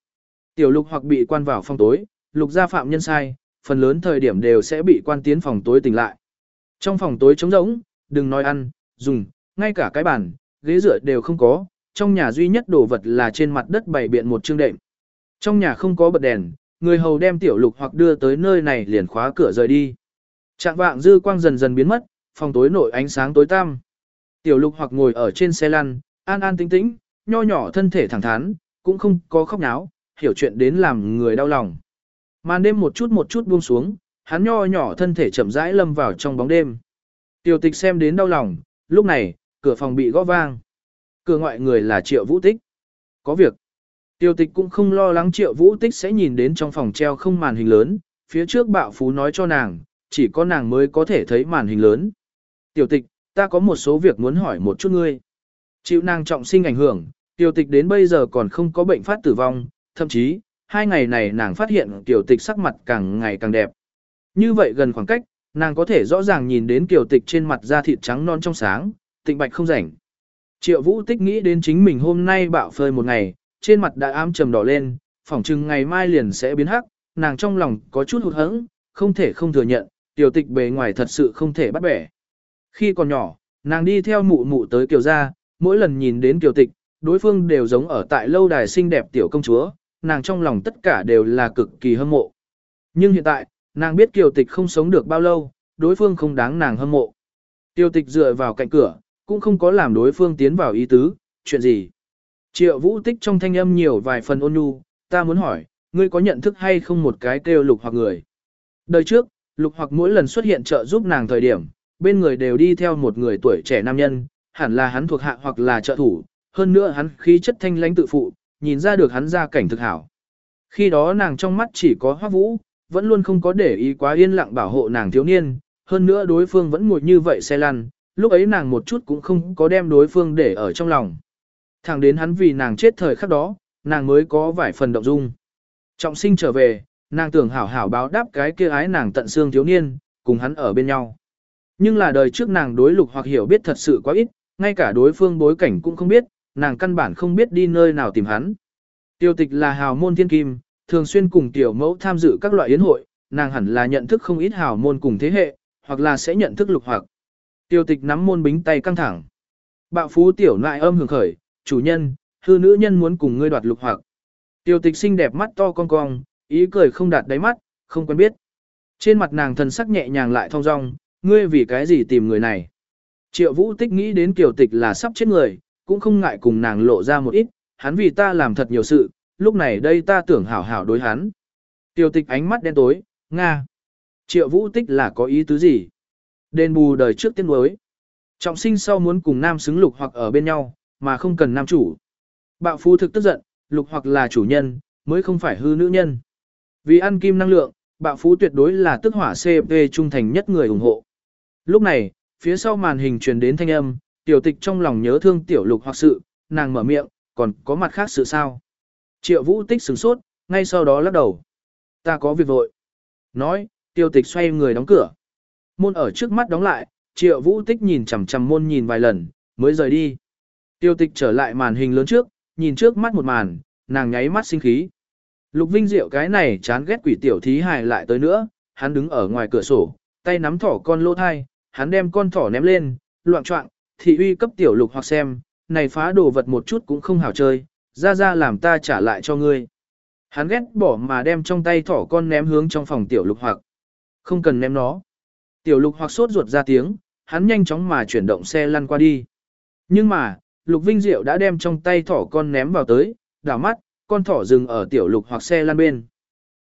Tiểu lục hoặc bị quan vào phòng tối, lục gia phạm nhân sai, phần lớn thời điểm đều sẽ bị quan tiến phòng tối tỉnh lại. Trong phòng tối trống rỗng, đừng nói ăn, dùng, ngay cả cái bàn, ghế rửa đều không có, trong nhà duy nhất đồ vật là trên mặt đất bày biện một chương đệm. Trong nhà không có bật đèn, người hầu đem tiểu lục hoặc đưa tới nơi này liền khóa cửa rời đi. Trạng vạng dư quang dần dần biến mất, phòng tối nội ánh sáng tối tăm. Tiểu lục hoặc ngồi ở trên xe lăn, an an tĩnh tĩnh, nho nhỏ thân thể thẳng thắn, cũng không có khóc náo, hiểu chuyện đến làm người đau lòng. Màn đêm một chút một chút buông xuống, hắn nho nhỏ thân thể chậm rãi lâm vào trong bóng đêm. Tiểu tịch xem đến đau lòng, lúc này, cửa phòng bị gõ vang. Cửa ngoại người là Triệu Vũ Tích. Có việc. Tiểu tịch cũng không lo lắng Triệu Vũ Tích sẽ nhìn đến trong phòng treo không màn hình lớn, phía trước bạo phú nói cho nàng, chỉ có nàng mới có thể thấy màn hình lớn. Tiểu tịch, ta có một số việc muốn hỏi một chút ngươi. Chịu nàng trọng sinh ảnh hưởng, tiểu tịch đến bây giờ còn không có bệnh phát tử vong, thậm chí, hai ngày này nàng phát hiện tiểu tịch sắc mặt càng ngày càng đẹp. Như vậy gần khoảng cách, nàng có thể rõ ràng nhìn đến tiểu tịch trên mặt da thịt trắng non trong sáng, tịnh bạch không rảnh. Triệu vũ tích nghĩ đến chính mình hôm nay bạo phơi một ngày, trên mặt đã ám trầm đỏ lên, phỏng chừng ngày mai liền sẽ biến hắc, nàng trong lòng có chút hụt hẫng, không thể không thừa nhận, tiểu tịch bề ngoài thật sự không thể bắt bẻ. Khi còn nhỏ, nàng đi theo mụ mụ tới kiều gia, mỗi lần nhìn đến kiều tịch, đối phương đều giống ở tại lâu đài xinh đẹp tiểu công chúa, nàng trong lòng tất cả đều là cực kỳ hâm mộ. Nhưng hiện tại, nàng biết kiều tịch không sống được bao lâu, đối phương không đáng nàng hâm mộ. Kiều tịch dựa vào cạnh cửa, cũng không có làm đối phương tiến vào ý tứ, chuyện gì. Triệu vũ tích trong thanh âm nhiều vài phần ôn nhu, ta muốn hỏi, ngươi có nhận thức hay không một cái kêu lục hoặc người. Đời trước, lục hoặc mỗi lần xuất hiện trợ giúp nàng thời điểm, bên người đều đi theo một người tuổi trẻ nam nhân, hẳn là hắn thuộc hạ hoặc là trợ thủ, hơn nữa hắn khí chất thanh lãnh tự phụ, nhìn ra được hắn ra cảnh thực hảo. Khi đó nàng trong mắt chỉ có hoác vũ, vẫn luôn không có để ý quá yên lặng bảo hộ nàng thiếu niên, hơn nữa đối phương vẫn ngồi như vậy xe lăn, lúc ấy nàng một chút cũng không có đem đối phương để ở trong lòng. Thẳng đến hắn vì nàng chết thời khắc đó, nàng mới có vài phần động dung. Trọng sinh trở về, nàng tưởng hảo hảo báo đáp cái kia ái nàng tận xương thiếu niên, cùng hắn ở bên nhau. Nhưng là đời trước nàng đối lục hoặc hiểu biết thật sự quá ít, ngay cả đối phương bối cảnh cũng không biết, nàng căn bản không biết đi nơi nào tìm hắn. Tiêu tịch là hào môn thiên kim, thường xuyên cùng tiểu mẫu tham dự các loại yến hội, nàng hẳn là nhận thức không ít hào môn cùng thế hệ, hoặc là sẽ nhận thức lục hoặc. Tiêu tịch nắm môn bính tay căng thẳng. Bạo phú tiểu nại âm hưởng khởi, chủ nhân, hư nữ nhân muốn cùng ngươi đoạt lục hoặc. Tiêu tịch xinh đẹp mắt to cong cong, ý cười không đạt đáy mắt, không quen biết. Trên mặt nàng thần sắc nhẹ nhàng lại thong dong, ngươi vì cái gì tìm người này. Triệu vũ tích nghĩ đến kiều tịch là sắp chết người, cũng không ngại cùng nàng lộ ra một ít, hắn vì ta làm thật nhiều sự, lúc này đây ta tưởng hảo hảo đối hắn. Tiêu tịch ánh mắt đen tối, Nga. Triệu vũ tích là có ý tứ gì? Đền bù đời trước tiên đối. Trọng sinh sau muốn cùng nam xứng lục hoặc ở bên nhau, mà không cần nam chủ. Bạo phu thực tức giận, lục hoặc là chủ nhân, mới không phải hư nữ nhân. Vì ăn kim năng lượng, bạo phú tuyệt đối là tức hỏa CP trung thành nhất người ủng hộ. Lúc này, phía sau màn hình truyền đến thanh âm, tiểu tịch trong lòng nhớ thương tiểu lục hoặc sự, nàng mở miệng, còn có mặt khác sự sao. Triệu vũ tích sửng sốt, ngay sau đó lắc đầu. Ta có việc vội. Nói, tiểu tịch xoay người đóng cửa. Môn ở trước mắt đóng lại, triệu vũ tích nhìn chằm chằm môn nhìn vài lần, mới rời đi. Tiêu tịch trở lại màn hình lớn trước, nhìn trước mắt một màn, nàng nháy mắt sinh khí. Lục Vinh Diệu cái này chán ghét quỷ tiểu thí hài lại tới nữa, hắn đứng ở ngoài cửa sổ, tay nắm thỏ con lô thai, hắn đem con thỏ ném lên, loạn trọng, thị uy cấp tiểu lục hoặc xem, này phá đồ vật một chút cũng không hảo chơi, ra ra làm ta trả lại cho ngươi. Hắn ghét bỏ mà đem trong tay thỏ con ném hướng trong phòng tiểu lục hoặc. Không cần ném nó. Tiểu lục hoặc sốt ruột ra tiếng, hắn nhanh chóng mà chuyển động xe lăn qua đi. Nhưng mà, lục vinh diệu đã đem trong tay thỏ con ném vào tới, đảo mắt, con thỏ dừng ở tiểu lục hoặc xe lăn bên.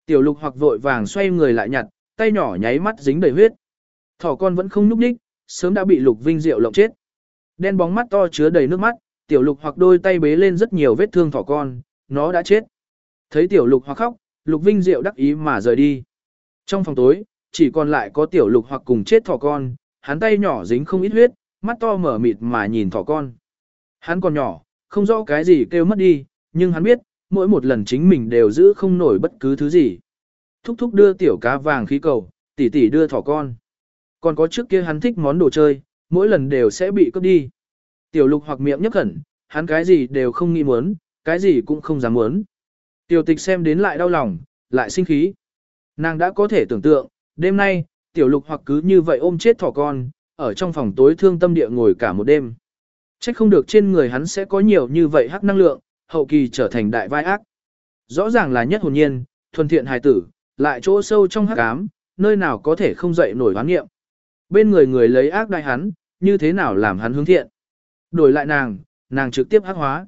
Tiểu lục hoặc vội vàng xoay người lại nhặt, tay nhỏ nháy mắt dính đầy huyết. Thỏ con vẫn không núp đích, sớm đã bị lục vinh diệu lộng chết. Đen bóng mắt to chứa đầy nước mắt, tiểu lục hoặc đôi tay bế lên rất nhiều vết thương thỏ con, nó đã chết. Thấy tiểu lục hoặc khóc, lục vinh diệu đắc ý mà rời đi. Trong phòng tối, chỉ còn lại có tiểu lục hoặc cùng chết thỏ con, hắn tay nhỏ dính không ít huyết, mắt to mở mịt mà nhìn thỏ con. Hắn còn nhỏ, không rõ cái gì kêu mất đi, nhưng hắn biết, mỗi một lần chính mình đều giữ không nổi bất cứ thứ gì. Thúc thúc đưa tiểu cá vàng khí cầu, tỷ tỷ đưa thỏ con. Còn có trước kia hắn thích món đồ chơi, mỗi lần đều sẽ bị cướp đi. Tiểu lục hoặc miệng nhấp khẩn, hắn cái gì đều không nghĩ muốn, cái gì cũng không dám muốn. Tiểu tịch xem đến lại đau lòng, lại sinh khí. Nàng đã có thể tưởng tượng, đêm nay, tiểu lục hoặc cứ như vậy ôm chết thỏ con, ở trong phòng tối thương tâm địa ngồi cả một đêm. Chắc không được trên người hắn sẽ có nhiều như vậy hắc năng lượng, hậu kỳ trở thành đại vai ác. Rõ ràng là nhất hồn nhiên, thuần thiện hài tử, lại chỗ sâu trong hắc ám, nơi nào có thể không dậy nổi hoán nghiệm. Bên người người lấy ác đại hắn, như thế nào làm hắn hướng thiện. Đổi lại nàng, nàng trực tiếp hắc hóa.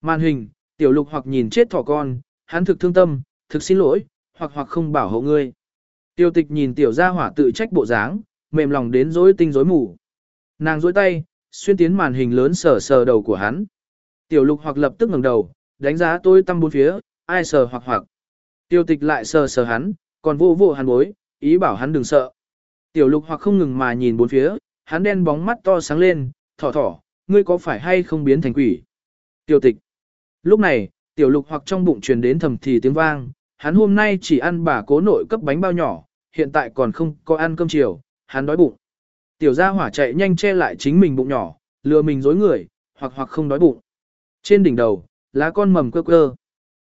Màn hình, tiểu lục hoặc nhìn chết thỏ con, hắn thực thương tâm, thực xin lỗi, hoặc hoặc không bảo hộ ngươi. Tiêu tịch nhìn tiểu gia hỏa tự trách bộ dáng, mềm lòng đến rối tinh rối mù. Nàng rối tay, xuyên tiến màn hình lớn sờ sờ đầu của hắn. Tiểu lục hoặc lập tức ngẩng đầu, đánh giá tôi tâm bốn phía, ai sờ hoặc hoặc. Tiêu tịch lại sờ sờ hắn, còn vô vô hắn bối, ý bảo hắn đừng sợ. Tiểu lục hoặc không ngừng mà nhìn bốn phía, hắn đen bóng mắt to sáng lên, thỏ thỏ, ngươi có phải hay không biến thành quỷ? Tiểu tịch. Lúc này, tiểu lục hoặc trong bụng truyền đến thầm thì tiếng vang, hắn hôm nay chỉ ăn bà cố nội cấp bánh bao nhỏ, hiện tại còn không có ăn cơm chiều, hắn đói bụng. Tiểu gia hỏa chạy nhanh che lại chính mình bụng nhỏ, lừa mình dối người, hoặc hoặc không đói bụng. Trên đỉnh đầu, lá con mầm quơ quơ.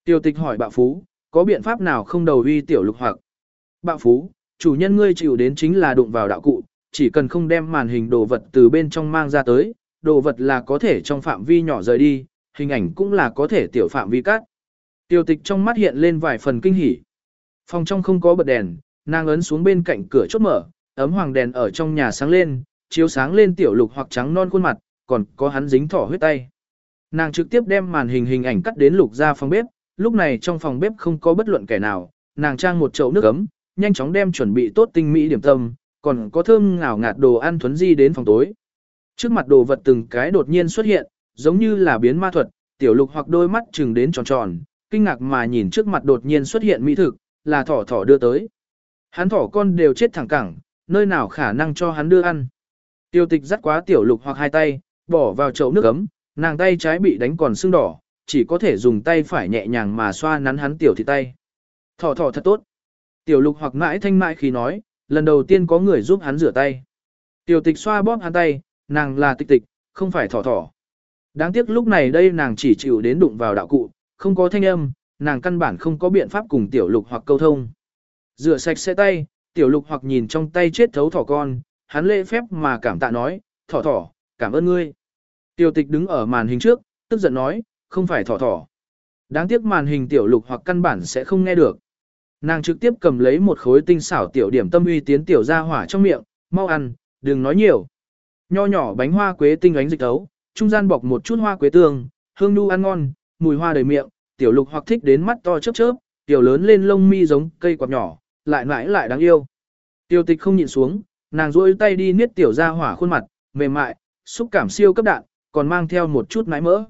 Tiểu tịch hỏi bạo phú, có biện pháp nào không đầu uy tiểu lục hoặc? Bạo phú, chủ nhân ngươi chịu đến chính là đụng vào đạo cụ, chỉ cần không đem màn hình đồ vật từ bên trong mang ra tới, đồ vật là có thể trong phạm vi nhỏ rời đi, hình ảnh cũng là có thể tiểu phạm vi cắt. Tiêu tịch trong mắt hiện lên vài phần kinh hỉ. Phòng trong không có bật đèn, nàng ấn xuống bên cạnh cửa chốt mở, ấm hoàng đèn ở trong nhà sáng lên, chiếu sáng lên tiểu lục hoặc trắng non khuôn mặt, còn có hắn dính thỏ huyết tay. Nàng trực tiếp đem màn hình hình ảnh cắt đến lục ra phòng bếp, lúc này trong phòng bếp không có bất luận kẻ nào, nàng trang một chậu nước ấm, nhanh chóng đem chuẩn bị tốt tinh mỹ điểm tâm, còn có thơm ngào ngạt đồ ăn thuấn di đến phòng tối. Trước mặt đồ vật từng cái đột nhiên xuất hiện, giống như là biến ma thuật, tiểu lục hoặc đôi mắt chừng đến tròn tròn, kinh ngạc mà nhìn trước mặt đột nhiên xuất hiện mỹ thực, là thỏ thỏ đưa tới. Hắn thỏ con đều chết thẳng cẳng, nơi nào khả năng cho hắn đưa ăn. Tiêu tịch dắt quá tiểu lục hoặc hai tay, bỏ vào chậu nước ấm, nàng tay trái bị đánh còn sưng đỏ, chỉ có thể dùng tay phải nhẹ nhàng mà xoa nắn hắn tiểu thịt tay. Thỏ thỏ thật tốt. Tiểu lục hoặc mãi thanh mãi khi nói, lần đầu tiên có người giúp hắn rửa tay. Tiểu tịch xoa bóp hắn tay, nàng là tịch tịch, không phải thỏ thỏ. Đáng tiếc lúc này đây nàng chỉ chịu đến đụng vào đạo cụ, không có thanh âm, nàng căn bản không có biện pháp cùng tiểu lục hoặc câu thông. Rửa sạch sẽ tay, tiểu lục hoặc nhìn trong tay chết thấu thỏ con, hắn lễ phép mà cảm tạ nói, thỏ thỏ, cảm ơn ngươi. Tiểu tịch đứng ở màn hình trước, tức giận nói, không phải thỏ thỏ. Đáng tiếc màn hình tiểu lục hoặc căn bản sẽ không nghe được. Nàng trực tiếp cầm lấy một khối tinh xảo tiểu điểm tâm uy tiến tiểu ra hỏa trong miệng, mau ăn, đừng nói nhiều. Nho nhỏ bánh hoa quế tinh ánh dịch tấu, trung gian bọc một chút hoa quế tương, hương nu ăn ngon, mùi hoa đầy miệng, tiểu lục hoặc thích đến mắt to chớp chớp, tiểu lớn lên lông mi giống cây quạt nhỏ, lại mãi lại đáng yêu. Tiểu tịch không nhịn xuống, nàng duỗi tay đi niết tiểu ra hỏa khuôn mặt, mềm mại, xúc cảm siêu cấp đạn, còn mang theo một chút nãi mỡ.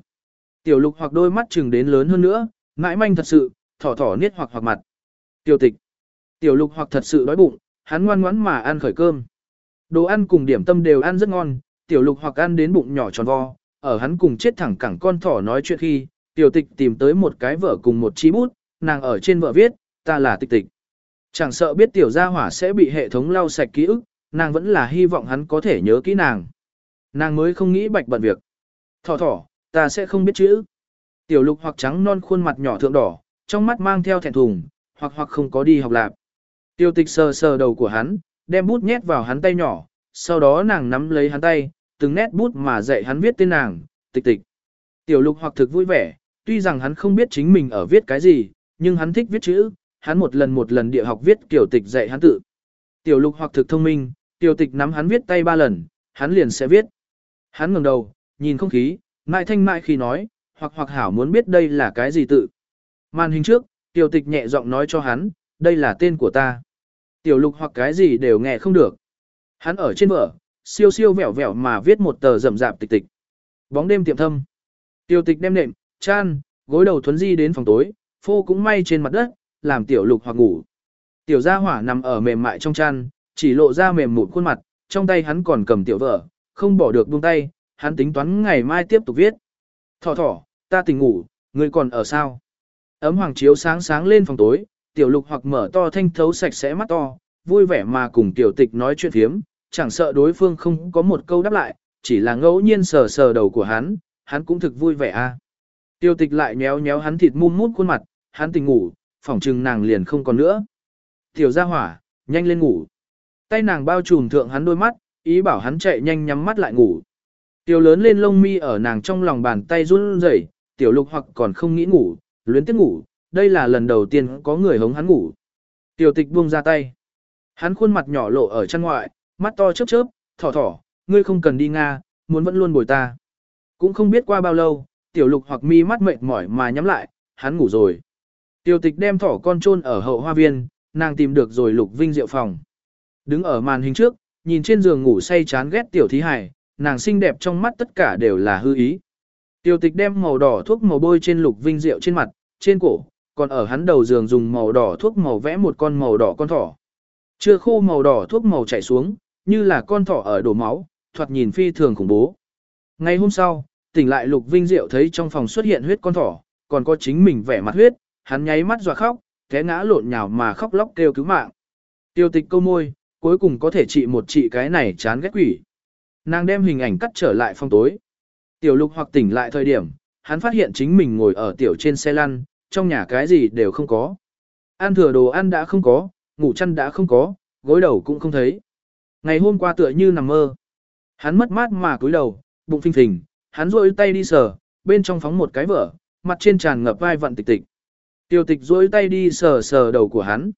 Tiểu lục hoặc đôi mắt chừng đến lớn hơn nữa, nãi manh thật sự, thỏ thỏ niết hoặc hoặc mặt. Tiểu tịch. Tiểu lục hoặc thật sự đói bụng, hắn ngoan ngoãn mà ăn khởi cơm. Đồ ăn cùng điểm tâm đều ăn rất ngon, tiểu lục hoặc ăn đến bụng nhỏ tròn vo, ở hắn cùng chết thẳng cẳng con thỏ nói chuyện khi, tiểu tịch tìm tới một cái vợ cùng một chi bút, nàng ở trên vợ viết, ta là tịch tịch. Chẳng sợ biết tiểu gia hỏa sẽ bị hệ thống lau sạch ký ức, nàng vẫn là hy vọng hắn có thể nhớ kỹ nàng. Nàng mới không nghĩ bạch bận việc. Thỏ thỏ, ta sẽ không biết chữ. Tiểu lục hoặc trắng non khuôn mặt nhỏ thượng đỏ, trong mắt mang theo thẹn thùng, hoặc hoặc không có đi học lạp. Tiêu tịch sờ sờ đầu của hắn, đem bút nhét vào hắn tay nhỏ, sau đó nàng nắm lấy hắn tay, từng nét bút mà dạy hắn viết tên nàng, tịch tịch. Tiểu lục hoặc thực vui vẻ, tuy rằng hắn không biết chính mình ở viết cái gì, nhưng hắn thích viết chữ, hắn một lần một lần địa học viết kiểu tịch dạy hắn tự. Tiểu lục hoặc thực thông minh, tiểu tịch nắm hắn viết tay ba lần, hắn liền sẽ viết. Hắn ngẩng đầu, nhìn không khí, mại thanh mại khi nói, hoặc hoặc hảo muốn biết đây là cái gì tự. Màn hình trước, tiểu tịch nhẹ giọng nói cho hắn, đây là tên của ta. Tiểu lục hoặc cái gì đều nghe không được. Hắn ở trên vở, siêu siêu vẹo vẹo mà viết một tờ rậm rạp tịch tịch. Bóng đêm tiệm thâm. Tiểu tịch đem nệm, chan, gối đầu thuấn di đến phòng tối, phô cũng may trên mặt đất, làm tiểu lục hoặc ngủ. Tiểu gia hỏa nằm ở mềm mại trong chăn, chỉ lộ ra mềm mụn khuôn mặt, trong tay hắn còn cầm tiểu vợ, không bỏ được buông tay, hắn tính toán ngày mai tiếp tục viết. Thỏ thỏ, ta tỉnh ngủ, ngươi còn ở sao? Ấm hoàng chiếu sáng sáng lên phòng tối, tiểu lục hoặc mở to thanh thấu sạch sẽ mắt to, vui vẻ mà cùng tiểu tịch nói chuyện phiếm, chẳng sợ đối phương không có một câu đáp lại, chỉ là ngẫu nhiên sờ sờ đầu của hắn, hắn cũng thực vui vẻ a. À. Tiêu tịch lại nhéo nhéo hắn thịt mum mút khuôn mặt, hắn tỉnh ngủ, phỏng chừng nàng liền không còn nữa. Tiểu gia hỏa, nhanh lên ngủ. Tay nàng bao trùm thượng hắn đôi mắt, ý bảo hắn chạy nhanh nhắm mắt lại ngủ. Tiểu lớn lên lông mi ở nàng trong lòng bàn tay run rẩy, tiểu lục hoặc còn không nghĩ ngủ, luyến tiếc ngủ, đây là lần đầu tiên có người hống hắn ngủ. Tiểu tịch buông ra tay. Hắn khuôn mặt nhỏ lộ ở chân ngoại, mắt to chớp chớp, thỏ thỏ, ngươi không cần đi Nga, muốn vẫn luôn bồi ta. Cũng không biết qua bao lâu, tiểu lục hoặc mi mắt mệt mỏi mà nhắm lại, hắn ngủ rồi. Tiểu tịch đem thỏ con chôn ở hậu hoa viên, nàng tìm được rồi lục vinh diệu phòng. Đứng ở màn hình trước, nhìn trên giường ngủ say chán ghét tiểu thí hải, nàng xinh đẹp trong mắt tất cả đều là hư ý. Tiêu tịch đem màu đỏ thuốc màu bôi trên lục vinh diệu trên mặt, trên cổ, còn ở hắn đầu giường dùng màu đỏ thuốc màu vẽ một con màu đỏ con thỏ. Chưa khô màu đỏ thuốc màu chảy xuống, như là con thỏ ở đổ máu, thoạt nhìn phi thường khủng bố. Ngày hôm sau, tỉnh lại Lục Vinh Diệu thấy trong phòng xuất hiện huyết con thỏ, còn có chính mình vẻ mặt huyết, hắn nháy mắt dọa khóc, té ngã lộn nhào mà khóc lóc kêu cứu mạng. Tiêu tịch câu môi, cuối cùng có thể trị một trị cái này chán ghét quỷ. Nàng đem hình ảnh cắt trở lại phòng tối. Tiểu lục hoặc tỉnh lại thời điểm, hắn phát hiện chính mình ngồi ở tiểu trên xe lăn, trong nhà cái gì đều không có. Ăn thừa đồ ăn đã không có, ngủ chăn đã không có, gối đầu cũng không thấy. Ngày hôm qua tựa như nằm mơ. Hắn mất mát mà cúi đầu, bụng phình phình, hắn rôi tay đi sờ, bên trong phóng một cái vở, mặt trên tràn ngập vai vặn tịch tịch. Tiểu tịch rôi tay đi sờ sờ đầu của hắn.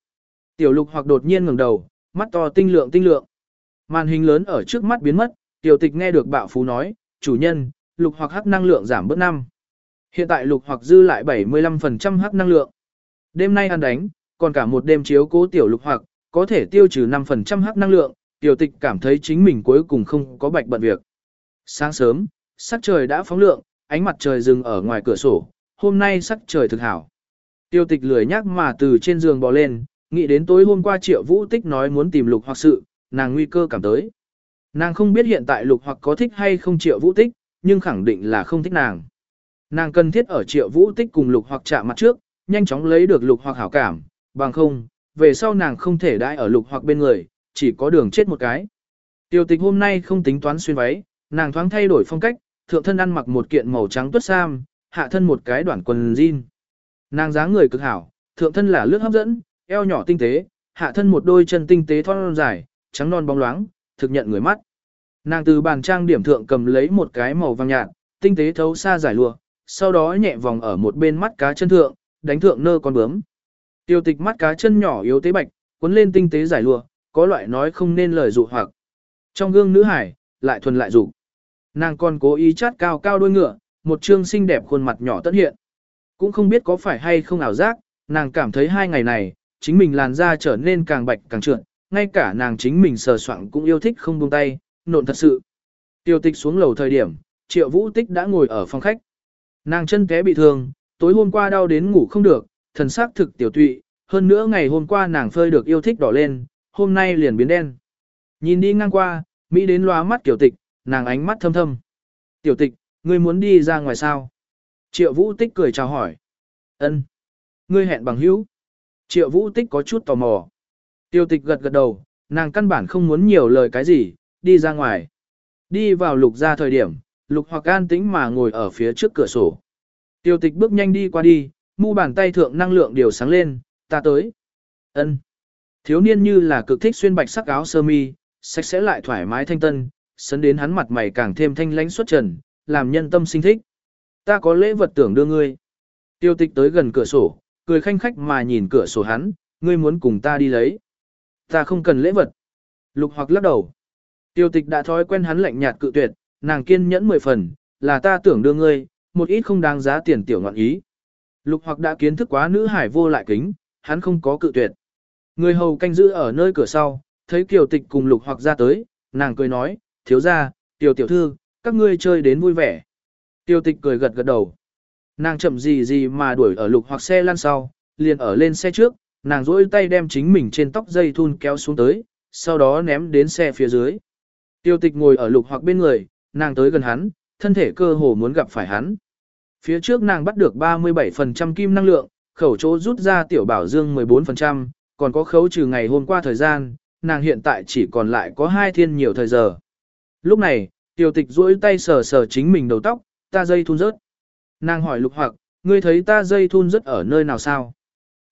Tiểu lục hoặc đột nhiên ngẩng đầu, mắt to tinh lượng tinh lượng. Màn hình lớn ở trước mắt biến mất, tiểu tịch nghe được bạo phú nói, chủ nhân, lục hoặc hắc năng lượng giảm bớt năm. Hiện tại lục hoặc dư lại 75% hắc năng lượng. Đêm nay ăn đánh, còn cả một đêm chiếu cố tiểu lục hoặc, có thể tiêu trừ 5% hắc năng lượng, tiểu tịch cảm thấy chính mình cuối cùng không có bạch bận việc. Sáng sớm, sắc trời đã phóng lượng, ánh mặt trời dừng ở ngoài cửa sổ, hôm nay sắc trời thực hảo. Tiêu tịch lười nhắc mà từ trên giường bò lên, nghĩ đến tối hôm qua triệu vũ tích nói muốn tìm lục hoặc sự, nàng nguy cơ cảm tới. Nàng không biết hiện tại lục hoặc có thích hay không triệu vũ tích, nhưng khẳng định là không thích nàng. Nàng cần thiết ở triệu vũ tích cùng lục hoặc chạm mặt trước, nhanh chóng lấy được lục hoặc hảo cảm, bằng không, về sau nàng không thể đãi ở lục hoặc bên người, chỉ có đường chết một cái. Tiêu tịch hôm nay không tính toán xuyên váy, nàng thoáng thay đổi phong cách, thượng thân ăn mặc một kiện màu trắng tuất sam, hạ thân một cái đoạn quần jean. Nàng dáng người cực hảo, thượng thân là lướt hấp dẫn, eo nhỏ tinh tế, hạ thân một đôi chân tinh tế thon dài, trắng non bóng loáng, thực nhận người mắt. Nàng từ bàn trang điểm thượng cầm lấy một cái màu vàng nhạt, tinh tế thấu xa giải lụa, sau đó nhẹ vòng ở một bên mắt cá chân thượng, đánh thượng nơ con bướm. Tiêu tịch mắt cá chân nhỏ yếu tế bạch, cuốn lên tinh tế giải lụa, có loại nói không nên lời dụ hoặc. Trong gương nữ hải, lại thuần lại dụ. Nàng còn cố ý chát cao cao đôi ngựa, một trương xinh đẹp khuôn mặt nhỏ tất hiện. Cũng không biết có phải hay không ảo giác, nàng cảm thấy hai ngày này, chính mình làn da trở nên càng bạch càng trượt, ngay cả nàng chính mình sờ soạng cũng yêu thích không buông tay, nộn thật sự. Tiêu tịch xuống lầu thời điểm, triệu vũ tích đã ngồi ở phòng khách. Nàng chân té bị thương, tối hôm qua đau đến ngủ không được, thần sắc thực tiểu tụy, hơn nữa ngày hôm qua nàng phơi được yêu thích đỏ lên, hôm nay liền biến đen. Nhìn đi ngang qua, Mỹ đến loa mắt tiểu tịch, nàng ánh mắt thâm thâm. Tiểu tịch, ngươi muốn đi ra ngoài sao? Triệu vũ tích cười chào hỏi. ân Ngươi hẹn bằng hữu. Triệu vũ tích có chút tò mò. Tiểu tịch gật gật đầu, nàng căn bản không muốn nhiều lời cái gì, đi ra ngoài. Đi vào lục ra thời điểm, lục hoặc an tĩnh mà ngồi ở phía trước cửa sổ. tiêu tịch bước nhanh đi qua đi, mu bàn tay thượng năng lượng điều sáng lên, ta tới. ân Thiếu niên như là cực thích xuyên bạch sắc áo sơ mi, sạch sẽ lại thoải mái thanh tân, sấn đến hắn mặt mày càng thêm thanh lãnh xuất trần, làm nhân tâm sinh thích. Ta có lễ vật tưởng đưa ngươi. Tiêu tịch tới gần cửa sổ, cười khanh khách mà nhìn cửa sổ hắn, ngươi muốn cùng ta đi lấy. Ta không cần lễ vật. Lục hoặc lắc đầu. Tiêu tịch đã thói quen hắn lạnh nhạt cự tuyệt, nàng kiên nhẫn mười phần, là ta tưởng đưa ngươi, một ít không đáng giá tiền tiểu ngọn ý. Lục hoặc đã kiến thức quá nữ hải vô lại kính, hắn không có cự tuyệt. Người hầu canh giữ ở nơi cửa sau, thấy kiều tịch cùng lục hoặc ra tới, nàng cười nói, thiếu ra, tiểu tiểu thư, các ngươi chơi đến vui vẻ. Tiêu tịch cười gật gật đầu. Nàng chậm gì gì mà đuổi ở lục hoặc xe lăn sau, liền ở lên xe trước, nàng duỗi tay đem chính mình trên tóc dây thun kéo xuống tới, sau đó ném đến xe phía dưới. Tiêu tịch ngồi ở lục hoặc bên người, nàng tới gần hắn, thân thể cơ hồ muốn gặp phải hắn. Phía trước nàng bắt được 37% kim năng lượng, khẩu chỗ rút ra tiểu bảo dương 14%, còn có khấu trừ ngày hôm qua thời gian, nàng hiện tại chỉ còn lại có hai thiên nhiều thời giờ. Lúc này, tiểu tịch duỗi tay sờ sờ chính mình đầu tóc, ta dây thun rớt. Nàng hỏi lục hoặc, ngươi thấy ta dây thun rớt ở nơi nào sao?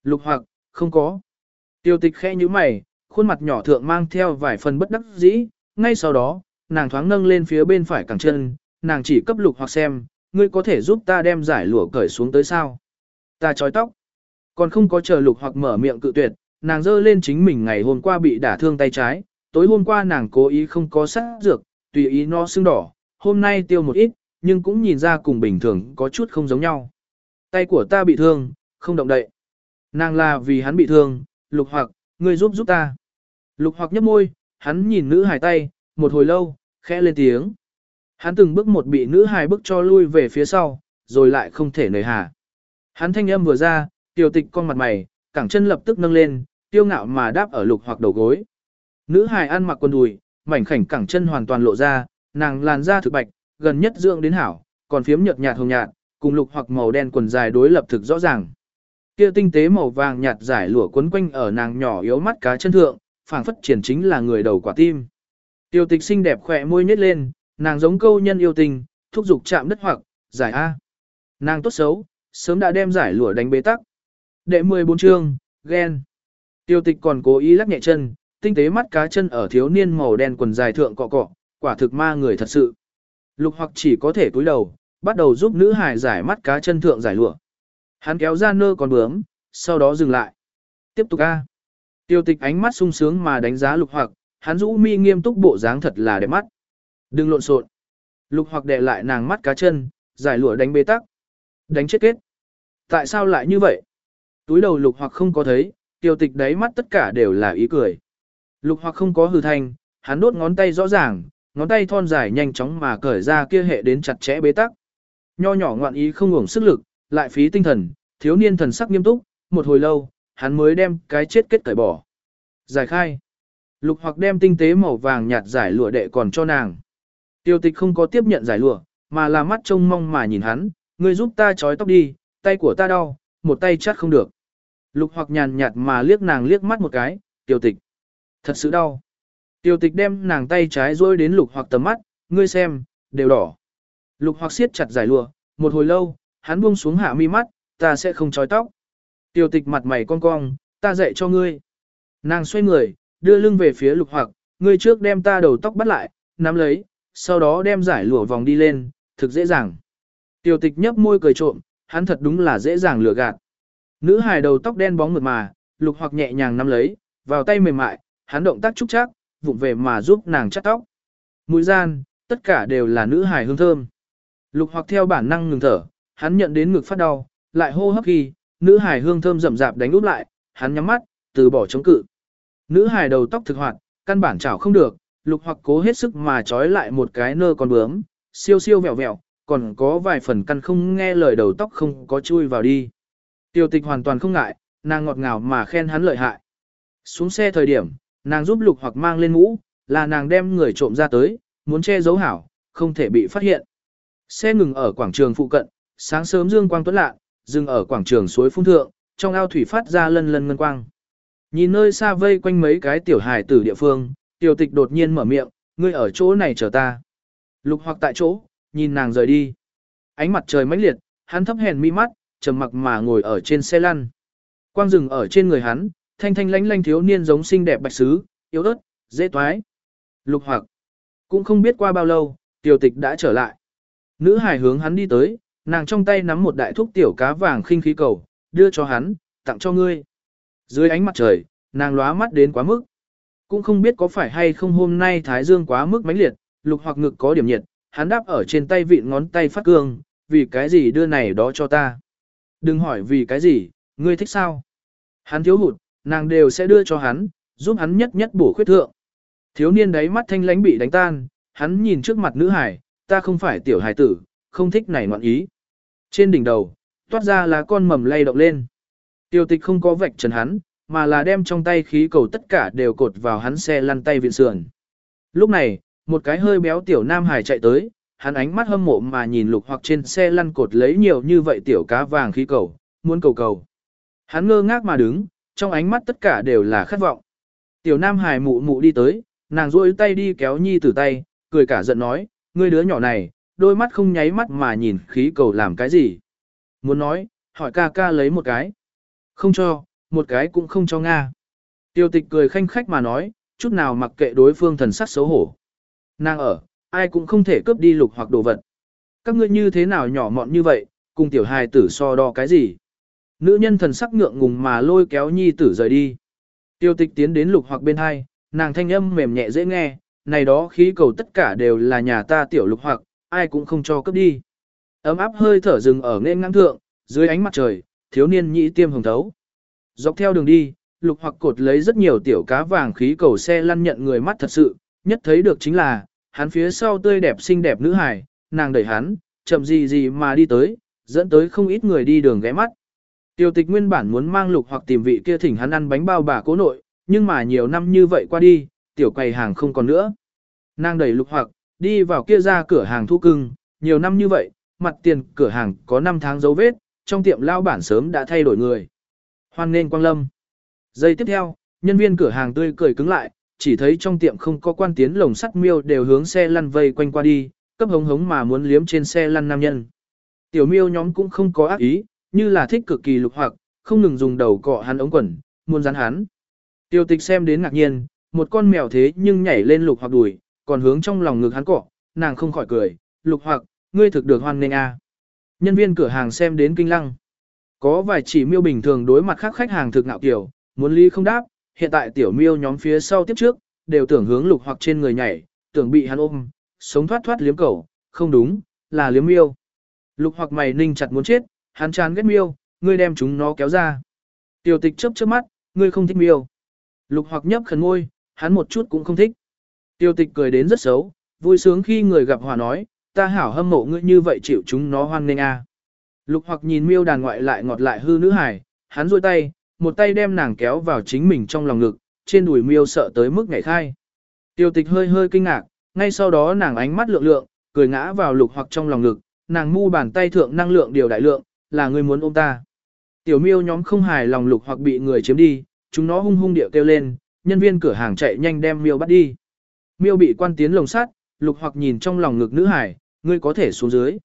Lục hoặc, không có. Tiểu tịch khẽ như mày, khuôn mặt nhỏ thượng mang theo vài phần bất đắc dĩ, ngay sau đó, nàng thoáng nâng lên phía bên phải cẳng chân, nàng chỉ cấp lục hoặc xem, ngươi có thể giúp ta đem giải lụa cởi xuống tới sao? Ta trói tóc. Còn không có chờ lục hoặc mở miệng cự tuyệt, nàng dơ lên chính mình ngày hôm qua bị đả thương tay trái, tối hôm qua nàng cố ý không có sát dược, tùy ý nó sưng đỏ, hôm nay tiêu một ít, nhưng cũng nhìn ra cùng bình thường có chút không giống nhau. Tay của ta bị thương, không động đậy. Nàng là vì hắn bị thương, lục hoặc, ngươi giúp giúp ta. Lục hoặc nhấp môi, hắn nhìn nữ hài tay, một hồi lâu, khẽ lên tiếng. Hắn từng bước một bị nữ hài bước cho lui về phía sau, rồi lại không thể nời hà. Hắn thanh âm vừa ra, tiểu tịch con mặt mày, cẳng chân lập tức nâng lên, tiêu ngạo mà đáp ở lục hoặc đầu gối. Nữ hài ăn mặc quần đùi, mảnh khảnh cẳng chân hoàn toàn lộ ra, nàng làn da thực bạch, gần nhất dưỡng đến hảo, còn phiếm nhợt nhạt hồng nhạt, cùng lục hoặc màu đen quần dài đối lập thực rõ ràng. Kia tinh tế màu vàng nhạt giải lụa quấn quanh ở nàng nhỏ yếu mắt cá chân thượng, phảng phất triển chính là người đầu quả tim. Tiêu tịch xinh đẹp khỏe môi nhếch lên, nàng giống câu nhân yêu tình, thúc giục chạm đất hoặc, giải A. Nàng tốt xấu, sớm đã đem giải lụa đánh bế tắc. Đệ 14 chương, ghen. Tiêu tịch còn cố ý lắc nhẹ chân, tinh tế mắt cá chân ở thiếu niên màu đen quần dài thượng cọ cọ, quả thực ma người thật sự. Lục hoặc chỉ có thể cúi đầu, bắt đầu giúp nữ hài giải mắt cá chân thượng giải lụa. Hắn kéo ra nơ còn bướm, sau đó dừng lại. Tiếp tục a. Tiêu tịch ánh mắt sung sướng mà đánh giá lục hoặc, hắn rũ mi nghiêm túc bộ dáng thật là đẹp mắt. Đừng lộn xộn. Lục hoặc đè lại nàng mắt cá chân, giải lụa đánh bê tắc. Đánh chết kết. Tại sao lại như vậy? Túi đầu lục hoặc không có thấy, tiêu tịch đáy mắt tất cả đều là ý cười. Lục hoặc không có hư thanh, hắn đốt ngón tay rõ ràng, ngón tay thon dài nhanh chóng mà cởi ra kia hệ đến chặt chẽ bế tắc. Nho nhỏ ngoạn ý không uổng sức lực, lại phí tinh thần, thiếu niên thần sắc nghiêm túc, một hồi lâu, hắn mới đem cái chết kết cởi bỏ. Giải khai. Lục hoặc đem tinh tế màu vàng nhạt giải lụa đệ còn cho nàng. Tiêu tịch không có tiếp nhận giải lụa, mà là mắt trông mong mà nhìn hắn, ngươi giúp ta trói tóc đi, tay của ta đau, một tay chắc không được. Lục hoặc nhàn nhạt mà liếc nàng liếc mắt một cái, tiêu tịch. Thật sự đau. Tiêu tịch đem nàng tay trái rôi đến lục hoặc tầm mắt, ngươi xem, đều đỏ. Lục hoặc siết chặt giải lụa, một hồi lâu, hắn buông xuống hạ mi mắt, ta sẽ không trói tóc. Tiểu tịch mặt mày cong cong, ta dạy cho ngươi. Nàng xoay người, đưa lưng về phía lục hoặc, ngươi trước đem ta đầu tóc bắt lại, nắm lấy, sau đó đem giải lụa vòng đi lên, thực dễ dàng. Tiểu tịch nhấp môi cười trộm, hắn thật đúng là dễ dàng lừa gạt. Nữ hài đầu tóc đen bóng mượt mà, lục hoặc nhẹ nhàng nắm lấy, vào tay mềm mại, hắn động tác trúc chắc, vụng về mà giúp nàng chắt tóc. Mũi gian, tất cả đều là nữ hài hương thơm. Lục hoặc theo bản năng ngừng thở, hắn nhận đến ngực phát đau, lại hô hấp ghi, nữ hài hương thơm rậm rạp đánh úp lại, hắn nhắm mắt, từ bỏ chống cự. Nữ hài đầu tóc thực hoạt, căn bản chảo không được, lục hoặc cố hết sức mà trói lại một cái nơ con bướm, siêu siêu vẹo vẹo, còn có vài phần căn không nghe lời đầu tóc không có chui vào đi. Tiêu tịch hoàn toàn không ngại, nàng ngọt ngào mà khen hắn lợi hại. Xuống xe thời điểm, nàng giúp lục hoặc mang lên mũ, là nàng đem người trộm ra tới, muốn che giấu hảo, không thể bị phát hiện. Xe ngừng ở quảng trường phụ cận, sáng sớm dương quang tuấn lạ, dừng ở quảng trường suối phun thượng, trong ao thủy phát ra lân lân ngân quang. Nhìn nơi xa vây quanh mấy cái tiểu hài tử địa phương, tiểu tịch đột nhiên mở miệng, ngươi ở chỗ này chờ ta. Lục hoặc tại chỗ, nhìn nàng rời đi. Ánh mặt trời mãnh liệt, hắn thấp hèn mi mắt, trầm mặc mà ngồi ở trên xe lăn. Quang rừng ở trên người hắn, thanh thanh lánh lánh thiếu niên giống xinh đẹp bạch sứ, yếu ớt, dễ toái. Lục hoặc, cũng không biết qua bao lâu, tiểu tịch đã trở lại. Nữ hải hướng hắn đi tới, nàng trong tay nắm một đại thúc tiểu cá vàng khinh khí cầu, đưa cho hắn, tặng cho ngươi. Dưới ánh mặt trời, nàng lóa mắt đến quá mức. Cũng không biết có phải hay không hôm nay thái dương quá mức mãnh liệt, lục hoặc ngực có điểm nhiệt, hắn đáp ở trên tay vịn ngón tay phát cương, vì cái gì đưa này đó cho ta. Đừng hỏi vì cái gì, ngươi thích sao. Hắn thiếu hụt, nàng đều sẽ đưa cho hắn, giúp hắn nhất nhất bổ khuyết thượng. Thiếu niên đáy mắt thanh lánh bị đánh tan, hắn nhìn trước mặt nữ hải, ta không phải tiểu hải tử, không thích này ngoạn ý. Trên đỉnh đầu, toát ra là con mầm lay động lên. Tiêu tịch không có vạch trần hắn, mà là đem trong tay khí cầu tất cả đều cột vào hắn xe lăn tay viện sườn. Lúc này, một cái hơi béo tiểu nam hải chạy tới, hắn ánh mắt hâm mộ mà nhìn lục hoặc trên xe lăn cột lấy nhiều như vậy tiểu cá vàng khí cầu, muốn cầu cầu. Hắn ngơ ngác mà đứng, trong ánh mắt tất cả đều là khát vọng. Tiểu nam hải mụ mụ đi tới, nàng duỗi tay đi kéo nhi từ tay, cười cả giận nói, ngươi đứa nhỏ này, đôi mắt không nháy mắt mà nhìn khí cầu làm cái gì. Muốn nói, hỏi ca ca lấy một cái. Không cho, một cái cũng không cho Nga. Tiêu tịch cười khanh khách mà nói, chút nào mặc kệ đối phương thần sắc xấu hổ. Nàng ở, ai cũng không thể cướp đi lục hoặc đồ vật. Các ngươi như thế nào nhỏ mọn như vậy, cùng tiểu hài tử so đo cái gì. Nữ nhân thần sắc ngượng ngùng mà lôi kéo nhi tử rời đi. Tiêu tịch tiến đến lục hoặc bên hai, nàng thanh âm mềm nhẹ dễ nghe, này đó khí cầu tất cả đều là nhà ta tiểu lục hoặc, ai cũng không cho cướp đi. Ấm áp hơi thở rừng ở nên ngang thượng, dưới ánh mặt trời, thiếu niên nhĩ tiêm hồng thấu. Dọc theo đường đi, lục hoặc cột lấy rất nhiều tiểu cá vàng khí cầu xe lăn nhận người mắt thật sự, nhất thấy được chính là, hắn phía sau tươi đẹp xinh đẹp nữ hài, nàng đẩy hắn, chậm gì gì mà đi tới, dẫn tới không ít người đi đường ghé mắt. Tiêu tịch nguyên bản muốn mang lục hoặc tìm vị kia thỉnh hắn ăn bánh bao bà cố nội, nhưng mà nhiều năm như vậy qua đi, tiểu quầy hàng không còn nữa. Nàng đẩy lục hoặc, đi vào kia ra cửa hàng thu cưng, nhiều năm như vậy, mặt tiền cửa hàng có 5 tháng dấu vết, trong tiệm lao bản sớm đã thay đổi người. Hoan nên quang lâm. Giây tiếp theo, nhân viên cửa hàng tươi cười cứng lại, chỉ thấy trong tiệm không có quan tiến lồng sắt miêu đều hướng xe lăn vây quanh qua đi, cấp hống hống mà muốn liếm trên xe lăn nam nhân. Tiểu miêu nhóm cũng không có ác ý, như là thích cực kỳ lục hoặc, không ngừng dùng đầu cọ hắn ống quần, muốn rắn hắn. Tiêu tịch xem đến ngạc nhiên, một con mèo thế nhưng nhảy lên lục hoặc đùi, còn hướng trong lòng ngực hắn cọ, nàng không khỏi cười, lục hoặc, ngươi thực được hoan nghênh a. Nhân viên cửa hàng xem đến kinh lăng. Có vài chỉ miêu bình thường đối mặt khác khách hàng thực ngạo kiểu, muốn ly không đáp, hiện tại tiểu miêu nhóm phía sau tiếp trước, đều tưởng hướng lục hoặc trên người nhảy, tưởng bị hắn ôm, sống thoát thoát liếm cầu, không đúng, là liếm miêu. Lục hoặc mày ninh chặt muốn chết, hắn chán ghét miêu, ngươi đem chúng nó kéo ra. Tiểu tịch chớp chớp mắt, ngươi không thích miêu. Lục hoặc nhấp khẩn ngôi, hắn một chút cũng không thích. Tiêu tịch cười đến rất xấu, vui sướng khi người gặp hòa nói, ta hảo hâm mộ ngươi như vậy chịu chúng nó hoan nghênh a. Lục hoặc nhìn miêu đàn ngoại lại ngọt lại hư nữ hải, hắn duỗi tay, một tay đem nàng kéo vào chính mình trong lòng ngực, trên đùi miêu sợ tới mức ngảy khai. Tiêu tịch hơi hơi kinh ngạc, ngay sau đó nàng ánh mắt lượng lượng, cười ngã vào lục hoặc trong lòng ngực, nàng mu bàn tay thượng năng lượng điều đại lượng, là người muốn ôm ta. Tiểu miêu nhóm không hài lòng lục hoặc bị người chiếm đi, chúng nó hung hung điệu kêu lên, nhân viên cửa hàng chạy nhanh đem miêu bắt đi. Miêu bị quan tiến lồng sắt, lục hoặc nhìn trong lòng ngực nữ hải, ngươi có thể xuống dưới.